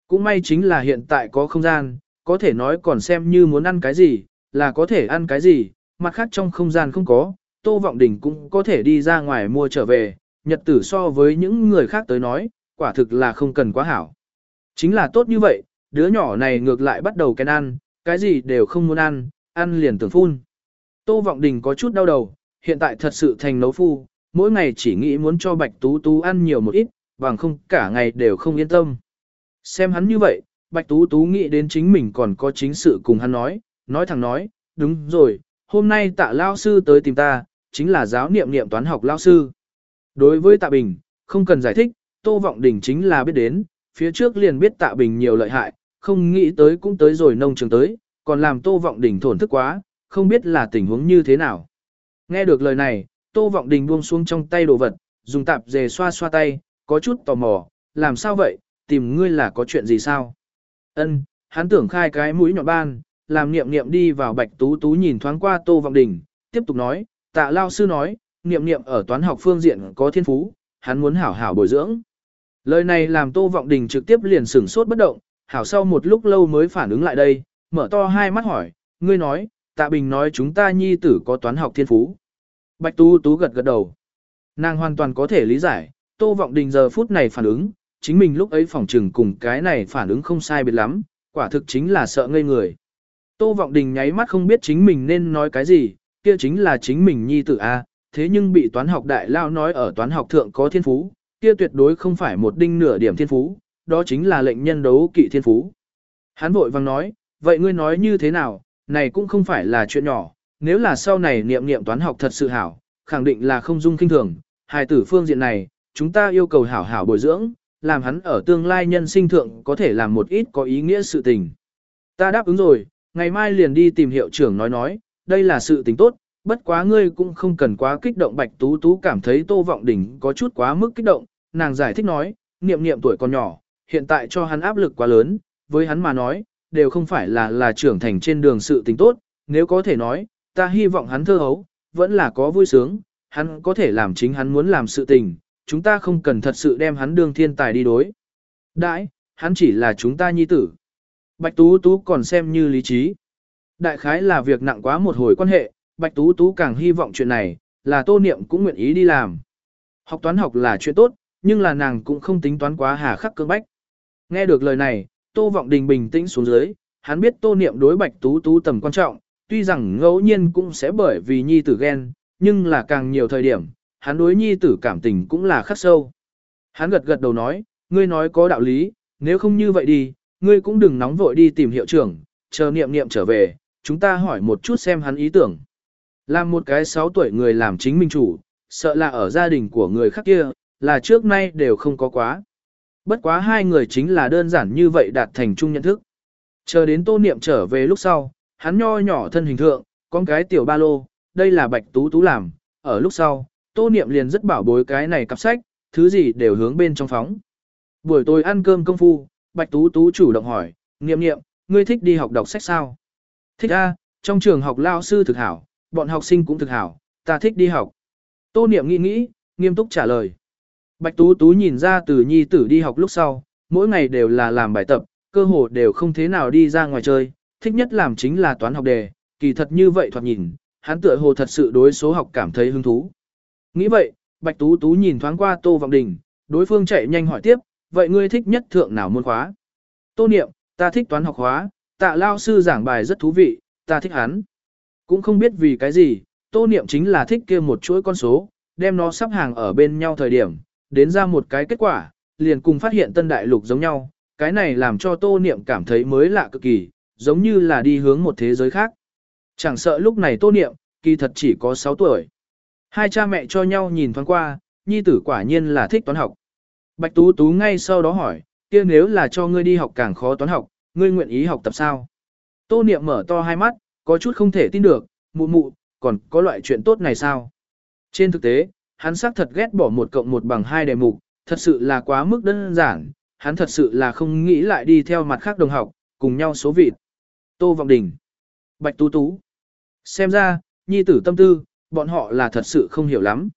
Cũng may chính là hiện tại có không gian, có thể nói còn xem như muốn ăn cái gì, là có thể ăn cái gì, mặt khác trong không gian không có, Tô Vọng Đình cũng có thể đi ra ngoài mua trở về, nhật tử so với những người khác tới nói, quả thực là không cần quá hảo. Chính là tốt như vậy, đứa nhỏ này ngược lại bắt đầu kén ăn, cái gì đều không muốn ăn, ăn liền tưởng phun. Tô Vọng Đình có chút đau đầu, hiện tại thật sự thành nấu phu, mỗi ngày chỉ nghĩ muốn cho Bạch Tú Tú ăn nhiều một ít, bằng không cả ngày đều không yên tâm. Xem hắn như vậy, Bạch Tú Tú nghĩ đến chính mình còn có chính sự cùng hắn nói, nói thẳng nói, đúng rồi, hôm nay tạ lao sư tới tìm ta, chính là giáo niệm niệm toán học lao sư. Đối với tạ bình, không cần giải thích, Tô Vọng Đình chính là biết đến, phía trước liền biết tạ bình nhiều lợi hại, không nghĩ tới cũng tới rồi nông trường tới, còn làm Tô Vọng Đình thổn thức quá, không biết là tình huống như thế nào. Nghe được lời này, Tô Vọng Đình buông xuống trong tay đồ vật, dùng tạp dề xoa xoa tay, có chút tò mò, làm sao vậy, tìm ngươi là có chuyện gì sao? Ân, hắn tưởng khai cái mũi nhọn ban, làm niệm niệm đi vào bạch tú tú nhìn thoáng qua tô vọng đình, tiếp tục nói, tạ lao sư nói, niệm niệm ở toán học phương diện có thiên phú, hắn muốn hảo hảo bồi dưỡng. Lời này làm tô vọng đình trực tiếp liền sửng sốt bất động, hảo sau một lúc lâu mới phản ứng lại đây, mở to hai mắt hỏi, ngươi nói, tạ bình nói chúng ta nhi tử có toán học thiên phú. Bạch tú tú gật gật đầu. Nàng hoàn toàn có thể lý giải, tô vọng đình giờ phút này phản ứng, chính mình lúc ấy phỏng trừng cùng cái này phản ứng không sai biệt lắm, quả thực chính là sợ ngây người. Tô Vọng Đình nháy mắt không biết chính mình nên nói cái gì, kia chính là chính mình nhi tử A, thế nhưng bị toán học đại lao nói ở toán học thượng có thiên phú, kia tuyệt đối không phải một đinh nửa điểm thiên phú, đó chính là lệnh nhân đấu kỵ thiên phú. Hắn vội vang nói, vậy ngươi nói như thế nào, này cũng không phải là chuyện nhỏ, nếu là sau này niệm niệm toán học thật sự hảo, khẳng định là không dung kinh thường, hài tử phương diện này, chúng ta yêu cầu hảo hảo bồi dưỡng, làm hắn ở tương lai nhân sinh thượng có thể làm một ít có ý nghĩa sự tình. Ta đáp ứng rồi, ngày mai liền đi tìm hiệu trưởng nói nói, đây là sự tình tốt, bất quá ngươi cũng không cần quá kích động Bạch Tú Tú cảm thấy Tô Vọng Đình có chút quá mức kích động, nàng giải thích nói, niệm niệm tuổi còn nhỏ, hiện tại cho hắn áp lực quá lớn, với hắn mà nói, đều không phải là là trưởng thành trên đường sự tình tốt, nếu có thể nói, ta hy vọng hắn thơ hấu, vẫn là có vui sướng, hắn có thể làm chính hắn muốn làm sự tình, chúng ta không cần thật sự đem hắn đương thiên tài đi đối. Đãi, hắn chỉ là chúng ta nhi tử. Bạch Tú Tú còn xem như lý trí. Đại khái là việc nặng quá một hồi quan hệ, Bạch Tú Tú càng hy vọng chuyện này, là tô niệm cũng nguyện ý đi làm. Học toán học là chuyện tốt, nhưng là nàng cũng không tính toán quá hà khắc cương bách. Nghe được lời này, Tô Vọng Đình bình tĩnh xuống dưới, hắn biết Tô Niệm đối Bạch Tú Tú tầm quan trọng, tuy rằng ngẫu nhiên cũng sẽ bởi vì nhi tử ghen, nhưng là càng nhiều thời điểm, hắn đối nhi tử cảm tình cũng là khắc sâu. Hắn gật gật đầu nói, ngươi nói có đạo lý, nếu không như vậy đi, ngươi cũng đừng nóng vội đi tìm hiệu trưởng, chờ niệm niệm trở về, chúng ta hỏi một chút xem hắn ý tưởng. Làm một cái 6 tuổi người làm chính mình chủ, sợ là ở gia đình của người khác kia, là trước nay đều không có quá. Bất quá hai người chính là đơn giản như vậy đạt thành chung nhận thức. Chờ đến tô niệm trở về lúc sau, hắn nho nhỏ thân hình thượng, con cái tiểu ba lô, đây là bạch tú tú làm, ở lúc sau, tô niệm liền rất bảo bối cái này cặp sách, thứ gì đều hướng bên trong phóng. Buổi tối ăn cơm công phu, bạch tú tú chủ động hỏi, niệm niệm, ngươi thích đi học đọc sách sao? Thích a, trong trường học lao sư thực hảo, bọn học sinh cũng thực hảo, ta thích đi học. Tô niệm nghĩ nghĩ, nghiêm túc trả lời. Bạch Tú Tú nhìn ra từ nhi tử đi học lúc sau, mỗi ngày đều là làm bài tập, cơ hồ đều không thế nào đi ra ngoài chơi, thích nhất làm chính là toán học đề, kỳ thật như vậy thoạt nhìn, hắn tựa hồ thật sự đối số học cảm thấy hứng thú. Nghĩ vậy, Bạch Tú Tú nhìn thoáng qua Tô Vọng Đình, đối phương chạy nhanh hỏi tiếp, vậy ngươi thích nhất thượng nào môn khóa? Tô Niệm, ta thích toán học khóa, tạ lao sư giảng bài rất thú vị, ta thích hắn. Cũng không biết vì cái gì, Tô Niệm chính là thích kia một chuỗi con số, đem nó sắp hàng ở bên nhau thời điểm, đến ra một cái kết quả, liền cùng phát hiện tân đại lục giống nhau, cái này làm cho tô niệm cảm thấy mới lạ cực kỳ, giống như là đi hướng một thế giới khác. Chẳng sợ lúc này tô niệm, kỳ thật chỉ có 6 tuổi. Hai cha mẹ cho nhau nhìn thoáng qua, nhi tử quả nhiên là thích toán học. Bạch Tú Tú ngay sau đó hỏi, kia nếu là cho ngươi đi học càng khó toán học, ngươi nguyện ý học tập sao? Tô niệm mở to hai mắt, có chút không thể tin được, mụ mụ, còn có loại chuyện tốt này sao? Trên thực tế, hắn xác thật ghét bỏ một cộng một bằng hai đề mục, thật sự là quá mức đơn giản, hắn thật sự là không nghĩ lại đi theo mặt khác đồng học, cùng nhau số vịt. Tô Vọng Đình, Bạch Tú Tú. Xem ra, nhi tử tâm tư, bọn họ là thật sự không hiểu lắm.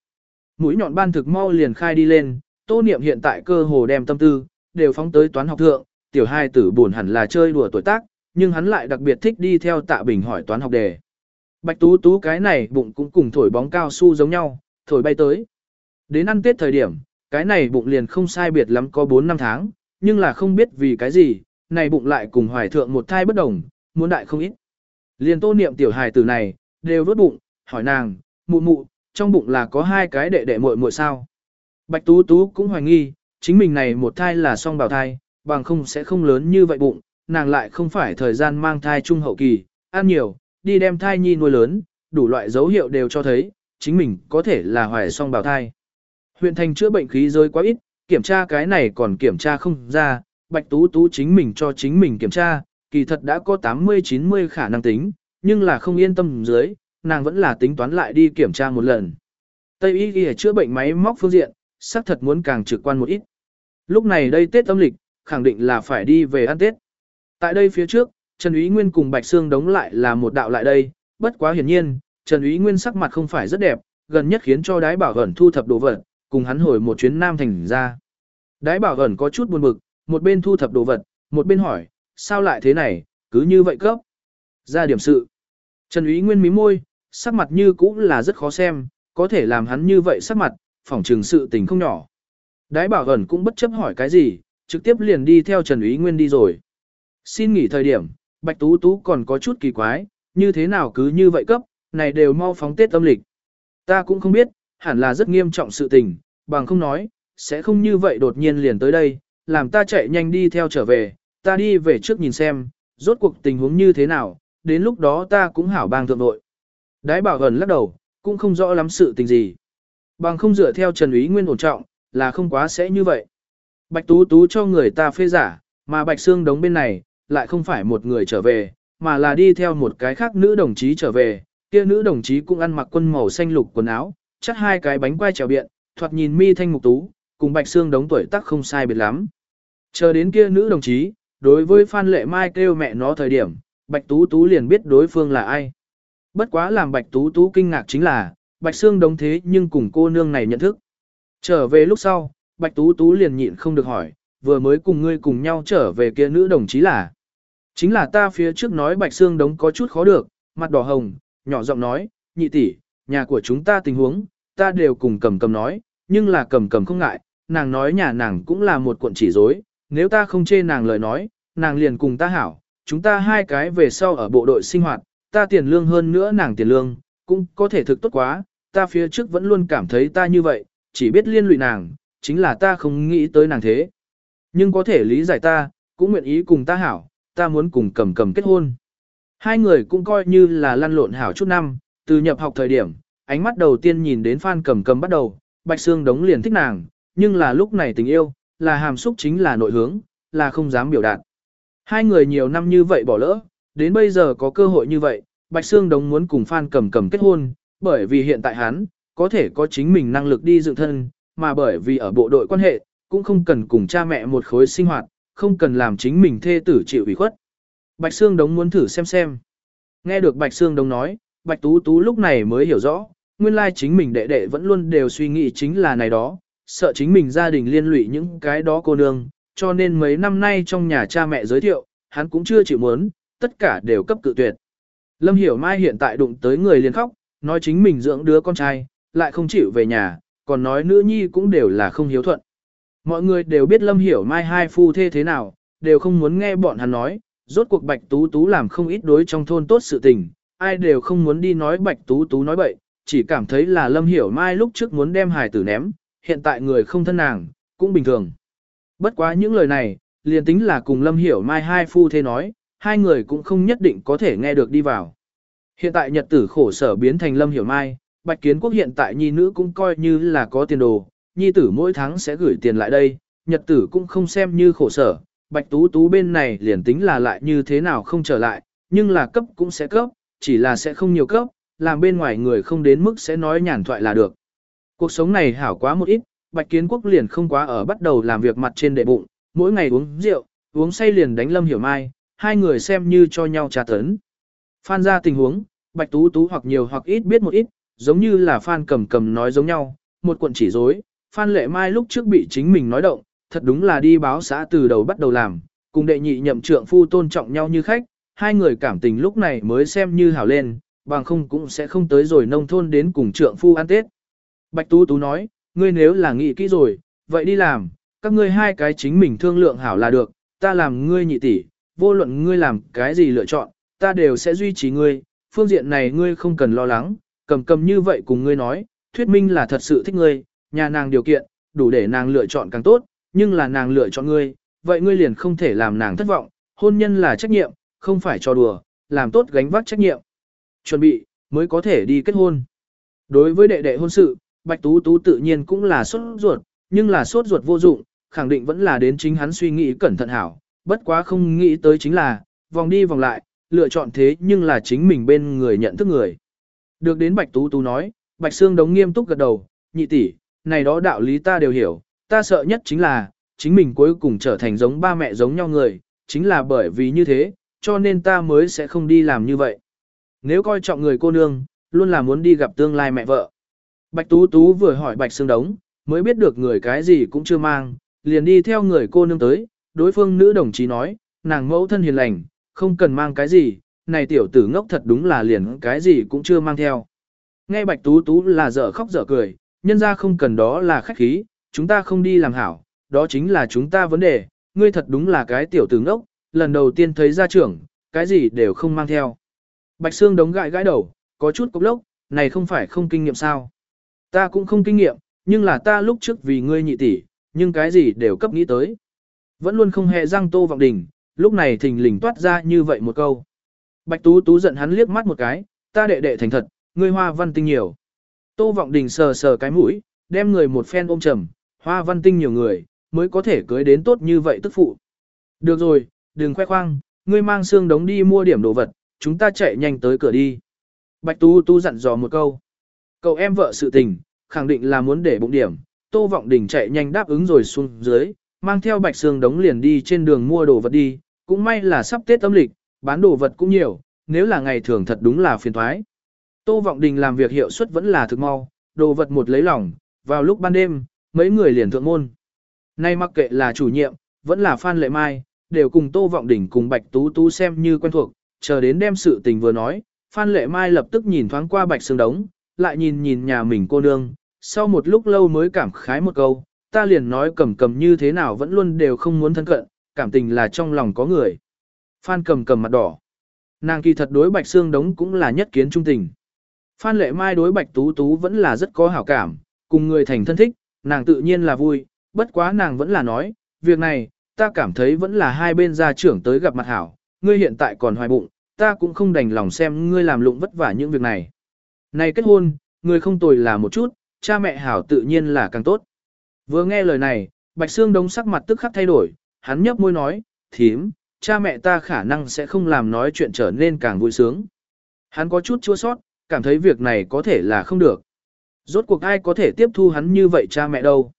Mũi nhọn ban thực mau liền khai đi lên, tô niệm hiện tại cơ hồ đem tâm tư, đều phóng tới toán học thượng, tiểu hai tử buồn hẳn là chơi đùa tuổi tác, nhưng hắn lại đặc biệt thích đi theo tạ bình hỏi toán học đề. Bạch Tú Tú cái này bụng cũng cùng thổi bóng cao su giống nhau, thổi bay tới. Đến ăn Tết thời điểm, cái này bụng liền không sai biệt lắm có 4 năm tháng, nhưng là không biết vì cái gì, này bụng lại cùng hoài thượng một thai bất đồng, muốn đại không ít. Liền tô niệm tiểu hài tử này, đều vớt bụng, hỏi nàng, mụ mụ, trong bụng là có hai cái đệ đệ muội muội sao. Bạch Tú Tú cũng hoài nghi, chính mình này một thai là song bào thai, bằng không sẽ không lớn như vậy bụng, nàng lại không phải thời gian mang thai trung hậu kỳ, ăn nhiều, đi đem thai nhi nuôi lớn, đủ loại dấu hiệu đều cho thấy, chính mình có thể là hoài song bào thai. Huyện thành chữa bệnh khí giới quá ít, kiểm tra cái này còn kiểm tra không ra, Bạch Tú Tú chính mình cho chính mình kiểm tra, kỳ thật đã có 80-90 khả năng tính, nhưng là không yên tâm dưới, nàng vẫn là tính toán lại đi kiểm tra một lần. Tây y ghi chữa bệnh máy móc phương diện, xác thật muốn càng trực quan một ít. Lúc này đây Tết âm lịch, khẳng định là phải đi về ăn Tết. Tại đây phía trước, Trần Úy Nguyên cùng Bạch Sương đóng lại là một đạo lại đây, bất quá hiển nhiên, Trần Úy Nguyên sắc mặt không phải rất đẹp, gần nhất khiến cho đái bảo ẩn thu thập đồ vật, cùng hắn hồi một chuyến Nam Thành ra. Đái bảo ẩn có chút buồn bực, một bên thu thập đồ vật, một bên hỏi, sao lại thế này, cứ như vậy cấp. Ra điểm sự. Trần Úy Nguyên mí môi, sắc mặt như cũng là rất khó xem, có thể làm hắn như vậy sắc mặt, phỏng trừng sự tình không nhỏ. Đái bảo ẩn cũng bất chấp hỏi cái gì, trực tiếp liền đi theo Trần Ý Nguyên đi rồi. Xin nghỉ thời điểm, Bạch Tú Tú còn có chút kỳ quái, như thế nào cứ như vậy cấp, này đều mau phóng Tết âm lịch. Ta cũng không biết, hẳn là rất nghiêm trọng sự tình, bằng không nói, sẽ không như vậy đột nhiên liền tới đây, làm ta chạy nhanh đi theo trở về, ta đi về trước nhìn xem, rốt cuộc tình huống như thế nào, đến lúc đó ta cũng hảo bang thượng đội. Đái bảo ẩn lắc đầu, cũng không rõ lắm sự tình gì. Bằng không dựa theo Trần Úy Nguyên ổn trọng, là không quá sẽ như vậy. Bạch Tú Tú cho người ta phê giả, mà Bạch Sương đống bên này, lại không phải một người trở về, mà là đi theo một cái khác nữ đồng chí trở về, kia nữ đồng chí cũng ăn mặc quân màu xanh lục quần áo, chắc hai cái bánh quai trèo biện, thoạt nhìn mi thanh mục tú, cùng Bạch Sương đống tuổi tác không sai biệt lắm. Chờ đến kia nữ đồng chí, đối với Phan Lệ Mai kêu mẹ nó thời điểm, Bạch Tú Tú liền biết đối phương là ai. Bất quá làm Bạch Tú Tú kinh ngạc chính là, Bạch Sương đống thế nhưng cùng cô nương này nhận thức. Trở về lúc sau, Bạch Tú Tú liền nhịn không được hỏi, vừa mới cùng ngươi cùng nhau trở về kia nữ đồng chí là. Chính là ta phía trước nói Bạch Sương đống có chút khó được, mặt đỏ hồng, nhỏ giọng nói, nhị tỷ, nhà của chúng ta tình huống, ta đều cùng cầm cầm nói, nhưng là cầm cầm không ngại, nàng nói nhà nàng cũng là một cuộn chỉ dối, nếu ta không chê nàng lời nói, nàng liền cùng ta hảo, chúng ta hai cái về sau ở bộ đội sinh hoạt, ta tiền lương hơn nữa nàng tiền lương, cũng có thể thực tốt quá, ta phía trước vẫn luôn cảm thấy ta như vậy, chỉ biết liên lụy nàng, chính là ta không nghĩ tới nàng thế. Nhưng có thể lý giải ta, cũng nguyện ý cùng ta hảo, ta muốn cùng cầm cầm kết hôn. Hai người cũng coi như là lăn lộn hảo chút năm, từ nhập học thời điểm, ánh mắt đầu tiên nhìn đến Phan cầm cầm bắt đầu, Bạch Sương đống liền thích nàng, nhưng là lúc này tình yêu, là hàm xúc chính là nội hướng, là không dám biểu đạt. Hai người nhiều năm như vậy bỏ lỡ, đến bây giờ có cơ hội như vậy, Bạch Sương đống muốn cùng Phan cầm cầm kết hôn, bởi vì hiện tại hắn, có thể có chính mình năng lực đi dựng thân, mà bởi vì ở bộ đội quan hệ, cũng không cần cùng cha mẹ một khối sinh hoạt, không cần làm chính mình thê tử chịu ủy khuất. Bạch Sương Đống muốn thử xem xem. Nghe được Bạch Sương Đống nói, Bạch Tú Tú lúc này mới hiểu rõ, nguyên lai chính mình đệ đệ vẫn luôn đều suy nghĩ chính là này đó, sợ chính mình gia đình liên lụy những cái đó cô nương, cho nên mấy năm nay trong nhà cha mẹ giới thiệu, hắn cũng chưa chịu muốn, tất cả đều cấp cự tuyệt. Lâm Hiểu Mai hiện tại đụng tới người liền khóc, nói chính mình dưỡng đứa con trai, lại không chịu về nhà, còn nói nữ nhi cũng đều là không hiếu thuận. Mọi người đều biết Lâm Hiểu Mai hai phu thê thế nào, đều không muốn nghe bọn hắn nói, rốt cuộc Bạch Tú Tú làm không ít đối trong thôn tốt sự tình, ai đều không muốn đi nói Bạch Tú Tú nói bậy, chỉ cảm thấy là Lâm Hiểu Mai lúc trước muốn đem hài tử ném, hiện tại người không thân nàng, cũng bình thường. Bất quá những lời này, liền tính là cùng Lâm Hiểu Mai hai phu thê nói, hai người cũng không nhất định có thể nghe được đi vào. Hiện tại nhật tử khổ sở biến thành Lâm Hiểu Mai, Bạch Kiến Quốc hiện tại nhi nữ cũng coi như là có tiền đồ, nhi tử mỗi tháng sẽ gửi tiền lại đây, nhật tử cũng không xem như khổ sở, Bạch Tú Tú bên này liền tính là lại như thế nào không trở lại, nhưng là cấp cũng sẽ cấp, chỉ là sẽ không nhiều cấp, làm bên ngoài người không đến mức sẽ nói nhàn thoại là được. Cuộc sống này hảo quá một ít, Bạch Kiến Quốc liền không quá ở bắt đầu làm việc mặt trên đệ bụng, mỗi ngày uống rượu, uống say liền đánh Lâm Hiểu Mai, hai người xem như cho nhau trà tấn. Phan ra tình huống, Bạch Tú Tú hoặc nhiều hoặc ít biết một ít, giống như là Phan cầm cầm nói giống nhau, một cuộn chỉ dối, Phan Lệ Mai lúc trước bị chính mình nói động, thật đúng là đi báo xã từ đầu bắt đầu làm, cùng đệ nhị nhậm trượng phu tôn trọng nhau như khách, hai người cảm tình lúc này mới xem như hảo lên, bằng không cũng sẽ không tới rồi nông thôn đến cùng trượng phu ăn Tết. Bạch Tú Tú nói, ngươi nếu là nghĩ kỹ rồi, vậy đi làm, các ngươi hai cái chính mình thương lượng hảo là được, ta làm ngươi nhị tỷ, vô luận ngươi làm cái gì lựa chọn, ta đều sẽ duy trì ngươi, phương diện này ngươi không cần lo lắng, cầm cầm như vậy cùng ngươi nói, thuyết minh là thật sự thích ngươi, nhà nàng điều kiện, đủ để nàng lựa chọn càng tốt, nhưng là nàng lựa chọn ngươi, vậy ngươi liền không thể làm nàng thất vọng, hôn nhân là trách nhiệm, không phải cho đùa, làm tốt gánh vác trách nhiệm. Chuẩn bị, mới có thể đi kết hôn. Đối với đệ đệ hôn sự, Bạch Tú Tú tự nhiên cũng là sốt ruột, nhưng là sốt ruột vô dụng, khẳng định vẫn là đến chính hắn suy nghĩ cẩn thận hảo, bất quá không nghĩ tới chính là, vòng đi vòng lại, lựa chọn thế nhưng là chính mình bên người nhận thức người. Được đến Bạch Tú Tú nói, Bạch Sương đống nghiêm túc gật đầu, nhị tỷ, này đó đạo lý ta đều hiểu, ta sợ nhất chính là, chính mình cuối cùng trở thành giống ba mẹ giống nhau người, chính là bởi vì như thế, cho nên ta mới sẽ không đi làm như vậy. Nếu coi trọng người cô nương, luôn là muốn đi gặp tương lai mẹ vợ. Bạch Tú Tú vừa hỏi Bạch Sương Đống, mới biết được người cái gì cũng chưa mang, liền đi theo người cô nương tới, đối phương nữ đồng chí nói, nàng mẫu thân hiền lành, không cần mang cái gì, này tiểu tử ngốc thật đúng là liền cái gì cũng chưa mang theo. Nghe Bạch Tú Tú là dở khóc dở cười, nhân ra không cần đó là khách khí, chúng ta không đi làm hảo, đó chính là chúng ta vấn đề, ngươi thật đúng là cái tiểu tử ngốc, lần đầu tiên thấy gia trưởng, cái gì đều không mang theo. Bạch Sương đống gãi gãi đầu, có chút cốc lốc, này không phải không kinh nghiệm sao. Ta cũng không kinh nghiệm, nhưng là ta lúc trước vì ngươi nhị tỷ, nhưng cái gì đều cấp nghĩ tới. Vẫn luôn không hề răng tô vọng đình, lúc này thình lình toát ra như vậy một câu. Bạch Tú Tú giận hắn liếc mắt một cái, ta đệ đệ thành thật, ngươi hoa văn tinh nhiều. Tô vọng đình sờ sờ cái mũi, đem người một phen ôm trầm, hoa văn tinh nhiều người, mới có thể cưới đến tốt như vậy tức phụ. Được rồi, đừng khoe khoang, ngươi mang xương đống đi mua điểm đồ vật, chúng ta chạy nhanh tới cửa đi. Bạch Tú Tú dặn dò một câu. Cậu em vợ sự tình, khẳng định là muốn để bụng điểm, Tô Vọng Đình chạy nhanh đáp ứng rồi xuống dưới, mang theo Bạch Sương đống liền đi trên đường mua đồ vật đi, cũng may là sắp Tết âm lịch, bán đồ vật cũng nhiều, nếu là ngày thường thật đúng là phiền toái. Tô Vọng Đình làm việc hiệu suất vẫn là thực mau, đồ vật một lấy lòng, vào lúc ban đêm, mấy người liền thượng môn. Nay mặc kệ là chủ nhiệm, vẫn là Phan Lệ Mai, đều cùng Tô Vọng Đình cùng Bạch Tú Tú xem như quen thuộc, chờ đến đem sự tình vừa nói, Phan Lệ Mai lập tức nhìn thoáng qua Bạch Sương Đống, lại nhìn nhìn nhà mình cô nương, sau một lúc lâu mới cảm khái một câu, ta liền nói cầm cầm như thế nào vẫn luôn đều không muốn thân cận, cảm tình là trong lòng có người. Phan cầm cầm mặt đỏ. Nàng kỳ thật đối Bạch Sương Đống cũng là nhất kiến trung tình. Phan Lệ Mai đối Bạch Tú Tú vẫn là rất có hảo cảm, cùng người thành thân thích, nàng tự nhiên là vui, bất quá nàng vẫn là nói, việc này, ta cảm thấy vẫn là hai bên gia trưởng tới gặp mặt hảo, ngươi hiện tại còn hoài bụng, ta cũng không đành lòng xem ngươi làm lụng vất vả những việc này. Này kết hôn, ngươi không tồi là một chút, cha mẹ hảo tự nhiên là càng tốt. Vừa nghe lời này, Bạch Sương Đông sắc mặt tức khắc thay đổi, hắn nhấp môi nói, thím, cha mẹ ta khả năng sẽ không làm nói chuyện trở nên càng vui sướng. Hắn có chút chua sót, cảm thấy việc này có thể là không được. Rốt cuộc ai có thể tiếp thu hắn như vậy cha mẹ đâu.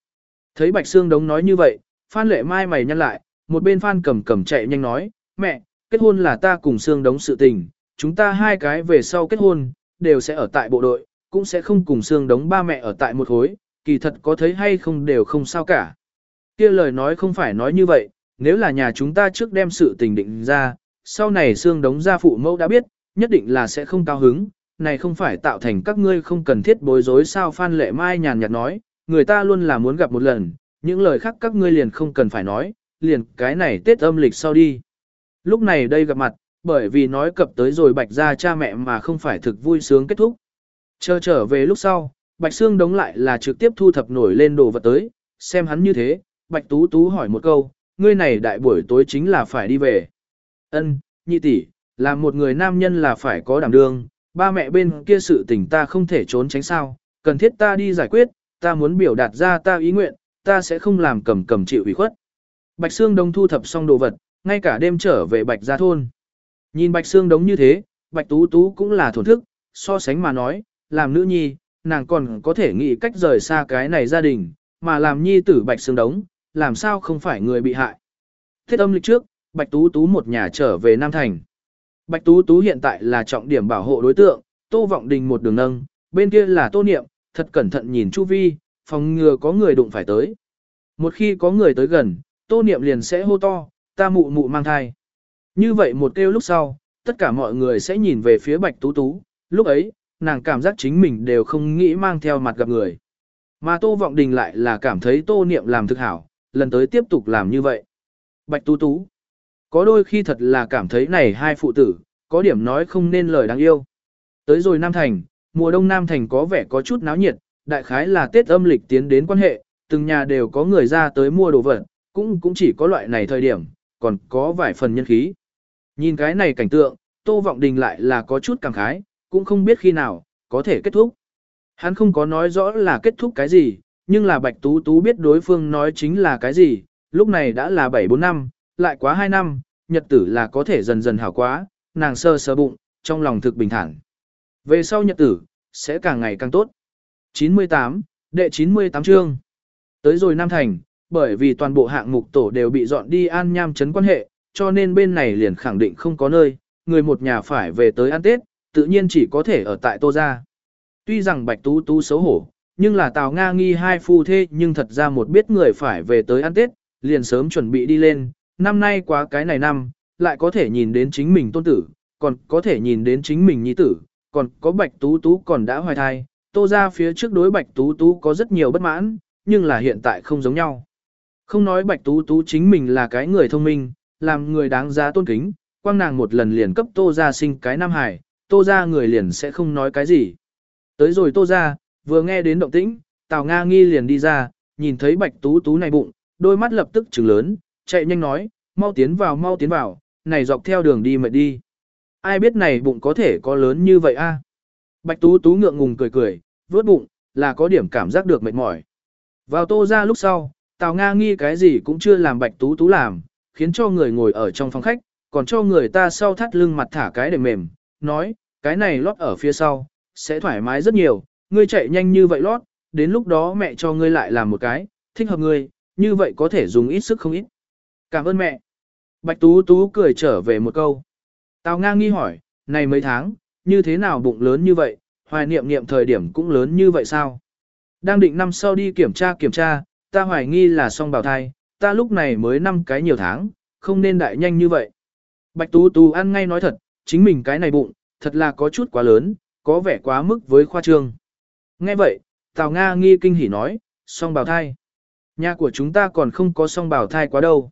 Thấy Bạch Sương Đống nói như vậy, Phan Lệ Mai mày nhăn lại, một bên Phan cầm cầm chạy nhanh nói, mẹ, kết hôn là ta cùng Sương Đống sự tình, chúng ta hai cái về sau kết hôn, đều sẽ ở tại bộ đội, cũng sẽ không cùng Sương Đống ba mẹ ở tại một khối, kỳ thật có thấy hay không đều không sao cả. kia lời nói không phải nói như vậy, nếu là nhà chúng ta trước đem sự tình định ra, sau này xương Đống gia phụ mẫu đã biết, nhất định là sẽ không cao hứng, này không phải tạo thành các ngươi không cần thiết bối rối sao Phan Lệ Mai nhàn nhạt nói, người ta luôn là muốn gặp một lần, những lời khác các ngươi liền không cần phải nói, liền cái này Tết âm lịch sau đi. Lúc này đây gặp mặt, bởi vì nói cập tới rồi Bạch ra cha mẹ mà không phải thực vui sướng kết thúc. Chờ trở về lúc sau, Bạch Sương đóng lại là trực tiếp thu thập nổi lên đồ vật tới, xem hắn như thế, Bạch Tú Tú hỏi một câu, ngươi này đại buổi tối chính là phải đi về. Ân, nhị tỷ, làm một người nam nhân là phải có đảm đương, ba mẹ bên kia sự tình ta không thể trốn tránh sao, cần thiết ta đi giải quyết, ta muốn biểu đạt ra ta ý nguyện, ta sẽ không làm cầm cầm chịu ủy khuất. Bạch Sương Đông thu thập xong đồ vật, ngay cả đêm trở về Bạch Gia Thôn. Nhìn Bạch Sương Đống như thế, Bạch Tú Tú cũng là thổn thức, so sánh mà nói, làm nữ nhi, nàng còn có thể nghĩ cách rời xa cái này gia đình, mà làm nhi tử Bạch xương Đống, làm sao không phải người bị hại. Thiết âm lịch trước, Bạch Tú Tú một nhà trở về Nam Thành. Bạch Tú Tú hiện tại là trọng điểm bảo hộ đối tượng, Tô Vọng Đình một đường nâng, bên kia là Tô Niệm, thật cẩn thận nhìn chu vi, phòng ngừa có người đụng phải tới. Một khi có người tới gần, Tô Niệm liền sẽ hô to, ta mụ mụ mang thai. Như vậy một kêu lúc sau, tất cả mọi người sẽ nhìn về phía Bạch Tú Tú, lúc ấy, nàng cảm giác chính mình đều không nghĩ mang theo mặt gặp người. Mà Tô Vọng Đình lại là cảm thấy Tô Niệm làm thực hảo, lần tới tiếp tục làm như vậy. Bạch Tú Tú có đôi khi thật là cảm thấy này hai phụ tử, có điểm nói không nên lời đáng yêu. Tới rồi Nam Thành, mùa đông Nam Thành có vẻ có chút náo nhiệt, đại khái là Tết âm lịch tiến đến quan hệ, từng nhà đều có người ra tới mua đồ vật, cũng cũng chỉ có loại này thời điểm, còn có vài phần nhân khí. Nhìn cái này cảnh tượng, Tô Vọng Đình lại là có chút cảm khái, cũng không biết khi nào, có thể kết thúc. Hắn không có nói rõ là kết thúc cái gì, nhưng là Bạch Tú Tú biết đối phương nói chính là cái gì, lúc này đã là 7-4 năm, lại quá 2 năm, nhật tử là có thể dần dần hảo quá, nàng sơ sơ bụng, trong lòng thực bình thản. Về sau nhật tử, sẽ càng ngày càng tốt. 98, đệ 98 chương. Tới rồi Nam Thành, bởi vì toàn bộ hạng mục tổ đều bị dọn đi an nham chấn quan hệ, cho nên bên này liền khẳng định không có nơi, người một nhà phải về tới ăn Tết, tự nhiên chỉ có thể ở tại Tô Gia. Tuy rằng Bạch Tú Tú xấu hổ, nhưng là Tào Nga nghi hai phu thế, nhưng thật ra một biết người phải về tới ăn Tết, liền sớm chuẩn bị đi lên, năm nay quá cái này năm, lại có thể nhìn đến chính mình tôn tử, còn có thể nhìn đến chính mình nhi tử, còn có Bạch Tú Tú còn đã hoài thai, Tô Gia phía trước đối Bạch Tú Tú có rất nhiều bất mãn, nhưng là hiện tại không giống nhau. Không nói Bạch Tú Tú chính mình là cái người thông minh, làm người đáng giá tôn kính, quang nàng một lần liền cấp Tô Gia sinh cái Nam Hải, Tô Gia người liền sẽ không nói cái gì. Tới rồi Tô Gia, vừa nghe đến động tĩnh, Tào Nga nghi liền đi ra, nhìn thấy Bạch Tú Tú này bụng, đôi mắt lập tức trừng lớn, chạy nhanh nói, mau tiến vào mau tiến vào, này dọc theo đường đi mệt đi. Ai biết này bụng có thể có lớn như vậy a? Bạch Tú Tú ngượng ngùng cười cười, vớt bụng, là có điểm cảm giác được mệt mỏi. Vào Tô Gia lúc sau, Tào Nga nghi cái gì cũng chưa làm Bạch Tú Tú làm, khiến cho người ngồi ở trong phòng khách, còn cho người ta sau thắt lưng mặt thả cái để mềm, nói, cái này lót ở phía sau, sẽ thoải mái rất nhiều, ngươi chạy nhanh như vậy lót, đến lúc đó mẹ cho ngươi lại làm một cái, thích hợp ngươi, như vậy có thể dùng ít sức không ít. Cảm ơn mẹ. Bạch Tú Tú cười trở về một câu. Tào Nga nghi hỏi, này mấy tháng, như thế nào bụng lớn như vậy, hoài niệm niệm thời điểm cũng lớn như vậy sao? Đang định năm sau đi kiểm tra kiểm tra, ta hoài nghi là song bào thai, ta lúc này mới năm cái nhiều tháng, không nên đại nhanh như vậy. Bạch Tú Tú ăn ngay nói thật, chính mình cái này bụng, thật là có chút quá lớn, có vẻ quá mức với khoa trương. Nghe vậy, Tào Nga nghi kinh hỉ nói, song bào thai. Nhà của chúng ta còn không có song bào thai quá đâu.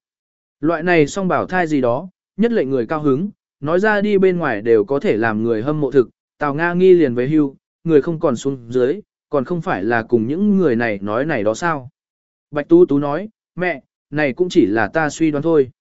Loại này song bào thai gì đó, nhất lệnh người cao hứng, nói ra đi bên ngoài đều có thể làm người hâm mộ thực. Tào Nga nghi liền với hưu, người không còn xuống dưới, còn không phải là cùng những người này nói này đó sao. Bạch Tú Tú nói, mẹ, này cũng chỉ là ta suy đoán thôi.